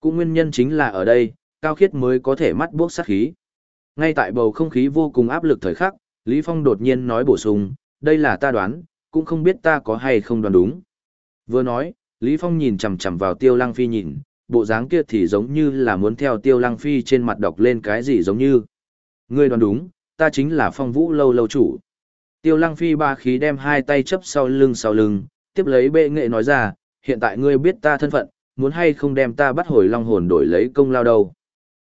Cũng nguyên nhân chính là ở đây, Cao Khiết mới có thể mắt buốc sát khí. Ngay tại bầu không khí vô cùng áp lực thời khắc, Lý Phong đột nhiên nói bổ sung, đây là ta đoán, cũng không biết ta có hay không đoán đúng. Vừa nói, Lý Phong nhìn chằm chằm vào Tiêu Lăng Phi nhìn, bộ dáng kia thì giống như là muốn theo Tiêu Lăng Phi trên mặt đọc lên cái gì giống như. Ngươi đoán đúng, ta chính là phong vũ lâu lâu chủ. Tiêu Lăng Phi ba khí đem hai tay chấp sau lưng sau lưng, tiếp lấy bệ nghệ nói ra, hiện tại ngươi biết ta thân phận, muốn hay không đem ta bắt hồi long hồn đổi lấy công lao đâu.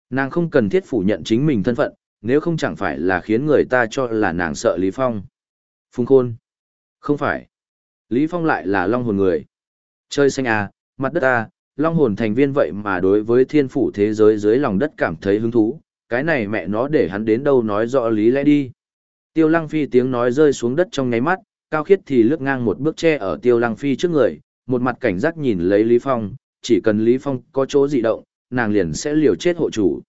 Nàng không cần thiết phủ nhận chính mình thân phận, nếu không chẳng phải là khiến người ta cho là nàng sợ Lý Phong. Phùng Khôn. Không phải. Lý Phong lại là long hồn người. Chơi xanh à, mặt đất à, long hồn thành viên vậy mà đối với thiên phủ thế giới dưới lòng đất cảm thấy hứng thú, cái này mẹ nó để hắn đến đâu nói rõ lý lẽ đi. Tiêu lăng phi tiếng nói rơi xuống đất trong nháy mắt, cao khiết thì lướt ngang một bước che ở tiêu lăng phi trước người, một mặt cảnh giác nhìn lấy Lý Phong, chỉ cần Lý Phong có chỗ dị động, nàng liền sẽ liều chết hộ chủ.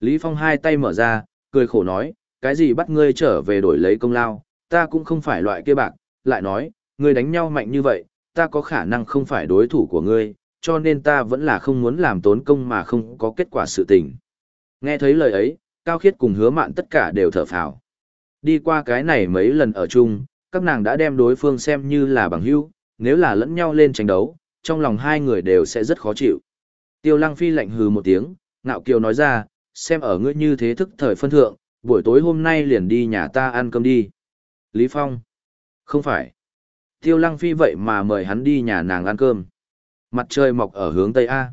Lý Phong hai tay mở ra, cười khổ nói, cái gì bắt ngươi trở về đổi lấy công lao, ta cũng không phải loại kia bạc, lại nói, ngươi đánh nhau mạnh như vậy, ta có khả năng không phải đối thủ của ngươi, cho nên ta vẫn là không muốn làm tốn công mà không có kết quả sự tình. Nghe thấy lời ấy, Cao Khiết cùng hứa mạn tất cả đều thở phào. Đi qua cái này mấy lần ở chung, các nàng đã đem đối phương xem như là bằng hữu, nếu là lẫn nhau lên tranh đấu, trong lòng hai người đều sẽ rất khó chịu. Tiêu Lăng Phi lạnh hừ một tiếng, ngạo kiều nói ra, xem ở ngươi như thế thức thời phân thượng, buổi tối hôm nay liền đi nhà ta ăn cơm đi. Lý Phong. Không phải. Tiêu Lăng Phi vậy mà mời hắn đi nhà nàng ăn cơm. Mặt trời mọc ở hướng Tây A.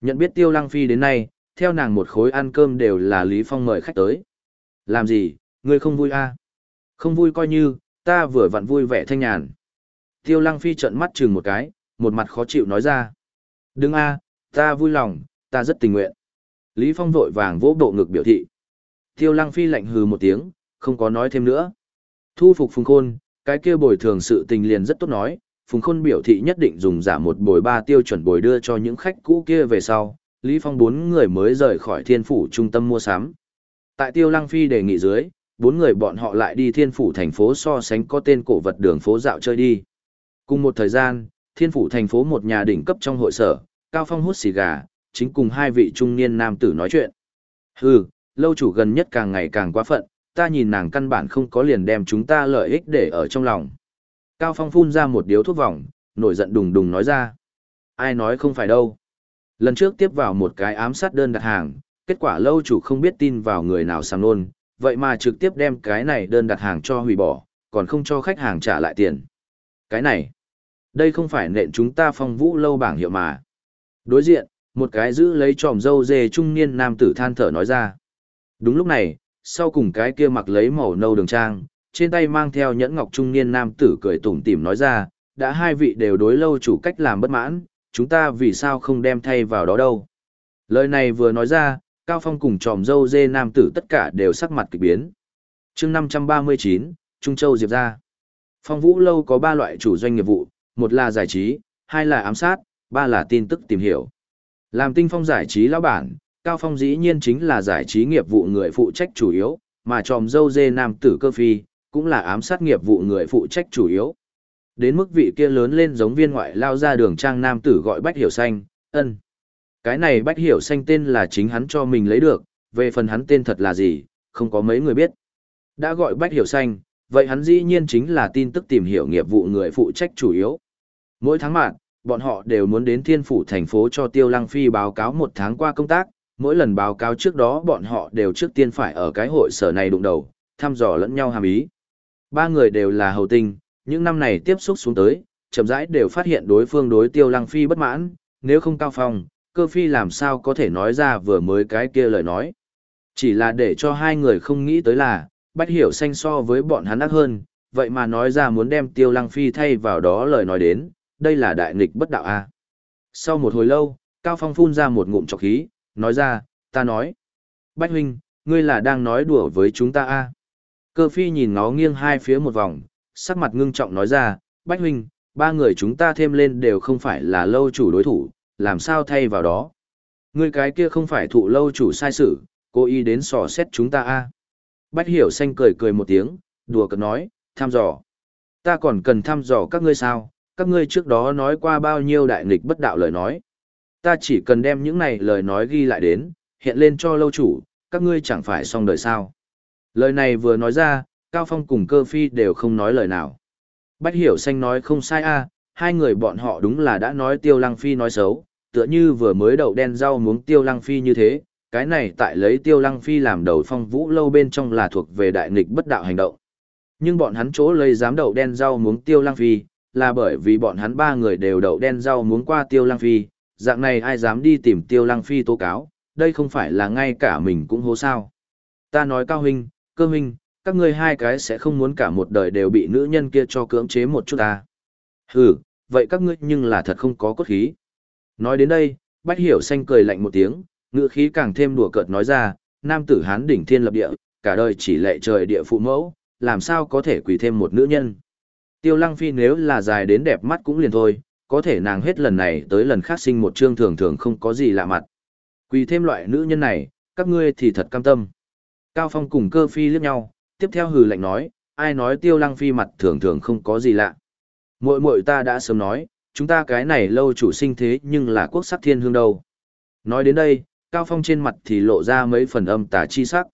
Nhận biết Tiêu Lăng Phi đến nay, theo nàng một khối ăn cơm đều là Lý Phong mời khách tới. Làm gì, ngươi không vui A? Không vui coi như, ta vừa vặn vui vẻ thanh nhàn. Tiêu Lăng Phi trợn mắt chừng một cái, một mặt khó chịu nói ra. Đừng A, ta vui lòng, ta rất tình nguyện. Lý Phong vội vàng vỗ bộ ngực biểu thị. Tiêu Lăng Phi lạnh hừ một tiếng, không có nói thêm nữa. Thu phục Phùng Khôn, cái kia bồi thường sự tình liền rất tốt nói, Phùng Khôn biểu thị nhất định dùng giả một bồi ba tiêu chuẩn bồi đưa cho những khách cũ kia về sau, Lý Phong bốn người mới rời khỏi thiên phủ trung tâm mua sắm. Tại Tiêu Lăng Phi đề nghị dưới, bốn người bọn họ lại đi thiên phủ thành phố so sánh có tên cổ vật đường phố dạo chơi đi. Cùng một thời gian, thiên phủ thành phố một nhà đỉnh cấp trong hội sở, Cao Phong hút xì gà, chính cùng hai vị trung niên nam tử nói chuyện. Hừ, lâu chủ gần nhất càng ngày càng quá phận, ta nhìn nàng căn bản không có liền đem chúng ta lợi ích để ở trong lòng. Cao Phong phun ra một điếu thuốc vòng, nổi giận đùng đùng nói ra. Ai nói không phải đâu. Lần trước tiếp vào một cái ám sát đơn đặt hàng, kết quả lâu chủ không biết tin vào người nào sang nôn, vậy mà trực tiếp đem cái này đơn đặt hàng cho hủy bỏ, còn không cho khách hàng trả lại tiền. Cái này, đây không phải nện chúng ta phong vũ lâu bảng hiệu mà. Đối diện, một cái giữ lấy tròm dâu dê trung niên nam tử than thở nói ra. Đúng lúc này, sau cùng cái kia mặc lấy màu nâu đường trang, trên tay mang theo nhẫn ngọc trung niên nam tử cười tủm tỉm nói ra, đã hai vị đều đối lâu chủ cách làm bất mãn, chúng ta vì sao không đem thay vào đó đâu. Lời này vừa nói ra, Cao Phong cùng tròm dâu dê nam tử tất cả đều sắc mặt kỳ biến. chương 539, Trung Châu Diệp ra. Phong Vũ Lâu có ba loại chủ doanh nghiệp vụ, một là giải trí, hai là ám sát, ba là tin tức tìm hiểu. Làm tinh phong giải trí lão bản, Cao Phong dĩ nhiên chính là giải trí nghiệp vụ người phụ trách chủ yếu, mà tròm dâu dê nam tử cơ phi, cũng là ám sát nghiệp vụ người phụ trách chủ yếu. Đến mức vị kia lớn lên giống viên ngoại lao ra đường trang nam tử gọi Bách Hiểu Xanh, ân. Cái này Bách Hiểu Xanh tên là chính hắn cho mình lấy được, về phần hắn tên thật là gì, không có mấy người biết. Đã gọi Bách Hiểu Xanh, vậy hắn dĩ nhiên chính là tin tức tìm hiểu nghiệp vụ người phụ trách chủ yếu. Mỗi tháng mạng, bọn họ đều muốn đến thiên phủ thành phố cho Tiêu Lăng Phi báo cáo một tháng qua công tác, mỗi lần báo cáo trước đó bọn họ đều trước tiên phải ở cái hội sở này đụng đầu, thăm dò lẫn nhau hàm ý. Ba người đều là hầu tinh, những năm này tiếp xúc xuống tới, chậm rãi đều phát hiện đối phương đối Tiêu Lăng Phi bất mãn, nếu không cao phong, cơ phi làm sao có thể nói ra vừa mới cái kia lời nói. Chỉ là để cho hai người không nghĩ tới là, Bách Hiểu xanh so với bọn hắn ác hơn, vậy mà nói ra muốn đem Tiêu Lăng Phi thay vào đó lời nói đến, đây là đại nghịch bất đạo a. Sau một hồi lâu, Cao Phong phun ra một ngụm trọc khí, nói ra, ta nói. Bách huynh, ngươi là đang nói đùa với chúng ta a? Cơ phi nhìn ngó nghiêng hai phía một vòng, sắc mặt ngưng trọng nói ra, Bách huynh, ba người chúng ta thêm lên đều không phải là lâu chủ đối thủ, làm sao thay vào đó. Ngươi cái kia không phải thụ lâu chủ sai sự, cố ý đến sò xét chúng ta a. Bách hiểu xanh cười cười một tiếng, đùa cợt nói, thăm dò. Ta còn cần thăm dò các ngươi sao, các ngươi trước đó nói qua bao nhiêu đại nghịch bất đạo lời nói. Ta chỉ cần đem những này lời nói ghi lại đến, hiện lên cho lâu chủ, các ngươi chẳng phải xong đời sao. Lời này vừa nói ra, Cao Phong cùng cơ phi đều không nói lời nào. Bách hiểu xanh nói không sai a, hai người bọn họ đúng là đã nói tiêu lăng phi nói xấu, tựa như vừa mới đậu đen rau muống tiêu lăng phi như thế, cái này tại lấy tiêu lăng phi làm đầu phong vũ lâu bên trong là thuộc về đại nghịch bất đạo hành động. Nhưng bọn hắn chỗ lấy dám đậu đen rau muống tiêu lăng phi, là bởi vì bọn hắn ba người đều đậu đen rau muống qua tiêu lăng phi, dạng này ai dám đi tìm tiêu lăng phi tố cáo, đây không phải là ngay cả mình cũng hố sao. Ta nói cao huynh, cơ huynh, các ngươi hai cái sẽ không muốn cả một đời đều bị nữ nhân kia cho cưỡng chế một chút ta. Hừ, vậy các ngươi nhưng là thật không có cốt khí. Nói đến đây, Bách Hiểu Xanh cười lạnh một tiếng, ngữ khí càng thêm đùa cợt nói ra, nam tử hán đỉnh thiên lập địa, cả đời chỉ lệ trời địa phụ mẫu, làm sao có thể quỳ thêm một nữ nhân. Tiêu Lăng Phi nếu là dài đến đẹp mắt cũng liền thôi, có thể nàng hết lần này tới lần khác sinh một trương thường thường không có gì lạ mặt. Quỳ thêm loại nữ nhân này, các ngươi thì thật cam tâm. Cao Phong cùng cơ phi liếc nhau, tiếp theo hừ lạnh nói, ai nói Tiêu Lăng Phi mặt thường thường không có gì lạ. Muội muội ta đã sớm nói, chúng ta cái này lâu chủ sinh thế nhưng là quốc sắc thiên hương đâu. Nói đến đây, Cao Phong trên mặt thì lộ ra mấy phần âm tà chi sắc.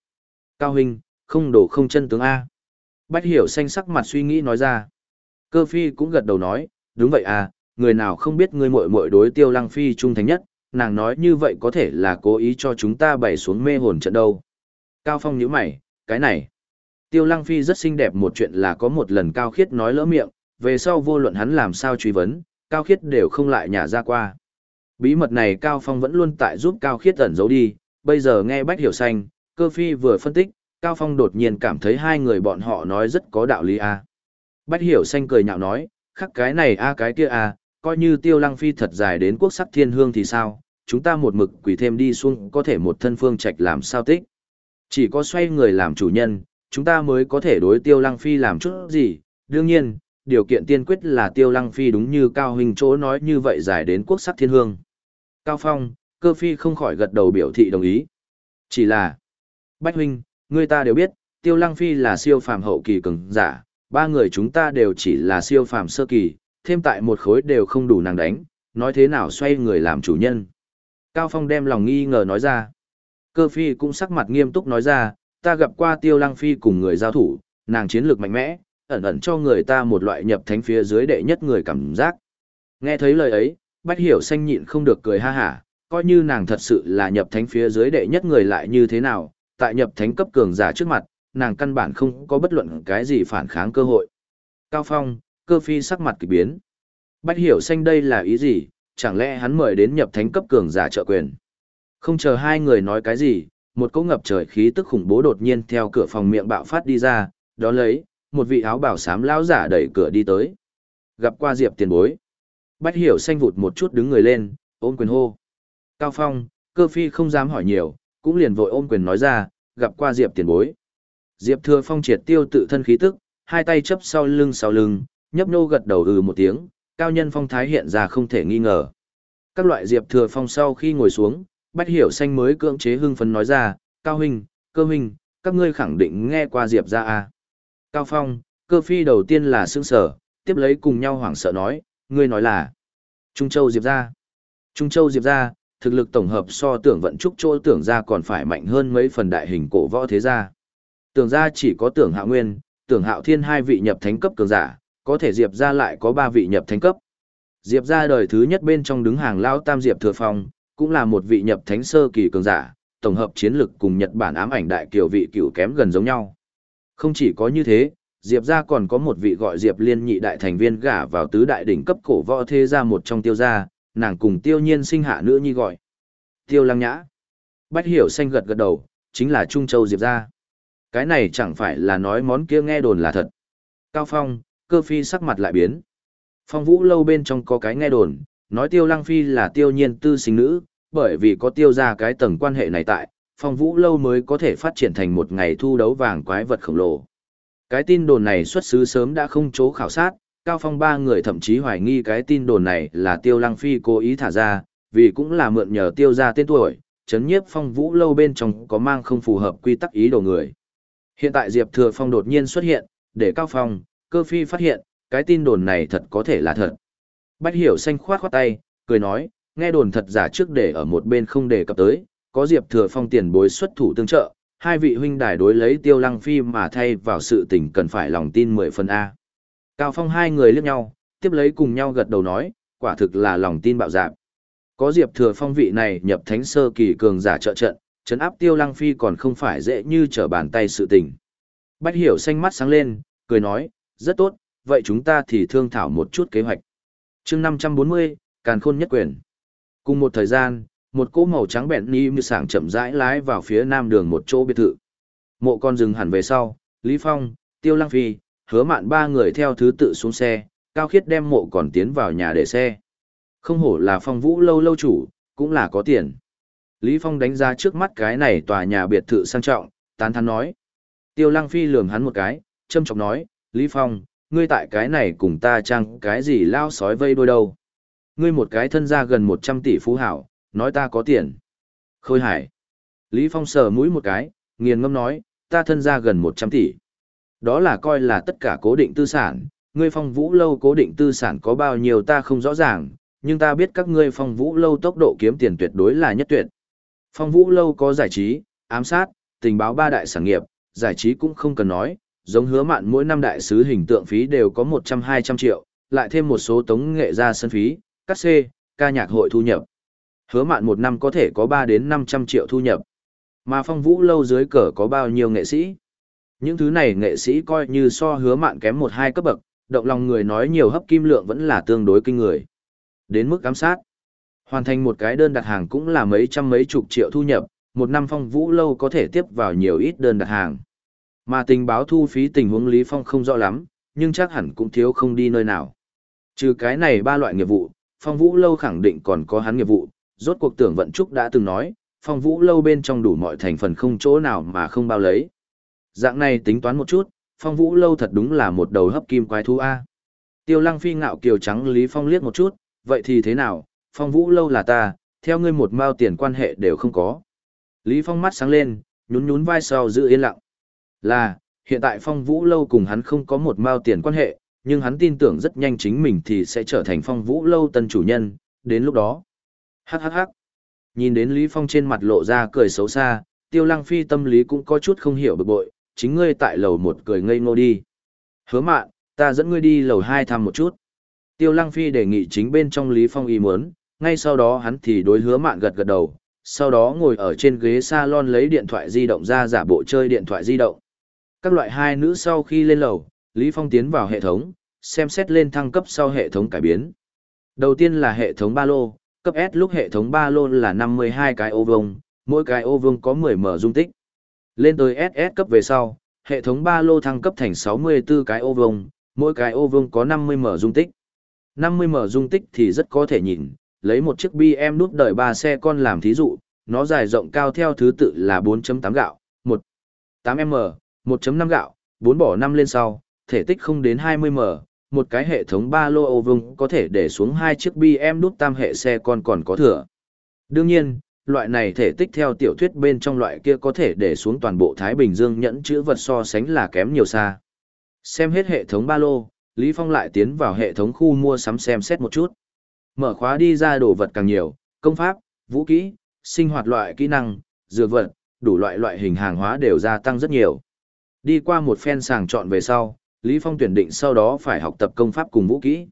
Cao Huynh, không đổ không chân tướng A. Bách hiểu xanh sắc mặt suy nghĩ nói ra. Cơ phi cũng gật đầu nói, đúng vậy à, người nào không biết ngươi muội muội đối tiêu lăng phi trung thành nhất, nàng nói như vậy có thể là cố ý cho chúng ta bày xuống mê hồn trận đâu. Cao Phong nhíu mày, cái này. Tiêu lăng phi rất xinh đẹp một chuyện là có một lần Cao Khiết nói lỡ miệng, về sau vô luận hắn làm sao truy vấn, Cao Khiết đều không lại nhả ra qua. Bí mật này Cao Phong vẫn luôn tại giúp Cao Khiết ẩn giấu đi, bây giờ nghe Bách Hiểu Xanh, cơ phi vừa phân tích, Cao Phong đột nhiên cảm thấy hai người bọn họ nói rất có đạo lý. À. Bách Hiểu Xanh cười nhạo nói, khắc cái này a cái kia a, coi như tiêu lăng phi thật dài đến quốc sắc thiên hương thì sao, chúng ta một mực quỷ thêm đi xuống có thể một thân phương trạch làm sao tích. Chỉ có xoay người làm chủ nhân, chúng ta mới có thể đối tiêu lăng phi làm chút gì, đương nhiên, điều kiện tiên quyết là tiêu lăng phi đúng như Cao Hình chỗ nói như vậy dài đến quốc sắc thiên hương. Cao Phong, cơ phi không khỏi gật đầu biểu thị đồng ý. Chỉ là, Bách Huynh, người ta đều biết, tiêu lăng phi là siêu phàm hậu kỳ cường giả, ba người chúng ta đều chỉ là siêu phàm sơ kỳ, thêm tại một khối đều không đủ nàng đánh, nói thế nào xoay người làm chủ nhân. Cao Phong đem lòng nghi ngờ nói ra. Cơ phi cũng sắc mặt nghiêm túc nói ra, ta gặp qua tiêu lăng phi cùng người giao thủ, nàng chiến lược mạnh mẽ, ẩn ẩn cho người ta một loại nhập thánh phía dưới đệ nhất người cảm giác. Nghe thấy lời ấy, Bách Hiểu xanh nhịn không được cười ha hả, coi như nàng thật sự là nhập thánh phía dưới đệ nhất người lại như thế nào, tại nhập thánh cấp cường giả trước mặt, nàng căn bản không có bất luận cái gì phản kháng cơ hội. Cao Phong, cơ phi sắc mặt kỳ biến. Bách Hiểu xanh đây là ý gì, chẳng lẽ hắn mời đến nhập thánh cấp cường giả trợ quyền. Không chờ hai người nói cái gì, một cỗ ngập trời khí tức khủng bố đột nhiên theo cửa phòng miệng bạo phát đi ra, đó lấy, một vị áo bảo xám lão giả đẩy cửa đi tới. Gặp qua Diệp tiền bối. Bách hiểu xanh vụt một chút đứng người lên, ôm quyền hô. Cao Phong, cơ phi không dám hỏi nhiều, cũng liền vội ôm quyền nói ra, gặp qua Diệp tiền bối. Diệp thừa phong triệt tiêu tự thân khí tức, hai tay chấp sau lưng sau lưng, nhấp nô gật đầu ừ một tiếng, cao nhân phong thái hiện ra không thể nghi ngờ. Các loại Diệp thừa phong sau khi ngồi xuống, Bách hiểu xanh mới cưỡng chế hưng phấn nói ra, Cao huynh, cơ huynh, các ngươi khẳng định nghe qua Diệp ra à. Cao Phong, cơ phi đầu tiên là sương sở, tiếp lấy cùng nhau hoảng sợ nói, ngươi nói là Trung Châu Diệp ra. Trung Châu Diệp ra, thực lực tổng hợp so tưởng vận trúc chỗ tưởng ra còn phải mạnh hơn mấy phần đại hình cổ võ thế gia. Tưởng ra chỉ có tưởng hạo nguyên, tưởng hạo thiên hai vị nhập thánh cấp cường giả, có thể Diệp ra lại có ba vị nhập thánh cấp. Diệp ra đời thứ nhất bên trong đứng hàng lao tam Diệp thừa phong, cũng là một vị nhập thánh sơ kỳ cường giả, tổng hợp chiến lực cùng Nhật Bản ám ảnh đại kiều vị cửu kém gần giống nhau. Không chỉ có như thế, Diệp gia còn có một vị gọi Diệp Liên nhị đại thành viên gả vào tứ đại đỉnh cấp cổ võ thế gia một trong tiêu gia, nàng cùng tiêu nhiên sinh hạ nữ nhi gọi. Tiêu lăng nhã. Bách hiểu xanh gật gật đầu, chính là Trung Châu Diệp gia. Cái này chẳng phải là nói món kia nghe đồn là thật. Cao Phong, cơ phi sắc mặt lại biến. Phong vũ lâu bên trong có cái nghe đồn, nói tiêu lăng phi là tiêu nhiên tư sinh nữ, bởi vì có tiêu ra cái tầng quan hệ này tại, phong vũ lâu mới có thể phát triển thành một ngày thu đấu vàng quái vật khổng lồ. Cái tin đồn này xuất xứ sớm đã không chỗ khảo sát, Cao Phong ba người thậm chí hoài nghi cái tin đồn này là Tiêu Lăng Phi cố ý thả ra, vì cũng là mượn nhờ Tiêu ra tên tuổi, chấn nhiếp phong vũ lâu bên trong có mang không phù hợp quy tắc ý đồ người. Hiện tại Diệp Thừa Phong đột nhiên xuất hiện, để Cao Phong, cơ phi phát hiện, cái tin đồn này thật có thể là thật. Bách hiểu xanh khoát khoát tay, cười nói, nghe đồn thật giả trước để ở một bên không đề cập tới, có Diệp Thừa Phong tiền bối xuất thủ tương trợ, hai vị huynh đài đối lấy Tiêu Lăng Phi mà thay vào sự tình cần phải lòng tin mười phần A. Cao Phong hai người liếc nhau, tiếp lấy cùng nhau gật đầu nói, quả thực là lòng tin bạo dạn. Có Diệp Thừa Phong vị này nhập thánh sơ kỳ cường giả trợ trận, chấn áp Tiêu Lăng Phi còn không phải dễ như trở bàn tay sự tình. Bách Hiểu xanh mắt sáng lên, cười nói, rất tốt, vậy chúng ta thì thương thảo một chút kế hoạch. chương 540, Càn Khôn Nhất Quyền. Cùng một thời gian, một cỗ màu trắng bẹn ni như sảng chậm rãi lái vào phía nam đường một chỗ biệt thự. Mộ con dừng hẳn về sau, Lý Phong, Tiêu Lăng Phi, hứa mạn ba người theo thứ tự xuống xe, Cao Khiết đem mộ còn tiến vào nhà để xe. Không hổ là phong vũ lâu lâu chủ, cũng là có tiền. Lý Phong đánh giá trước mắt cái này tòa nhà biệt thự sang trọng, tán thán nói. Tiêu Lăng Phi lườm hắn một cái, châm chọc nói, Lý Phong, ngươi tại cái này cùng ta chăng cái gì lao sói vây đôi đâu. Ngươi một cái thân gia gần 100 tỷ phú hảo, nói ta có tiền. Khôi hải. Lý Phong sờ mũi một cái, nghiền ngâm nói, ta thân gia gần 100 tỷ. Đó là coi là tất cả cố định tư sản, ngươi phong vũ lâu cố định tư sản có bao nhiêu ta không rõ ràng, nhưng ta biết các ngươi phong vũ lâu tốc độ kiếm tiền tuyệt đối là nhất tuyệt. Phong vũ lâu có giải trí, ám sát, tình báo ba đại sản nghiệp, giải trí cũng không cần nói, giống hứa mạn mỗi năm đại sứ hình tượng phí đều có 100-200 triệu, lại thêm một số tống nghệ ra sân phí, cắt xê, ca nhạc hội thu nhập. Hứa mạn một năm có thể có 3 đến 500 triệu thu nhập. Mà phong vũ lâu dưới cờ có bao nhiêu nghệ sĩ? Những thứ này nghệ sĩ coi như so hứa mạn kém một hai cấp bậc, động lòng người nói nhiều hấp kim lượng vẫn là tương đối kinh người. Đến mức giám sát, hoàn thành một cái đơn đặt hàng cũng là mấy trăm mấy chục triệu thu nhập, một năm phong vũ lâu có thể tiếp vào nhiều ít đơn đặt hàng. Mà tình báo thu phí tình huống Lý Phong không rõ lắm, nhưng chắc hẳn cũng thiếu không đi nơi nào. Trừ cái này ba loại nghiệp vụ, phong vũ lâu khẳng định còn có hắn nghiệp vụ, rốt cuộc tưởng vận trúc đã từng nói, phong vũ lâu bên trong đủ mọi thành phần không chỗ nào mà không bao lấy. Dạng này tính toán một chút, phong vũ lâu thật đúng là một đầu hấp kim quái thú A. Tiêu lăng phi ngạo kiều trắng Lý Phong liếc một chút, vậy thì thế nào, phong vũ lâu là ta, theo ngươi một mao tiền quan hệ đều không có. Lý Phong mắt sáng lên, nhún nhún vai sau giữ yên lặng. Là, hiện tại phong vũ lâu cùng hắn không có một mao tiền quan hệ, nhưng hắn tin tưởng rất nhanh chính mình thì sẽ trở thành phong vũ lâu tân chủ nhân, đến lúc đó. Hắc hắc hắc. Nhìn đến Lý Phong trên mặt lộ ra cười xấu xa, tiêu lăng phi tâm lý cũng có chút không hiểu bực bội, chính ngươi tại lầu một cười ngây ngô đi. Hứa mạn, ta dẫn ngươi đi lầu hai thăm một chút. Tiêu lăng phi đề nghị chính bên trong Lý Phong ý muốn, ngay sau đó hắn thì đối hứa mạn gật gật đầu, sau đó ngồi ở trên ghế salon lấy điện thoại di động ra giả bộ chơi điện thoại di động. Các loại hai nữ sau khi lên lầu, Lý Phong tiến vào hệ thống, xem xét lên thăng cấp sau hệ thống cải biến. Đầu tiên là hệ thống ba lô, cấp S lúc hệ thống ba lô là 52 cái ô vuông, mỗi cái ô vuông có 10 mở dung tích. Lên tới SS cấp về sau, hệ thống ba lô thăng cấp thành 64 cái ô vuông, mỗi cái ô vuông có 50 mở dung tích. 50 mở dung tích thì rất có thể nhìn, lấy một chiếc BM nút đợi ba xe con làm thí dụ, nó dài rộng cao theo thứ tự là 4.8 gạo, 1, 8M, 1.5 gạo, 4 bỏ 5 lên sau, thể tích không đến 20M, một cái hệ thống ba lô ô vùng có thể để xuống hai chiếc BM nút tam hệ xe con còn có thừa. Đương nhiên, loại này thể tích theo tiểu thuyết bên trong loại kia có thể để xuống toàn bộ Thái Bình Dương nhẫn chữ vật so sánh là kém nhiều xa. Xem hết hệ thống ba lô, Lý Phong lại tiến vào hệ thống khu mua sắm xem xét một chút. Mở khóa đi ra đồ vật càng nhiều, công pháp, vũ kỹ, sinh hoạt loại kỹ năng, dược vật, đủ loại loại hình hàng hóa đều gia tăng rất nhiều. Đi qua một phen sàng chọn về sau, Lý Phong tuyển định sau đó phải học tập công pháp cùng vũ kỹ.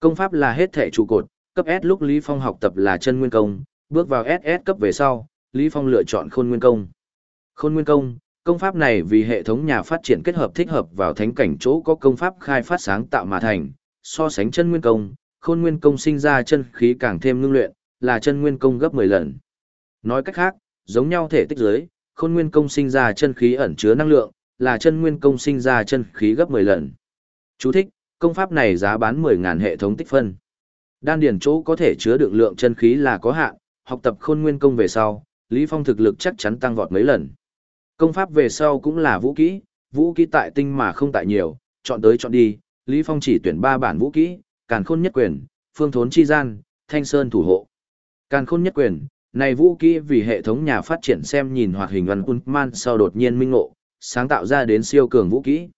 Công pháp là hết thể trụ cột, cấp S lúc Lý Phong học tập là chân nguyên công, bước vào SS cấp về sau, Lý Phong lựa chọn khôn nguyên công. Khôn nguyên công, công pháp này vì hệ thống nhà phát triển kết hợp thích hợp vào thánh cảnh chỗ có công pháp khai phát sáng tạo mà thành, so sánh chân nguyên công, khôn nguyên công sinh ra chân khí càng thêm ngưng luyện, là chân nguyên công gấp 10 lần. Nói cách khác, giống nhau thể tích giới, khôn nguyên công sinh ra chân khí ẩn chứa năng lượng, là chân nguyên công sinh ra chân khí gấp 10 lần. Chú thích, công pháp này giá bán 10.000 hệ thống tích phân. Đan điển chỗ có thể chứa đựng lượng chân khí là có hạn, học tập khôn nguyên công về sau, Lý Phong thực lực chắc chắn tăng vọt mấy lần. Công pháp về sau cũng là vũ kỹ, vũ kỹ tại tinh mà không tại nhiều, chọn tới chọn đi, Lý Phong chỉ tuyển 3 bản vũ kỹ, Càn Khôn Nhất Quyền, Phương Thốn Chi Gian, Thanh Sơn Thủ Hộ. Càn Khôn Nhất Quyền, này vũ kỹ vì hệ thống nhà phát triển xem nhìn hoạt hình văn unman sau đột nhiên minh ngộ, sáng tạo ra đến siêu cường vũ kỹ.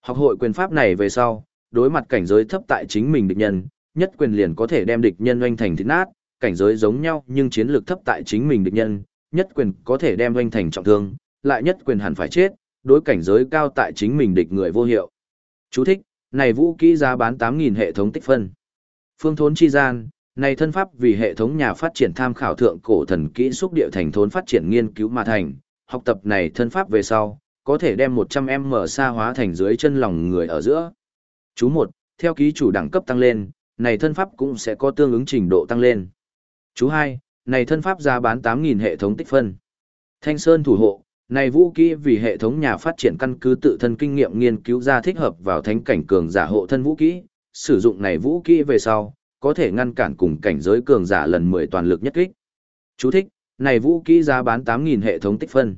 Học hội quyền pháp này về sau, đối mặt cảnh giới thấp tại chính mình địch nhân, nhất quyền liền có thể đem địch nhân oanh thành thịt nát, cảnh giới giống nhau nhưng chiến lược thấp tại chính mình địch nhân, nhất quyền có thể đem oanh thành trọng thương, lại nhất quyền hẳn phải chết, đối cảnh giới cao tại chính mình địch người vô hiệu. Chú thích, này vũ kỹ giá bán 8.000 hệ thống tích phân. Phương thốn chi gian, này thân pháp vì hệ thống nhà phát triển tham khảo thượng cổ thần kỹ xúc địa thành thốn phát triển nghiên cứu mà thành, học tập này thân pháp về sau, có thể đem 100m xa hóa thành dưới chân lòng người ở giữa. Chú 1, theo ký chủ đẳng cấp tăng lên, này thân pháp cũng sẽ có tương ứng trình độ tăng lên. Chú 2, này thân pháp giá bán 8.000 hệ thống tích phân. Thanh Sơn thủ hộ, này vũ kỹ vì hệ thống nhà phát triển căn cứ tự thân kinh nghiệm nghiên cứu ra thích hợp vào thánh cảnh cường giả hộ thân vũ kỹ, sử dụng này vũ kỹ về sau, có thể ngăn cản cùng cảnh giới cường giả lần 10 toàn lực nhất kích. Chú thích, này vũ kỹ giá bán 8.000 hệ thống tích phân.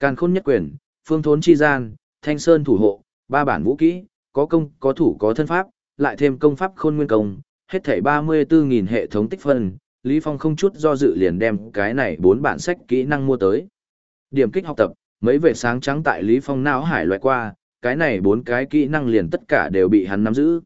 Càn khôn nhất quyền, phương thốn chi gian, thanh sơn thủ hộ, ba bản vũ kỹ, có công, có thủ có thân pháp, lại thêm công pháp khôn nguyên công, hết thảy 34.000 hệ thống tích phân, Lý Phong không chút do dự liền đem cái này bốn bản sách kỹ năng mua tới. Điểm kích học tập, mấy vệ sáng trắng tại Lý Phong não hải loại qua, cái này bốn cái kỹ năng liền tất cả đều bị hắn nắm giữ.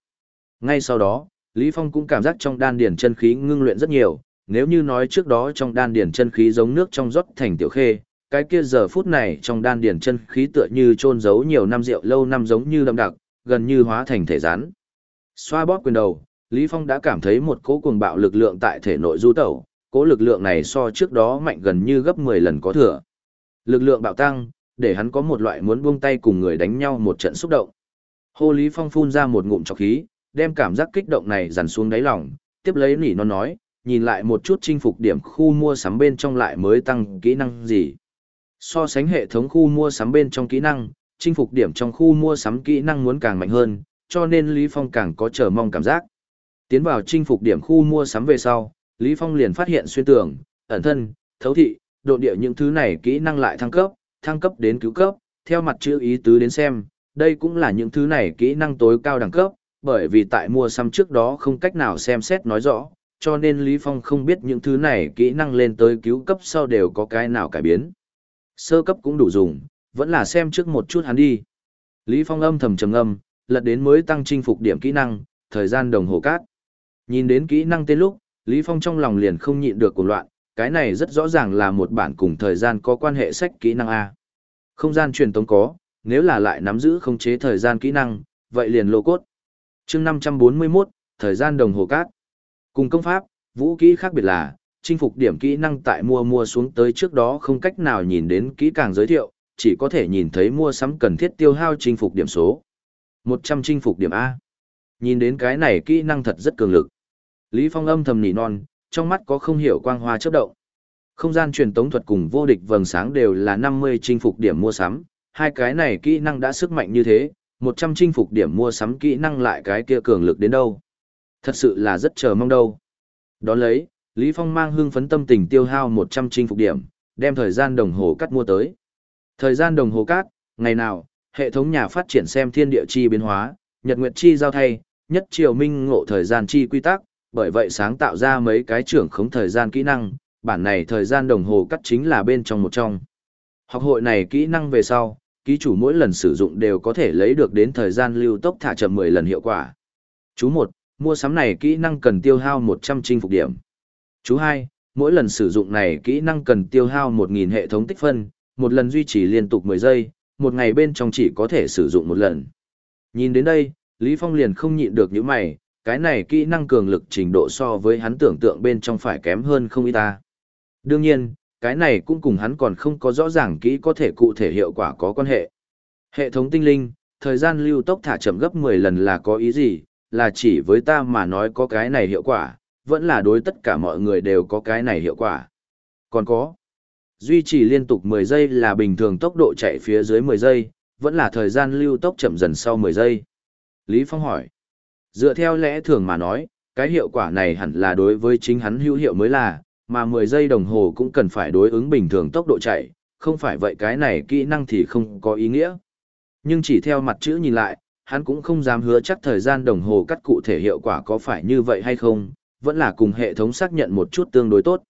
Ngay sau đó, Lý Phong cũng cảm giác trong đan điền chân khí ngưng luyện rất nhiều, nếu như nói trước đó trong đan điền chân khí giống nước trong rót thành tiểu khê, cái kia giờ phút này trong đan điền chân khí tựa như trôn giấu nhiều năm rượu lâu năm giống như đậm đặc, gần như hóa thành thể rắn. Xoa bóp quyền đầu, Lý Phong đã cảm thấy một cỗ cuồng bạo lực lượng tại thể nội du tẩu, cỗ lực lượng này so trước đó mạnh gần như gấp 10 lần có thừa. Lực lượng bạo tăng, để hắn có một loại muốn buông tay cùng người đánh nhau một trận xúc động. Hồ Lý Phong phun ra một ngụm trọc khí, đem cảm giác kích động này dằn xuống đáy lòng, tiếp lấy nỉ non nói, nhìn lại một chút chinh phục điểm khu mua sắm bên trong lại mới tăng kỹ năng gì. So sánh hệ thống khu mua sắm bên trong kỹ năng, chinh phục điểm trong khu mua sắm kỹ năng muốn càng mạnh hơn, cho nên Lý Phong càng có chờ mong cảm giác. Tiến vào chinh phục điểm khu mua sắm về sau, Lý Phong liền phát hiện xuyên tường, ẩn thân, thấu thị, độ địa những thứ này kỹ năng lại thăng cấp, thăng cấp đến cứu cấp, theo mặt chữ ý tứ đến xem, đây cũng là những thứ này kỹ năng tối cao đẳng cấp, bởi vì tại mua xăm trước đó không cách nào xem xét nói rõ, cho nên Lý Phong không biết những thứ này kỹ năng lên tới cứu cấp sau đều có cái nào cải biến. Sơ cấp cũng đủ dùng, vẫn là xem trước một chút hắn đi. Lý Phong âm thầm trầm âm, lật đến mới tăng chinh phục điểm kỹ năng, thời gian đồng hồ cát. Nhìn đến kỹ năng tên lúc, Lý Phong trong lòng liền không nhịn được cuồng loạn, cái này rất rõ ràng là một bản cùng thời gian có quan hệ sách kỹ năng A. Không gian truyền tống có, nếu là lại nắm giữ không chế thời gian kỹ năng, vậy liền lô cốt. chương 541, thời gian đồng hồ cát. Cùng công pháp, vũ kỹ khác biệt là, chinh phục điểm kỹ năng tại mua mua xuống tới trước đó không cách nào nhìn đến kỹ càng giới thiệu, chỉ có thể nhìn thấy mua sắm cần thiết tiêu hao chinh phục điểm số. 100 chinh phục điểm A. Nhìn đến cái này kỹ năng thật rất cường lực. Lý Phong âm thầm nỉ non, trong mắt có không hiểu quang hoa chớp động. Không gian truyền tống thuật cùng vô địch vầng sáng đều là 50 chinh phục điểm mua sắm, hai cái này kỹ năng đã sức mạnh như thế, 100 chinh phục điểm mua sắm kỹ năng lại cái kia cường lực đến đâu. Thật sự là rất chờ mong đâu. Đón lấy, Lý Phong mang hương phấn tâm tình tiêu hao 100 chinh phục điểm, đem thời gian đồng hồ cắt mua tới. Thời gian đồng hồ cát, ngày nào, hệ thống nhà phát triển xem thiên địa chi biến hóa, nhật nguyệt chi giao thay, nhất triều minh ngộ thời gian chi quy tắc, bởi vậy sáng tạo ra mấy cái trưởng khống thời gian kỹ năng, bản này thời gian đồng hồ cắt chính là bên trong một trong. Học hội này kỹ năng về sau, ký chủ mỗi lần sử dụng đều có thể lấy được đến thời gian lưu tốc thả chậm 10 lần hiệu quả. Chú 1, mua sắm này kỹ năng cần tiêu hao 100 chinh phục điểm. Chú 2, mỗi lần sử dụng này kỹ năng cần tiêu hao 1000 hệ thống tích phân, một lần duy trì liên tục 10 giây, một ngày bên trong chỉ có thể sử dụng một lần. Nhìn đến đây, Lý Phong liền không nhịn được những mày, cái này kỹ năng cường lực trình độ so với hắn tưởng tượng bên trong phải kém hơn không ít ta. Đương nhiên, cái này cũng cùng hắn còn không có rõ ràng kỹ có thể cụ thể hiệu quả có quan hệ. Hệ thống tinh linh, thời gian lưu tốc thả chậm gấp 10 lần là có ý gì, là chỉ với ta mà nói có cái này hiệu quả, vẫn là đối tất cả mọi người đều có cái này hiệu quả. Còn có, duy trì liên tục 10 giây là bình thường tốc độ chạy phía dưới 10 giây, vẫn là thời gian lưu tốc chậm dần sau 10 giây. Lý Phong hỏi, dựa theo lẽ thường mà nói, cái hiệu quả này hẳn là đối với chính hắn hữu hiệu mới là, mà 10 giây đồng hồ cũng cần phải đối ứng bình thường tốc độ chạy, không phải vậy cái này kỹ năng thì không có ý nghĩa. Nhưng chỉ theo mặt chữ nhìn lại, hắn cũng không dám hứa chắc thời gian đồng hồ cắt cụ thể hiệu quả có phải như vậy hay không, vẫn là cùng hệ thống xác nhận một chút tương đối tốt.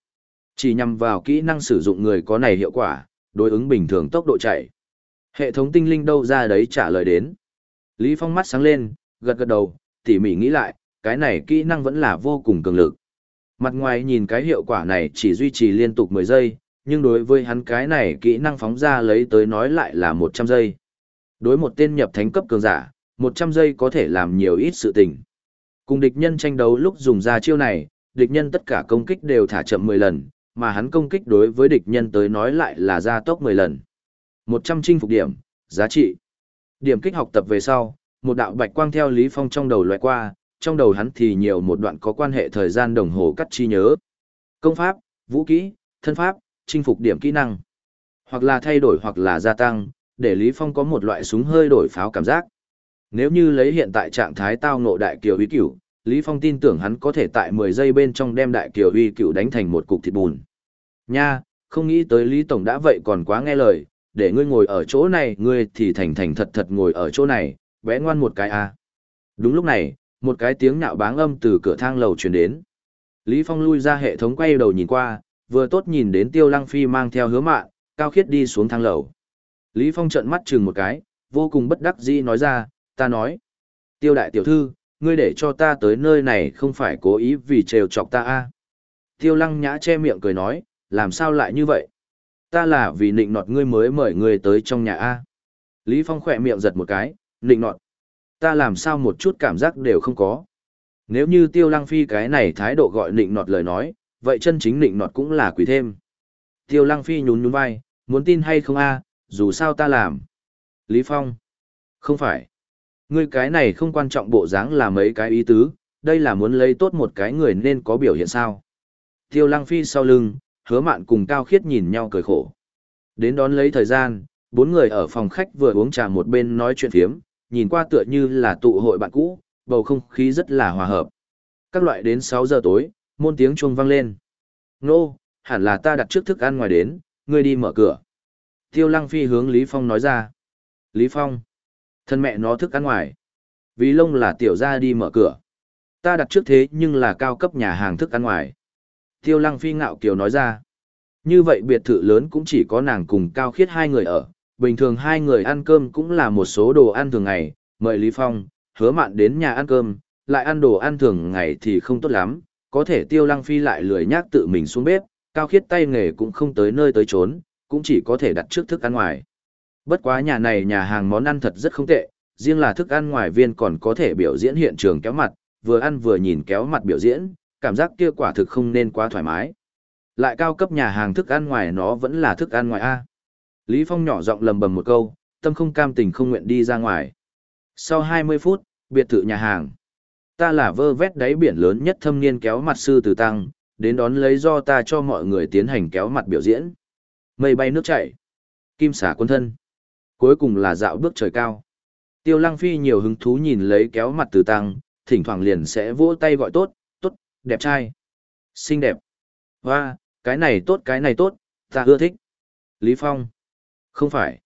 Chỉ nhằm vào kỹ năng sử dụng người có này hiệu quả, đối ứng bình thường tốc độ chạy. Hệ thống tinh linh đâu ra đấy trả lời đến. Lý Phong mắt sáng lên, gật gật đầu, tỉ mỉ nghĩ lại, cái này kỹ năng vẫn là vô cùng cường lực. Mặt ngoài nhìn cái hiệu quả này chỉ duy trì liên tục 10 giây, nhưng đối với hắn cái này kỹ năng phóng ra lấy tới nói lại là 100 giây. Đối một tên nhập thánh cấp cường giả, 100 giây có thể làm nhiều ít sự tình. Cùng địch nhân tranh đấu lúc dùng ra chiêu này, địch nhân tất cả công kích đều thả chậm 10 lần, mà hắn công kích đối với địch nhân tới nói lại là gia tốc 10 lần. 100 chinh phục điểm, giá trị. Điểm kích học tập về sau, một đạo bạch quang theo Lý Phong trong đầu loại qua, trong đầu hắn thì nhiều một đoạn có quan hệ thời gian đồng hồ cắt chi nhớ. Công pháp, vũ kỹ, thân pháp, chinh phục điểm kỹ năng. Hoặc là thay đổi hoặc là gia tăng, để Lý Phong có một loại súng hơi đổi pháo cảm giác. Nếu như lấy hiện tại trạng thái tao ngộ đại kiều uy cửu, Lý Phong tin tưởng hắn có thể tại 10 giây bên trong đem đại kiều uy cửu đánh thành một cục thịt bùn. Nha, không nghĩ tới Lý Tổng đã vậy còn quá nghe lời, để ngươi ngồi ở chỗ này, ngươi thì thành thành thật thật ngồi ở chỗ này, bé ngoan một cái. À. Đúng lúc này, một cái tiếng nhạo báng âm từ cửa thang lầu truyền đến. Lý Phong lui ra hệ thống quay đầu nhìn qua, vừa tốt nhìn đến Tiêu Lăng Phi mang theo hứa mạn, cao khiết đi xuống thang lầu. Lý Phong trợn mắt chừng một cái, vô cùng bất đắc dĩ nói ra, ta nói. Tiêu đại tiểu thư, ngươi để cho ta tới nơi này không phải cố ý vì trêu chọc ta a. À. Tiêu Lăng nhã che miệng cười nói, làm sao lại như vậy? Ta là vì nịnh nọt ngươi mới mời ngươi tới trong nhà A. Lý Phong khỏe miệng giật một cái, nịnh nọt. Ta làm sao một chút cảm giác đều không có. Nếu như tiêu lăng phi cái này thái độ gọi nịnh nọt lời nói, vậy chân chính nịnh nọt cũng là quỷ thêm. Tiêu lăng phi nhún nhún vai, muốn tin hay không a, dù sao ta làm. Lý Phong. Không phải. Ngươi cái này không quan trọng bộ dáng là mấy cái ý tứ, đây là muốn lấy tốt một cái người nên có biểu hiện sao. Tiêu lăng phi sau lưng, hứa mạn cùng cao khiết nhìn nhau cười khổ. Đến đón lấy thời gian, bốn người ở phòng khách vừa uống trà một bên nói chuyện phiếm, nhìn qua tựa như là tụ hội bạn cũ, bầu không khí rất là hòa hợp. Các loại đến 6 giờ tối, môn tiếng chuông vang lên. Nô, hẳn là ta đặt trước thức ăn ngoài đến, ngươi đi mở cửa. Tiêu Lăng Phi hướng Lý Phong nói ra. Lý Phong, thân mẹ nó thức ăn ngoài. Vì lông là tiểu ra đi mở cửa. Ta đặt trước thế nhưng là cao cấp nhà hàng thức ăn ngoài. Tiêu Lăng Phi ngạo kiều nói ra. Như vậy biệt thự lớn cũng chỉ có nàng cùng Cao Khiết hai người ở, bình thường hai người ăn cơm cũng là một số đồ ăn thường ngày, mời Lý Phong, hứa mạn đến nhà ăn cơm, lại ăn đồ ăn thường ngày thì không tốt lắm, có thể Tiêu Lăng Phi lại lười nhác tự mình xuống bếp, Cao Khiết tay nghề cũng không tới nơi tới trốn, cũng chỉ có thể đặt trước thức ăn ngoài. Bất quá nhà này nhà hàng món ăn thật rất không tệ, riêng là thức ăn ngoài viên còn có thể biểu diễn hiện trường kéo mặt, vừa ăn vừa nhìn kéo mặt biểu diễn, cảm giác kia quả thực không nên quá thoải mái. Lại cao cấp nhà hàng thức ăn ngoài nó vẫn là thức ăn ngoài A. Lý Phong nhỏ giọng lầm bầm một câu, tâm không cam tình không nguyện đi ra ngoài. Sau 20 phút, biệt thự nhà hàng. Ta là vơ vét đáy biển lớn nhất thâm niên kéo mặt sư từ tăng, đến đón lấy do ta cho mọi người tiến hành kéo mặt biểu diễn. Mây bay nước chảy. Kim xả quân thân. Cuối cùng là dạo bước trời cao. Tiêu Lăng Phi nhiều hứng thú nhìn lấy kéo mặt từ tăng, thỉnh thoảng liền sẽ vỗ tay gọi tốt, tốt đẹp trai, xinh đẹp. Hoa, cái này tốt cái này tốt, ta ưa thích. Lý Phong. Không phải.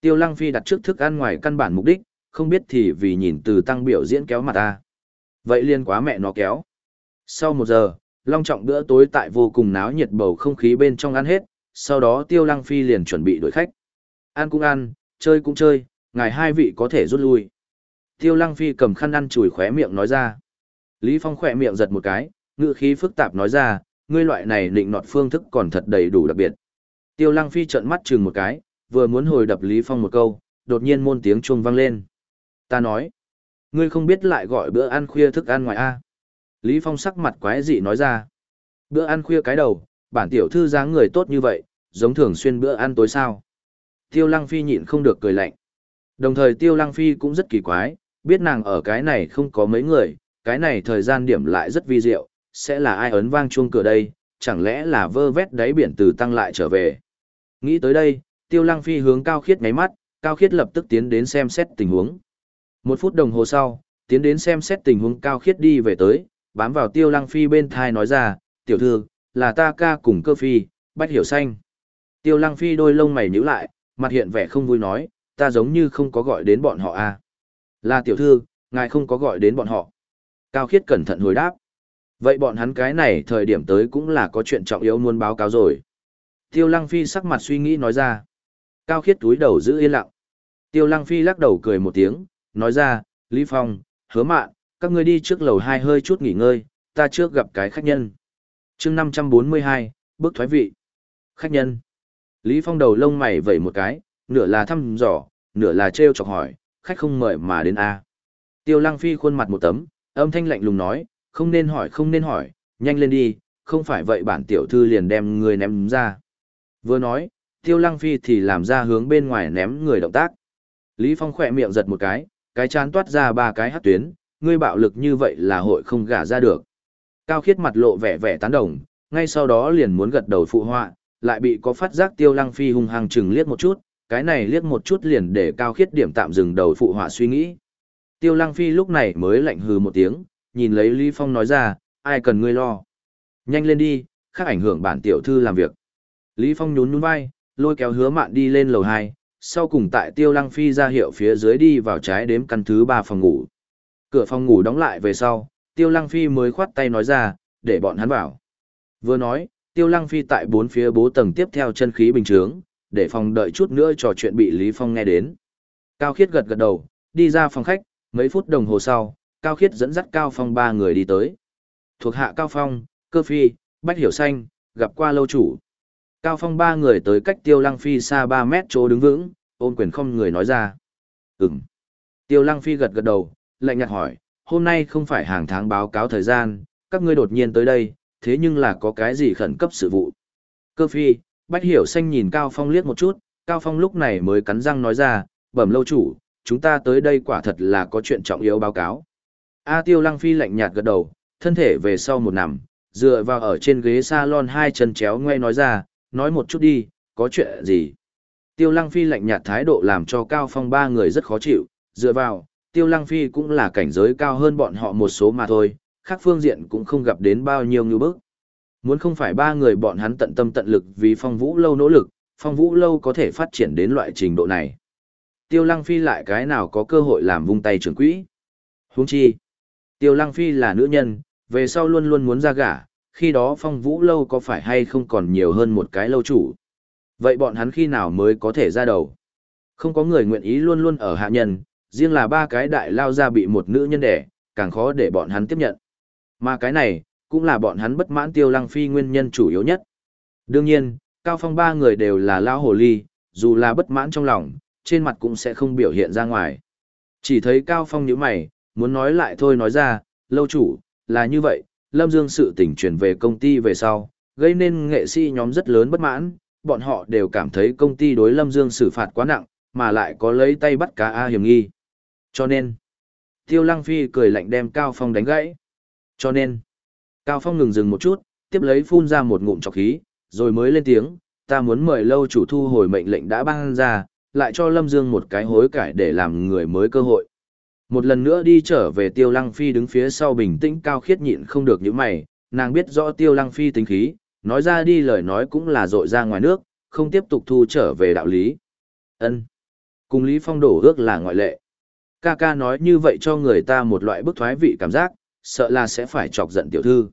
Tiêu Lăng Phi đặt trước thức ăn ngoài căn bản mục đích, không biết thì vì nhìn từ tăng biểu diễn kéo mặt ta. Vậy liên quá mẹ nó kéo. Sau một giờ, long trọng bữa tối tại vô cùng náo nhiệt bầu không khí bên trong ăn hết, sau đó Tiêu Lăng Phi liền chuẩn bị đuổi khách. Ăn cũng ăn, chơi cũng chơi, ngài hai vị có thể rút lui. Tiêu Lăng Phi cầm khăn ăn chùi khóe miệng nói ra. Lý Phong khỏe miệng giật một cái, ngựa khí phức tạp nói ra, ngươi loại này định nọt phương thức còn thật đầy đủ đặc biệt. Tiêu Lăng Phi trợn mắt chừng một cái, vừa muốn hồi đập Lý Phong một câu, đột nhiên môn tiếng chuông vang lên. Ta nói, ngươi không biết lại gọi bữa ăn khuya thức ăn ngoài a? Lý Phong sắc mặt quái dị nói ra. Bữa ăn khuya cái đầu, bản tiểu thư dáng người tốt như vậy, giống thường xuyên bữa ăn tối sao? Tiêu Lăng Phi nhịn không được cười lạnh. Đồng thời Tiêu Lăng Phi cũng rất kỳ quái, biết nàng ở cái này không có mấy người, cái này thời gian điểm lại rất vi diệu, sẽ là ai ấn vang chuông cửa đây, chẳng lẽ là vơ vét đáy biển từ tăng lại trở về. Nghĩ tới đây, tiêu lăng phi hướng cao khiết ngáy mắt, cao khiết lập tức tiến đến xem xét tình huống. Một phút đồng hồ sau, tiến đến xem xét tình huống cao khiết đi về tới, bám vào tiêu lăng phi bên thai nói ra, tiểu thư, là ta ca cùng cơ phi, bách hiểu xanh. Tiêu lăng phi đôi lông mày nhíu lại, mặt hiện vẻ không vui nói, ta giống như không có gọi đến bọn họ à. Là tiểu thư, ngài không có gọi đến bọn họ. Cao khiết cẩn thận hồi đáp. Vậy bọn hắn cái này thời điểm tới cũng là có chuyện trọng yếu muốn báo cáo rồi. Tiêu Lăng Phi sắc mặt suy nghĩ nói ra. Cao khiết túi đầu giữ yên lặng. Tiêu Lăng Phi lắc đầu cười một tiếng, nói ra, Lý Phong, hứa mạn, các ngươi đi trước lầu hai hơi chút nghỉ ngơi, ta trước gặp cái khách nhân. chương 542, bước thoái vị. Khách nhân. Lý Phong đầu lông mày vẩy một cái, nửa là thăm dò, nửa là trêu chọc hỏi, khách không mời mà đến A. Tiêu Lăng Phi khuôn mặt một tấm, âm thanh lạnh lùng nói, không nên hỏi không nên hỏi, nhanh lên đi, không phải vậy bản tiểu thư liền đem người ném ra. Vừa nói, Tiêu Lăng Phi thì làm ra hướng bên ngoài ném người động tác. Lý Phong khỏe miệng giật một cái, cái chán toát ra ba cái hát tuyến, ngươi bạo lực như vậy là hội không gả ra được. Cao khiết mặt lộ vẻ vẻ tán đồng, ngay sau đó liền muốn gật đầu phụ họa, lại bị có phát giác tiêu lăng phi hung hăng chừng liếc một chút, cái này liếc một chút liền để cao khiết điểm tạm dừng đầu phụ họa suy nghĩ. Tiêu lăng phi lúc này mới lạnh hừ một tiếng, nhìn lấy Lý Phong nói ra, ai cần ngươi lo. Nhanh lên đi, khác ảnh hưởng bản tiểu thư làm việc. Lý Phong nhún nhún vai, lôi kéo hứa mạn đi lên lầu 2, sau cùng tại tiêu lăng phi ra hiệu phía dưới đi vào trái đếm căn thứ 3 phòng ngủ. Cửa phòng ngủ đóng lại về sau, tiêu lăng phi mới khoát tay nói ra, để bọn hắn vào. Vừa nói, tiêu lăng phi tại bốn phía bố tầng tiếp theo chân khí bình chướng, để phòng đợi chút nữa trò chuyện bị Lý Phong nghe đến. Cao Khiết gật gật đầu, đi ra phòng khách, mấy phút đồng hồ sau, Cao Khiết dẫn dắt Cao Phong ba người đi tới. Thuộc hạ Cao Phong, Cơ Phi, Bách Hiểu Xanh, gặp qua lâu chủ. Cao Phong ba người tới cách Tiêu Lăng Phi xa 3 mét chỗ đứng vững, ôn quyền không người nói ra. Ừm. Tiêu Lăng Phi gật gật đầu, lạnh nhạt hỏi, hôm nay không phải hàng tháng báo cáo thời gian, các ngươi đột nhiên tới đây, thế nhưng là có cái gì khẩn cấp sự vụ. Cơ Phi, Bách Hiểu Xanh nhìn Cao Phong liếc một chút, Cao Phong lúc này mới cắn răng nói ra, bẩm lâu chủ, chúng ta tới đây quả thật là có chuyện trọng yếu báo cáo. A Tiêu Lăng Phi lạnh nhạt gật đầu, thân thể về sau một nằm, dựa vào ở trên ghế salon hai chân chéo ngoe nói ra, nói một chút đi, có chuyện gì? Tiêu Lăng Phi lạnh nhạt thái độ làm cho Cao Phong ba người rất khó chịu, dựa vào, Tiêu Lăng Phi cũng là cảnh giới cao hơn bọn họ một số mà thôi, khác phương diện cũng không gặp đến bao nhiêu như bước. Muốn không phải ba người bọn hắn tận tâm tận lực vì phong vũ lâu nỗ lực, phong vũ lâu có thể phát triển đến loại trình độ này. Tiêu Lăng Phi lại cái nào có cơ hội làm vung tay trưởng quỹ. Huống chi, Tiêu Lăng Phi là nữ nhân, về sau luôn luôn muốn ra gả, khi đó phong vũ lâu có phải hay không còn nhiều hơn một cái lâu chủ. Vậy bọn hắn khi nào mới có thể ra đầu? Không có người nguyện ý luôn luôn ở hạ nhân, riêng là ba cái đại lao ra bị một nữ nhân đẻ, càng khó để bọn hắn tiếp nhận. Mà cái này, cũng là bọn hắn bất mãn tiêu lăng phi nguyên nhân chủ yếu nhất. Đương nhiên, Cao Phong ba người đều là lao hồ ly, dù là bất mãn trong lòng, trên mặt cũng sẽ không biểu hiện ra ngoài. Chỉ thấy Cao Phong nhíu mày, muốn nói lại thôi nói ra, lâu chủ, là như vậy, Lâm Dương sự tình chuyển về công ty về sau, gây nên nghệ sĩ nhóm rất lớn bất mãn, bọn họ đều cảm thấy công ty đối Lâm Dương xử phạt quá nặng, mà lại có lấy tay bắt cá A hiểm nghi. Cho nên, Tiêu Lăng Phi cười lạnh đem Cao Phong đánh gãy. Cho nên, Cao Phong ngừng dừng một chút, tiếp lấy phun ra một ngụm trọc khí, rồi mới lên tiếng, ta muốn mời lâu chủ thu hồi mệnh lệnh đã ban ra, lại cho Lâm Dương một cái hối cải để làm người mới cơ hội. Một lần nữa đi trở về Tiêu Lăng Phi đứng phía sau bình tĩnh cao khiết nhịn không được những mày, nàng biết rõ Tiêu Lăng Phi tính khí, nói ra đi lời nói cũng là dội ra ngoài nước, không tiếp tục thu trở về đạo lý. Ân, Cùng Lý Phong đổ ước là ngoại lệ. Ca ca nói như vậy cho người ta một loại bức thoái vị cảm giác, sợ là sẽ phải chọc giận tiểu thư.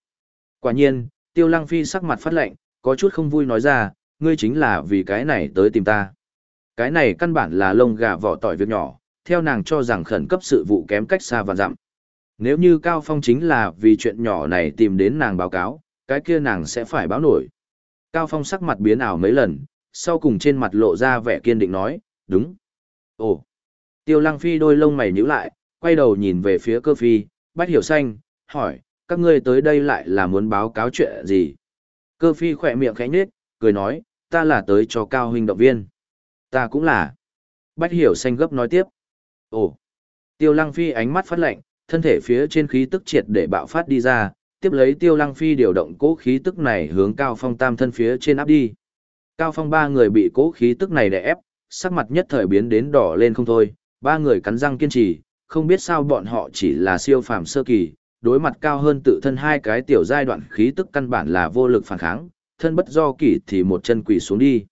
Quả nhiên, Tiêu Lăng Phi sắc mặt phát lệnh, có chút không vui nói ra, ngươi chính là vì cái này tới tìm ta. Cái này căn bản là lông gà vỏ tỏi việc nhỏ, theo nàng cho rằng khẩn cấp sự vụ kém cách xa và dặm. Nếu như Cao Phong chính là vì chuyện nhỏ này tìm đến nàng báo cáo, cái kia nàng sẽ phải báo nổi. Cao Phong sắc mặt biến ảo mấy lần, sau cùng trên mặt lộ ra vẻ kiên định nói, đúng. Ồ, Tiêu Lăng Phi đôi lông mày nhíu lại, quay đầu nhìn về phía cơ phi, bách hiểu xanh, hỏi, các ngươi tới đây lại là muốn báo cáo chuyện gì? Cơ phi khỏe miệng khẽ nhếch, cười nói, ta là tới cho cao huynh động viên. Ta cũng là. Bách hiểu xanh gấp nói tiếp. Ồ. Tiêu Lăng Phi ánh mắt phát lạnh, thân thể phía trên khí tức triệt để bạo phát đi ra, tiếp lấy Tiêu Lăng Phi điều động cố khí tức này hướng Cao Phong tam thân phía trên áp đi. Cao Phong ba người bị cố khí tức này đè ép, sắc mặt nhất thời biến đến đỏ lên không thôi, ba người cắn răng kiên trì, không biết sao bọn họ chỉ là siêu phàm sơ kỳ, đối mặt cao hơn tự thân hai cái tiểu giai đoạn khí tức căn bản là vô lực phản kháng, thân bất do kỳ thì một chân quỳ xuống đi.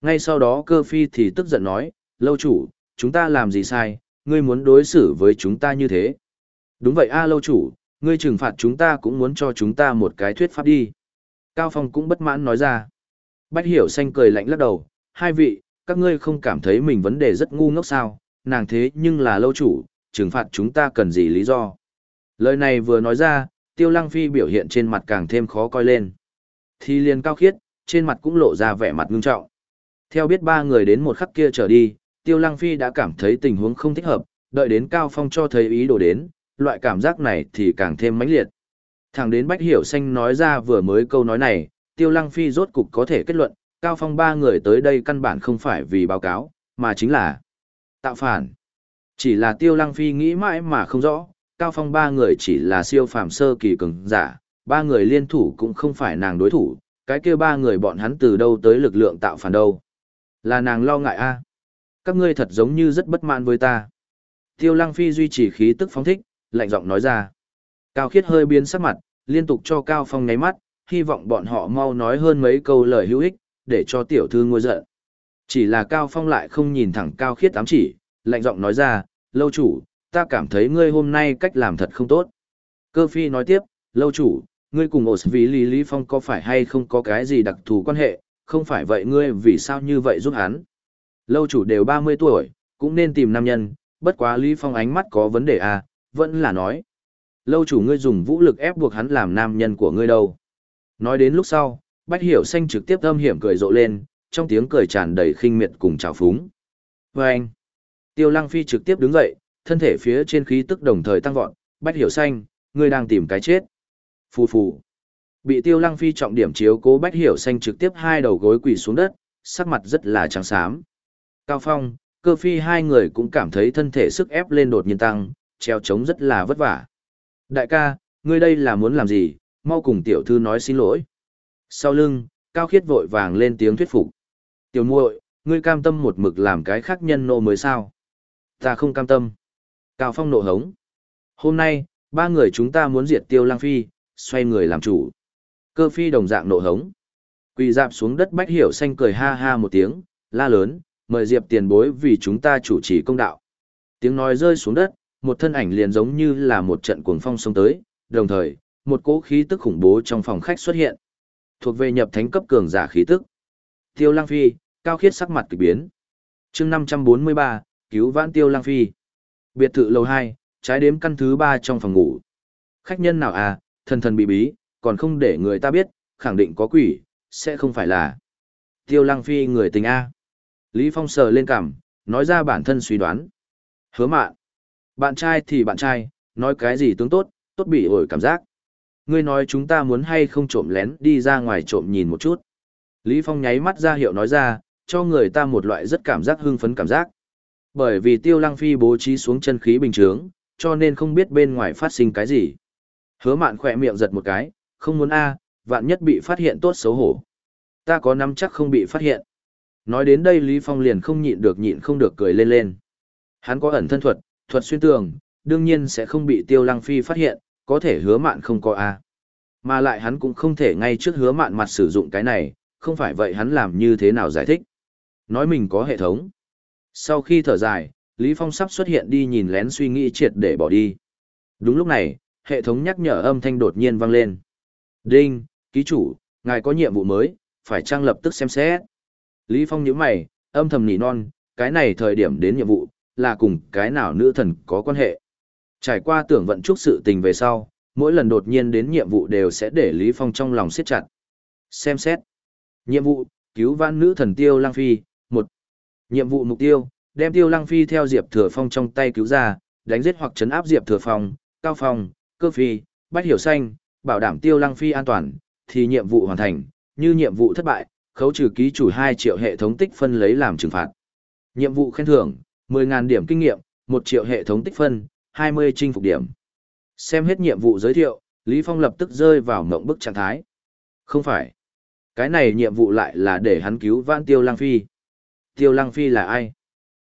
Ngay sau đó cơ phi thì tức giận nói, lâu chủ, chúng ta làm gì sai, ngươi muốn đối xử với chúng ta như thế. Đúng vậy a lâu chủ, ngươi trừng phạt chúng ta cũng muốn cho chúng ta một cái thuyết pháp đi. Cao Phong cũng bất mãn nói ra. Bách hiểu xanh cười lạnh lắc đầu, hai vị, các ngươi không cảm thấy mình vấn đề rất ngu ngốc sao, nàng thế nhưng là lâu chủ, trừng phạt chúng ta cần gì lý do. Lời này vừa nói ra, tiêu lăng phi biểu hiện trên mặt càng thêm khó coi lên. Thì liền cao khiết, trên mặt cũng lộ ra vẻ mặt ngưng trọng. Theo biết ba người đến một khắc kia trở đi, Tiêu Lăng Phi đã cảm thấy tình huống không thích hợp, đợi đến Cao Phong cho thấy ý đồ đến, loại cảm giác này thì càng thêm mãnh liệt. Thẳng đến Bách Hiểu Xanh nói ra vừa mới câu nói này, Tiêu Lăng Phi rốt cục có thể kết luận, Cao Phong ba người tới đây căn bản không phải vì báo cáo, mà chính là tạo phản. Chỉ là Tiêu Lăng Phi nghĩ mãi mà không rõ, Cao Phong ba người chỉ là siêu phàm sơ kỳ cường giả, ba người liên thủ cũng không phải nàng đối thủ, cái kia ba người bọn hắn từ đâu tới lực lượng tạo phản đâu. Là nàng lo ngại a các ngươi thật giống như rất bất mãn với ta. Tiêu Lăng Phi duy trì khí tức phóng thích, lạnh giọng nói ra. Cao Khiết hơi biến sắc mặt, liên tục cho Cao Phong ngáy mắt, hy vọng bọn họ mau nói hơn mấy câu lời hữu ích, để cho tiểu thư ngôi giận. Chỉ là Cao Phong lại không nhìn thẳng Cao Khiết ám chỉ, lạnh giọng nói ra, lâu chủ, ta cảm thấy ngươi hôm nay cách làm thật không tốt. Cơ phi nói tiếp, lâu chủ, ngươi cùng ổ vì Lý Lý Phong có phải hay không có cái gì đặc thù quan hệ, không phải vậy ngươi vì sao như vậy giúp hắn. Lâu chủ đều 30 tuổi, cũng nên tìm nam nhân, bất quá Lý Phong ánh mắt có vấn đề à, vẫn là nói. Lâu chủ ngươi dùng vũ lực ép buộc hắn làm nam nhân của ngươi đâu. Nói đến lúc sau, Bách Hiểu Xanh trực tiếp âm hiểm cười rộ lên, trong tiếng cười tràn đầy khinh miệt cùng trào phúng. Và anh, Tiêu Lăng Phi trực tiếp đứng dậy, thân thể phía trên khí tức đồng thời tăng vọt, Bách Hiểu Xanh, ngươi đang tìm cái chết. Phù phù. Bị Tiêu Lăng Phi trọng điểm chiếu cố Bách Hiểu Xanh trực tiếp hai đầu gối quỳ xuống đất, sắc mặt rất là trắng xám. Cao Phong, cơ phi hai người cũng cảm thấy thân thể sức ép lên đột nhiên tăng, treo trống rất là vất vả. Đại ca, ngươi đây là muốn làm gì, mau cùng tiểu thư nói xin lỗi. Sau lưng, Cao Khiết vội vàng lên tiếng thuyết phục. Tiểu muội, ngươi cam tâm một mực làm cái khác nhân nô mới sao? Ta không cam tâm. Cao Phong nộ hống. Hôm nay, ba người chúng ta muốn diệt tiêu lang phi, xoay người làm chủ. Cơ phi đồng dạng nộ hống. Quỳ dạp xuống đất bách hiểu xanh cười ha ha một tiếng, la lớn, mời diệp tiền bối vì chúng ta chủ trì công đạo. Tiếng nói rơi xuống đất, một thân ảnh liền giống như là một trận cuồng phong xông tới, đồng thời, một cỗ khí tức khủng bố trong phòng khách xuất hiện. Thuộc về nhập thánh cấp cường giả khí tức. Tiêu Lang Phi, cao khiết sắc mặt kỳ biến. Chương 543, cứu vãn Tiêu Lang Phi. Biệt thự lầu 2, trái đếm căn thứ 3 trong phòng ngủ. Khách nhân nào à, thần thần bí bí, còn không để người ta biết, khẳng định có quỷ, sẽ không phải là Tiêu Lang Phi người tình A. Lý Phong sờ lên cằm, nói ra bản thân suy đoán. Hứa mạn. Bạn trai thì bạn trai, nói cái gì tướng tốt, tốt bị ổi cảm giác. Ngươi nói chúng ta muốn hay không trộm lén đi ra ngoài trộm nhìn một chút. Lý Phong nháy mắt ra hiệu nói ra, cho người ta một loại rất cảm giác hưng phấn cảm giác. Bởi vì Tiêu Lăng Phi bố trí xuống chân khí bình thường, cho nên không biết bên ngoài phát sinh cái gì. Hứa mạn khỏe miệng giật một cái, không muốn a, vạn nhất bị phát hiện tốt xấu hổ. Ta có nắm chắc không bị phát hiện. Nói đến đây Lý Phong liền không nhịn được nhịn không được cười lên lên. Hắn có ẩn thân thuật, thuật xuyên tường, đương nhiên sẽ không bị Tiêu Lăng Phi phát hiện, có thể hứa mạn không có a. Mà lại hắn cũng không thể ngay trước hứa mạn mặt sử dụng cái này, không phải vậy hắn làm như thế nào giải thích. Nói mình có hệ thống. Sau khi thở dài, Lý Phong sắp xuất hiện đi nhìn lén suy nghĩ triệt để bỏ đi. Đúng lúc này, hệ thống nhắc nhở âm thanh đột nhiên vang lên. Đinh, ký chủ, ngài có nhiệm vụ mới, phải trang lập tức xem xét. Lý Phong nhíu mày, âm thầm nỉ non, cái này thời điểm đến nhiệm vụ, là cùng cái nào nữ thần có quan hệ. Trải qua tưởng vận chúc sự tình về sau, mỗi lần đột nhiên đến nhiệm vụ đều sẽ để Lý Phong trong lòng siết chặt. Xem xét. Nhiệm vụ, cứu vãn nữ thần Tiêu Lang Phi, một Nhiệm vụ mục tiêu, đem Tiêu Lang Phi theo Diệp Thừa Phong trong tay cứu ra, đánh giết hoặc chấn áp Diệp Thừa Phong, Cao Phong, Cơ Phi, Bách Hiểu Xanh, bảo đảm Tiêu Lăng Phi an toàn, thì nhiệm vụ hoàn thành, như nhiệm vụ thất bại, khấu trừ ký chủ 2 triệu hệ thống tích phân lấy làm trừng phạt. Nhiệm vụ khen thưởng, 10.000 điểm kinh nghiệm, 1 triệu hệ thống tích phân, 20 chinh phục điểm. Xem hết nhiệm vụ giới thiệu, Lý Phong lập tức rơi vào mộng bức trạng thái. Không phải. Cái này nhiệm vụ lại là để hắn cứu vãn Tiêu Lăng Phi. Tiêu Lăng Phi là ai?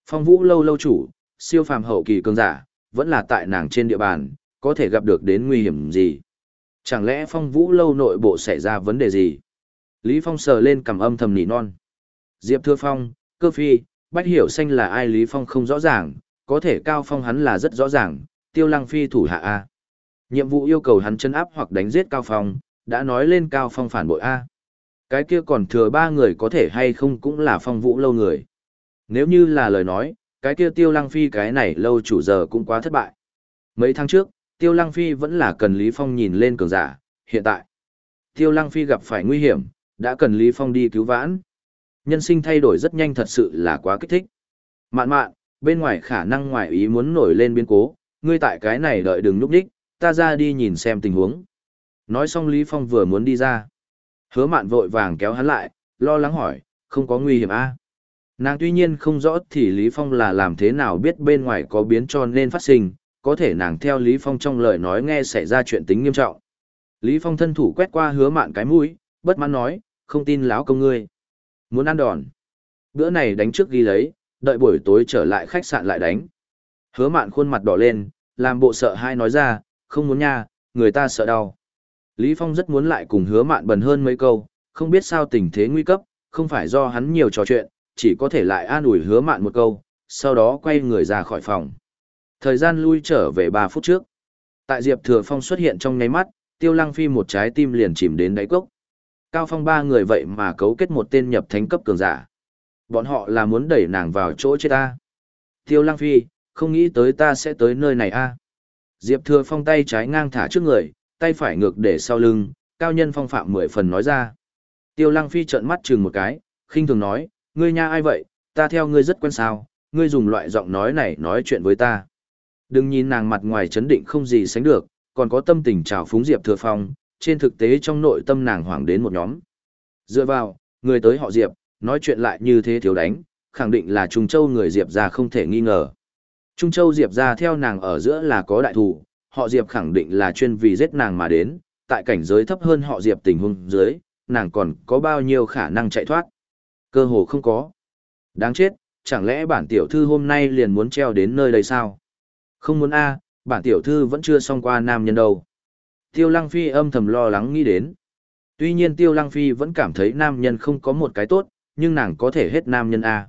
Phong Vũ lâu lâu chủ, siêu phàm hậu kỳ cường giả, vẫn là tại nàng trên địa bàn, có thể gặp được đến nguy hiểm gì. Chẳng lẽ phong vũ lâu nội bộ xảy ra vấn đề gì? Lý Phong sờ lên cằm âm thầm nỉ non. Diệp Thưa Phong, cơ phi, bách hiểu xanh là ai Lý Phong không rõ ràng, có thể cao phong hắn là rất rõ ràng, tiêu lăng phi thủ hạ A. Nhiệm vụ yêu cầu hắn chân áp hoặc đánh giết cao phong, đã nói lên cao phong phản bội A. Cái kia còn thừa ba người có thể hay không cũng là phong vũ lâu người. Nếu như là lời nói, cái kia tiêu lăng phi cái này lâu chủ giờ cũng quá thất bại. Mấy tháng trước, Tiêu Lăng Phi vẫn là cần Lý Phong nhìn lên cường giả, hiện tại. Tiêu Lăng Phi gặp phải nguy hiểm, đã cần Lý Phong đi cứu vãn. Nhân sinh thay đổi rất nhanh thật sự là quá kích thích. Mạn mạn, bên ngoài khả năng ngoài ý muốn nổi lên biến cố, ngươi tại cái này đợi đừng núp đích, ta ra đi nhìn xem tình huống. Nói xong Lý Phong vừa muốn đi ra. Hứa mạn vội vàng kéo hắn lại, lo lắng hỏi, không có nguy hiểm a? À? Nàng tuy nhiên không rõ thì Lý Phong là làm thế nào biết bên ngoài có biến cho nên phát sinh, có thể nàng theo Lý Phong trong lời nói nghe xảy ra chuyện tính nghiêm trọng. Lý Phong thân thủ quét qua hứa mạn cái mũi, bất mãn nói, không tin láo công ngươi. Muốn ăn đòn. Bữa này đánh trước ghi lấy, đợi buổi tối trở lại khách sạn lại đánh. Hứa mạn khuôn mặt đỏ lên, làm bộ sợ hai nói ra, không muốn nha, người ta sợ đau. Lý Phong rất muốn lại cùng hứa mạn bần hơn mấy câu, không biết sao tình thế nguy cấp, không phải do hắn nhiều trò chuyện, chỉ có thể lại an ủi hứa mạn một câu, sau đó quay người ra khỏi phòng. Thời gian lui trở về 3 phút trước. Tại Diệp Thừa Phong xuất hiện trong nháy mắt, Tiêu Lăng Phi một trái tim liền chìm đến đáy cốc. Cao Phong ba người vậy mà cấu kết một tên nhập thánh cấp cường giả. Bọn họ là muốn đẩy nàng vào chỗ chết ta. Tiêu Lăng Phi, không nghĩ tới ta sẽ tới nơi này a. Diệp Thừa Phong tay trái ngang thả trước người, tay phải ngược để sau lưng, cao nhân phong phạm mười phần nói ra. Tiêu Lăng Phi trợn mắt chừng một cái, khinh thường nói, ngươi nha ai vậy, ta theo ngươi rất quen sao, ngươi dùng loại giọng nói này nói chuyện với ta. Đừng nhìn nàng mặt ngoài chấn định không gì sánh được, còn có tâm tình trào phúng Diệp Thừa Phong, trên thực tế trong nội tâm nàng hoảng đến một nhóm. Dựa vào, người tới họ Diệp, nói chuyện lại như thế thiếu đánh, khẳng định là Trung Châu người Diệp ra không thể nghi ngờ. Trung Châu Diệp ra theo nàng ở giữa là có đại thủ, họ Diệp khẳng định là chuyên vì giết nàng mà đến, tại cảnh giới thấp hơn họ Diệp tình huống dưới, nàng còn có bao nhiêu khả năng chạy thoát. Cơ hồ không có. Đáng chết, chẳng lẽ bản tiểu thư hôm nay liền muốn treo đến nơi đây sao? Không muốn a, bản tiểu thư vẫn chưa xong qua nam nhân đâu. Tiêu Lăng Phi âm thầm lo lắng nghĩ đến. Tuy nhiên Tiêu Lăng Phi vẫn cảm thấy nam nhân không có một cái tốt, nhưng nàng có thể hết nam nhân a.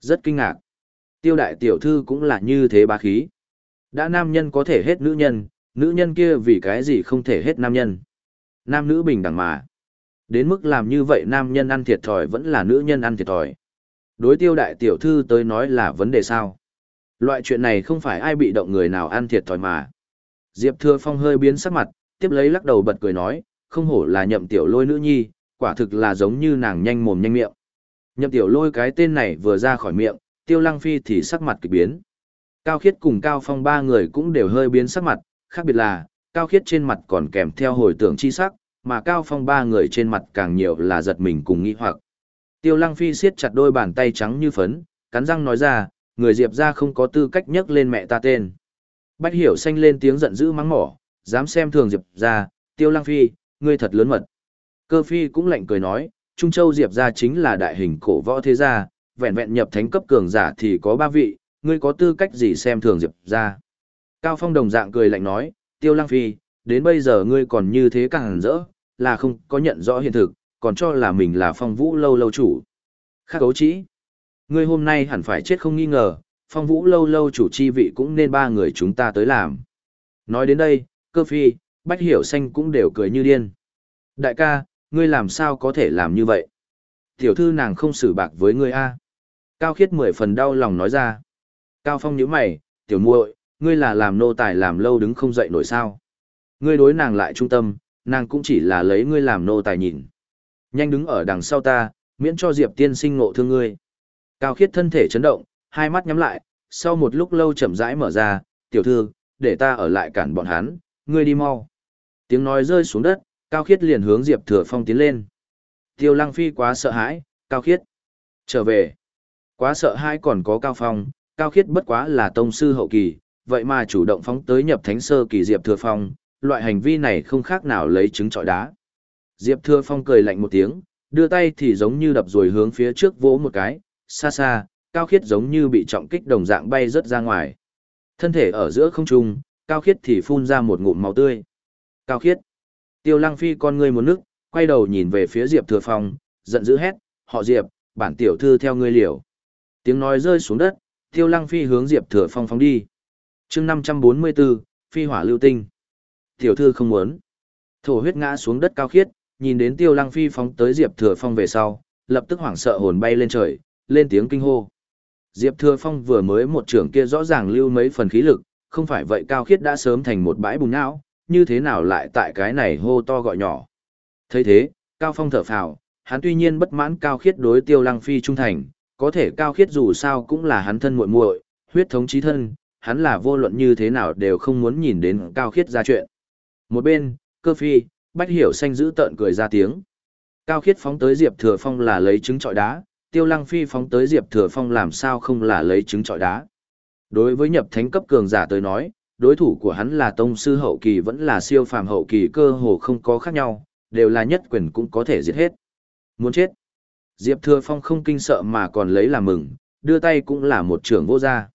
Rất kinh ngạc. Tiêu đại tiểu thư cũng là như thế bá khí. Đã nam nhân có thể hết nữ nhân, nữ nhân kia vì cái gì không thể hết nam nhân. Nam nữ bình đẳng mà. Đến mức làm như vậy nam nhân ăn thiệt thòi vẫn là nữ nhân ăn thiệt thòi. Đối tiêu đại tiểu thư tới nói là vấn đề sao. Loại chuyện này không phải ai bị động người nào ăn thiệt thòi mà. Diệp Thừa Phong hơi biến sắc mặt, tiếp lấy lắc đầu bật cười nói, không hổ là nhậm tiểu lôi nữ nhi, quả thực là giống như nàng nhanh mồm nhanh miệng. Nhậm tiểu lôi cái tên này vừa ra khỏi miệng, tiêu lăng phi thì sắc mặt kỳ biến. Cao khiết cùng Cao Phong ba người cũng đều hơi biến sắc mặt, khác biệt là, Cao khiết trên mặt còn kèm theo hồi tưởng chi sắc, mà Cao Phong ba người trên mặt càng nhiều là giật mình cùng nghi hoặc. Tiêu lăng phi siết chặt đôi bàn tay trắng như phấn, cắn răng nói ra, người Diệp ra không có tư cách nhắc lên mẹ ta tên. Bách hiểu xanh lên tiếng giận dữ mắng mỏ, dám xem thường Diệp ra, tiêu Lang phi, ngươi thật lớn mật. Cơ phi cũng lạnh cười nói, Trung Châu Diệp ra chính là đại hình cổ võ thế gia, vẹn vẹn nhập thánh cấp cường giả thì có ba vị, ngươi có tư cách gì xem thường Diệp ra. Cao Phong đồng dạng cười lạnh nói, tiêu Lang phi, đến bây giờ ngươi còn như thế càng rỡ, là không có nhận rõ hiện thực, còn cho là mình là phong vũ lâu lâu chủ. Khác cấu chỉ. Ngươi hôm nay hẳn phải chết không nghi ngờ, phong vũ lâu lâu chủ chi vị cũng nên ba người chúng ta tới làm. Nói đến đây, cơ phi, bách hiểu xanh cũng đều cười như điên. Đại ca, ngươi làm sao có thể làm như vậy? Tiểu thư nàng không xử bạc với ngươi a. Cao khiết mười phần đau lòng nói ra. Cao phong nhíu mày, tiểu muội, ngươi là làm nô tài làm lâu đứng không dậy nổi sao? Ngươi đối nàng lại trung tâm, nàng cũng chỉ là lấy ngươi làm nô tài nhìn. Nhanh đứng ở đằng sau ta, miễn cho Diệp tiên sinh ngộ thương ngươi. Cao khiết thân thể chấn động, hai mắt nhắm lại, sau một lúc lâu chậm rãi mở ra, tiểu thư, để ta ở lại cản bọn hắn, ngươi đi mau. Tiếng nói rơi xuống đất, Cao khiết liền hướng Diệp thừa phong tiến lên. Tiêu lăng phi quá sợ hãi, Cao khiết. Trở về. Quá sợ hãi còn có Cao phong, Cao khiết bất quá là tông sư hậu kỳ, vậy mà chủ động phóng tới nhập thánh sơ kỳ Diệp thừa phong, loại hành vi này không khác nào lấy trứng trọi đá. Diệp thừa phong cười lạnh một tiếng, đưa tay thì giống như đập rồi hướng phía trước vỗ một cái, xa xa, cao khiết giống như bị trọng kích đồng dạng bay rớt ra ngoài. Thân thể ở giữa không trung, cao khiết thì phun ra một ngụm máu tươi. Cao khiết. Tiêu lăng phi con ngươi một nước, quay đầu nhìn về phía Diệp thừa phong, giận dữ hét, họ Diệp, bản tiểu thư theo ngươi liều. Tiếng nói rơi xuống đất, tiêu lăng phi hướng Diệp thừa phong phóng đi. chương 544, phi hỏa lưu tinh. Tiểu thư không muốn. Thổ huyết ngã xuống đất cao khiết, nhìn đến tiêu lăng phi phóng tới Diệp thừa phong về sau, lập tức hoảng sợ hồn bay lên trời, lên tiếng kinh hô. Diệp Thừa Phong vừa mới một trưởng kia rõ ràng lưu mấy phần khí lực, không phải vậy cao khiết đã sớm thành một bãi bùn não, như thế nào lại tại cái này hô to gọi nhỏ. thấy thế, Cao Phong thở phào, hắn tuy nhiên bất mãn Cao Khiết đối Tiêu Lăng Phi trung thành, có thể Cao Khiết dù sao cũng là hắn thân muội muội, huyết thống chí thân, hắn là vô luận như thế nào đều không muốn nhìn đến Cao Khiết ra chuyện. Một bên, Cơ Phi, Bách Hiểu xanh giữ tợn cười ra tiếng. Cao Khiết phóng tới Diệp Thừa Phong là lấy trứng trọi đá, Tiêu Lăng Phi phóng tới Diệp Thừa Phong làm sao không là lấy trứng trọi đá. Đối với nhập thánh cấp cường giả tới nói, đối thủ của hắn là tông sư hậu kỳ vẫn là siêu phàm hậu kỳ cơ hồ không có khác nhau, đều là nhất quyền cũng có thể giết hết. Muốn chết. Diệp Thừa Phong không kinh sợ mà còn lấy làm mừng, đưa tay cũng là một trường vô gia.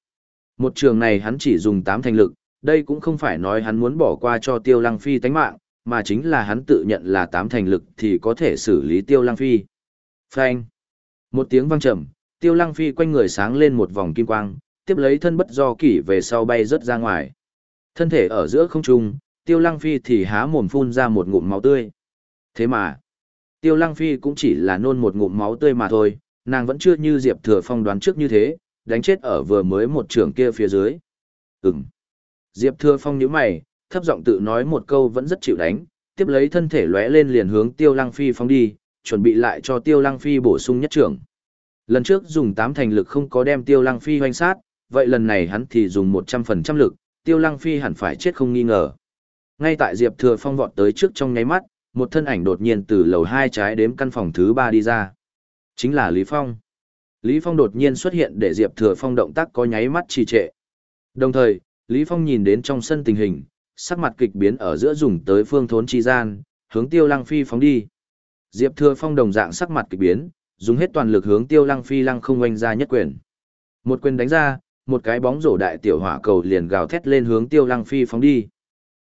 Một trường này hắn chỉ dùng 8 thành lực, đây cũng không phải nói hắn muốn bỏ qua cho Tiêu Lăng Phi tánh mạng, mà chính là hắn tự nhận là 8 thành lực thì có thể xử lý Tiêu Lăng Phi. Phanh. Một tiếng vang trầm, Tiêu Lăng Phi quanh người sáng lên một vòng kim quang, tiếp lấy thân bất do kỷ về sau bay rớt ra ngoài. Thân thể ở giữa không trung, Tiêu Lăng Phi thì há mồm phun ra một ngụm máu tươi. Thế mà, Tiêu Lăng Phi cũng chỉ là nôn một ngụm máu tươi mà thôi, nàng vẫn chưa như Diệp Thừa Phong đoán trước như thế, đánh chết ở vừa mới một trường kia phía dưới. Ừm. Diệp Thừa Phong nhíu mày, thấp giọng tự nói một câu vẫn rất chịu đánh, tiếp lấy thân thể lóe lên liền hướng Tiêu Lăng Phi phóng đi, chuẩn bị lại cho Tiêu Lăng Phi bổ sung nhất trưởng. Lần trước dùng tám thành lực không có đem Tiêu Lăng Phi hoành sát, vậy lần này hắn thì dùng một trăm phần trăm lực, Tiêu Lăng Phi hẳn phải chết không nghi ngờ. Ngay tại Diệp Thừa Phong vọt tới trước trong nháy mắt, một thân ảnh đột nhiên từ lầu hai trái đếm căn phòng thứ ba đi ra. Chính là Lý Phong. Lý Phong đột nhiên xuất hiện để Diệp Thừa Phong động tác có nháy mắt trì trệ. Đồng thời, Lý Phong nhìn đến trong sân tình hình, sắc mặt kịch biến ở giữa dùng tới phương thốn chi gian, hướng Tiêu Lăng Phi phóng đi. Diệp Thừa Phong đồng dạng sắc mặt kịch biến, dùng hết toàn lực hướng Tiêu Lăng Phi lăng không oanh ra nhất quyền. Một quyền đánh ra, một cái bóng rổ đại tiểu hỏa cầu liền gào thét lên hướng Tiêu Lăng Phi phóng đi.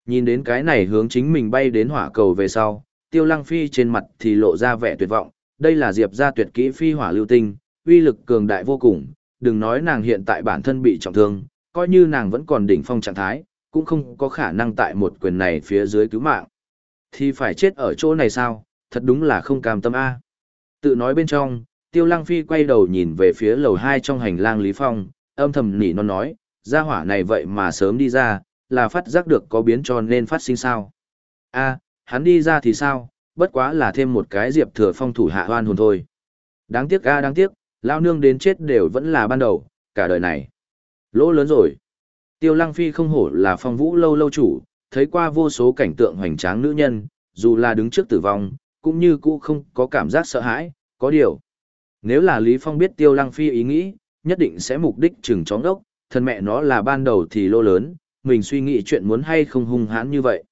Nhìn đến cái này hướng chính mình bay đến hỏa cầu về sau, Tiêu Lăng Phi trên mặt thì lộ ra vẻ tuyệt vọng, đây là Diệp gia tuyệt kỹ phi hỏa lưu tinh, uy lực cường đại vô cùng, đừng nói nàng hiện tại bản thân bị trọng thương, coi như nàng vẫn còn đỉnh phong trạng thái, cũng không có khả năng tại một quyền này phía dưới cứu mạng. Thì phải chết ở chỗ này sao, thật đúng là không cam tâm a. Tự nói bên trong, Tiêu Lăng Phi quay đầu nhìn về phía lầu hai trong hành lang Lý Phong, âm thầm nỉ non nói, gia hỏa này vậy mà sớm đi ra, là phát giác được có biến cho nên phát sinh sao. a hắn đi ra thì sao, bất quá là thêm một cái diệp thừa phong thủ hạ hoan hồn thôi. Đáng tiếc a đáng tiếc, lao nương đến chết đều vẫn là ban đầu, cả đời này. Lỗ lớn rồi. Tiêu Lăng Phi không hổ là phong vũ lâu lâu chủ, thấy qua vô số cảnh tượng hoành tráng nữ nhân, dù là đứng trước tử vong, cũng như cũ không có cảm giác sợ hãi, có điều. Nếu là Lý Phong biết Tiêu Lăng Phi ý nghĩ, nhất định sẽ mục đích chừng chóng đốc, thân mẹ nó là ban đầu thì lô lớn, mình suy nghĩ chuyện muốn hay không hung hãn như vậy.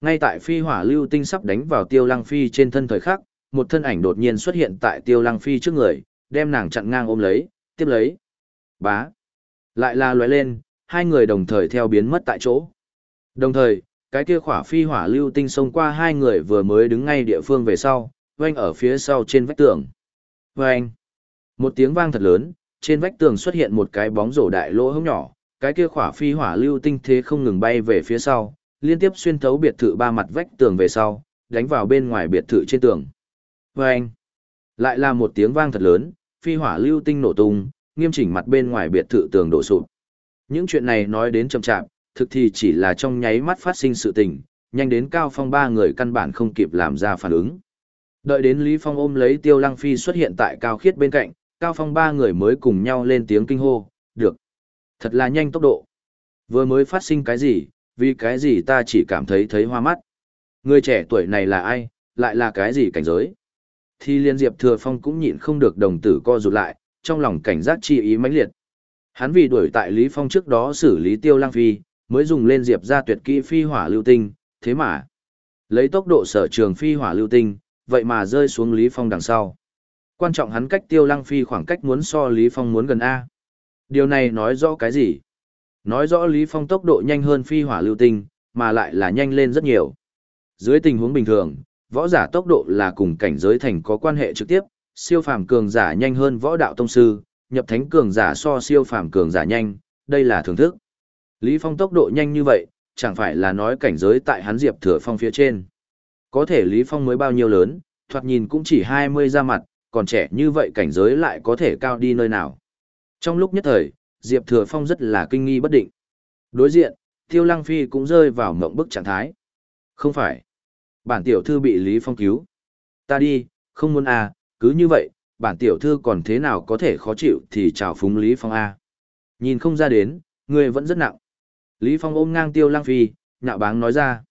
Ngay tại phi hỏa lưu tinh sắp đánh vào Tiêu Lăng Phi trên thân thời khắc, một thân ảnh đột nhiên xuất hiện tại Tiêu Lăng Phi trước người, đem nàng chặn ngang ôm lấy, tiếp lấy. Bá. Lại là lóe lên, hai người đồng thời theo biến mất tại chỗ. Đồng thời, cái kia khỏa phi hỏa lưu tinh xông qua hai người vừa mới đứng ngay địa phương về sau, oanh ở phía sau trên vách tường. Oanh! Một tiếng vang thật lớn, trên vách tường xuất hiện một cái bóng rổ đại lỗ hổng nhỏ, cái kia khỏa phi hỏa lưu tinh thế không ngừng bay về phía sau, liên tiếp xuyên thấu biệt thự ba mặt vách tường về sau, đánh vào bên ngoài biệt thự trên tường. Vâng! Lại là một tiếng vang thật lớn, phi hỏa lưu tinh nổ tung, nghiêm chỉnh mặt bên ngoài biệt thự tường đổ sụp. Những chuyện này nói đến chậm chạp, thực thì chỉ là trong nháy mắt phát sinh sự tình, nhanh đến Cao Phong ba người căn bản không kịp làm ra phản ứng. Đợi đến Lý Phong ôm lấy Tiêu Lăng Phi xuất hiện tại Cao Khiết bên cạnh, Cao Phong ba người mới cùng nhau lên tiếng kinh hô, được. Thật là nhanh tốc độ. Vừa mới phát sinh cái gì, vì cái gì ta chỉ cảm thấy thấy hoa mắt. Người trẻ tuổi này là ai, lại là cái gì cảnh giới. Thì liên diệp thừa phong cũng nhịn không được đồng tử co rụt lại, trong lòng cảnh giác chi ý mãnh liệt. Hắn vì đuổi tại Lý Phong trước đó xử lý tiêu lang phi, mới dùng lên diệp ra tuyệt kỹ phi hỏa lưu tinh, thế mà. Lấy tốc độ sở trường phi hỏa lưu tinh, vậy mà rơi xuống Lý Phong đằng sau. Quan trọng hắn cách tiêu lăng phi khoảng cách muốn so Lý Phong muốn gần A. Điều này nói rõ cái gì? Nói rõ Lý Phong tốc độ nhanh hơn phi hỏa lưu tinh, mà lại là nhanh lên rất nhiều. Dưới tình huống bình thường, võ giả tốc độ là cùng cảnh giới thành có quan hệ trực tiếp, siêu phàm cường giả nhanh hơn võ đạo tông sư, nhập thánh cường giả so siêu phàm cường giả nhanh, đây là thưởng thức. Lý Phong tốc độ nhanh như vậy, chẳng phải là nói cảnh giới tại hắn Diệp Thừa Phong phía trên. Có thể Lý Phong mới bao nhiêu lớn, thoạt nhìn cũng chỉ 20 ra mặt, còn trẻ như vậy cảnh giới lại có thể cao đi nơi nào. Trong lúc nhất thời, Diệp Thừa Phong rất là kinh nghi bất định. Đối diện, Tiêu Lăng Phi cũng rơi vào mộng bức trạng thái. Không phải. Bản tiểu thư bị Lý Phong cứu. Ta đi, không muốn à, cứ như vậy, bản tiểu thư còn thế nào có thể khó chịu thì chào phúng Lý Phong a. Nhìn không ra đến, người vẫn rất nặng. Lý Phong ôm ngang Tiêu Lăng Phi, nhạo báng nói ra.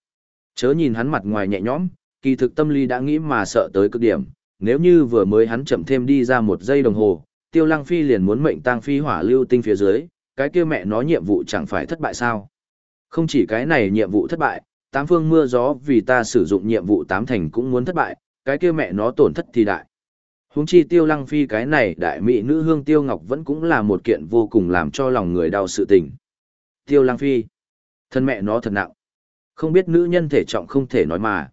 Chớ nhìn hắn mặt ngoài nhẹ nhõm, kỳ thực tâm lý đã nghĩ mà sợ tới cực điểm, nếu như vừa mới hắn chậm thêm đi ra một giây đồng hồ, Tiêu Lăng Phi liền muốn mệnh tang phi hỏa lưu tinh phía dưới, cái kia mẹ nó nhiệm vụ chẳng phải thất bại sao? Không chỉ cái này nhiệm vụ thất bại, tám phương mưa gió vì ta sử dụng nhiệm vụ tám thành cũng muốn thất bại, cái kia mẹ nó tổn thất thì đại. Huống chi Tiêu Lăng Phi cái này đại mỹ nữ hương Tiêu Ngọc vẫn cũng là một kiện vô cùng làm cho lòng người đau sự tình. Tiêu Lăng Phi, thân mẹ nó thật nặng. Không biết nữ nhân thể trọng không thể nói mà.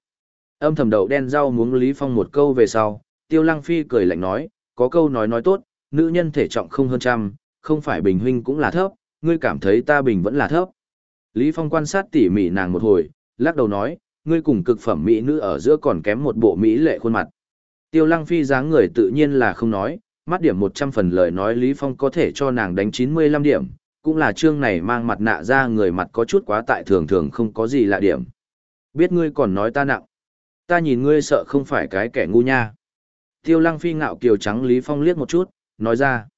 Âm thầm đầu đen rau muống Lý Phong một câu về sau, Tiêu Lăng Phi cười lạnh nói, có câu nói nói tốt, nữ nhân thể trọng không hơn trăm, không phải bình huynh cũng là thấp, ngươi cảm thấy ta bình vẫn là thấp. Lý Phong quan sát tỉ mỉ nàng một hồi, lắc đầu nói, ngươi cùng cực phẩm mỹ nữ ở giữa còn kém một bộ mỹ lệ khuôn mặt. Tiêu Lăng Phi dáng người tự nhiên là không nói, mắt điểm 100 phần lời nói Lý Phong có thể cho nàng đánh 95 điểm, cũng là chương này mang mặt nạ ra người mặt có chút quá tại thường thường không có gì lạ điểm. Biết ngươi còn nói ta nặng. Ta nhìn ngươi sợ không phải cái kẻ ngu nha. Tiêu Lăng Phi ngạo kiều trắng Lý Phong liếc một chút, nói ra.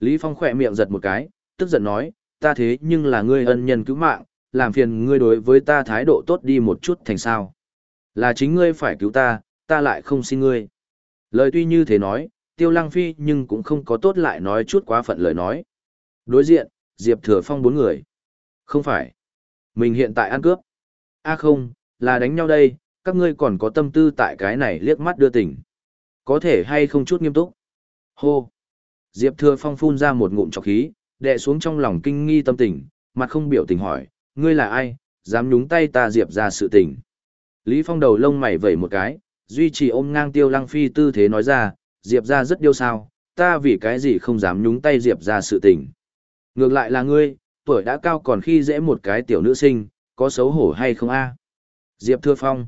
Lý Phong khỏe miệng giật một cái, tức giận nói, ta thế nhưng là ngươi ân nhân cứu mạng, làm phiền ngươi đối với ta thái độ tốt đi một chút thành sao. Là chính ngươi phải cứu ta, ta lại không xin ngươi. Lời tuy như thế nói, tiêu lăng phi nhưng cũng không có tốt lại nói chút quá phận lời nói. Đối diện, Diệp Thừa Phong bốn người. Không phải. Mình hiện tại ăn cướp. a không, là đánh nhau đây, các ngươi còn có tâm tư tại cái này liếc mắt đưa tình Có thể hay không chút nghiêm túc. Hô. Diệp Thừa Phong phun ra một ngụm trọc khí, đè xuống trong lòng kinh nghi tâm tình, mặt không biểu tình hỏi, ngươi là ai, dám nhúng tay ta Diệp ra sự tình. Lý Phong đầu lông mày vẩy một cái, duy trì ôm ngang tiêu lăng phi tư thế nói ra, Diệp ra rất điêu sao, ta vì cái gì không dám nhúng tay Diệp ra sự tình. Ngược lại là ngươi, tuổi đã cao còn khi dễ một cái tiểu nữ sinh, có xấu hổ hay không a? Diệp Thưa Phong,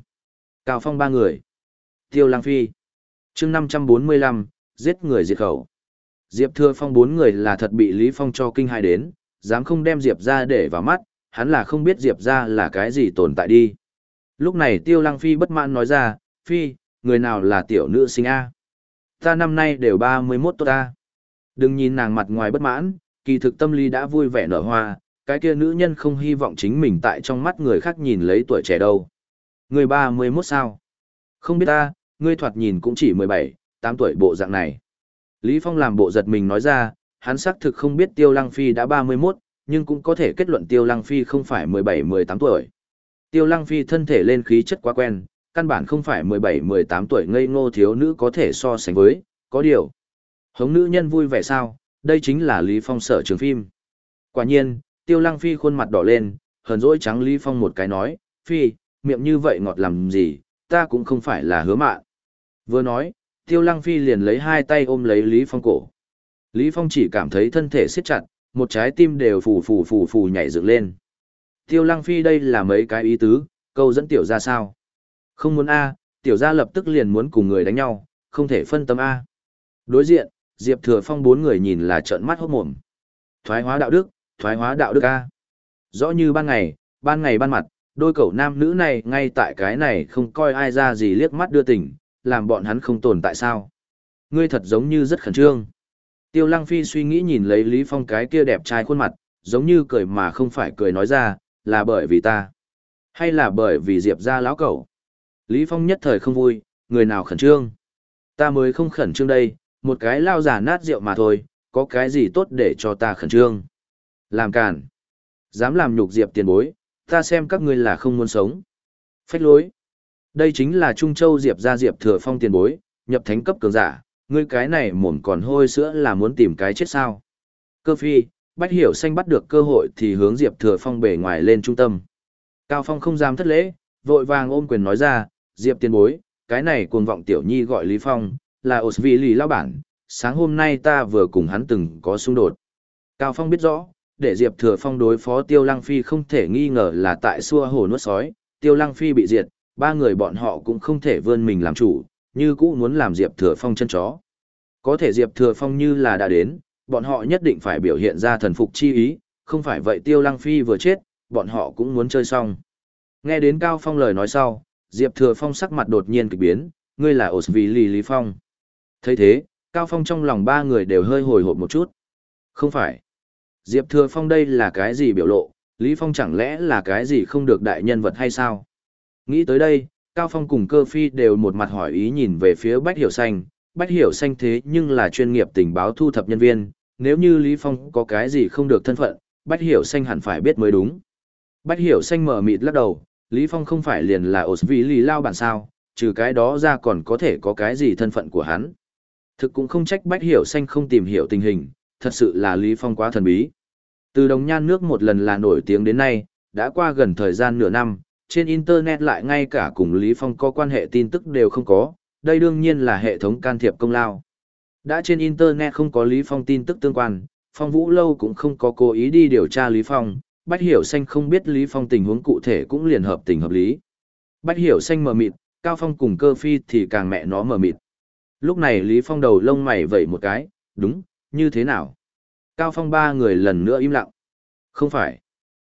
Cao Phong ba người, Tiêu Lang Phi, chương 545, giết người diệt khẩu. Diệp Thưa Phong bốn người là thật bị Lý Phong cho kinh hai đến, dám không đem Diệp ra để vào mắt, hắn là không biết Diệp ra là cái gì tồn tại đi. Lúc này Tiêu Lang Phi bất mãn nói ra, Phi, người nào là tiểu nữ sinh A? Ta năm nay đều 31 tốt A. Đừng nhìn nàng mặt ngoài bất mãn, kỳ thực tâm lý đã vui vẻ nở hoa, cái kia nữ nhân không hy vọng chính mình tại trong mắt người khác nhìn lấy tuổi trẻ đâu. Người 31 sao? Không biết ta, ngươi thoạt nhìn cũng chỉ 17, 8 tuổi bộ dạng này. Lý Phong làm bộ giật mình nói ra, hắn xác thực không biết Tiêu Lăng Phi đã 31, nhưng cũng có thể kết luận Tiêu Lăng Phi không phải 17-18 tuổi. Tiêu Lăng Phi thân thể lên khí chất quá quen, căn bản không phải 17-18 tuổi ngây ngô thiếu nữ có thể so sánh với, có điều. Hống nữ nhân vui vẻ sao, đây chính là Lý Phong sở trường phim. Quả nhiên, Tiêu Lăng Phi khuôn mặt đỏ lên, hờn dỗi trắng Lý Phong một cái nói, Phi, miệng như vậy ngọt làm gì, ta cũng không phải là hứa mạn. Vừa nói, Tiêu Lăng Phi liền lấy hai tay ôm lấy Lý Phong cổ. Lý Phong chỉ cảm thấy thân thể siết chặt, một trái tim đều phù phù phù phù nhảy dựng lên. Tiêu Lăng Phi đây là mấy cái ý tứ, câu dẫn tiểu ra sao? Không muốn A, tiểu ra lập tức liền muốn cùng người đánh nhau, không thể phân tâm A. Đối diện, Diệp Thừa Phong bốn người nhìn là trợn mắt hốt mồm. Thoái hóa đạo đức, thoái hóa đạo đức A. Rõ như ban ngày, ban ngày ban mặt, đôi cậu nam nữ này ngay tại cái này không coi ai ra gì liếc mắt đưa tình, làm bọn hắn không tồn tại sao. Ngươi thật giống như rất khẩn trương. Tiêu Lăng Phi suy nghĩ nhìn lấy Lý Phong cái kia đẹp trai khuôn mặt, giống như cười mà không phải cười nói ra, là bởi vì ta. Hay là bởi vì Diệp ra lão cẩu. Lý Phong nhất thời không vui, người nào khẩn trương. Ta mới không khẩn trương đây, một cái lao giả nát rượu mà thôi, có cái gì tốt để cho ta khẩn trương. Làm càn. Dám làm nhục Diệp tiền bối, ta xem các ngươi là không muốn sống. Phách lối. Đây chính là Trung Châu Diệp gia Diệp thừa phong tiền bối, nhập thánh cấp cường giả, ngươi cái này mồm còn hôi sữa là muốn tìm cái chết sao. Cơ phi, Bách Hiểu Xanh bắt được cơ hội thì hướng Diệp thừa phong bể ngoài lên trung tâm. Cao Phong không dám thất lễ, vội vàng ôm quyền nói ra, Diệp tiền bối, cái này cuồng vọng tiểu nhi gọi Lý Phong, là Osvi lì lao bản, sáng hôm nay ta vừa cùng hắn từng có xung đột. Cao Phong biết rõ, để Diệp Thừa Phong đối phó Tiêu Lăng Phi không thể nghi ngờ là tại xua hồ nuốt sói, Tiêu Lăng Phi bị diệt, ba người bọn họ cũng không thể vươn mình làm chủ, như cũ muốn làm Diệp Thừa Phong chân chó. Có thể Diệp Thừa Phong như là đã đến, bọn họ nhất định phải biểu hiện ra thần phục chi ý, không phải vậy Tiêu Lăng Phi vừa chết, bọn họ cũng muốn chơi xong. Nghe đến Cao Phong lời nói sau, Diệp Thừa Phong sắc mặt đột nhiên kịch biến, ngươi là ổ vì Lý Lý Phong. thấy thế, Cao Phong trong lòng ba người đều hơi hồi hộp một chút. Không phải. Diệp Thừa Phong đây là cái gì biểu lộ, Lý Phong chẳng lẽ là cái gì không được đại nhân vật hay sao? Nghĩ tới đây, Cao Phong cùng cơ phi đều một mặt hỏi ý nhìn về phía Bách Hiểu Xanh. Bách Hiểu Xanh thế nhưng là chuyên nghiệp tình báo thu thập nhân viên, nếu như Lý Phong có cái gì không được thân phận, Bách Hiểu Xanh hẳn phải biết mới đúng. Bách Hiểu Xanh mở mịt lắc đầu, Lý Phong không phải liền là ổ vì Lý Lao bản sao, trừ cái đó ra còn có thể có cái gì thân phận của hắn. Thực cũng không trách Bách Hiểu Xanh không tìm hiểu tình hình, thật sự là Lý Phong quá thần bí. Từ đồng nhan nước một lần là nổi tiếng đến nay, đã qua gần thời gian nửa năm, trên Internet lại ngay cả cùng Lý Phong có quan hệ tin tức đều không có, đây đương nhiên là hệ thống can thiệp công lao. Đã trên Internet không có Lý Phong tin tức tương quan, Phong Vũ Lâu cũng không có cố ý đi điều tra Lý Phong, Bách Hiểu Xanh không biết Lý Phong tình huống cụ thể cũng liền hợp tình hợp lý. Bách Hiểu Xanh mờ mịt, Cao Phong cùng cơ phi thì càng mẹ nó mờ mịt. Lúc này Lý Phong đầu lông mày vẩy một cái, đúng, như thế nào? Cao Phong ba người lần nữa im lặng. Không phải.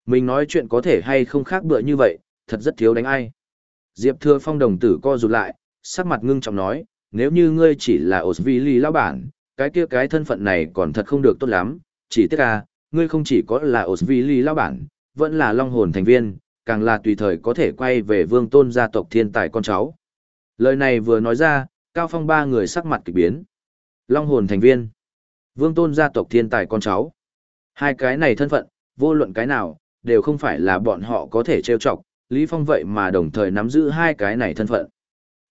Mình nói chuyện có thể hay không khác bựa như vậy, thật rất thiếu đánh ai. Diệp Thừa Phong đồng tử co rụt lại, sắc mặt ngưng trọng nói, nếu như ngươi chỉ là Osvili lão bản, cái kia cái thân phận này còn thật không được tốt lắm, chỉ tiếc à, ngươi không chỉ có là Osvili lão bản, vẫn là long hồn thành viên, càng là tùy thời có thể quay về vương tôn gia tộc thiên tài con cháu. Lời này vừa nói ra, Cao Phong ba người sắc mặt kỳ biến. Long hồn thành viên, vương tôn gia tộc thiên tài con cháu. Hai cái này thân phận, vô luận cái nào, đều không phải là bọn họ có thể trêu chọc, Lý Phong vậy mà đồng thời nắm giữ hai cái này thân phận.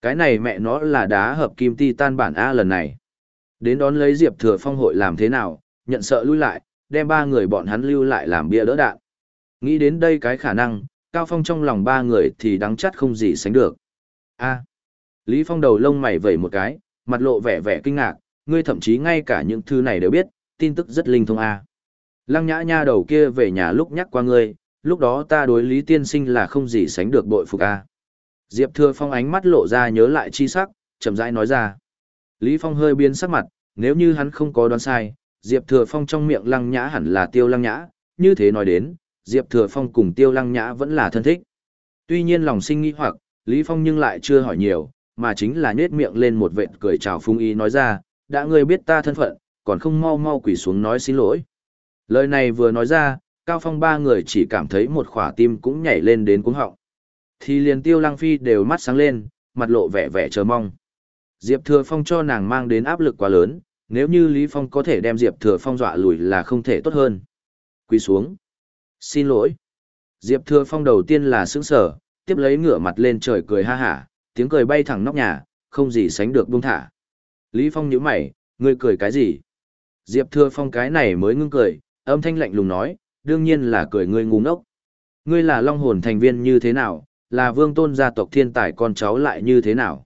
Cái này mẹ nó là đá hợp kim ti tan bản A lần này. Đến đón lấy Diệp Thừa Phong hội làm thế nào, nhận sợ lui lại, đem ba người bọn hắn lưu lại làm bia đỡ đạn. Nghĩ đến đây cái khả năng, Cao Phong trong lòng ba người thì đắng chắt không gì sánh được. A. Lý Phong đầu lông mày vẩy một cái, mặt lộ vẻ vẻ kinh ngạc, ngươi thậm chí ngay cả những thứ này đều biết, tin tức rất linh thông A. Lăng nhã nha đầu kia về nhà lúc nhắc qua ngươi, lúc đó ta đối Lý Tiên Sinh là không gì sánh được bội phục A. Diệp Thừa Phong ánh mắt lộ ra nhớ lại chi sắc, chậm rãi nói ra. Lý Phong hơi biến sắc mặt, nếu như hắn không có đoán sai, Diệp Thừa Phong trong miệng lăng nhã hẳn là tiêu lăng nhã, như thế nói đến, Diệp Thừa Phong cùng tiêu lăng nhã vẫn là thân thích. Tuy nhiên lòng sinh nghi hoặc, Lý Phong nhưng lại chưa hỏi nhiều, mà chính là nhếch miệng lên một vệt cười chào phung ý nói ra, đã ngươi biết ta thân phận, còn không mau mau quỳ xuống nói xin lỗi. Lời này vừa nói ra, Cao Phong ba người chỉ cảm thấy một khỏa tim cũng nhảy lên đến cuống họng. Thì liền tiêu lăng phi đều mắt sáng lên, mặt lộ vẻ vẻ chờ mong. Diệp Thừa Phong cho nàng mang đến áp lực quá lớn, nếu như Lý Phong có thể đem Diệp Thừa Phong dọa lùi là không thể tốt hơn. Quỳ xuống. Xin lỗi. Diệp Thừa Phong đầu tiên là sững sờ, tiếp lấy ngửa mặt lên trời cười ha hả, tiếng cười bay thẳng nóc nhà, không gì sánh được buông thả. Lý Phong nhíu mày, ngươi cười cái gì? Diệp Thừa Phong cái này mới ngưng cười, âm thanh lạnh lùng nói, đương nhiên là cười ngươi ngu ngốc. Ngươi là long hồn thành viên như thế nào, là vương tôn gia tộc thiên tài con cháu lại như thế nào.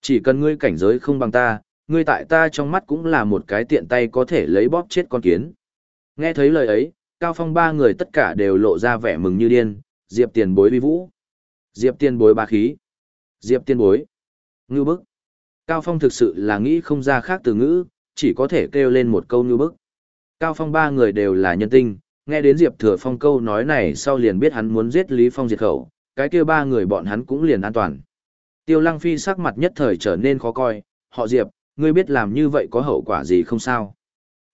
Chỉ cần ngươi cảnh giới không bằng ta, ngươi tại ta trong mắt cũng là một cái tiện tay có thể lấy bóp chết con kiến. Nghe thấy lời ấy, Cao Phong ba người tất cả đều lộ ra vẻ mừng như điên, Diệp tiền bối vi vũ. Diệp tiền bối ba khí. Diệp tiền bối. Ngư bức. Cao Phong thực sự là nghĩ không ra khác từ ngữ, chỉ có thể kêu lên một câu như bức. Cao Phong ba người đều là nhân tinh, nghe đến Diệp Thừa Phong câu nói này sau liền biết hắn muốn giết Lý Phong diệt khẩu, cái kia ba người bọn hắn cũng liền an toàn. Tiêu Lăng Phi sắc mặt nhất thời trở nên khó coi, họ Diệp, ngươi biết làm như vậy có hậu quả gì không sao?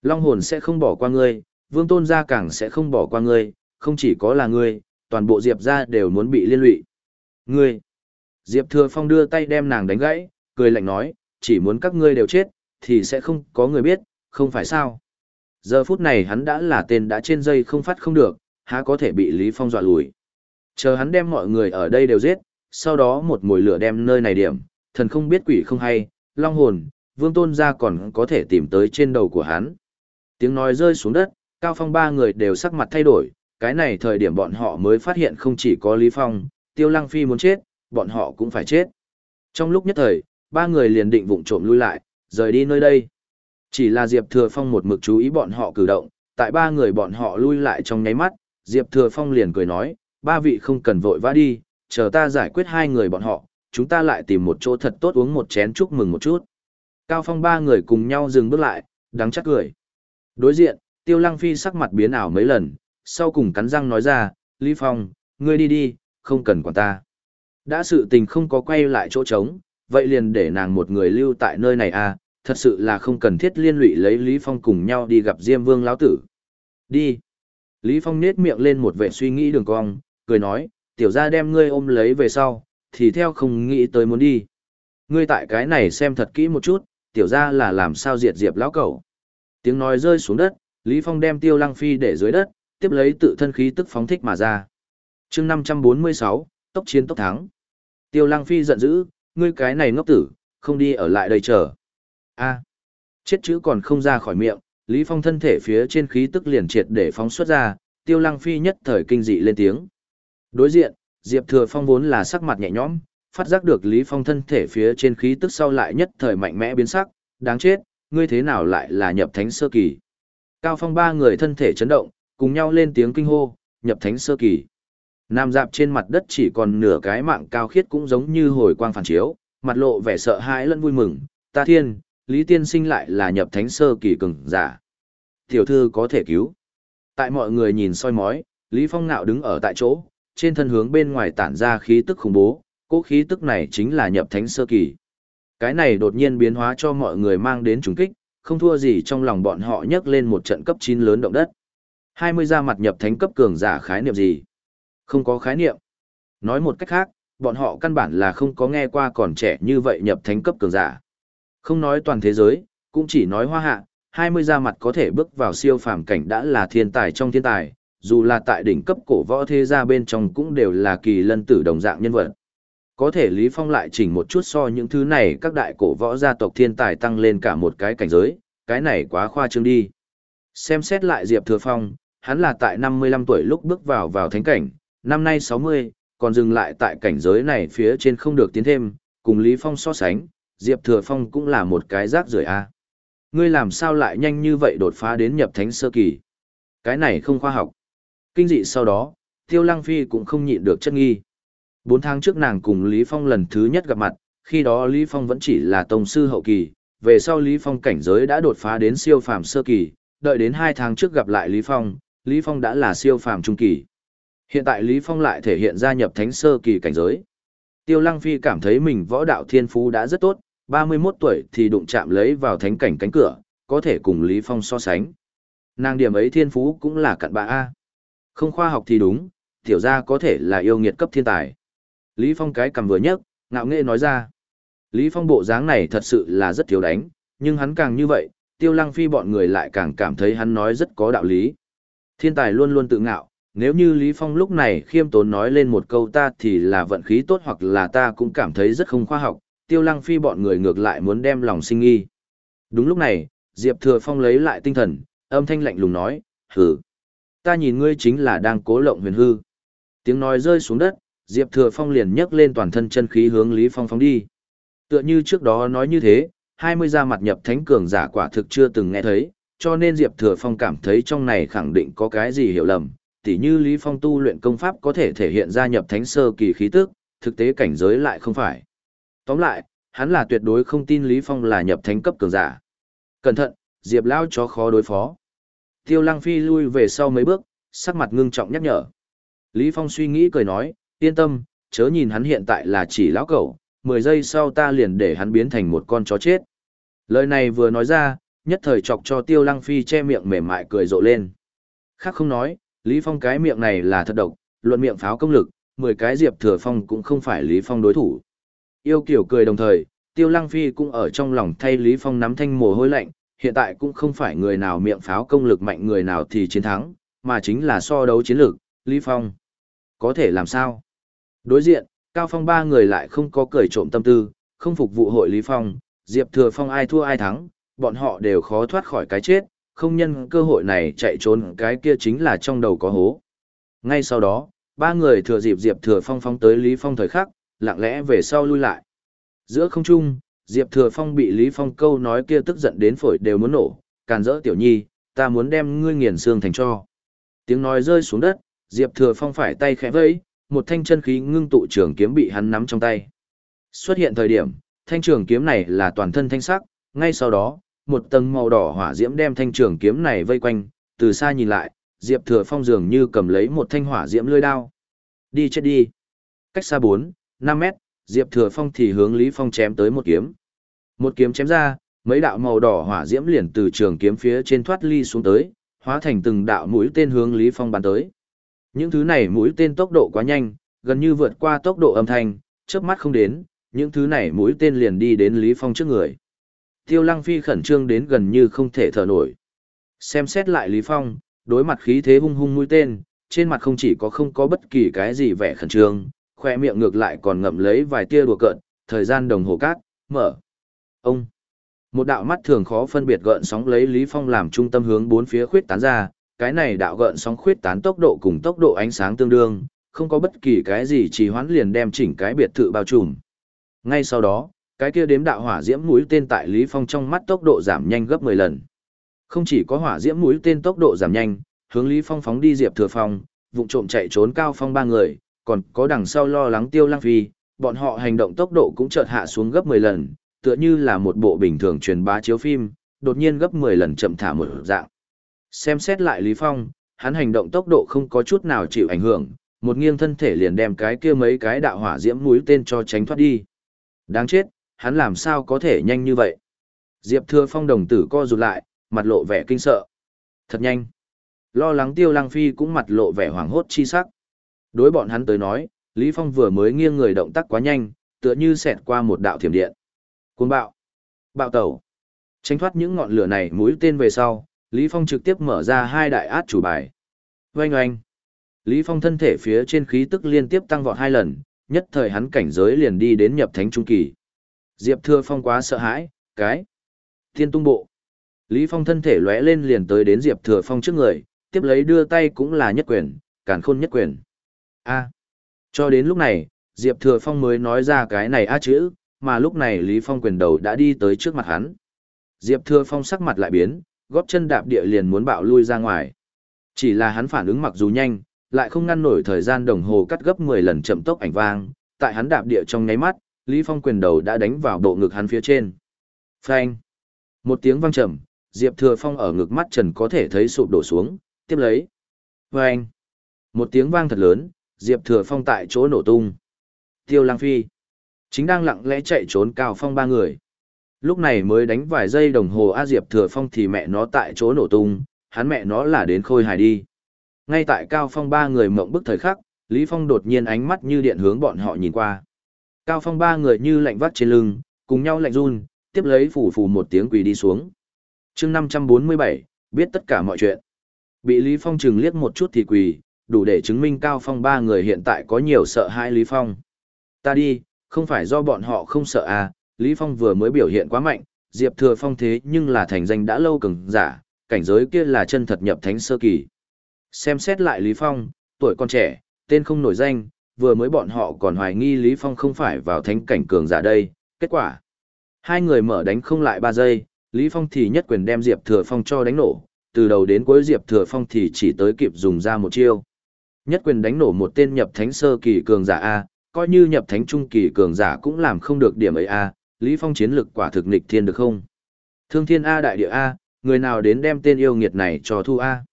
Long hồn sẽ không bỏ qua ngươi, Vương Tôn gia càng sẽ không bỏ qua ngươi, không chỉ có là ngươi, toàn bộ Diệp gia đều muốn bị liên lụy. Ngươi! Diệp Thừa Phong đưa tay đem nàng đánh gãy, cười lạnh nói, chỉ muốn các ngươi đều chết, thì sẽ không có người biết, không phải sao? Giờ phút này hắn đã là tên đã trên dây không phát không được, há có thể bị Lý Phong dọa lùi. Chờ hắn đem mọi người ở đây đều giết, sau đó một mùi lửa đem nơi này điểm, thần không biết quỷ không hay, long hồn, vương tôn gia còn có thể tìm tới trên đầu của hắn. Tiếng nói rơi xuống đất, Cao Phong ba người đều sắc mặt thay đổi, cái này thời điểm bọn họ mới phát hiện không chỉ có Lý Phong, Tiêu Lăng Phi muốn chết, bọn họ cũng phải chết. Trong lúc nhất thời, ba người liền định vụng trộm lui lại, rời đi nơi đây. Chỉ là Diệp Thừa Phong một mực chú ý bọn họ cử động, tại ba người bọn họ lui lại trong nháy mắt, Diệp Thừa Phong liền cười nói, ba vị không cần vội vã đi, chờ ta giải quyết hai người bọn họ, chúng ta lại tìm một chỗ thật tốt uống một chén chúc mừng một chút. Cao Phong ba người cùng nhau dừng bước lại, đắng chắc cười. Đối diện, Tiêu Lăng Phi sắc mặt biến ảo mấy lần, sau cùng cắn răng nói ra, Lý Phong, ngươi đi đi, không cần quản ta. Đã sự tình không có quay lại chỗ trống, vậy liền để nàng một người lưu tại nơi này à, thật sự là không cần thiết liên lụy lấy Lý Phong cùng nhau đi gặp Diêm Vương lão tử. Đi. Lý Phong nết miệng lên một vẻ suy nghĩ đường cong, cười nói, tiểu gia đem ngươi ôm lấy về sau, thì theo không nghĩ tới muốn đi. Ngươi tại cái này xem thật kỹ một chút, tiểu gia là làm sao diệt diệp lão cẩu. Tiếng nói rơi xuống đất, Lý Phong đem tiêu lăng phi để dưới đất, tiếp lấy tự thân khí tức phóng thích mà ra. chương 546, tốc chiến tốc thắng. Tiêu lăng phi giận dữ, ngươi cái này ngốc tử, không đi ở lại đây chờ. a chết chữ còn không ra khỏi miệng, Lý Phong thân thể phía trên khí tức liền triệt để phóng xuất ra, tiêu lăng phi nhất thời kinh dị lên tiếng. Đối diện, Diệp Thừa Phong vốn là sắc mặt nhẹ nhõm, phát giác được Lý Phong thân thể phía trên khí tức sau lại nhất thời mạnh mẽ biến sắc, đáng chết, ngươi thế nào lại là nhập thánh sơ kỳ. Cao Phong ba người thân thể chấn động, cùng nhau lên tiếng kinh hô, nhập thánh sơ kỳ. Nam dạp trên mặt đất chỉ còn nửa cái mạng cao khiết cũng giống như hồi quang phản chiếu, mặt lộ vẻ sợ hãi lẫn vui mừng, ta thiên, Lý Tiên sinh lại là nhập thánh sơ kỳ cường giả. Tiểu thư có thể cứu. Tại mọi người nhìn soi mói, Lý Phong nạo đứng ở tại chỗ, trên thân hướng bên ngoài tản ra khí tức khủng bố, cố khí tức này chính là nhập thánh sơ kỳ. Cái này đột nhiên biến hóa cho mọi người mang đến trùng kích, không thua gì trong lòng bọn họ nhấc lên một trận cấp 9 lớn động đất. 20 ra mặt nhập thánh cấp cường giả khái niệm gì? Không có khái niệm. Nói một cách khác, bọn họ căn bản là không có nghe qua còn trẻ như vậy nhập thánh cấp cường giả. Không nói toàn thế giới, cũng chỉ nói hoa hạ, 20 ra mặt có thể bước vào siêu phàm cảnh đã là thiên tài trong thiên tài, dù là tại đỉnh cấp cổ võ thế gia bên trong cũng đều là kỳ lân tử đồng dạng nhân vật. Có thể Lý Phong lại chỉnh một chút so những thứ này các đại cổ võ gia tộc thiên tài tăng lên cả một cái cảnh giới, cái này quá khoa trương đi. Xem xét lại Diệp Thừa Phong, hắn là tại 55 tuổi lúc bước vào vào thánh cảnh, năm nay 60, còn dừng lại tại cảnh giới này phía trên không được tiến thêm, cùng Lý Phong so sánh, Diệp Thừa Phong cũng là một cái rác rưởi a. Ngươi làm sao lại nhanh như vậy đột phá đến nhập thánh sơ kỳ? Cái này không khoa học. Kinh dị sau đó, Tiêu Lăng Phi cũng không nhịn được chất nghi. Bốn tháng trước nàng cùng Lý Phong lần thứ nhất gặp mặt, khi đó Lý Phong vẫn chỉ là tông sư hậu kỳ, về sau Lý Phong cảnh giới đã đột phá đến siêu phàm sơ kỳ, đợi đến hai tháng trước gặp lại Lý Phong, Lý Phong đã là siêu phàm trung kỳ. Hiện tại Lý Phong lại thể hiện gia nhập thánh sơ kỳ cảnh giới. Tiêu Lăng Phi cảm thấy mình võ đạo thiên phú đã rất tốt, 31 tuổi thì đụng chạm lấy vào thánh cảnh cánh cửa, có thể cùng Lý Phong so sánh. Nàng điểm ấy thiên phú cũng là cặn bạ A. Không khoa học thì đúng, tiểu gia có thể là yêu nghiệt cấp thiên tài. Lý Phong cái cầm vừa nhấc, ngạo nghễ nói ra. Lý Phong bộ dáng này thật sự là rất thiếu đánh, nhưng hắn càng như vậy, tiêu lăng phi bọn người lại càng cảm thấy hắn nói rất có đạo lý. Thiên tài luôn luôn tự ngạo, nếu như Lý Phong lúc này khiêm tốn nói lên một câu ta thì là vận khí tốt hoặc là ta cũng cảm thấy rất không khoa học, tiêu lăng phi bọn người ngược lại muốn đem lòng sinh nghi. Đúng lúc này, Diệp Thừa Phong lấy lại tinh thần, âm thanh lạnh lùng nói, hừ, Ta nhìn ngươi chính là đang cố lộng huyền hư. Tiếng nói rơi xuống đất, Diệp Thừa Phong liền nhấc lên toàn thân chân khí hướng Lý Phong phóng đi. Tựa như trước đó nói như thế, 20 gia mặt nhập thánh cường giả quả thực chưa từng nghe thấy, cho nên Diệp Thừa Phong cảm thấy trong này khẳng định có cái gì hiểu lầm, tỉ như Lý Phong tu luyện công pháp có thể thể hiện ra nhập thánh sơ kỳ khí tức, thực tế cảnh giới lại không phải. Tóm lại, hắn là tuyệt đối không tin Lý Phong là nhập thánh cấp cường giả. Cẩn thận, Diệp Lao chó khó đối phó. Tiêu Lăng Phi lui về sau mấy bước, sắc mặt ngưng trọng nhắc nhở. Lý Phong suy nghĩ cười nói, yên tâm, chớ nhìn hắn hiện tại là chỉ lão cẩu, 10 giây sau ta liền để hắn biến thành một con chó chết. Lời này vừa nói ra, nhất thời chọc cho Tiêu Lăng Phi che miệng mềm mại cười rộ lên. Khác không nói, Lý Phong cái miệng này là thật độc, luận miệng pháo công lực, 10 cái Diệp Thừa Phong cũng không phải Lý Phong đối thủ. Yêu kiểu cười đồng thời, Tiêu Lăng Phi cũng ở trong lòng thay Lý Phong nắm thanh mồ hôi lạnh, hiện tại cũng không phải người nào miệng pháo công lực mạnh người nào thì chiến thắng, mà chính là so đấu chiến lược, Lý Phong. Có thể làm sao? Đối diện, Cao Phong ba người lại không có cười trộm tâm tư, không phục vụ hội Lý Phong, Diệp Thừa Phong ai thua ai thắng, bọn họ đều khó thoát khỏi cái chết, không nhân cơ hội này chạy trốn cái kia chính là trong đầu có hố. Ngay sau đó, ba người thừa dịp Diệp Thừa Phong phóng tới Lý Phong thời khắc, lặng lẽ về sau lui lại. Giữa không trung, Diệp Thừa Phong bị Lý Phong câu nói kia tức giận đến phổi đều muốn nổ, càn rỡ tiểu nhi, ta muốn đem ngươi nghiền xương thành cho. Tiếng nói rơi xuống đất, Diệp Thừa Phong phải tay khẽ vẫy, một thanh chân khí ngưng tụ trường kiếm bị hắn nắm trong tay. Xuất hiện thời điểm, thanh trường kiếm này là toàn thân thanh sắc, ngay sau đó, một tầng màu đỏ hỏa diễm đem thanh trường kiếm này vây quanh, từ xa nhìn lại, Diệp Thừa Phong dường như cầm lấy một thanh hỏa diễm lưỡi đao. Đi chết đi. Cách xa 4, 5 mét, Diệp Thừa Phong thì hướng Lý Phong chém tới một kiếm. Một kiếm chém ra, mấy đạo màu đỏ hỏa diễm liền từ trường kiếm phía trên thoát ly xuống tới, hóa thành từng đạo mũi tên hướng Lý Phong bắn tới. Những thứ này mũi tên tốc độ quá nhanh, gần như vượt qua tốc độ âm thanh, chớp mắt không đến, những thứ này mũi tên liền đi đến Lý Phong trước người. Tiêu Lăng Phi khẩn trương đến gần như không thể thở nổi. Xem xét lại Lý Phong, đối mặt khí thế hung hung mũi tên, trên mặt không chỉ có không có bất kỳ cái gì vẻ khẩn trương, khoe miệng ngược lại còn ngậm lấy vài tia đùa cợt, thời gian đồng hồ cát, mở. Ông. Một đạo mắt thường khó phân biệt gợn sóng lấy Lý Phong làm trung tâm hướng bốn phía khuyết tán ra, cái này đạo gợn sóng khuyết tán tốc độ cùng tốc độ ánh sáng tương đương, không có bất kỳ cái gì trì hoãn liền đem chỉnh cái biệt thự bao trùm. Ngay sau đó, cái kia đếm đạo hỏa diễm mũi tên tại Lý Phong trong mắt tốc độ giảm nhanh gấp 10 lần. Không chỉ có hỏa diễm mũi tên tốc độ giảm nhanh, hướng Lý Phong phóng đi Diệp Thừa Phong, vụng trộm chạy trốn cao phong ba người, còn có đằng sau lo lắng Tiêu Lăng Phi, bọn họ hành động tốc độ cũng chợt hạ xuống gấp 10 lần, tựa như là một bộ bình thường truyền bá chiếu phim, đột nhiên gấp 10 lần chậm thả một dạng. Xem xét lại Lý Phong, hắn hành động tốc độ không có chút nào chịu ảnh hưởng, một nghiêng thân thể liền đem cái kia mấy cái đạo hỏa diễm mũi tên cho tránh thoát đi. Đáng chết, hắn làm sao có thể nhanh như vậy? Diệp Thừa Phong đồng tử co rụt lại, mặt lộ vẻ kinh sợ. Thật nhanh. Lo lắng Tiêu Lăng Phi cũng mặt lộ vẻ hoảng hốt chi sắc. Đối bọn hắn tới nói, Lý Phong vừa mới nghiêng người động tác quá nhanh, tựa như xẹt qua một đạo thiểm điện. Cuồng bạo. Bạo tẩu. Tránh thoát những ngọn lửa này mũi tên về sau, Lý Phong trực tiếp mở ra hai đại át chủ bài. Oanh oanh. Lý Phong thân thể phía trên khí tức liên tiếp tăng vọt hai lần, nhất thời hắn cảnh giới liền đi đến nhập thánh trung kỳ. Diệp Thừa Phong quá sợ hãi, cái. Thiên tung bộ. Lý Phong thân thể lóe lên liền tới đến Diệp Thừa Phong trước người, tiếp lấy đưa tay cũng là nhất quyền, càn khôn nhất quyền. A. Cho đến lúc này, Diệp Thừa Phong mới nói ra cái này a chữ, mà lúc này Lý Phong quyền đầu đã đi tới trước mặt hắn. Diệp Thừa Phong sắc mặt lại biến, góp chân đạp địa liền muốn bạo lui ra ngoài. Chỉ là hắn phản ứng mặc dù nhanh, lại không ngăn nổi thời gian đồng hồ cắt gấp 10 lần chậm tốc ảnh vang, tại hắn đạp địa trong nháy mắt, Lý Phong quyền đầu đã đánh vào bộ ngực hắn phía trên. Phanh! Một tiếng vang trầm, Diệp Thừa Phong ở ngực mắt trần có thể thấy sụp đổ xuống, tiếp lấy. Phanh! Một tiếng vang thật lớn, Diệp Thừa Phong tại chỗ nổ tung. Tiêu Lang Phi! Chính đang lặng lẽ chạy trốn Cao Phong ba người. Lúc này mới đánh vài giây đồng hồ A Diệp Thừa Phong thì mẹ nó tại chỗ nổ tung, hắn mẹ nó là đến khôi hài đi. Ngay tại Cao Phong ba người mộng bức thời khắc, Lý Phong đột nhiên ánh mắt như điện hướng bọn họ nhìn qua. Cao Phong ba người như lạnh vắt trên lưng, cùng nhau lạnh run, tiếp lấy phủ phủ một tiếng quỳ đi xuống. chương 547, biết tất cả mọi chuyện. Bị Lý Phong chừng liếc một chút thì quỳ, đủ để chứng minh Cao Phong ba người hiện tại có nhiều sợ hãi Lý Phong. Ta đi, không phải do bọn họ không sợ à, Lý Phong vừa mới biểu hiện quá mạnh, Diệp Thừa Phong thế nhưng là thành danh đã lâu cường giả, cảnh giới kia là chân thật nhập thánh sơ kỳ. Xem xét lại Lý Phong, tuổi còn trẻ, tên không nổi danh, vừa mới bọn họ còn hoài nghi Lý Phong không phải vào thánh cảnh cường giả đây, kết quả. Hai người mở đánh không lại ba giây, Lý Phong thì nhất quyền đem Diệp Thừa Phong cho đánh nổ, từ đầu đến cuối Diệp Thừa Phong thì chỉ tới kịp dùng ra một chiêu. Nhất quyền đánh nổ một tên nhập thánh sơ kỳ cường giả A, coi như nhập thánh trung kỳ cường giả cũng làm không được điểm ấy A, Lý Phong chiến lực quả thực nghịch thiên được không? Thương thiên A đại địa A, người nào đến đem tên yêu nghiệt này cho thu A?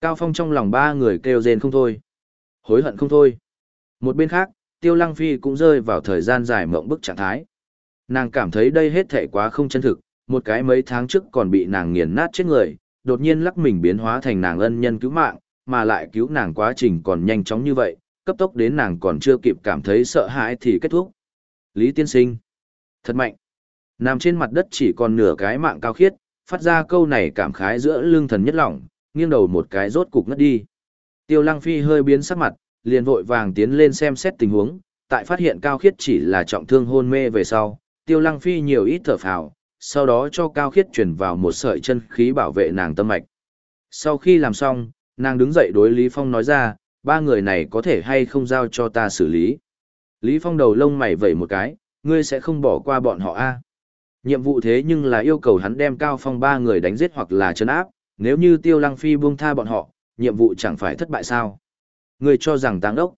Cao Phong trong lòng ba người kêu rên không thôi. Hối hận không thôi. Một bên khác, Tiêu Lăng Phi cũng rơi vào thời gian dài mộng bức trạng thái. Nàng cảm thấy đây hết thể quá không chân thực, một cái mấy tháng trước còn bị nàng nghiền nát chết người, đột nhiên lắc mình biến hóa thành nàng ân nhân cứu mạng, mà lại cứu nàng quá trình còn nhanh chóng như vậy, cấp tốc đến nàng còn chưa kịp cảm thấy sợ hãi thì kết thúc. Lý Tiên Sinh. Thật mạnh. Nằm trên mặt đất chỉ còn nửa cái mạng cao khiết, phát ra câu này cảm khái giữa lương thần nhất lỏng, nghiêng đầu một cái rốt cục ngất đi. Tiêu Lăng Phi hơi biến sắc mặt, liền vội vàng tiến lên xem xét tình huống, tại phát hiện Cao Khiết chỉ là trọng thương hôn mê về sau, Tiêu Lăng Phi nhiều ít thở phào, sau đó cho Cao Khiết chuyển vào một sợi chân khí bảo vệ nàng tâm mạch. Sau khi làm xong, nàng đứng dậy đối Lý Phong nói ra, ba người này có thể hay không giao cho ta xử lý. Lý Phong đầu lông mày vẩy một cái, ngươi sẽ không bỏ qua bọn họ a? Nhiệm vụ thế nhưng là yêu cầu hắn đem Cao Phong ba người đánh giết hoặc là chấn áp, nếu như Tiêu Lăng Phi buông tha bọn họ, nhiệm vụ chẳng phải thất bại sao? Ngươi cho rằng táng đốc.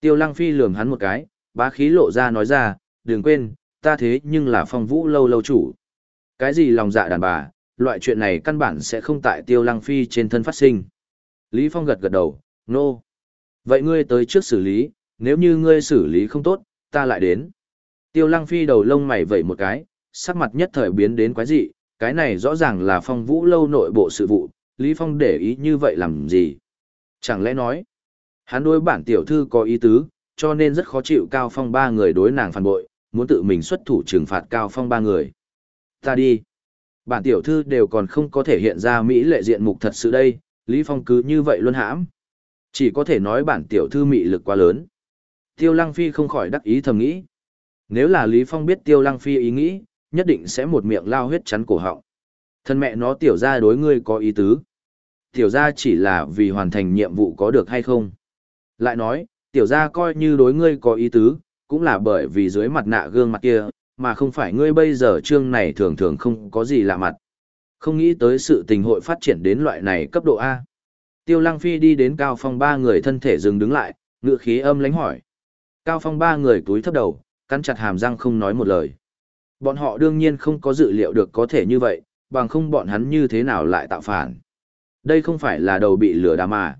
Tiêu Lăng Phi lườm hắn một cái, bá khí lộ ra nói ra, đừng quên, ta thế nhưng là phong vũ lâu lâu chủ. Cái gì lòng dạ đàn bà, loại chuyện này căn bản sẽ không tại Tiêu Lăng Phi trên thân phát sinh. Lý Phong gật gật đầu, nô. No. Vậy ngươi tới trước xử lý, nếu như ngươi xử lý không tốt, ta lại đến. Tiêu Lăng Phi đầu lông mày vẩy một cái, sắc mặt nhất thời biến đến quái dị, cái này rõ ràng là phong vũ lâu nội bộ sự vụ, Lý Phong để ý như vậy làm gì? Chẳng lẽ nói, hắn đối bản tiểu thư có ý tứ, cho nên rất khó chịu Cao Phong ba người đối nàng phản bội, muốn tự mình xuất thủ trừng phạt Cao Phong ba người. Ta đi. Bản tiểu thư đều còn không có thể hiện ra Mỹ lệ diện mục thật sự đây, Lý Phong cứ như vậy luôn hãm. Chỉ có thể nói bản tiểu thư mị lực quá lớn. Tiêu Lăng Phi không khỏi đắc ý thầm nghĩ. Nếu là Lý Phong biết Tiêu Lăng Phi ý nghĩ, nhất định sẽ một miệng lao huyết chắn cổ họng. Thân mẹ nó tiểu ra đối ngươi có ý tứ. Tiểu ra chỉ là vì hoàn thành nhiệm vụ có được hay không. Lại nói, tiểu gia coi như đối ngươi có ý tứ, cũng là bởi vì dưới mặt nạ gương mặt kia, mà không phải ngươi bây giờ trương này thường thường không có gì lạ mặt. Không nghĩ tới sự tình hội phát triển đến loại này cấp độ A. Tiêu Lăng Phi đi đến Cao Phong ba người thân thể dừng đứng lại, ngựa khí âm lánh hỏi. Cao Phong ba người túi thấp đầu, cắn chặt hàm răng không nói một lời. Bọn họ đương nhiên không có dự liệu được có thể như vậy, bằng không bọn hắn như thế nào lại tạo phản. Đây không phải là đầu bị lửa đá mà.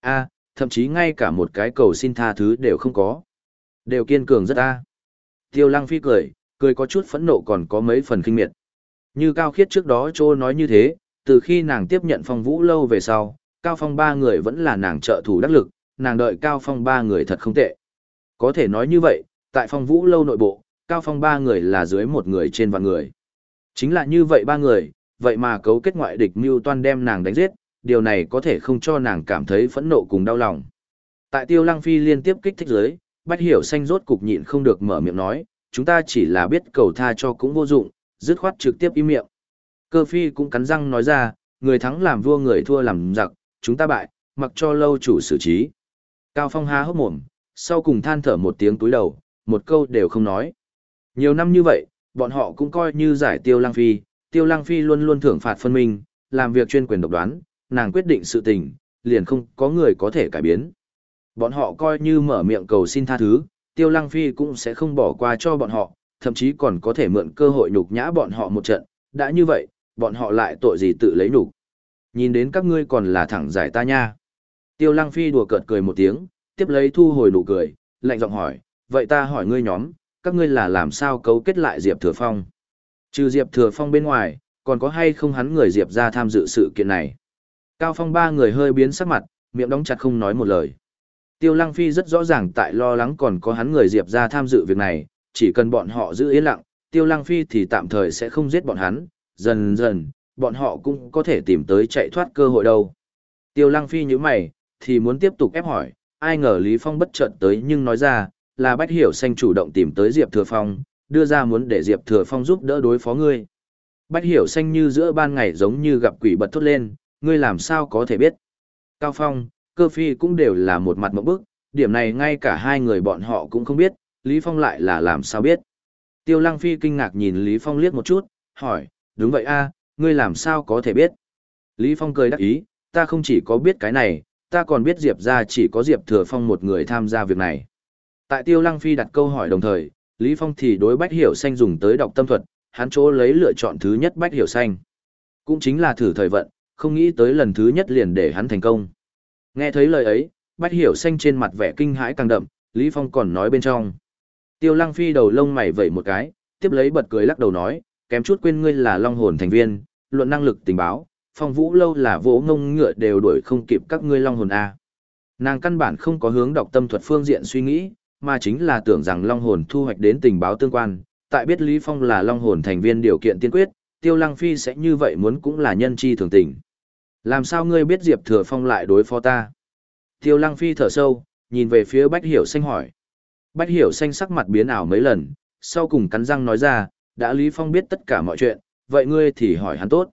A, thậm chí ngay cả một cái cầu xin tha thứ đều không có. Đều kiên cường rất ta. Tiêu Lăng Phi cười, cười có chút phẫn nộ còn có mấy phần kinh miệt. Như Cao Khiết trước đó trô nói như thế, từ khi nàng tiếp nhận phong vũ lâu về sau, Cao Phong ba người vẫn là nàng trợ thủ đắc lực, nàng đợi Cao Phong ba người thật không tệ. Có thể nói như vậy, tại phong vũ lâu nội bộ, Cao Phong ba người là dưới một người trên vạn người. Chính là như vậy ba người, vậy mà cấu kết ngoại địch mưu toan đem nàng đánh giết, điều này có thể không cho nàng cảm thấy phẫn nộ cùng đau lòng. Tại Tiêu Lăng Phi liên tiếp kích thích giới, Bách Hiểu xanh rốt cục nhịn không được mở miệng nói, chúng ta chỉ là biết cầu tha cho cũng vô dụng, dứt khoát trực tiếp im miệng. Cơ Phi cũng cắn răng nói ra, người thắng làm vua người thua làm giặc, chúng ta bại, mặc cho lâu chủ xử trí. Cao Phong há hốc mồm, sau cùng than thở một tiếng túi đầu, một câu đều không nói. Nhiều năm như vậy, bọn họ cũng coi như giải tiêu lang phi, tiêu lang phi luôn luôn thưởng phạt phân minh, làm việc chuyên quyền độc đoán, nàng quyết định sự tình, liền không có người có thể cải biến. Bọn họ coi như mở miệng cầu xin tha thứ, tiêu lang phi cũng sẽ không bỏ qua cho bọn họ, thậm chí còn có thể mượn cơ hội nhục nhã bọn họ một trận, đã như vậy, bọn họ lại tội gì tự lấy nhục. Nhìn đến các ngươi còn là thẳng giải ta nha. Tiêu Lăng Phi đùa cợt cười một tiếng, tiếp lấy thu hồi nụ cười, lạnh giọng hỏi, vậy ta hỏi ngươi nhóm, các ngươi là làm sao cấu kết lại Diệp Thừa Phong? Trừ Diệp Thừa Phong bên ngoài, còn có hay không hắn người Diệp ra tham dự sự kiện này? Cao Phong ba người hơi biến sắc mặt, miệng đóng chặt không nói một lời. Tiêu Lăng Phi rất rõ ràng tại lo lắng còn có hắn người Diệp ra tham dự việc này, chỉ cần bọn họ giữ yên lặng, Tiêu Lăng Phi thì tạm thời sẽ không giết bọn hắn, dần dần, bọn họ cũng có thể tìm tới chạy thoát cơ hội đâu. Tiêu Lăng Phi như mày, thì muốn tiếp tục ép hỏi, ai ngờ Lý Phong bất chợt tới nhưng nói ra, là Bách Hiểu Xanh chủ động tìm tới Diệp Thừa Phong, đưa ra muốn để Diệp Thừa Phong giúp đỡ đối phó ngươi. Bách Hiểu Xanh như giữa ban ngày giống như gặp quỷ bật thốt lên, ngươi làm sao có thể biết. Cao Phong, cơ phi cũng đều là một mặt mẫu bức, điểm này ngay cả hai người bọn họ cũng không biết, Lý Phong lại là làm sao biết. Tiêu Lăng Phi kinh ngạc nhìn Lý Phong liếc một chút, hỏi, đúng vậy a, ngươi làm sao có thể biết? Lý Phong cười đắc ý, ta không chỉ có biết cái này, ta còn biết Diệp ra chỉ có Diệp Thừa Phong một người tham gia việc này. Tại Tiêu Lăng Phi đặt câu hỏi đồng thời, Lý Phong thì đối Bách Hiểu Xanh dùng tới đọc tâm thuật, hắn chỗ lấy lựa chọn thứ nhất Bách Hiểu Xanh. Cũng chính là thử thời vận, không nghĩ tới lần thứ nhất liền để hắn thành công. Nghe thấy lời ấy, Bách Hiểu Xanh trên mặt vẻ kinh hãi càng đậm, Lý Phong còn nói bên trong. Tiêu Lăng Phi đầu lông mày vẩy một cái, tiếp lấy bật cười lắc đầu nói, kém chút quên ngươi là Long Hồn thành viên, luận năng lực tình báo, phong vũ lâu là vỗ ngông ngựa đều đuổi không kịp các ngươi Long Hồn A. Nàng căn bản không có hướng đọc tâm thuật phương diện suy nghĩ, mà chính là tưởng rằng Long Hồn thu hoạch đến tình báo tương quan, tại biết Lý Phong là Long Hồn thành viên điều kiện tiên quyết, Tiêu Lăng Phi sẽ như vậy muốn cũng là nhân chi thường tình. Làm sao ngươi biết Diệp Thừa Phong lại đối phó ta? Tiêu Lăng Phi thở sâu, nhìn về phía Bách Hiểu Xanh hỏi. Bách Hiểu Xanh sắc mặt biến ảo mấy lần, sau cùng cắn răng nói ra, đã Lý Phong biết tất cả mọi chuyện, vậy ngươi thì hỏi hắn tốt.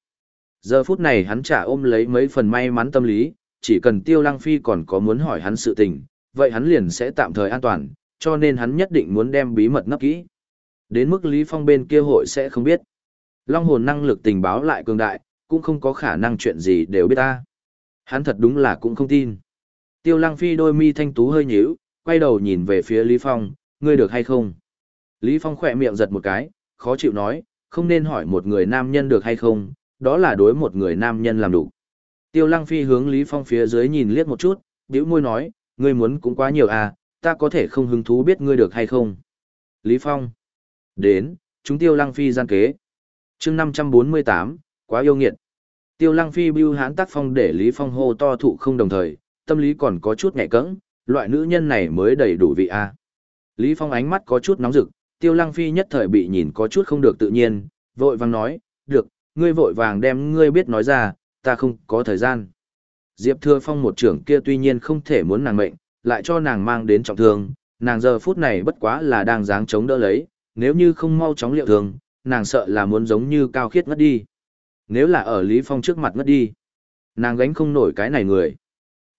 Giờ phút này hắn trả ôm lấy mấy phần may mắn tâm lý, chỉ cần Tiêu Lăng Phi còn có muốn hỏi hắn sự tình, vậy hắn liền sẽ tạm thời an toàn, cho nên hắn nhất định muốn đem bí mật nấp kỹ. Đến mức Lý Phong bên kia hội sẽ không biết. Long hồn năng lực tình báo lại cường đại, cũng không có khả năng chuyện gì đều biết ta. Hắn thật đúng là cũng không tin. Tiêu Lăng Phi đôi mi thanh tú hơi nhíu, quay đầu nhìn về phía Lý Phong, ngươi được hay không? Lý Phong khỏe miệng giật một cái, khó chịu nói, không nên hỏi một người nam nhân được hay không, đó là đối một người nam nhân làm đủ. Tiêu Lăng Phi hướng Lý Phong phía dưới nhìn liếc một chút, bĩu môi nói, ngươi muốn cũng quá nhiều à, ta có thể không hứng thú biết ngươi được hay không. Lý Phong, Đến, chúng tiêu lăng phi gian kế. chương 548, quá yêu nghiệt. Tiêu lăng phi bưu hán tác phong để Lý Phong hô to thụ không đồng thời, tâm lý còn có chút nhẹ cẫng, loại nữ nhân này mới đầy đủ vị a. Lý Phong ánh mắt có chút nóng rực, Tiêu Lăng Phi nhất thời bị nhìn có chút không được tự nhiên, vội vàng nói, được, ngươi vội vàng đem ngươi biết nói ra, ta không có thời gian. Diệp Thừa Phong một trưởng kia tuy nhiên không thể muốn nàng mệnh, lại cho nàng mang đến trọng thương, nàng giờ phút này bất quá là đang dáng chống đỡ lấy, nếu như không mau chóng liệu thương, nàng sợ là muốn giống như cao khiết ngất đi. Nếu là ở Lý Phong trước mặt ngất đi, nàng gánh không nổi cái này người.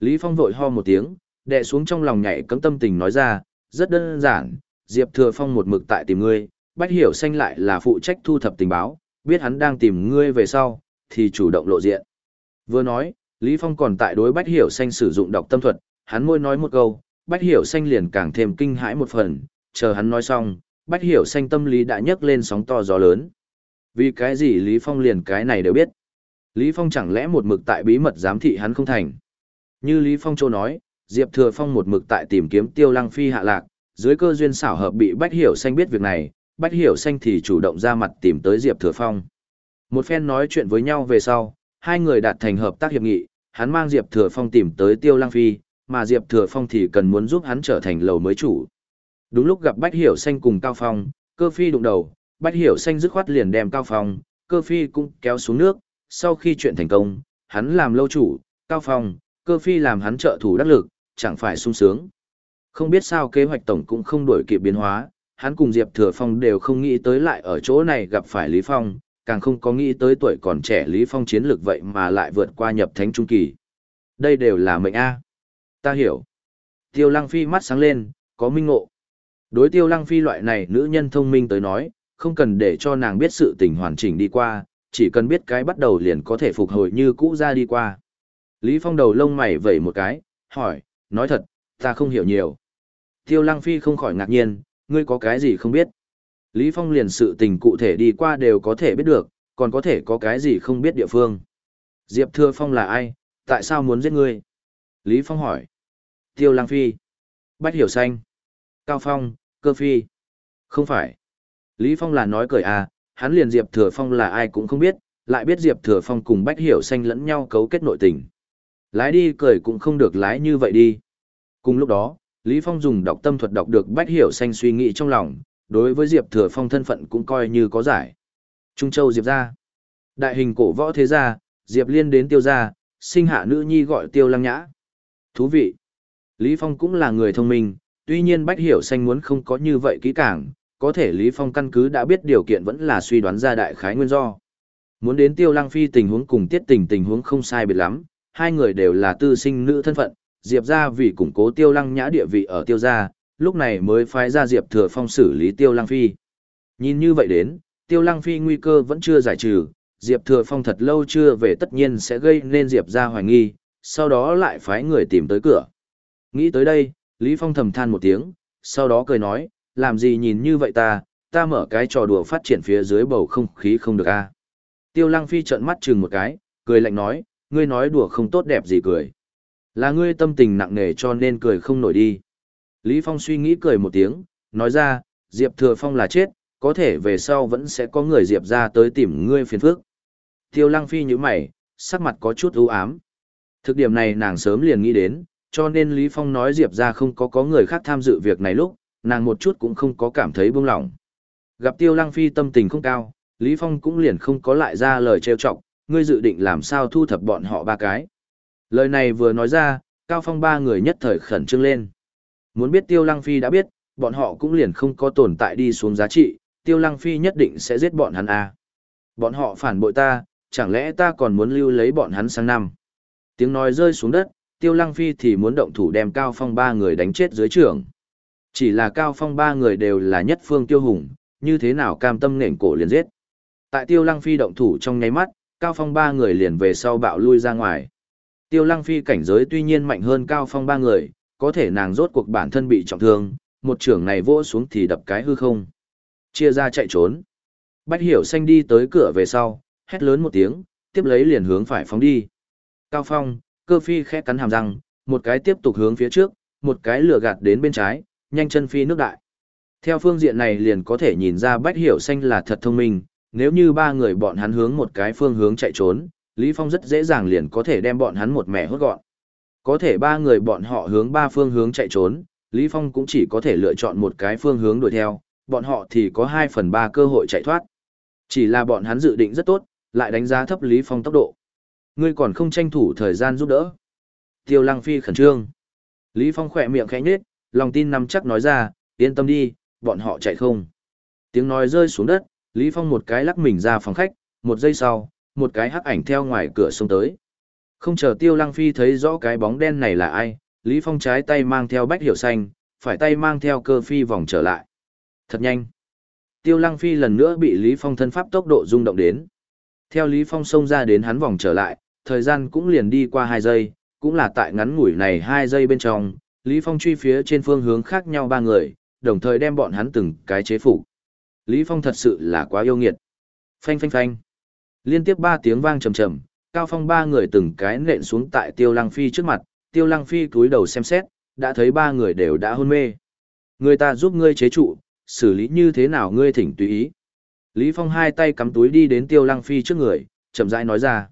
Lý Phong vội ho một tiếng, đệ xuống trong lòng nhảy cấm tâm tình nói ra, rất đơn giản, Diệp Thừa Phong một mực tại tìm ngươi, Bách Hiểu Xanh lại là phụ trách thu thập tình báo, biết hắn đang tìm ngươi về sau, thì chủ động lộ diện. Vừa nói, Lý Phong còn tại đối Bách Hiểu Xanh sử dụng đọc tâm thuật, hắn môi nói một câu, Bách Hiểu Xanh liền càng thêm kinh hãi một phần, chờ hắn nói xong, Bách Hiểu Xanh tâm lý đã nhấc lên sóng to gió lớn. Vì cái gì Lý Phong liền cái này đều biết. Lý Phong chẳng lẽ một mực tại bí mật giám thị hắn không thành. Như Lý Phong Châu nói, Diệp Thừa Phong một mực tại tìm kiếm Tiêu Lăng Phi hạ lạc, dưới cơ duyên xảo hợp bị Bách Hiểu Xanh biết việc này, Bách Hiểu Xanh thì chủ động ra mặt tìm tới Diệp Thừa Phong. Một phen nói chuyện với nhau về sau, hai người đạt thành hợp tác hiệp nghị, hắn mang Diệp Thừa Phong tìm tới Tiêu Lăng Phi, mà Diệp Thừa Phong thì cần muốn giúp hắn trở thành lầu mới chủ. Đúng lúc gặp Bách Hiểu Xanh cùng Cao Phong, cơ phi đụng đầu, Bách Hiểu Xanh dứt khoát liền đem Cao Phong, cơ phi cũng kéo xuống nước, sau khi chuyện thành công, hắn làm lâu chủ, Cao Phong, cơ phi làm hắn trợ thủ đắc lực, chẳng phải sung sướng. Không biết sao kế hoạch tổng cũng không đổi kịp biến hóa, hắn cùng Diệp Thừa Phong đều không nghĩ tới lại ở chỗ này gặp phải Lý Phong, càng không có nghĩ tới tuổi còn trẻ Lý Phong chiến lược vậy mà lại vượt qua nhập thánh trung kỳ. Đây đều là mệnh A. Ta hiểu. Tiêu Lăng Phi mắt sáng lên, có minh ngộ. Đối Tiêu Lăng Phi loại này nữ nhân thông minh tới nói, không cần để cho nàng biết sự tình hoàn chỉnh đi qua, chỉ cần biết cái bắt đầu liền có thể phục hồi như cũ ra đi qua. Lý Phong đầu lông mày vẩy một cái, hỏi, nói thật, ta không hiểu nhiều. Tiêu Lăng Phi không khỏi ngạc nhiên, ngươi có cái gì không biết. Lý Phong liền sự tình cụ thể đi qua đều có thể biết được, còn có thể có cái gì không biết địa phương. Diệp Thừa Phong là ai, tại sao muốn giết ngươi? Lý Phong hỏi. Tiêu Lăng Phi. Bách Hiểu Xanh. Cao Phong, Cơ Phi. Không phải. Lý Phong là nói cười à, hắn liền Diệp Thừa Phong là ai cũng không biết, lại biết Diệp Thừa Phong cùng Bách Hiểu Xanh lẫn nhau cấu kết nội tình. Lái đi cười cũng không được lái như vậy đi. Cùng lúc đó, Lý Phong dùng đọc tâm thuật đọc được Bách Hiểu Xanh suy nghĩ trong lòng, đối với Diệp Thừa Phong thân phận cũng coi như có giải. Trung Châu Diệp gia. Đại hình cổ võ thế gia, Diệp Liên đến tiêu gia, sinh hạ nữ nhi gọi tiêu lăng nhã. Thú vị. Lý Phong cũng là người thông minh, tuy nhiên Bách Hiểu Xanh muốn không có như vậy kỹ càng, có thể Lý Phong căn cứ đã biết điều kiện vẫn là suy đoán ra đại khái nguyên do. Muốn đến tiêu lăng phi tình huống cùng tiết tình tình huống không sai biệt lắm, hai người đều là tư sinh nữ thân phận, Diệp gia vì củng cố tiêu lăng nhã địa vị ở tiêu gia, lúc này mới phái ra Diệp thừa phong xử lý tiêu lăng phi. Nhìn như vậy đến, tiêu lăng phi nguy cơ vẫn chưa giải trừ, Diệp thừa phong thật lâu chưa về tất nhiên sẽ gây nên Diệp gia hoài nghi, sau đó lại phái người tìm tới cửa. Nghĩ tới đây, Lý Phong thầm than một tiếng, sau đó cười nói, làm gì nhìn như vậy ta, ta mở cái trò đùa phát triển phía dưới bầu không khí không được a. Tiêu Lăng Phi trợn mắt chừng một cái, cười lạnh nói, ngươi nói đùa không tốt đẹp gì cười. Là ngươi tâm tình nặng nề cho nên cười không nổi đi. Lý Phong suy nghĩ cười một tiếng, nói ra, Diệp Thừa Phong là chết, có thể về sau vẫn sẽ có người Diệp ra tới tìm ngươi phiền phức. Tiêu Lăng Phi như mày, sắc mặt có chút u ám. Thực điểm này nàng sớm liền nghĩ đến, cho nên Lý Phong nói Diệp ra không có có người khác tham dự việc này lúc, nàng một chút cũng không có cảm thấy buông lỏng. Gặp Tiêu Lăng Phi tâm tình không cao, Lý Phong cũng liền không có lại ra lời trêu chọc, ngươi dự định làm sao thu thập bọn họ ba cái. Lời này vừa nói ra, Cao Phong ba người nhất thời khẩn trương lên. Muốn biết Tiêu Lăng Phi đã biết, bọn họ cũng liền không có tồn tại đi xuống giá trị, Tiêu Lăng Phi nhất định sẽ giết bọn hắn à. Bọn họ phản bội ta, chẳng lẽ ta còn muốn lưu lấy bọn hắn sang năm. Tiếng nói rơi xuống đất, Tiêu Lăng Phi thì muốn động thủ đem Cao Phong ba người đánh chết dưới trường. Chỉ là Cao Phong ba người đều là nhất phương tiêu hùng, như thế nào cam tâm nền cổ liền giết. Tại Tiêu Lăng Phi động thủ trong nháy mắt, Cao Phong ba người liền về sau bạo lui ra ngoài. Tiêu Lăng Phi cảnh giới tuy nhiên mạnh hơn Cao Phong ba người, có thể nàng rốt cuộc bản thân bị trọng thương, một trưởng này vỗ xuống thì đập cái hư không. Chia ra chạy trốn. Bách Hiểu Xanh đi tới cửa về sau, hét lớn một tiếng, tiếp lấy liền hướng phải phóng đi. Cao Phong, cơ phi khẽ cắn hàm răng, một cái tiếp tục hướng phía trước, một cái lừa gạt đến bên trái, nhanh chân phi nước đại. Theo phương diện này liền có thể nhìn ra Bách Hiểu Xanh là thật thông minh, nếu như ba người bọn hắn hướng một cái phương hướng chạy trốn, Lý Phong rất dễ dàng liền có thể đem bọn hắn một mẻ hốt gọn. Có thể ba người bọn họ hướng ba phương hướng chạy trốn, Lý Phong cũng chỉ có thể lựa chọn một cái phương hướng đuổi theo, bọn họ thì có 2 phần 3 cơ hội chạy thoát. Chỉ là bọn hắn dự định rất tốt, lại đánh giá thấp Lý Phong tốc độ. Ngươi còn không tranh thủ thời gian giúp đỡ. Tiêu Lăng Phi khẩn trương. Lý Phong khỏe miệng khẽ nhếch, lòng tin nắm chắc nói ra, yên tâm đi, bọn họ chạy không. Tiếng nói rơi xuống đất, Lý Phong một cái lắc mình ra phòng khách, một giây sau, một cái hắc ảnh theo ngoài cửa xông tới. Không chờ Tiêu Lăng Phi thấy rõ cái bóng đen này là ai, Lý Phong trái tay mang theo bách hiểu xanh, phải tay mang theo cơ phi vòng trở lại. Thật nhanh. Tiêu Lăng Phi lần nữa bị Lý Phong thân pháp tốc độ rung động đến. Theo Lý Phong xông ra đến hắn vòng trở lại, thời gian cũng liền đi qua 2 giây, cũng là tại ngắn ngủi này 2 giây bên trong, Lý Phong truy phía trên phương hướng khác nhau ba người, đồng thời đem bọn hắn từng cái chế phục. Lý Phong thật sự là quá yêu nghiệt. Phanh phanh phanh. Liên tiếp ba tiếng vang trầm trầm, Cao Phong ba người từng cái nện xuống tại Tiêu Lăng Phi trước mặt, Tiêu Lăng Phi cúi đầu xem xét, đã thấy ba người đều đã hôn mê. Người ta giúp ngươi chế trụ, xử lý như thế nào ngươi thỉnh tùy ý. Lý Phong hai tay cắm túi đi đến Tiêu Lăng Phi trước người, chậm rãi nói ra.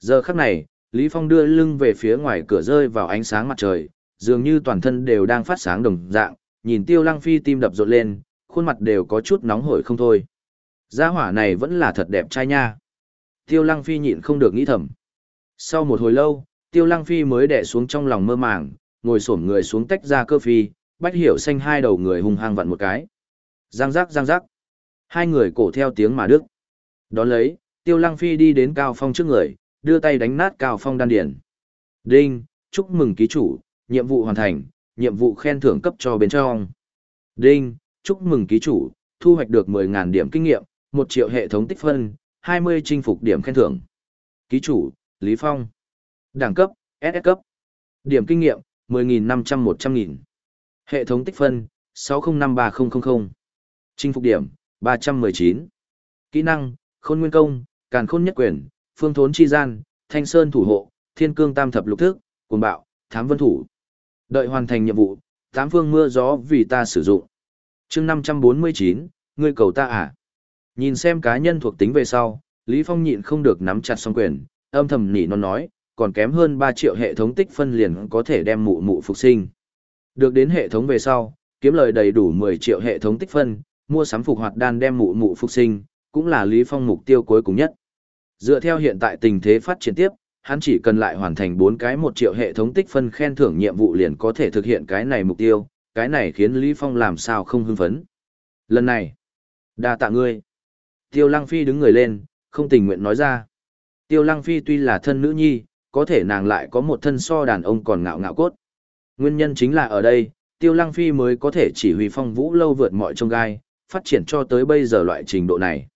Giờ khắc này, Lý Phong đưa lưng về phía ngoài cửa rơi vào ánh sáng mặt trời, dường như toàn thân đều đang phát sáng đồng dạng, nhìn Tiêu Lăng Phi tim đập rộn lên, khuôn mặt đều có chút nóng hổi không thôi. Gia hỏa này vẫn là thật đẹp trai nha. Tiêu Lăng Phi nhịn không được nghĩ thầm. Sau một hồi lâu, Tiêu Lăng Phi mới đè xuống trong lòng mơ màng, ngồi xổm người xuống tách ra cơ phi, bách hiểu xanh hai đầu người hung hăng vặn một cái. Giang giác giang giác. Hai người cổ theo tiếng mà đức. Đón lấy, Tiêu Lăng Phi đi đến Cao Phong trước người, đưa tay đánh nát Cao Phong đan điển. Đinh, chúc mừng ký chủ, nhiệm vụ hoàn thành, nhiệm vụ khen thưởng cấp cho bên trong. Đinh, chúc mừng ký chủ, thu hoạch được 10.000 điểm kinh nghiệm, 1 triệu hệ thống tích phân, 20 chinh phục điểm khen thưởng. Ký chủ, Lý Phong. Đẳng cấp, SS cấp. Điểm kinh nghiệm, 10.500-100.000. Hệ thống tích phân, 6053000. Chinh phục điểm, 319. Kỹ năng, khôn nguyên công, càn khôn nhất quyền, phương thốn chi gian, thanh sơn thủ hộ, thiên cương tam thập lục thức, cuồng bạo, thám vân thủ. Đợi hoàn thành nhiệm vụ, tám phương mưa gió vì ta sử dụng. chương 549, ngươi cầu ta à? Nhìn xem cá nhân thuộc tính về sau, Lý Phong nhịn không được nắm chặt song quyền, âm thầm nỉ non nói, còn kém hơn 3 triệu hệ thống tích phân liền có thể đem mụ mụ phục sinh. Được đến hệ thống về sau, kiếm lời đầy đủ 10 triệu hệ thống tích phân, mua sắm phục hoạt đan đem mụ mụ phục sinh, cũng là Lý Phong mục tiêu cuối cùng nhất. Dựa theo hiện tại tình thế phát triển tiếp, hắn chỉ cần lại hoàn thành 4 cái 1 triệu hệ thống tích phân khen thưởng nhiệm vụ liền có thể thực hiện cái này mục tiêu, cái này khiến Lý Phong làm sao không hưng phấn. Lần này, đa tạ ngươi. Tiêu Lăng Phi đứng người lên, không tình nguyện nói ra. Tiêu Lăng Phi tuy là thân nữ nhi, có thể nàng lại có một thân so đàn ông còn ngạo ngạo cốt. Nguyên nhân chính là ở đây, Tiêu Lăng Phi mới có thể chỉ huy phong vũ lâu vượt mọi trông gai, phát triển cho tới bây giờ loại trình độ này.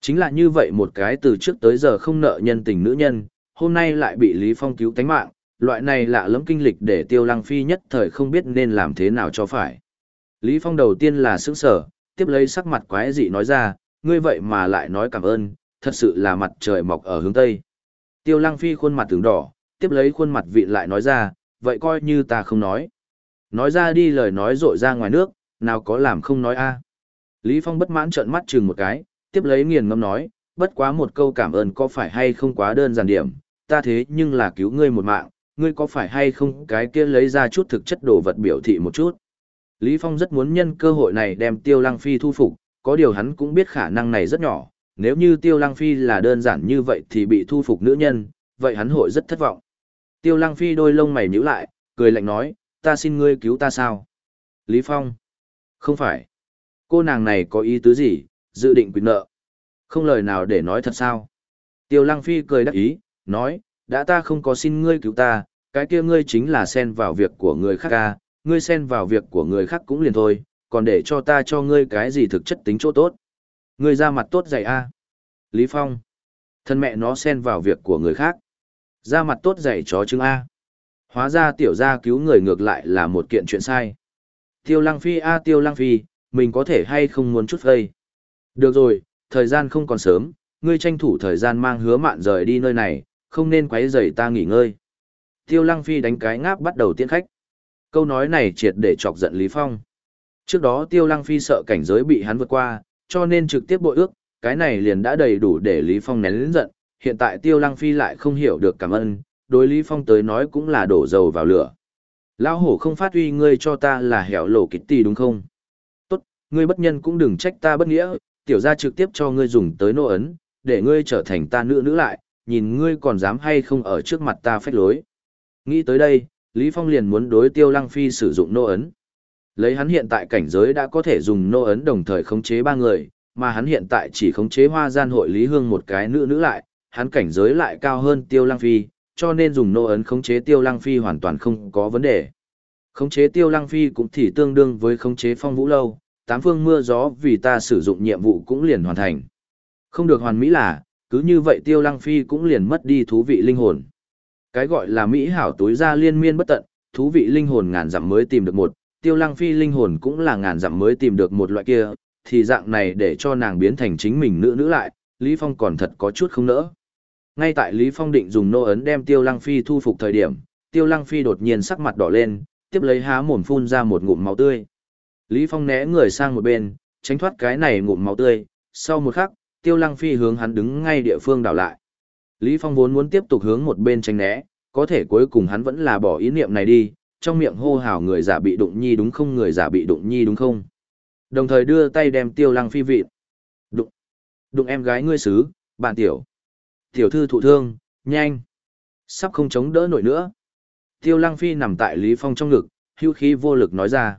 Chính là như vậy một cái từ trước tới giờ không nợ nhân tình nữ nhân, hôm nay lại bị Lý Phong cứu tánh mạng, loại này lạ lẫm kinh lịch để Tiêu Lăng Phi nhất thời không biết nên làm thế nào cho phải. Lý Phong đầu tiên là sững sở, tiếp lấy sắc mặt quái dị nói ra, ngươi vậy mà lại nói cảm ơn, thật sự là mặt trời mọc ở hướng Tây. Tiêu Lăng Phi khuôn mặt tướng đỏ, tiếp lấy khuôn mặt vị lại nói ra, vậy coi như ta không nói. Nói ra đi lời nói rội ra ngoài nước, nào có làm không nói a. Lý Phong bất mãn trợn mắt chừng một cái, tiếp lấy nghiền ngâm nói, bất quá một câu cảm ơn có phải hay không quá đơn giản điểm, ta thế nhưng là cứu ngươi một mạng, ngươi có phải hay không cái kia lấy ra chút thực chất đồ vật biểu thị một chút. Lý Phong rất muốn nhân cơ hội này đem Tiêu Lăng Phi thu phục, có điều hắn cũng biết khả năng này rất nhỏ, nếu như Tiêu Lăng Phi là đơn giản như vậy thì bị thu phục nữ nhân, vậy hắn hội rất thất vọng. Tiêu Lăng Phi đôi lông mày nhíu lại, cười lạnh nói, ta xin ngươi cứu ta sao? Lý Phong. Không phải. Cô nàng này có ý tứ gì, dự định quyền nợ. Không lời nào để nói thật sao? Tiêu Lăng Phi cười đắc ý, nói, đã ta không có xin ngươi cứu ta, cái kia ngươi chính là xen vào việc của người khác ca, ngươi xen vào việc của người khác cũng liền thôi, còn để cho ta cho ngươi cái gì thực chất tính chỗ tốt. Ngươi ra mặt tốt dày a Lý Phong. Thân mẹ nó xen vào việc của người khác. Ra mặt tốt dày chó chứng A. Hóa ra tiểu gia cứu người ngược lại là một kiện chuyện sai. Tiêu Lăng Phi a Tiêu Lăng Phi, mình có thể hay không muốn chút gây. Được rồi, thời gian không còn sớm, ngươi tranh thủ thời gian mang hứa mạn rời đi nơi này, không nên quấy rầy ta nghỉ ngơi. Tiêu Lăng Phi đánh cái ngáp bắt đầu tiễn khách. Câu nói này triệt để chọc giận Lý Phong. Trước đó Tiêu Lăng Phi sợ cảnh giới bị hắn vượt qua, cho nên trực tiếp bội ước, cái này liền đã đầy đủ để Lý Phong nén lĩnh giận, hiện tại Tiêu Lăng Phi lại không hiểu được cảm ơn, đối Lý Phong tới nói cũng là đổ dầu vào lửa. Lão hổ không phát uy ngươi cho ta là hẻo lộ kịch tì đúng không? Tốt, ngươi bất nhân cũng đừng trách ta bất nghĩa, tiểu gia trực tiếp cho ngươi dùng tới nô ấn, để ngươi trở thành ta nữ nữ lại, nhìn ngươi còn dám hay không ở trước mặt ta phách lối. Nghĩ tới đây, Lý Phong liền muốn đối Tiêu Lăng Phi sử dụng nô ấn. Lấy hắn hiện tại cảnh giới đã có thể dùng nô ấn đồng thời khống chế ba người, mà hắn hiện tại chỉ khống chế hoa gian hội Lý Hương một cái nữ nữ lại, hắn cảnh giới lại cao hơn Tiêu Lăng Phi, cho nên dùng nô ấn khống chế Tiêu Lăng Phi hoàn toàn không có vấn đề. Khống chế Tiêu Lăng Phi cũng thì tương đương với khống chế Phong Vũ Lâu, tám phương mưa gió vì ta sử dụng nhiệm vụ cũng liền hoàn thành. Không được hoàn mỹ là, cứ như vậy Tiêu Lăng Phi cũng liền mất đi thú vị linh hồn. Cái gọi là mỹ hảo túi ra liên miên bất tận, thú vị linh hồn ngàn dặm mới tìm được một, Tiêu Lăng Phi linh hồn cũng là ngàn dặm mới tìm được một loại kia, thì dạng này để cho nàng biến thành chính mình nữ nữ lại, Lý Phong còn thật có chút không nỡ. Ngay tại Lý Phong định dùng nô ấn đem Tiêu Lăng Phi thu phục thời điểm, Tiêu Lăng Phi đột nhiên sắc mặt đỏ lên, tiếp lấy há mồm phun ra một ngụm máu tươi. Lý Phong né người sang một bên, tránh thoát cái này ngụm máu tươi, sau một khắc, Tiêu Lăng Phi hướng hắn đứng ngay địa phương đảo lại. Lý Phong vốn muốn tiếp tục hướng một bên tránh né, có thể cuối cùng hắn vẫn là bỏ ý niệm này đi, trong miệng hô hào người giả bị đụng nhi đúng không người giả bị đụng nhi đúng không. Đồng thời đưa tay đem Tiêu Lăng Phi vịt. Đụng. Đụng em gái ngươi xứ, bạn tiểu. Tiểu thư thụ thương, nhanh. Sắp không chống đỡ nổi nữa. Tiêu Lăng Phi nằm tại Lý Phong trong ngực, hưu khí vô lực nói ra.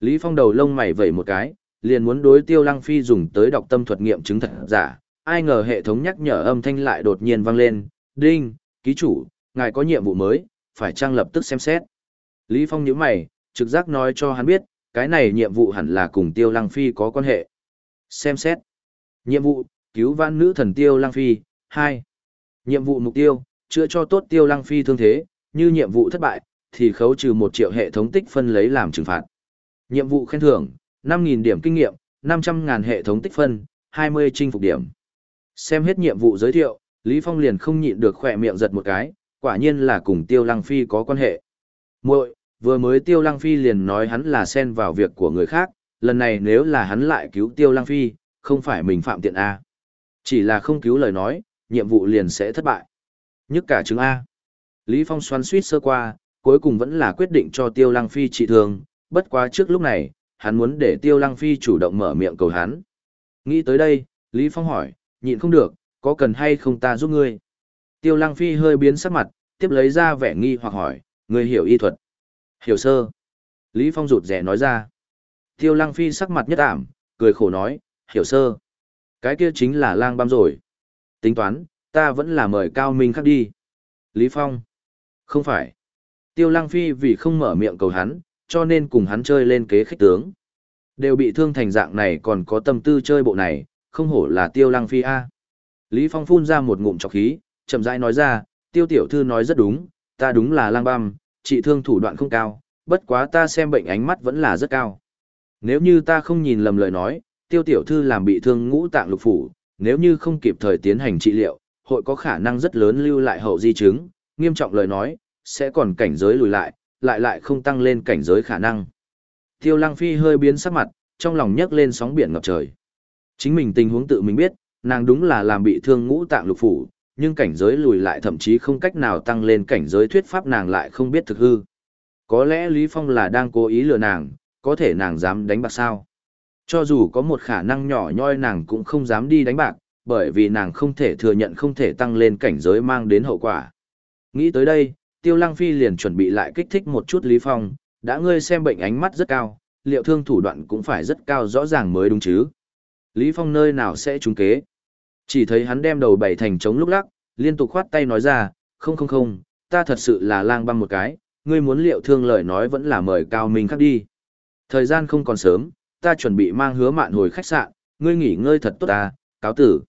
Lý Phong đầu lông mày vẩy một cái, liền muốn đối Tiêu Lăng Phi dùng tới đọc tâm thuật nghiệm chứng thật giả, ai ngờ hệ thống nhắc nhở âm thanh lại đột nhiên vang lên, "Đinh, ký chủ, ngài có nhiệm vụ mới, phải trang lập tức xem xét." Lý Phong nhíu mày, trực giác nói cho hắn biết, cái này nhiệm vụ hẳn là cùng Tiêu Lăng Phi có quan hệ. Xem xét. Nhiệm vụ, cứu vãn nữ thần Tiêu Lăng Phi, hai Nhiệm vụ mục tiêu, chữa cho tốt Tiêu Lăng Phi thương thế, như nhiệm vụ thất bại, thì khấu trừ một triệu hệ thống tích phân lấy làm trừng phạt. Nhiệm vụ khen thưởng, 5.000 điểm kinh nghiệm, 500.000 hệ thống tích phân, 20 chinh phục điểm. Xem hết nhiệm vụ giới thiệu, Lý Phong liền không nhịn được khỏe miệng giật một cái, quả nhiên là cùng Tiêu Lăng Phi có quan hệ. Muội, vừa mới Tiêu Lăng Phi liền nói hắn là xen vào việc của người khác, lần này nếu là hắn lại cứu Tiêu Lăng Phi, không phải mình phạm tiện A. Chỉ là không cứu lời nói, nhiệm vụ liền sẽ thất bại. Nhất cả chứng A. Lý Phong xoắn suýt sơ qua, cuối cùng vẫn là quyết định cho Tiêu Lăng Phi trị thương, bất quá trước lúc này, hắn muốn để Tiêu Lăng Phi chủ động mở miệng cầu hắn. Nghĩ tới đây, Lý Phong hỏi, nhịn không được, có cần hay không ta giúp ngươi? Tiêu Lăng Phi hơi biến sắc mặt, tiếp lấy ra vẻ nghi hoặc hỏi, ngươi hiểu y thuật. Hiểu sơ. Lý Phong rụt rè nói ra. Tiêu Lăng Phi sắc mặt nhất ảm, cười khổ nói, hiểu sơ. Cái kia chính là lang băm rồi. Tính toán, ta vẫn là mời cao minh khắc đi. Lý Phong. Không phải. Tiêu Lăng Phi vì không mở miệng cầu hắn, cho nên cùng hắn chơi lên kế khích tướng. Đều bị thương thành dạng này còn có tâm tư chơi bộ này, không hổ là Tiêu Lăng Phi A. Lý Phong phun ra một ngụm chọc khí, chậm rãi nói ra, Tiêu Tiểu Thư nói rất đúng, ta đúng là lang băm, trị thương thủ đoạn không cao, bất quá ta xem bệnh ánh mắt vẫn là rất cao. Nếu như ta không nhìn lầm lời nói, Tiêu Tiểu Thư làm bị thương ngũ tạng lục phủ, nếu như không kịp thời tiến hành trị liệu, hội có khả năng rất lớn lưu lại hậu di chứng, nghiêm trọng lời nói, sẽ còn cảnh giới lùi lại, lại lại không tăng lên cảnh giới khả năng. Tiêu Lăng Phi hơi biến sắc mặt, trong lòng nhấc lên sóng biển ngập trời. Chính mình tình huống tự mình biết, nàng đúng là làm bị thương ngũ tạng lục phủ, nhưng cảnh giới lùi lại thậm chí không cách nào tăng lên cảnh giới thuyết pháp nàng lại không biết thực hư. Có lẽ Lý Phong là đang cố ý lừa nàng, có thể nàng dám đánh bạc sao? Cho dù có một khả năng nhỏ nhoi nàng cũng không dám đi đánh bạc, bởi vì nàng không thể thừa nhận không thể tăng lên cảnh giới mang đến hậu quả. Nghĩ tới đây, Tiêu Lăng Phi liền chuẩn bị lại kích thích một chút Lý Phong, đã ngươi xem bệnh ánh mắt rất cao, liệu thương thủ đoạn cũng phải rất cao rõ ràng mới đúng chứ. Lý Phong nơi nào sẽ trúng kế. Chỉ thấy hắn đem đầu bảy thành trống lúc lắc, liên tục khoát tay nói ra, không không không, ta thật sự là lang băng một cái, ngươi muốn liệu thương lời nói vẫn là mời cao minh khác đi. Thời gian không còn sớm, ta chuẩn bị mang hứa mạn hồi khách sạn, ngươi nghỉ ngơi thật tốt ta, cáo tử.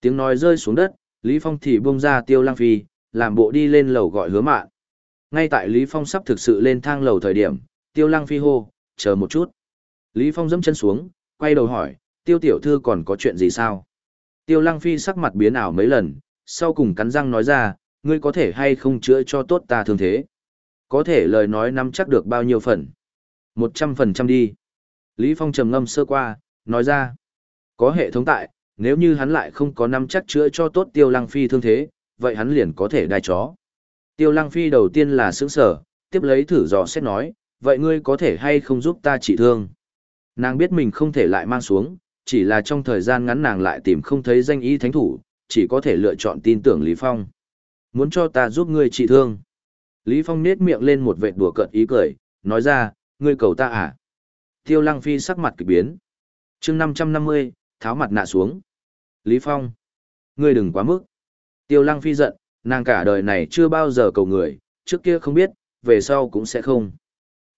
Tiếng nói rơi xuống đất, Lý Phong thì buông ra tiêu lang phi, làm bộ đi lên lầu gọi hứa mạn. Ngay tại Lý Phong sắp thực sự lên thang lầu thời điểm, tiêu lang phi hô, chờ một chút. Lý Phong dẫm chân xuống, quay đầu hỏi, tiêu tiểu thư còn có chuyện gì sao? Tiêu lăng phi sắc mặt biến ảo mấy lần, sau cùng cắn răng nói ra, ngươi có thể hay không chữa cho tốt ta thương thế. Có thể lời nói nắm chắc được bao nhiêu phần. Một trăm phần trăm đi. Lý Phong trầm ngâm sơ qua, nói ra. Có hệ thống tại, nếu như hắn lại không có nắm chắc chữa cho tốt tiêu lăng phi thương thế, vậy hắn liền có thể đai chó. Tiêu lăng phi đầu tiên là sướng sở, tiếp lấy thử dò xét nói, vậy ngươi có thể hay không giúp ta trị thương? Nàng biết mình không thể lại mang xuống, chỉ là trong thời gian ngắn nàng lại tìm không thấy danh y thánh thủ, chỉ có thể lựa chọn tin tưởng Lý Phong. Muốn cho ta giúp ngươi trị thương. Lý Phong nết miệng lên một vệt đùa cợt ý cười, nói ra, ngươi cầu ta à? Tiêu Lăng Phi sắc mặt kỳ biến. chương 550, tháo mặt nạ xuống. Lý Phong, ngươi đừng quá mức. Tiêu Lăng Phi giận, nàng cả đời này chưa bao giờ cầu người, trước kia không biết, về sau cũng sẽ không.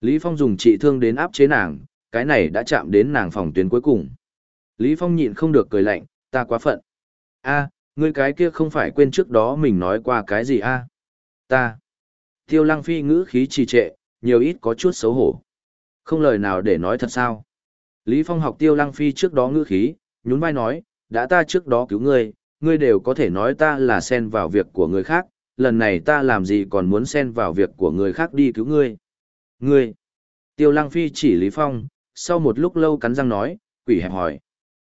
Lý Phong dùng trị thương đến áp chế nàng, cái này đã chạm đến nàng phòng tuyến cuối cùng. Lý Phong nhịn không được cười lạnh, ta quá phận. a ngươi cái kia không phải quên trước đó mình nói qua cái gì a Ta. Tiêu Lăng Phi ngữ khí trì trệ, nhiều ít có chút xấu hổ. Không lời nào để nói thật sao. Lý Phong học Tiêu Lăng Phi trước đó ngữ khí, nhún vai nói, đã ta trước đó cứu ngươi, ngươi đều có thể nói ta là xen vào việc của người khác, lần này ta làm gì còn muốn xen vào việc của người khác đi cứu ngươi. Ngươi. Tiêu Lăng Phi chỉ Lý Phong, sau một lúc lâu cắn răng nói, quỷ hẹp hỏi.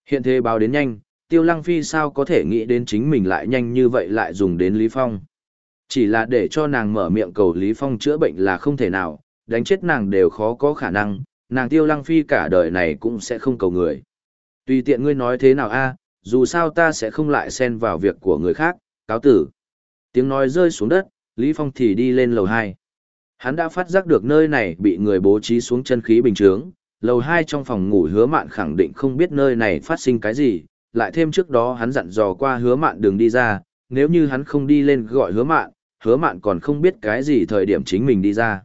Hiện thế báo đến nhanh, Tiêu Lăng Phi sao có thể nghĩ đến chính mình lại nhanh như vậy lại dùng đến Lý Phong. Chỉ là để cho nàng mở miệng cầu Lý Phong chữa bệnh là không thể nào, đánh chết nàng đều khó có khả năng, nàng Tiêu Lăng Phi cả đời này cũng sẽ không cầu người. Tùy tiện ngươi nói thế nào a, dù sao ta sẽ không lại xen vào việc của người khác, cáo tử. Tiếng nói rơi xuống đất, Lý Phong thì đi lên lầu 2. Hắn đã phát giác được nơi này bị người bố trí xuống chân khí bình chướng, lầu 2 trong phòng ngủ hứa mạn khẳng định không biết nơi này phát sinh cái gì, lại thêm trước đó hắn dặn dò qua hứa mạn đường đi ra, nếu như hắn không đi lên gọi hứa mạn, hứa mạn còn không biết cái gì thời điểm chính mình đi ra.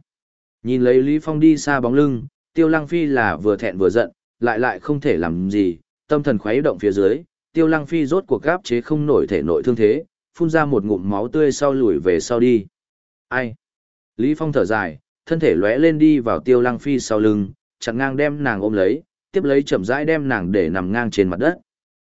Nhìn lấy Lý Phong đi xa bóng lưng, tiêu lăng phi là vừa thẹn vừa giận, lại lại không thể làm gì, tâm thần khuấy động phía dưới, tiêu lăng phi rốt cuộc gáp chế không nổi thể nội thương thế, phun ra một ngụm máu tươi sau lùi về sau đi. Ai? Lý Phong thở dài, thân thể lóe lên đi vào tiêu lăng phi sau lưng, chặn ngang đem nàng ôm lấy, tiếp lấy chậm rãi đem nàng để nằm ngang trên mặt đất.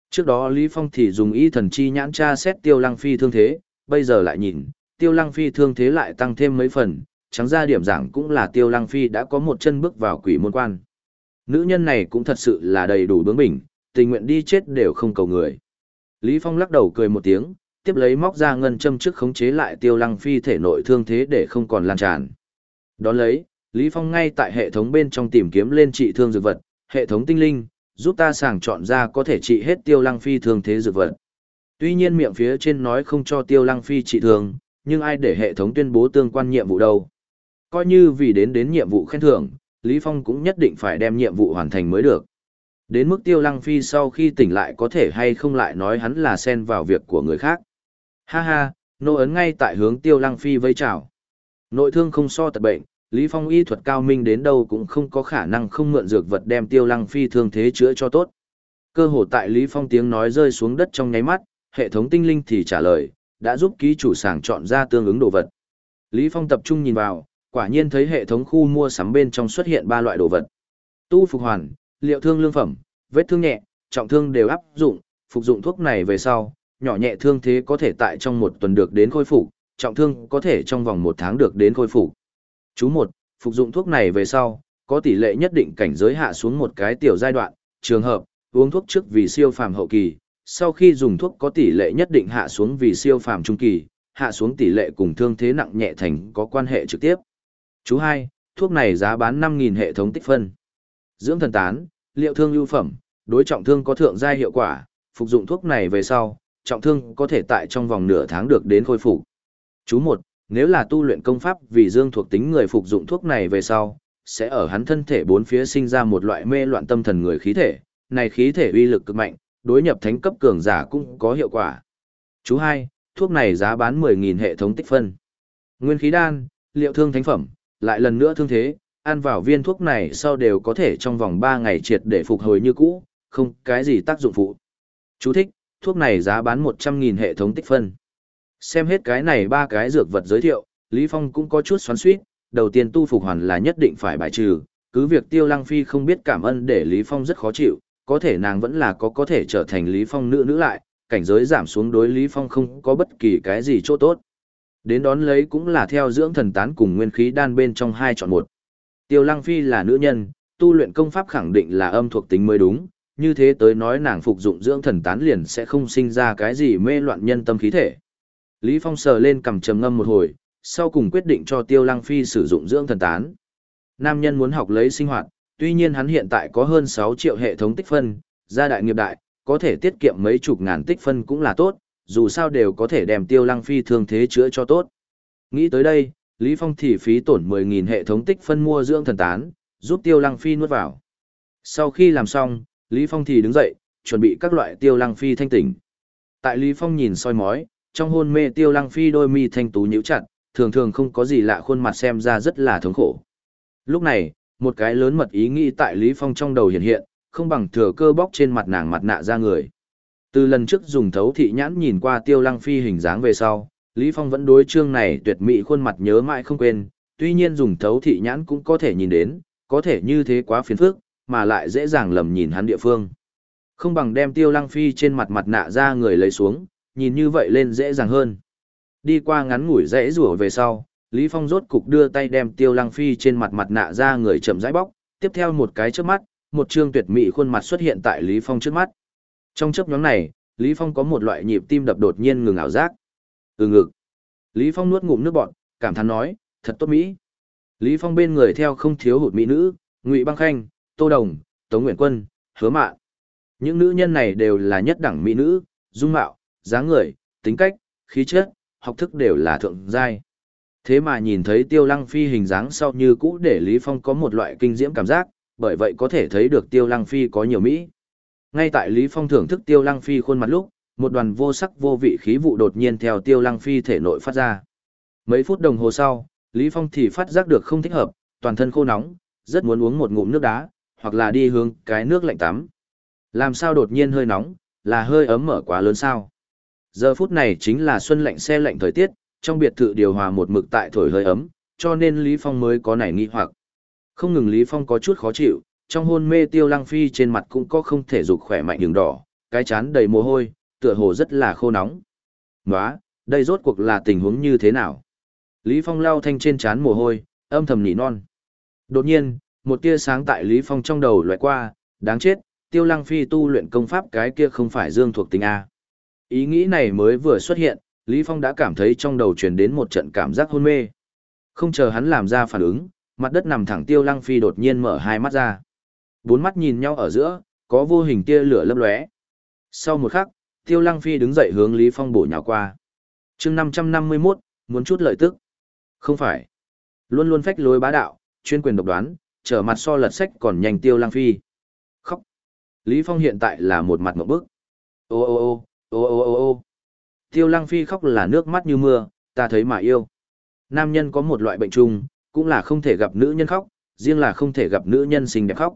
Trước đó Lý Phong thì dùng y thần chi nhãn tra xét tiêu lăng phi thương thế, bây giờ lại nhìn, tiêu lăng phi thương thế lại tăng thêm mấy phần, trắng ra điểm giảng cũng là tiêu lăng phi đã có một chân bước vào quỷ môn quan. Nữ nhân này cũng thật sự là đầy đủ bướng bỉnh, tình nguyện đi chết đều không cầu người. Lý Phong lắc đầu cười một tiếng, tiếp lấy móc ra ngân châm trước khống chế lại tiêu lăng phi thể nội thương thế để không còn lan tràn. Đón lấy, Lý Phong ngay tại hệ thống bên trong tìm kiếm lên trị thương dược vật, hệ thống tinh linh, giúp ta sàng chọn ra có thể trị hết tiêu lăng phi thương thế dược vật. Tuy nhiên miệng phía trên nói không cho tiêu lăng phi trị thương, nhưng ai để hệ thống tuyên bố tương quan nhiệm vụ đâu. Coi như vì đến đến nhiệm vụ khen thưởng, Lý Phong cũng nhất định phải đem nhiệm vụ hoàn thành mới được. Đến mức tiêu lăng phi sau khi tỉnh lại có thể hay không lại nói hắn là xen vào việc của người khác. Ha ha, nô ấn ngay tại hướng tiêu lăng phi vây chào. Nội thương không so tật bệnh, Lý Phong y thuật cao minh đến đâu cũng không có khả năng không mượn dược vật đem tiêu lăng phi thương thế chữa cho tốt. Cơ hồ tại Lý Phong tiếng nói rơi xuống đất trong nháy mắt, hệ thống tinh linh thì trả lời, đã giúp ký chủ sàng chọn ra tương ứng đồ vật. Lý Phong tập trung nhìn vào, quả nhiên thấy hệ thống khu mua sắm bên trong xuất hiện ba loại đồ vật. Tu phục hoàn, liệu thương lương phẩm, vết thương nhẹ, trọng thương đều áp dụng, phục dụng thuốc này về sau, nhỏ nhẹ thương thế có thể tại trong một tuần được đến khôi phục, trọng thương có thể trong vòng một tháng được đến khôi phục. Chú một, phục dụng thuốc này về sau, có tỷ lệ nhất định cảnh giới hạ xuống một cái tiểu giai đoạn, trường hợp, uống thuốc trước vì siêu phàm hậu kỳ, sau khi dùng thuốc có tỷ lệ nhất định hạ xuống vì siêu phàm trung kỳ, hạ xuống tỷ lệ cùng thương thế nặng nhẹ thành có quan hệ trực tiếp. Chú hai, thuốc này giá bán 5.000 hệ thống tích phân. Dưỡng thần tán, liệu thương ưu phẩm, đối trọng thương có thượng giai hiệu quả, phục dụng thuốc này về sau, trọng thương có thể tại trong vòng nửa tháng được đến khôi phục. Chú một, nếu là tu luyện công pháp vì dương thuộc tính người phục dụng thuốc này về sau, sẽ ở hắn thân thể bốn phía sinh ra một loại mê loạn tâm thần người khí thể, này khí thể uy lực cực mạnh, đối nhập thánh cấp cường giả cũng có hiệu quả. Chú hai, thuốc này giá bán 10.000 hệ thống tích phân. Nguyên khí đan, liệu thương thánh phẩm, lại lần nữa thương thế, ăn vào viên thuốc này sau đều có thể trong vòng 3 ngày triệt để phục hồi như cũ, không cái gì tác dụng phụ. Chú thích, thuốc này giá bán 100.000 hệ thống tích phân. Xem hết cái này ba cái dược vật giới thiệu, Lý Phong cũng có chút xoắn xuýt, đầu tiên tu phục hoàn là nhất định phải bài trừ, cứ việc Tiêu Lăng Phi không biết cảm ơn để Lý Phong rất khó chịu, có thể nàng vẫn là có có thể trở thành Lý Phong nữ nữ lại, cảnh giới giảm xuống đối Lý Phong không có bất kỳ cái gì chỗ tốt. Đến đón lấy cũng là theo dưỡng thần tán cùng nguyên khí đan bên trong hai chọn một. Tiêu Lăng Phi là nữ nhân, tu luyện công pháp khẳng định là âm thuộc tính mới đúng, như thế tới nói nàng phục dụng dưỡng thần tán liền sẽ không sinh ra cái gì mê loạn nhân tâm khí thể. Lý Phong sờ lên cầm trầm ngâm một hồi, sau cùng quyết định cho Tiêu Lăng Phi sử dụng dưỡng thần tán. Nam nhân muốn học lấy sinh hoạt, tuy nhiên hắn hiện tại có hơn 6 triệu hệ thống tích phân, gia đại nghiệp đại, có thể tiết kiệm mấy chục ngàn tích phân cũng là tốt, dù sao đều có thể đem Tiêu Lăng Phi thương thế chữa cho tốt. Nghĩ tới đây, Lý Phong thì phí tổn 10.000 hệ thống tích phân mua dưỡng thần tán, giúp Tiêu Lăng Phi nuốt vào. Sau khi làm xong, Lý Phong thì đứng dậy, chuẩn bị các loại Tiêu Lăng Phi thanh tỉnh. Tại Lý Phong nhìn soi mói, trong hôn mê Tiêu Lăng Phi đôi mi thanh tú nhíu chặt, thường thường không có gì lạ khuôn mặt xem ra rất là thống khổ. Lúc này, một cái lớn mật ý nghĩ tại Lý Phong trong đầu hiện hiện, không bằng thừa cơ bóc trên mặt nàng mặt nạ ra người. Từ lần trước dùng thấu thị nhãn nhìn qua Tiêu Lăng Phi hình dáng về sau, Lý Phong vẫn đối trương này tuyệt mỹ khuôn mặt nhớ mãi không quên, tuy nhiên dùng thấu thị nhãn cũng có thể nhìn đến, có thể như thế quá phiền phức, mà lại dễ dàng lầm nhìn hắn địa phương. Không bằng đem Tiêu Lăng Phi trên mặt mặt nạ ra người lấy xuống, nhìn như vậy lên dễ dàng hơn. Đi qua ngắn ngủi rẽ rủa về sau, Lý Phong rốt cục đưa tay đem Tiêu Lăng Phi trên mặt mặt nạ ra người chậm rãi bóc, tiếp theo một cái chớp mắt, một trương tuyệt mỹ khuôn mặt xuất hiện tại Lý Phong trước mắt. Trong chớp nhoáng này, Lý Phong có một loại nhịp tim đập đột nhiên ngừng ảo giác. Ừ ngực. Lý Phong nuốt ngụm nước bọt, cảm thán nói, thật tốt mỹ. Lý Phong bên người theo không thiếu hụt mỹ nữ, Ngụy Băng Khanh, Tô Đồng, Tống Nguyện Quân, Hứa Mạn. Những nữ nhân này đều là nhất đẳng mỹ nữ, dung mạo, dáng người, tính cách, khí chất, học thức đều là thượng giai. Thế mà nhìn thấy Tiêu Lăng Phi hình dáng sau như cũ để Lý Phong có một loại kinh diễm cảm giác, bởi vậy có thể thấy được Tiêu Lăng Phi có nhiều mỹ. Ngay tại Lý Phong thưởng thức Tiêu Lăng Phi khuôn mặt lúc, một đoàn vô sắc vô vị khí vụ đột nhiên theo Tiêu Lăng Phi thể nội phát ra. Mấy phút đồng hồ sau, Lý Phong thì phát giác được không thích hợp, toàn thân khô nóng, rất muốn uống một ngụm nước đá, hoặc là đi hướng cái nước lạnh tắm. Làm sao đột nhiên hơi nóng, là hơi ấm mở quá lớn sao? Giờ phút này chính là xuân lạnh xe lạnh thời tiết, trong biệt thự điều hòa một mực tại thổi hơi ấm, cho nên Lý Phong mới có nảy nghi hoặc. Không ngừng Lý Phong có chút khó chịu, trong hôn mê tiêu lăng phi trên mặt cũng có không thể dục khỏe mạnh đường đỏ, cái chán đầy mồ hôi, tựa hồ rất là khô nóng. Nóa, đây rốt cuộc là tình huống như thế nào? Lý Phong lau thanh trên chán mồ hôi, âm thầm nỉ non. Đột nhiên, một tia sáng tại Lý Phong trong đầu loại qua, đáng chết, tiêu lăng phi tu luyện công pháp cái kia không phải dương thuộc tính A. Ý nghĩ này mới vừa xuất hiện, Lý Phong đã cảm thấy trong đầu truyền đến một trận cảm giác hôn mê. Không chờ hắn làm ra phản ứng, mặt đất nằm thẳng tiêu lăng phi đột nhiên mở hai mắt ra. Bốn mắt nhìn nhau ở giữa, có vô hình tia lửa lấp lóe. Sau một khắc, tiêu lăng phi đứng dậy hướng Lý Phong bổ nhào qua. chương 551, muốn chút lợi tức. Không phải. Luôn luôn phách lối bá đạo, chuyên quyền độc đoán, trở mặt so lật sách còn nhanh tiêu lăng phi. Khóc. Lý Phong hiện tại là một mặt ngộp bức. Ô ô ô, ô ô ô ô. Tiêu lăng phi khóc là nước mắt như mưa, ta thấy mà yêu. Nam nhân có một loại bệnh chung, cũng là không thể gặp nữ nhân khóc, riêng là không thể gặp nữ nhân xinh đẹp khóc.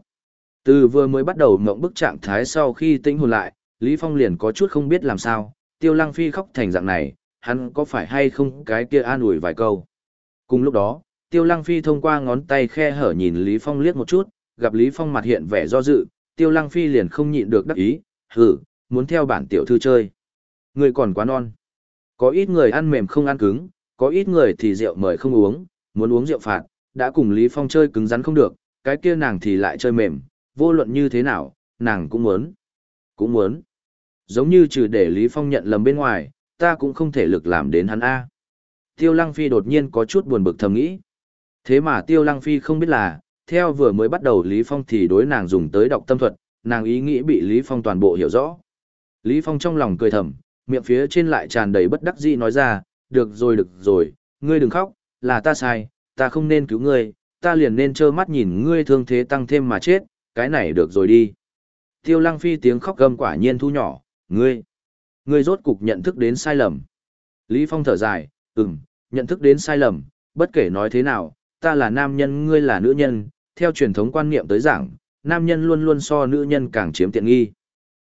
Từ vừa mới bắt đầu mộng bức trạng thái sau khi tĩnh hồn lại, Lý Phong liền có chút không biết làm sao, tiêu lăng phi khóc thành dạng này, hắn có phải hay không cái kia an ủi vài câu. Cùng lúc đó, tiêu lăng phi thông qua ngón tay khe hở nhìn Lý Phong liếc một chút, gặp Lý Phong mặt hiện vẻ do dự, tiêu lăng phi liền không nhịn được đắc ý, hử, muốn theo bản tiểu thư chơi. Người còn quá non. Có ít người ăn mềm không ăn cứng, có ít người thì rượu mời không uống, muốn uống rượu phạt, đã cùng Lý Phong chơi cứng rắn không được, cái kia nàng thì lại chơi mềm, vô luận như thế nào, nàng cũng muốn. Cũng muốn. Giống như trừ để Lý Phong nhận lầm bên ngoài, ta cũng không thể lực làm đến hắn A. Tiêu Lăng Phi đột nhiên có chút buồn bực thầm nghĩ. Thế mà Tiêu Lăng Phi không biết là, theo vừa mới bắt đầu Lý Phong thì đối nàng dùng tới đọc tâm thuật, nàng ý nghĩ bị Lý Phong toàn bộ hiểu rõ. Lý Phong trong lòng cười thầm, miệng phía trên lại tràn đầy bất đắc dĩ nói ra, được rồi được rồi, ngươi đừng khóc, là ta sai, ta không nên cứu ngươi, ta liền nên trơ mắt nhìn ngươi thương thế tăng thêm mà chết, cái này được rồi đi. Tiêu lăng phi tiếng khóc gầm quả nhiên thu nhỏ, ngươi, ngươi rốt cục nhận thức đến sai lầm. Lý Phong thở dài, ừm, nhận thức đến sai lầm, bất kể nói thế nào, ta là nam nhân ngươi là nữ nhân, theo truyền thống quan niệm tới giảng, nam nhân luôn luôn so nữ nhân càng chiếm tiện nghi.